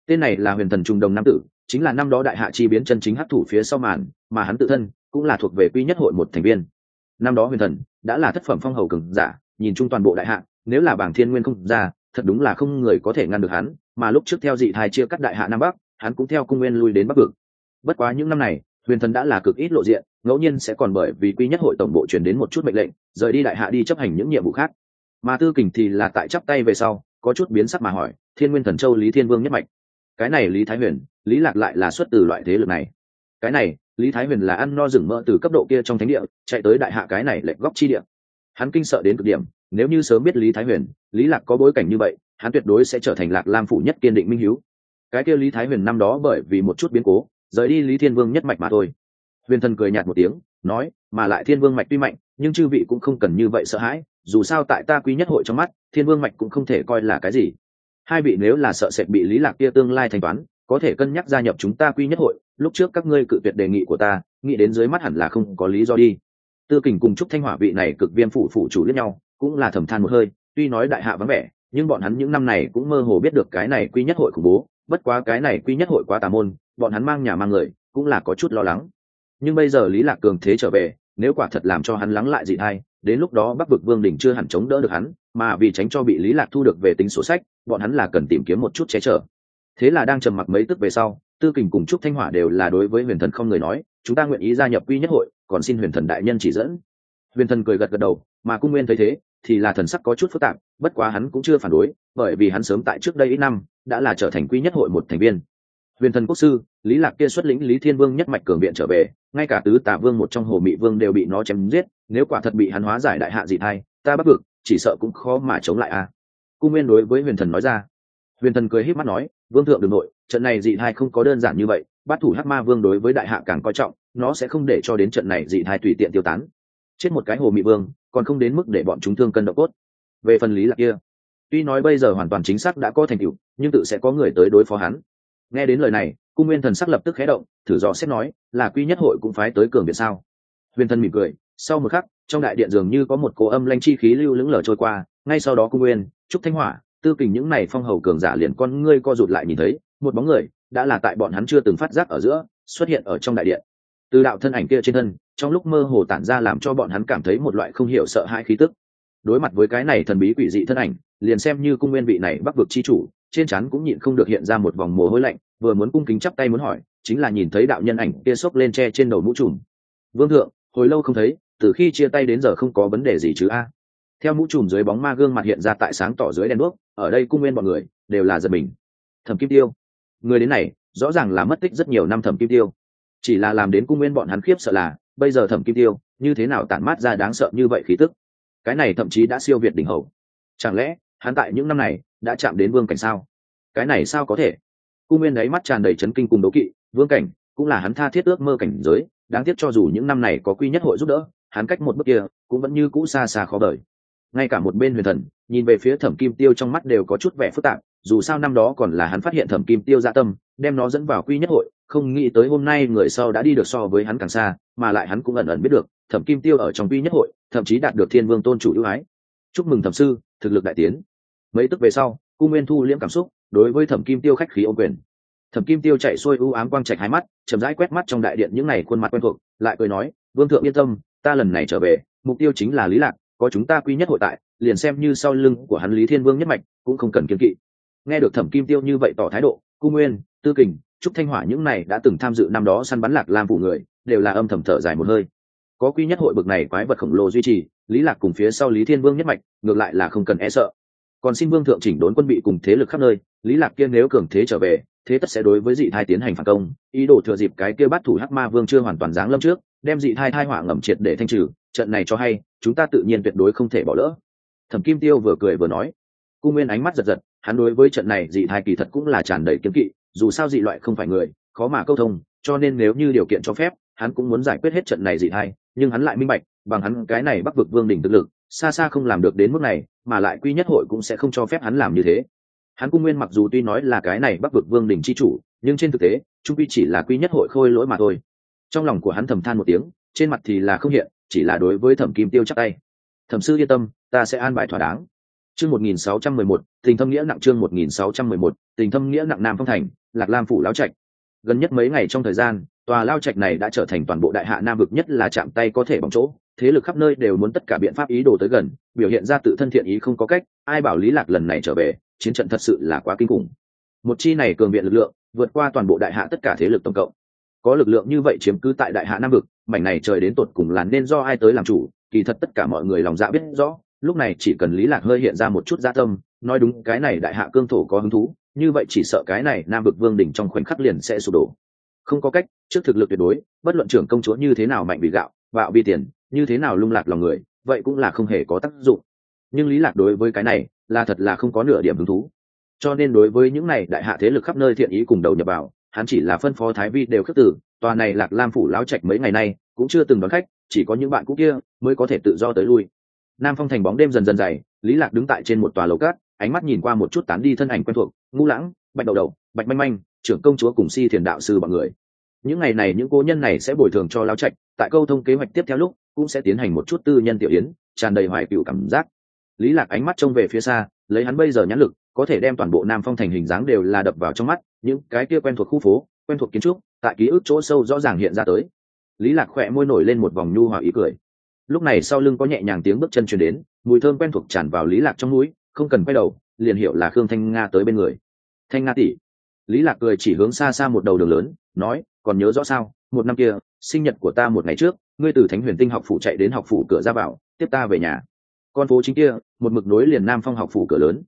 Tên này là huyền thần trùng đồng nam tử, chính là năm đó đại hạ chi biến chân chính hấp thủ phía sau màn, mà hắn tự thân cũng là thuộc về quy nhất hội một thành viên. Năm đó huyền thần đã là thất phẩm phong hầu cường giả, nhìn chung toàn bộ đại hạ, nếu là bảng thiên nguyên không ra, thật đúng là không người có thể ngăn được hắn, mà lúc trước theo dị thai chia cắt đại hạ nam bắc, hắn cũng theo cung nguyên lui đến bắc vực. Bất quá những năm này huyền thần đã là cực ít lộ diện, ngẫu nhiên sẽ còn bởi vì quy nhất hội tổng bộ truyền đến một chút mệnh lệnh, rời đi đại hạ đi chấp hành những nhiệm vụ khác. Mà tư kình thì là tại chắp tay về sau, có chút biến sắc mà hỏi, thiên nguyên thần châu lý thiên vương nhất mạch? Cái này lý thái huyền, lý lạc lại là xuất từ loại thế lực này. Cái này, lý thái huyền là ăn no rừng mỡ từ cấp độ kia trong thánh địa, chạy tới đại hạ cái này lệch góc chi địa. Hắn kinh sợ đến cực điểm, nếu như sớm biết lý thái huyền, lý lạc có bối cảnh như vậy, hắn tuyệt đối sẽ trở thành lạc lam phủ nhất kiên định minh hiếu. Cái kia lý thái huyền năm đó bởi vì một chút biến cố rời đi lý thiên vương nhất mạch mà thôi. Huyền thần cười nhạt một tiếng, nói, mà lại thiên vương mạch tuy mạnh, nhưng chư vị cũng không cần như vậy sợ hãi, dù sao tại ta quý nhất hội trong mắt, thiên vương mạch cũng không thể coi là cái gì. Hai vị nếu là sợ sệt bị lý lạc kia tương lai thanh toán, có thể cân nhắc gia nhập chúng ta quy nhất hội, lúc trước các ngươi cự tuyệt đề nghị của ta, nghĩ đến dưới mắt hẳn là không có lý do đi. Tư kình cùng chúc thanh hỏa vị này cực viêm phủ phủ chủ lẫn nhau, cũng là thầm than một hơi, tuy nói đại hạ vắng vẻ, nhưng bọn hắn những năm này cũng mơ hồ biết được cái này quy nhất hội khủng bố, bất quá cái này quy nhất hội quá tà môn bọn hắn mang nhà mang người, cũng là có chút lo lắng. Nhưng bây giờ lý lạc cường thế trở về, nếu quả thật làm cho hắn lắng lại dị thai, đến lúc đó bắc vực vương đình chưa hẳn chống đỡ được hắn, mà vì tránh cho bị lý lạc thu được về tính sổ sách, bọn hắn là cần tìm kiếm một chút che chở. Thế là đang trầm mặc mấy tức về sau, tư kình cùng trúc thanh hỏa đều là đối với huyền thần không người nói, chúng ta nguyện ý gia nhập quy nhất hội, còn xin huyền thần đại nhân chỉ dẫn. Huyền thần cười gật gật đầu, mà cung nguyên thấy thế, thì là thần sắc có chút phức tạp, bất quá hắn cũng chưa phản đối, bởi vì hắn sớm tại trước đây ít năm, đã là trở thành quy nhất hội một thành viên huyền thần quốc sư, lý lạc kia xuất lĩnh lý thiên vương nhất mạch cường viện trở về, ngay cả tứ tả vương một trong hồ mị vương đều bị nó chém giết, nếu quả thật bị hắn hóa giải đại hạ dị thai, ta bắt vực chỉ sợ cũng khó mà chống lại a. Cung nguyên đối với huyền thần nói ra. Huyền thần cười híp mắt nói, vương thượng đường nội, trận này dị thai không có đơn giản như vậy, Bát thủ hắc ma vương đối với đại hạ càng coi trọng, nó sẽ không để cho đến trận này dị thai tùy tiện tiêu tán. Chết một cái hồ mị vương, còn không đến mức để bọn chúng thương cân độ cốt. Về phần lý Lạc kia, tuy nói bây giờ hoàn toàn chính xác đã có thành tựu, nhưng tự sẽ có người tới đối phó hắn nghe đến lời này, cung nguyên thần sắc lập tức khé động, thử dò xét nói, là quy nhất hội cũng phái tới cường viện sao? Huyền thần mỉm cười, sau một khắc, trong đại điện dường như có một cố âm lanh chi khí lưu lững lờ trôi qua, ngay sau đó cung nguyên, trúc thanh hỏa, tư kình những này phong hầu cường giả liền con ngươi co rụt lại nhìn thấy, một bóng người, đã là tại bọn hắn chưa từng phát giác ở giữa, xuất hiện ở trong đại điện. Từ đạo thân ảnh kia trên thân, trong lúc mơ hồ tản ra làm cho bọn hắn cảm thấy một loại không hiểu sợ hãi khí tức. Đối mặt với cái này thần bí quỷ dị thân ảnh, liền xem như cung nguyên vị này bắc vực chi chủ trên trán cũng nhịn không được hiện ra một vòng mồ hôi lạnh, vừa muốn cung kính chắp tay muốn hỏi, chính là nhìn thấy đạo nhân ảnh kia xốc lên tre trên đầu mũ trùm. Vương thượng, hồi lâu không thấy, từ khi chia tay đến giờ không có vấn đề gì chứ a. Theo mũ trùm dưới bóng ma gương mặt hiện ra tại sáng tỏ dưới đèn đuốc, ở đây cung nguyên bọn người, đều là giật mình. Thẩm kim tiêu, người đến này, rõ ràng là mất tích rất nhiều năm thẩm kim tiêu. Chỉ là làm đến cung nguyên bọn hắn khiếp sợ là, bây giờ thẩm kim tiêu, như thế nào tản mát ra đáng sợ như vậy khí tức? Cái này thậm chí đã siêu việt đỉnh hầu chẳng lẽ hắn tại những năm này đã chạm đến vương cảnh sao? Cái này sao có thể? Cung nguyên đáy mắt tràn đầy chấn kinh cùng đố kỵ, vương cảnh cũng là hắn tha thiết ước mơ cảnh giới, đáng tiếc cho dù những năm này có quy nhất hội giúp đỡ, hắn cách một bước kia cũng vẫn như cũ xa xa khó bởi ngay cả một bên huyền thần, nhìn về phía thẩm kim tiêu trong mắt đều có chút vẻ phức tạp, dù sao năm đó còn là hắn phát hiện thẩm kim tiêu dạ tâm, đem nó dẫn vào quy nhất hội, không nghĩ tới hôm nay người sau đã đi được so với hắn càng xa, mà lại hắn cũng ẩn ẩn biết được, thẩm kim tiêu ở trong quy nhất hội, thậm chí đạt được thiên vương tôn chủ ưu ái chúc mừng thẩm sư, thực lực đại tiến. Mấy tức về sau cung nguyên thu liễm cảm xúc, đối với thẩm kim tiêu khách khí ô quyền. Thẩm kim tiêu chạy xuôi ưu ám quang trạch hai mắt, chậm rãi quét mắt trong đại điện những ngày khuôn mặt quen thuộc, lại cười nói, vương thượng yên tâm, ta lần này trở về, mục tiêu chính là lý lạc, có chúng ta quy nhất hội tại, liền xem như sau lưng của hắn lý thiên vương nhất mạch, cũng không cần kiên kỵ. Nghe được thẩm kim tiêu như vậy tỏ thái độ cung nguyên, tư kình, trúc thanh hỏa những này đã từng tham dự năm đó săn bắn lạc lam phủ người, đều là âm thầm thở dài một hơi. Có quy nhất hội bực này quái vật khổng lồ duy trì lý lạc cùng phía sau lý thiên vương nhất mạch, ngược lại là không cần e sợ. Còn xin vương thượng chỉnh đốn quân bị cùng thế lực khắp nơi, lý lạc kia nếu cường thế trở về, thế tất sẽ đối với dị thai tiến hành phản công. Ý đồ thừa dịp cái kia bắt thủ hắc ma vương chưa hoàn toàn giáng lâm trước, đem dị thai thai hỏa ngầm triệt để thanh trừ. Trận này cho hay, chúng ta tự nhiên tuyệt đối không thể bỏ lỡ. Thẩm kim tiêu vừa cười vừa nói. Cung nguyên ánh mắt giật giật, hắn đối với trận này dị thai kỳ thật cũng là tràn đầy kiếm kỵ, dù sao dị loại không phải người, khó mà câu thông, cho nên nếu như điều kiện cho phép, hắn cũng muốn giải quyết hết trận này dị thai, nhưng hắn lại minh bạch bằng hắn cái này bắc vực vương đỉnh thực lực, xa xa không làm được đến mức này, mà lại quy nhất hội cũng sẽ không cho phép hắn làm như thế. Hắn cung nguyên mặc dù tuy nói là cái này bắc vực vương đỉnh chi chủ, nhưng trên thực tế, trung quy chỉ là quy nhất hội khôi lỗi mà thôi. Trong lòng của hắn thầm than một tiếng, trên mặt thì là không hiện, chỉ là đối với thẩm kim tiêu chắc tay. Thẩm sư yên tâm, ta sẽ an bài thỏa đáng. Chương một nghìn sáu trăm mười một, tình thâm nghĩa nặng chương một nghìn sáu trăm mười một, tình thâm nghĩa nặng nam phong thành, lạc lam phủ lão trạch. Gần nhất mấy ngày trong thời gian, tòa lao trạch này đã trở thành toàn bộ đại hạ nam vực nhất là chạm tay có thể bóng chỗ thế lực khắp nơi đều muốn tất cả biện pháp ý đồ tới gần, biểu hiện ra tự thân thiện ý không có cách, ai bảo lý lạc lần này trở về, chiến trận thật sự là quá kinh khủng. Một chi này cường viện lực lượng, vượt qua toàn bộ đại hạ tất cả thế lực tổng cộng. Có lực lượng như vậy chiếm cứ tại đại hạ nam vực, mảnh này trời đến tột cùng là nên do ai tới làm chủ, kỳ thật tất cả mọi người lòng dạ biết rõ, lúc này chỉ cần lý lạc hơi hiện ra một chút gia tâm, nói đúng cái này đại hạ cương thổ có hứng thú, như vậy chỉ sợ cái này nam vực vương đỉnh trong khoảnh khắc liền sẽ sụp đổ không có cách, trước thực lực tuyệt đối, bất luận trưởng công chúa như thế nào mạnh vì gạo bạo vì tiền, như thế nào lung lạc lòng người, vậy cũng là không hề có tác dụng. Nhưng lý lạc đối với cái này, là thật là không có nửa điểm hứng thú. Cho nên đối với những này đại hạ thế lực khắp nơi thiện ý cùng đầu nhập vào, hắn chỉ là phân phó thái vi đều khước tử tòa này lạc lam phủ láo trạch mấy ngày nay, cũng chưa từng đón khách, chỉ có những bạn cũ kia mới có thể tự do tới lui. Nam phong thành bóng đêm dần dần dày, lý lạc đứng tại trên một tòa lầu cát, ánh mắt nhìn qua một chút tán đi thân ảnh quen thuộc ngu lãng, bạch đầu đầu bạch manh manh trưởng công chúa cùng si thiền đạo sư bọn người. Những ngày này những cố nhân này sẽ bồi thường cho lão trạch, tại câu thông kế hoạch tiếp theo lúc, cũng sẽ tiến hành một chút tư nhân tiểu yến, tràn đầy hoài cựu cảm giác. Lý lạc ánh mắt trông về phía xa, lấy hắn bây giờ nhãn lực, có thể đem toàn bộ nam phong thành hình dáng đều là đập vào trong mắt, những cái kia quen thuộc khu phố, quen thuộc kiến trúc, tại ký ức chỗ sâu rõ ràng hiện ra tới. Lý lạc khỏe môi nổi lên một vòng nhu hòa ý cười. Lúc này sau lưng có nhẹ nhàng tiếng bước chân truyền đến, mùi thơm quen thuộc tràn vào lý lạc trong mũi, không cần quay đầu, liền hiểu là khương thanh nga tới bên người. Thanh nga tỷ lý lạc cười chỉ hướng xa xa một đầu đường lớn, nói, còn nhớ rõ sao, một năm kia, sinh nhật của ta một ngày trước, ngươi từ thánh huyền tinh học phủ chạy đến học phủ cửa ra vào, tiếp ta về nhà. Con phố chính kia, một mực nối liền nam phong học phủ cửa lớn.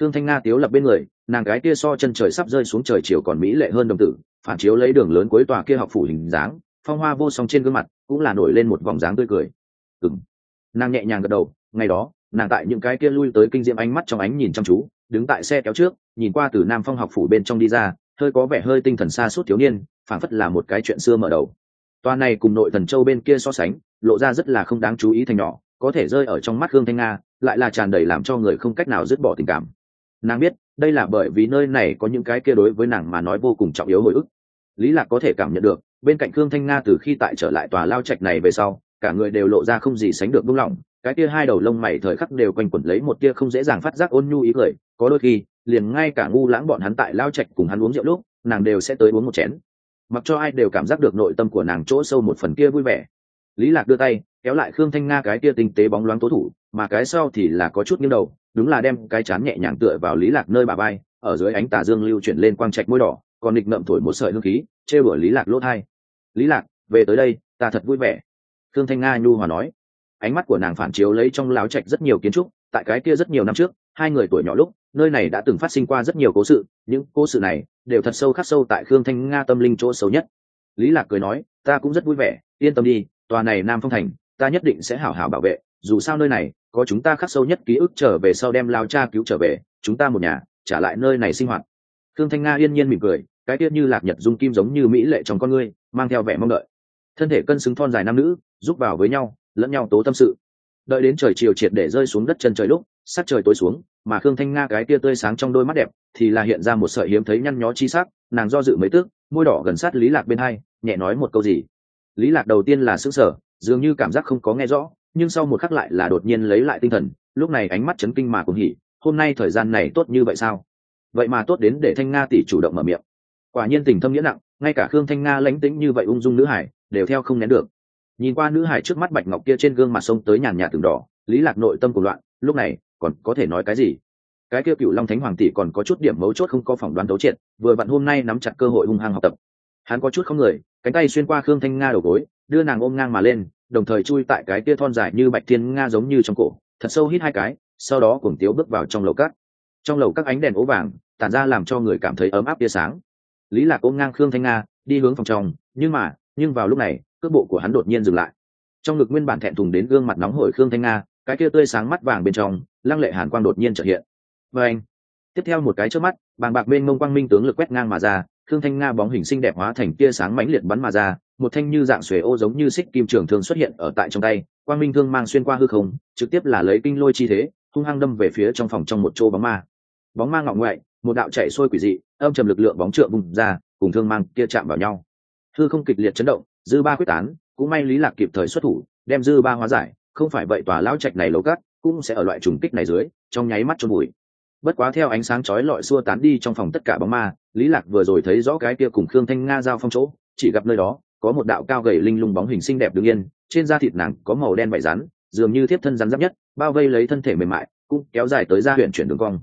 Thương thanh nga tiếu lập bên người, nàng gái kia so chân trời sắp rơi xuống trời chiều còn mỹ lệ hơn đồng tử, phản chiếu lấy đường lớn cuối tòa kia học phủ hình dáng, phong hoa vô song trên gương mặt, cũng là nổi lên một vòng dáng tươi cười. Ừng nàng nhẹ nhàng gật đầu, ngày đó, nàng tại những cái kia lui tới kinh diệm ánh mắt trong ánh nhìn chăm chú đứng tại xe kéo trước, nhìn qua từ nam phong học phủ bên trong đi ra, hơi có vẻ hơi tinh thần xa suốt thiếu niên, phảng phất là một cái chuyện xưa mở đầu. Toa này cùng nội thần châu bên kia so sánh, lộ ra rất là không đáng chú ý thành nhỏ, có thể rơi ở trong mắt hương thanh nga, lại là tràn đầy làm cho người không cách nào dứt bỏ tình cảm. Nàng biết, đây là bởi vì nơi này có những cái kia đối với nàng mà nói vô cùng trọng yếu hồi ức. Lý lạc có thể cảm nhận được, bên cạnh khương thanh nga từ khi tại trở lại tòa lao trạch này về sau, cả người đều lộ ra không gì sánh được buông lỏng cái tia hai đầu lông mày thời khắc đều quanh quẩn lấy một tia không dễ dàng phát giác ôn nhu ý cười, có đôi khi, liền ngay cả ngu lãng bọn hắn tại lao trạch cùng hắn uống rượu lúc, nàng đều sẽ tới uống một chén. Mặc cho ai đều cảm giác được nội tâm của nàng chỗ sâu một phần kia vui vẻ. Lý lạc đưa tay, kéo lại khương thanh nga cái kia tinh tế bóng loáng tố thủ, mà cái sau thì là có chút nghiêng đầu, đúng là đem cái chán nhẹ nhàng tựa vào lý lạc nơi bà bay ở dưới ánh tà dương lưu chuyển lên quang trạch môi đỏ, còn nghịch ngậm thổi một sợi hương khí chê bửa lý lạc lỗ thai. Lý lạc, về tới đây, ta thật vui vẻ. Khương thanh nga nhu hòa nói ánh mắt của nàng phản chiếu lấy trong láo trạch rất nhiều kiến trúc, tại cái kia rất nhiều năm trước, hai người tuổi nhỏ lúc, nơi này đã từng phát sinh qua rất nhiều cố sự, những cố sự này đều thật sâu khắc sâu tại khương thanh nga tâm linh chỗ xấu nhất. Lý lạc cười nói, ta cũng rất vui vẻ, yên tâm đi, tòa này nam phong thành, ta nhất định sẽ hảo hảo bảo vệ, dù sao nơi này có chúng ta khắc sâu nhất ký ức trở về sau đem lao cha cứu trở về, chúng ta một nhà, trả lại nơi này sinh hoạt. Khương thanh nga yên nhiên mỉm cười, cái tiết như lạc nhật dung kim giống như mỹ lệ trong con ngươi, mang theo vẻ mong đợi. Thân thể cân xứng thon dài nam nữ, giúp vào với nhau lẫn nhau tố tâm sự. Đợi đến trời chiều triệt để rơi xuống đất chân trời lúc, sắc trời tối xuống, mà khương thanh nga cái tia tươi sáng trong đôi mắt đẹp, thì là hiện ra một sợi hiếm thấy nhăn nhó chi sắc, nàng do dự mấy tước môi đỏ gần sát lý lạc bên hai, nhẹ nói một câu gì. Lý lạc đầu tiên là sững sờ, dường như cảm giác không có nghe rõ, nhưng sau một khắc lại là đột nhiên lấy lại tinh thần, lúc này ánh mắt chấn kinh mà cũng hỉ, hôm nay thời gian này tốt như vậy sao? Vậy mà tốt đến để thanh nga tỷ chủ động mở miệng. Quả nhiên tình thâm nghĩa nặng, ngay cả khương thanh nga lánh tĩnh như vậy ung dung nữ hải, đều theo không nén được nhìn qua nữ hải trước mắt bạch ngọc kia trên gương mặt sông tới nhàn nhạt từng đỏ, lý lạc nội tâm của loạn, lúc này, còn có thể nói cái gì? Cái kia cựu long thánh hoàng tỷ còn có chút điểm mấu chốt không có phỏng đoán đấu triệt, vừa vặn hôm nay nắm chặt cơ hội hung hăng học tập. Hắn có chút không người, cánh tay xuyên qua khương thanh nga đầu gối, đưa nàng ôm ngang mà lên, đồng thời chui tại cái kia thon dài như bạch thiên nga giống như trong cổ, thật sâu hít hai cái, sau đó cuồng tiếu bước vào trong lầu cát. Trong lầu các ánh đèn ố vàng, tản ra làm cho người cảm thấy ấm áp tia sáng. Lý lạc ôm ngang khương thanh nga, đi hướng phòng trong, nhưng mà, nhưng vào lúc này cước bộ của hắn đột nhiên dừng lại. Trong ngực nguyên bản thẹn thùng đến gương mặt nóng hổi khương thanh nga, cái kia tươi sáng mắt vàng bên trong, lăng lệ hàn quang đột nhiên trở hiện. Và anh, tiếp theo một cái trước mắt, bàng bạc bên mông quang minh tướng lực quét ngang mà ra, khương thanh nga bóng hình xinh đẹp hóa thành tia sáng mãnh liệt bắn mà ra, một thanh như dạng xuề ô giống như xích kim trường thường xuất hiện ở tại trong tay, quang minh thương mang xuyên qua hư không, trực tiếp là lấy kinh lôi chi thế, hung hăng đâm về phía trong phòng trong một chỗ bóng ma. Bóng ma ngọng ngoại, một đạo chạy sôi quỷ dị, âm trầm lực lượng bóng trượng bùng ra, cùng thương mang kia chạm vào nhau. Hư không kịch liệt chấn động dư ba quyết tán, cũng may lý lạc kịp thời xuất thủ, đem dư ba hóa giải, không phải vậy tòa lão trạch này lấu cát cũng sẽ ở loại trùng kích này dưới, trong nháy mắt trôn bụi. Bất quá theo ánh sáng chói lọi xua tán đi trong phòng tất cả bóng ma, lý lạc vừa rồi thấy rõ cái kia cùng khương thanh nga giao phong chỗ, chỉ gặp nơi đó, có một đạo cao gầy linh lung bóng hình xinh đẹp đứng yên, trên da thịt nàng có màu đen vảy rắn, dường như thiếp thân rắn giáp nhất, bao vây lấy thân thể mềm mại, cũng kéo dài tới ra huyện chuyển đường cong.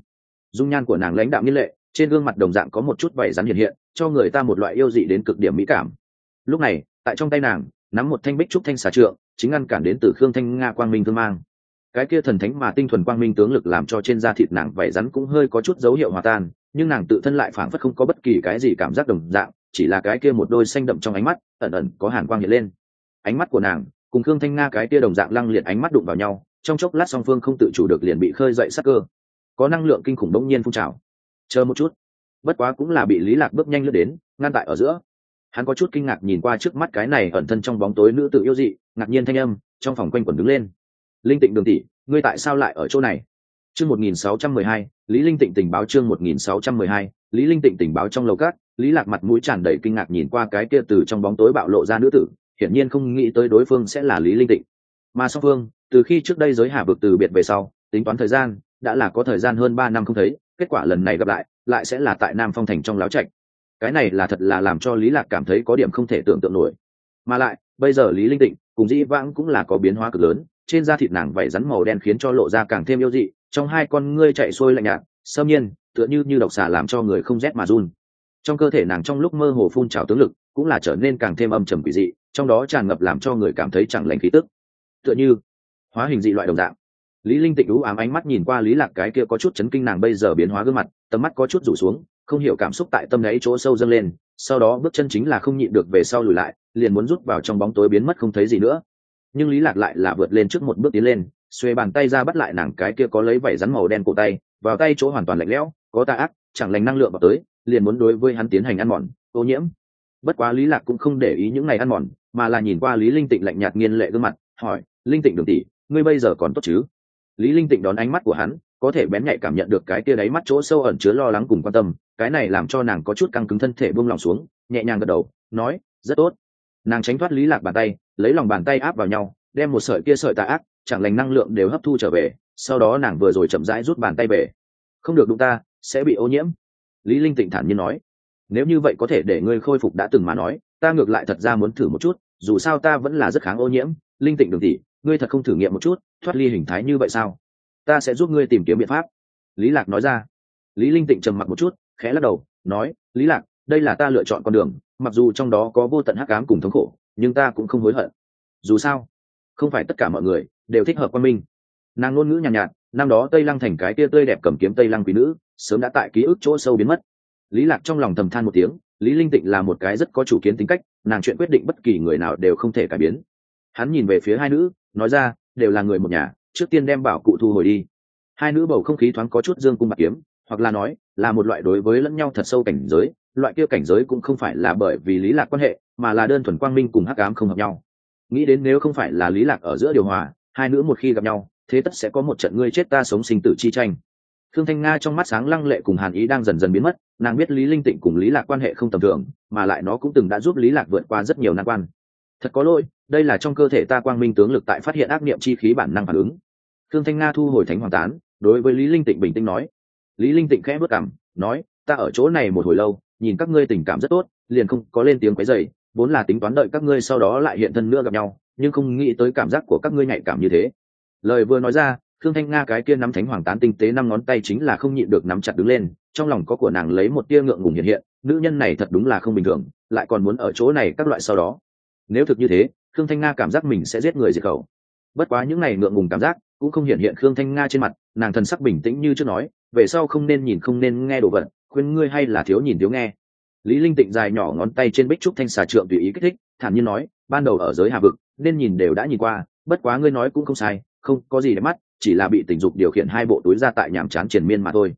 Dung nhan của nàng lãnh đạo nghiên lệ, trên gương mặt đồng dạng có một chút vảy rắn hiện hiện, cho người ta một loại yêu dị đến cực điểm mỹ cảm. Lúc này tại trong tay nàng, nắm một thanh bích trúc thanh xà trượng, chính ngăn cản đến từ khương thanh nga quang minh thương mang. Cái kia thần thánh mà tinh thuần quang minh tướng lực làm cho trên da thịt nàng vảy rắn cũng hơi có chút dấu hiệu hòa tan, nhưng nàng tự thân lại phảng phất không có bất kỳ cái gì cảm giác đồng dạng, chỉ là cái kia một đôi xanh đậm trong ánh mắt, ẩn ẩn có hàn quang hiện lên. Ánh mắt của nàng, cùng khương thanh nga cái kia đồng dạng lăng liệt ánh mắt đụng vào nhau, trong chốc lát song phương không tự chủ được liền bị khơi dậy sắc cơ. Có năng lượng kinh khủng bỗng nhiên phun trào. Chờ một chút. Bất quá cũng là bị lý lạc bước nhanh lướt đến, ngăn tại ở giữa hắn có chút kinh ngạc nhìn qua trước mắt cái này ẩn thân trong bóng tối nữ tự yêu dị, ngạc nhiên thanh âm, trong phòng quanh quẩn đứng lên. Linh tịnh đường tỷ, ngươi tại sao lại ở chỗ này? Chương một nghìn sáu trăm mười hai, lý linh tịnh tình báo chương một nghìn sáu trăm mười hai, lý linh tịnh tình báo trong lầu cát lý lạc mặt mũi tràn đầy kinh ngạc nhìn qua cái kia từ trong bóng tối bạo lộ ra nữ tử, hiển nhiên không nghĩ tới đối phương sẽ là lý linh tịnh. Mà song phương, từ khi trước đây giới hà vực từ biệt về sau, tính toán thời gian, đã là có thời gian hơn ba năm không thấy, kết quả lần này gặp lại lại sẽ là tại nam phong thành trong láo trạch cái này là thật là làm cho lý lạc cảm thấy có điểm không thể tưởng tượng nổi. Mà lại, bây giờ lý linh tịnh cùng dĩ vãng cũng là có biến hóa cực lớn, trên da thịt nàng vảy rắn màu đen khiến cho lộ ra càng thêm yêu dị, trong hai con ngươi chạy xuôi lạnh nhạt sâm nhiên, tựa như như độc xà làm cho người không rét mà run. Trong cơ thể nàng trong lúc mơ hồ phun trào tướng lực, cũng là trở nên càng thêm âm trầm quỷ dị, trong đó tràn ngập làm cho người cảm thấy chẳng lành khí tức. Tựa như hóa hình dị loại đồng dạng lý linh tịnh ú ám ánh mắt nhìn qua lý lạc cái kia có chút chấn kinh nàng bây giờ biến hóa gương mặt, tầm mắt có chút rủ xuống, không hiểu cảm xúc tại tâm đấy chỗ sâu dâng lên, sau đó bước chân chính là không nhịn được về sau lùi lại, liền muốn rút vào trong bóng tối biến mất không thấy gì nữa. Nhưng lý lạc lại là vượt lên trước một bước tiến lên xuê bàn tay ra bắt lại nàng cái kia có lấy vảy rắn màu đen cổ tay, vào tay chỗ hoàn toàn lạnh lẽo, có tà ác, chẳng lành năng lượng vào tới, liền muốn đối với hắn tiến hành ăn mòn, ô nhiễm. Bất quá lý lạc cũng không để ý những ngày ăn mòn, mà là nhìn qua lý linh tịnh lạnh nhạt nghiên lệ gương mặt, hỏi, linh tịnh đường tỷ, ngươi bây giờ còn tốt chứ? Lý linh tịnh đón ánh mắt của hắn, có thể bén nhạy cảm nhận được cái tia đáy mắt chỗ sâu ẩn chứa lo lắng cùng quan tâm, cái này làm cho nàng có chút căng cứng thân thể buông lòng xuống, nhẹ nhàng gật đầu, nói, rất tốt. Nàng tránh thoát lý lạc bàn tay, lấy lòng bàn tay áp vào nhau, đem một sợi kia sợi tà ác, chẳng lành năng lượng đều hấp thu trở về, sau đó nàng vừa rồi chậm rãi rút bàn tay về. Không được đụng ta, sẽ bị ô nhiễm. Lý linh tịnh thản nhiên nói. Nếu như vậy có thể để ngươi khôi phục đã từng mà nói, ta ngược lại thật ra muốn thử một chút, dù sao ta vẫn là rất kháng ô nhiễm, linh tịnh đường tỷ ngươi thật không thử nghiệm một chút thoát ly hình thái như vậy sao? Ta sẽ giúp ngươi tìm kiếm biện pháp. Lý lạc nói ra. Lý linh tịnh trầm mặc một chút khẽ lắc đầu nói lý lạc đây là ta lựa chọn con đường mặc dù trong đó có vô tận hắc ám cùng thống khổ nhưng ta cũng không hối hận. Dù sao không phải tất cả mọi người đều thích hợp quan minh. Nàng ngôn ngữ nhàn nhạt, nhạt năm đó tây lăng thành cái kia tươi đẹp cầm kiếm tây lăng quý nữ sớm đã tại ký ức chỗ sâu biến mất. Lý lạc trong lòng thầm than một tiếng lý linh tịnh là một cái rất có chủ kiến tính cách nàng chuyện quyết định bất kỳ người nào đều không thể cải biến. Hắn nhìn về phía hai nữ nói ra, đều là người một nhà, trước tiên đem bảo cụ thu hồi đi. Hai nữ bầu không khí thoáng có chút dương cung bạc kiếm, hoặc là nói, là một loại đối với lẫn nhau thật sâu cảnh giới, loại kia cảnh giới cũng không phải là bởi vì lý lạc quan hệ, mà là đơn thuần quang minh cùng hắc ám không hợp nhau. Nghĩ đến nếu không phải là lý lạc ở giữa điều hòa, hai nữ một khi gặp nhau, thế tất sẽ có một trận ngươi chết ta sống sinh tử chi tranh. Thương thanh nga trong mắt sáng lăng lệ cùng hàn ý đang dần dần biến mất, nàng biết lý linh tịnh cùng lý lạc quan hệ không tầm thường, mà lại nó cũng từng đã giúp lý lạc vượt qua rất nhiều nan quan thật có lỗi, đây là trong cơ thể ta quang minh tướng lực tại phát hiện ác niệm chi khí bản năng phản ứng. Thương thanh nga thu hồi thánh hoàng tán, đối với lý linh tịnh bình tĩnh nói. Lý linh tịnh khẽ bước cằm, nói, ta ở chỗ này một hồi lâu, nhìn các ngươi tình cảm rất tốt, liền không có lên tiếng quấy rầy, vốn là tính toán đợi các ngươi sau đó lại hiện thân nữa gặp nhau, nhưng không nghĩ tới cảm giác của các ngươi nhạy cảm như thế. Lời vừa nói ra thương thanh nga cái kia nắm thánh hoàng tán tinh tế năm ngón tay chính là không nhịn được nắm chặt đứng lên, trong lòng có của nàng lấy một tia ngượng ngùng hiện hiện, nữ nhân này thật đúng là không bình thường, lại còn muốn ở chỗ này các loại sau đó nếu thực như thế, khương thanh nga cảm giác mình sẽ giết người diệt khẩu. Bất quá những ngày ngượng ngùng cảm giác cũng không hiện hiện khương thanh nga trên mặt, nàng thần sắc bình tĩnh như trước nói, về sau không nên nhìn, không nên nghe đồ vật, khuyên ngươi hay là thiếu nhìn thiếu nghe. Lý linh tịnh dài nhỏ ngón tay trên bích trúc thanh xà trượng tùy ý kích thích, thản nhiên nói, ban đầu ở giới hà vực, nên nhìn đều đã nhìn qua, bất quá ngươi nói cũng không sai, không có gì để mắt, chỉ là bị tình dục điều khiển hai bộ túi ra tại nhàm chán triền miên mà thôi.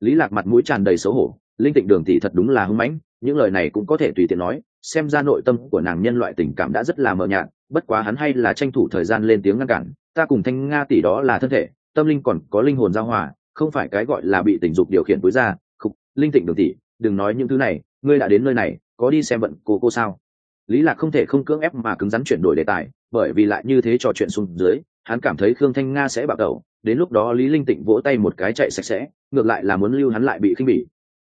Lý lạc mặt mũi tràn đầy xấu hổ, linh tịnh đường tỷ thật đúng là hưng mãnh, những lời này cũng có thể tùy tiện nói xem ra nội tâm của nàng nhân loại tình cảm đã rất là mờ nhạt, bất quá hắn hay là tranh thủ thời gian lên tiếng ngăn cản, ta cùng thanh nga tỷ đó là thân thể, tâm linh còn có linh hồn giao hòa, không phải cái gọi là bị tình dục điều khiển túi ra, khục, linh tịnh đường tỷ, đừng nói những thứ này, ngươi đã đến nơi này, có đi xem vận cô cô sao? Lý lạc không thể không cưỡng ép mà cứng rắn chuyển đổi đề tài, bởi vì lại như thế trò chuyện xuống dưới, hắn cảm thấy khương thanh nga sẽ bạo đầu đến lúc đó lý linh tịnh vỗ tay một cái chạy sạch sẽ, ngược lại là muốn lưu hắn lại bị khinh bỉ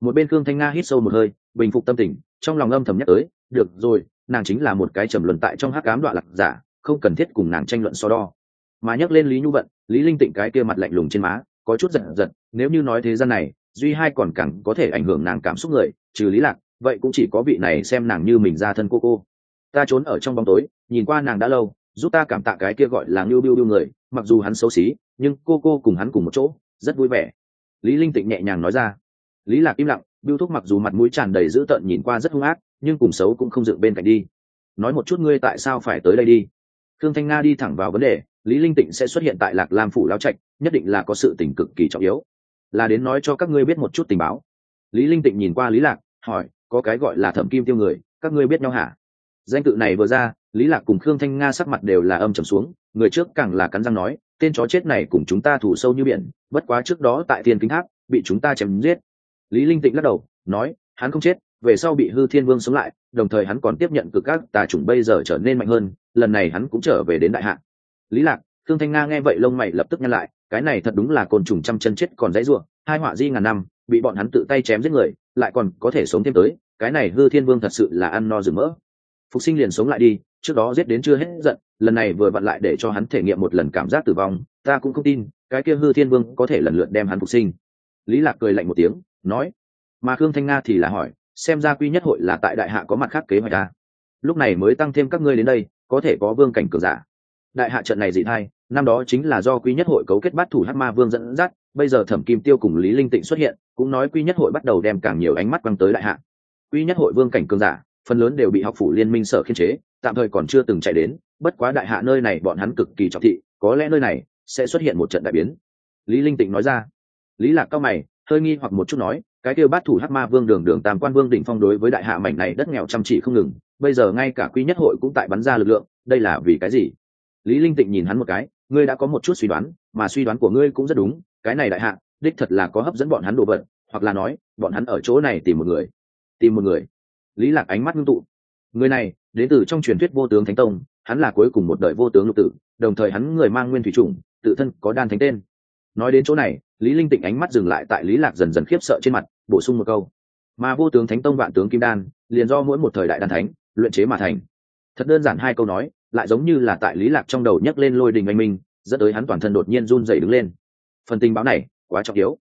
một bên khương thanh nga hít sâu một hơi, bình phục tâm tình, trong lòng âm thầm nhắc tới, được rồi, nàng chính là một cái trầm luận tại trong hắc ám đoạn lạc giả, không cần thiết cùng nàng tranh luận so đo. Mà nhắc lên lý nhu vận, lý linh tịnh cái kia mặt lạnh lùng trên má, có chút giận giận. nếu như nói thế gian này, duy hai còn càng có thể ảnh hưởng nàng cảm xúc người, trừ lý lạc, vậy cũng chỉ có vị này xem nàng như mình ra thân cô cô. Ta trốn ở trong bóng tối, nhìn qua nàng đã lâu, giúp ta cảm tạ cái kia gọi là ngưu biêu biêu người, mặc dù hắn xấu xí, nhưng cô cô cùng hắn cùng một chỗ, rất vui vẻ. Lý linh tịnh nhẹ nhàng nói ra lý lạc im lặng biêu thúc mặc dù mặt mũi tràn đầy dữ tợn nhìn qua rất hung ác, nhưng cùng xấu cũng không dựng bên cạnh đi. Nói một chút ngươi tại sao phải tới đây đi? Thương thanh nga đi thẳng vào vấn đề, lý linh tịnh sẽ xuất hiện tại lạc lam phủ lao trạch, nhất định là có sự tình cực kỳ trọng yếu. Là đến nói cho các ngươi biết một chút tình báo. Lý linh tịnh nhìn qua lý lạc, hỏi, có cái gọi là thẩm kim tiêu người, các ngươi biết nhau hả? Danh tự này vừa ra, lý lạc cùng khương thanh nga sắc mặt đều là âm trầm xuống, người trước càng là cắn răng nói, tên chó chết này cùng chúng ta thủ sâu như biển, bất quá trước đó tại thiên kính tháp, bị chúng ta chém giết lý linh tịnh lắc đầu, nói, hắn không chết, về sau bị hư thiên vương sống lại, đồng thời hắn còn tiếp nhận cực các tà chủng bây giờ trở nên mạnh hơn, lần này hắn cũng trở về đến đại hạ lý lạc thương thanh nga nghe vậy lông mày lập tức nhăn lại, cái này thật đúng là côn trùng trăm chân chết còn dãy rủa, hai họa di ngàn năm, bị bọn hắn tự tay chém giết người, lại còn có thể sống thêm tới, cái này hư thiên vương thật sự là ăn no rừng mỡ. Phục sinh liền sống lại đi, trước đó giết đến chưa hết giận, lần này vừa vặn lại để cho hắn thể nghiệm một lần cảm giác tử vong, ta cũng không tin, cái kia hư thiên vương có thể lần lượt đem hắn phục sinh lý lạc cười lạnh một tiếng, nói, mà khương thanh nga thì là hỏi, xem ra quy nhất hội là tại đại hạ có mặt khác kế hoạch ta lúc này mới tăng thêm các ngươi đến đây, có thể có vương cảnh cường giả. Đại hạ trận này dị thay năm đó chính là do quy nhất hội cấu kết bắt thủ hắc ma vương dẫn dắt, bây giờ thẩm kim tiêu cùng lý linh tịnh xuất hiện, cũng nói quy nhất hội bắt đầu đem càng nhiều ánh mắt quăng tới đại hạ. Quy nhất hội vương cảnh cường giả, phần lớn đều bị học phủ liên minh sở khiên chế, tạm thời còn chưa từng chạy đến, bất quá đại hạ nơi này bọn hắn cực kỳ trọng thị, có lẽ nơi này sẽ xuất hiện một trận đại biến. Lý linh tịnh nói ra lý lạc cao mày, hơi nghi hoặc một chút nói, cái kêu bát thủ hắc ma vương đường đường tam quan vương đỉnh phong đối với đại hạ mảnh này đất nghèo chăm chỉ không ngừng, bây giờ ngay cả quy nhất hội cũng tại bắn ra lực lượng, đây là vì cái gì? Lý linh tịnh nhìn hắn một cái, ngươi đã có một chút suy đoán, mà suy đoán của ngươi cũng rất đúng, cái này đại hạ, đích thật là có hấp dẫn bọn hắn đồ vật, hoặc là nói, bọn hắn ở chỗ này tìm một người. Tìm một người. Lý lạc ánh mắt ngưng tụ. Người này, đến từ trong truyền thuyết vô tướng thánh tông, hắn là cuối cùng một đời vô tướng lục tử, đồng thời hắn người mang nguyên thủy chủng, tự thân có đan thánh tên nói đến chỗ này, lý linh tịnh ánh mắt dừng lại tại lý lạc dần dần khiếp sợ trên mặt, bổ sung một câu. Mà vô tướng thánh tông vạn tướng kim đan, liền do mỗi một thời đại đan thánh, luyện chế mà thành. Thật đơn giản hai câu nói, lại giống như là tại lý lạc trong đầu nhấc lên lôi đình anh minh, dẫn tới hắn toàn thân đột nhiên run rẩy đứng lên. Phần tình báo này, quá trọng yếu.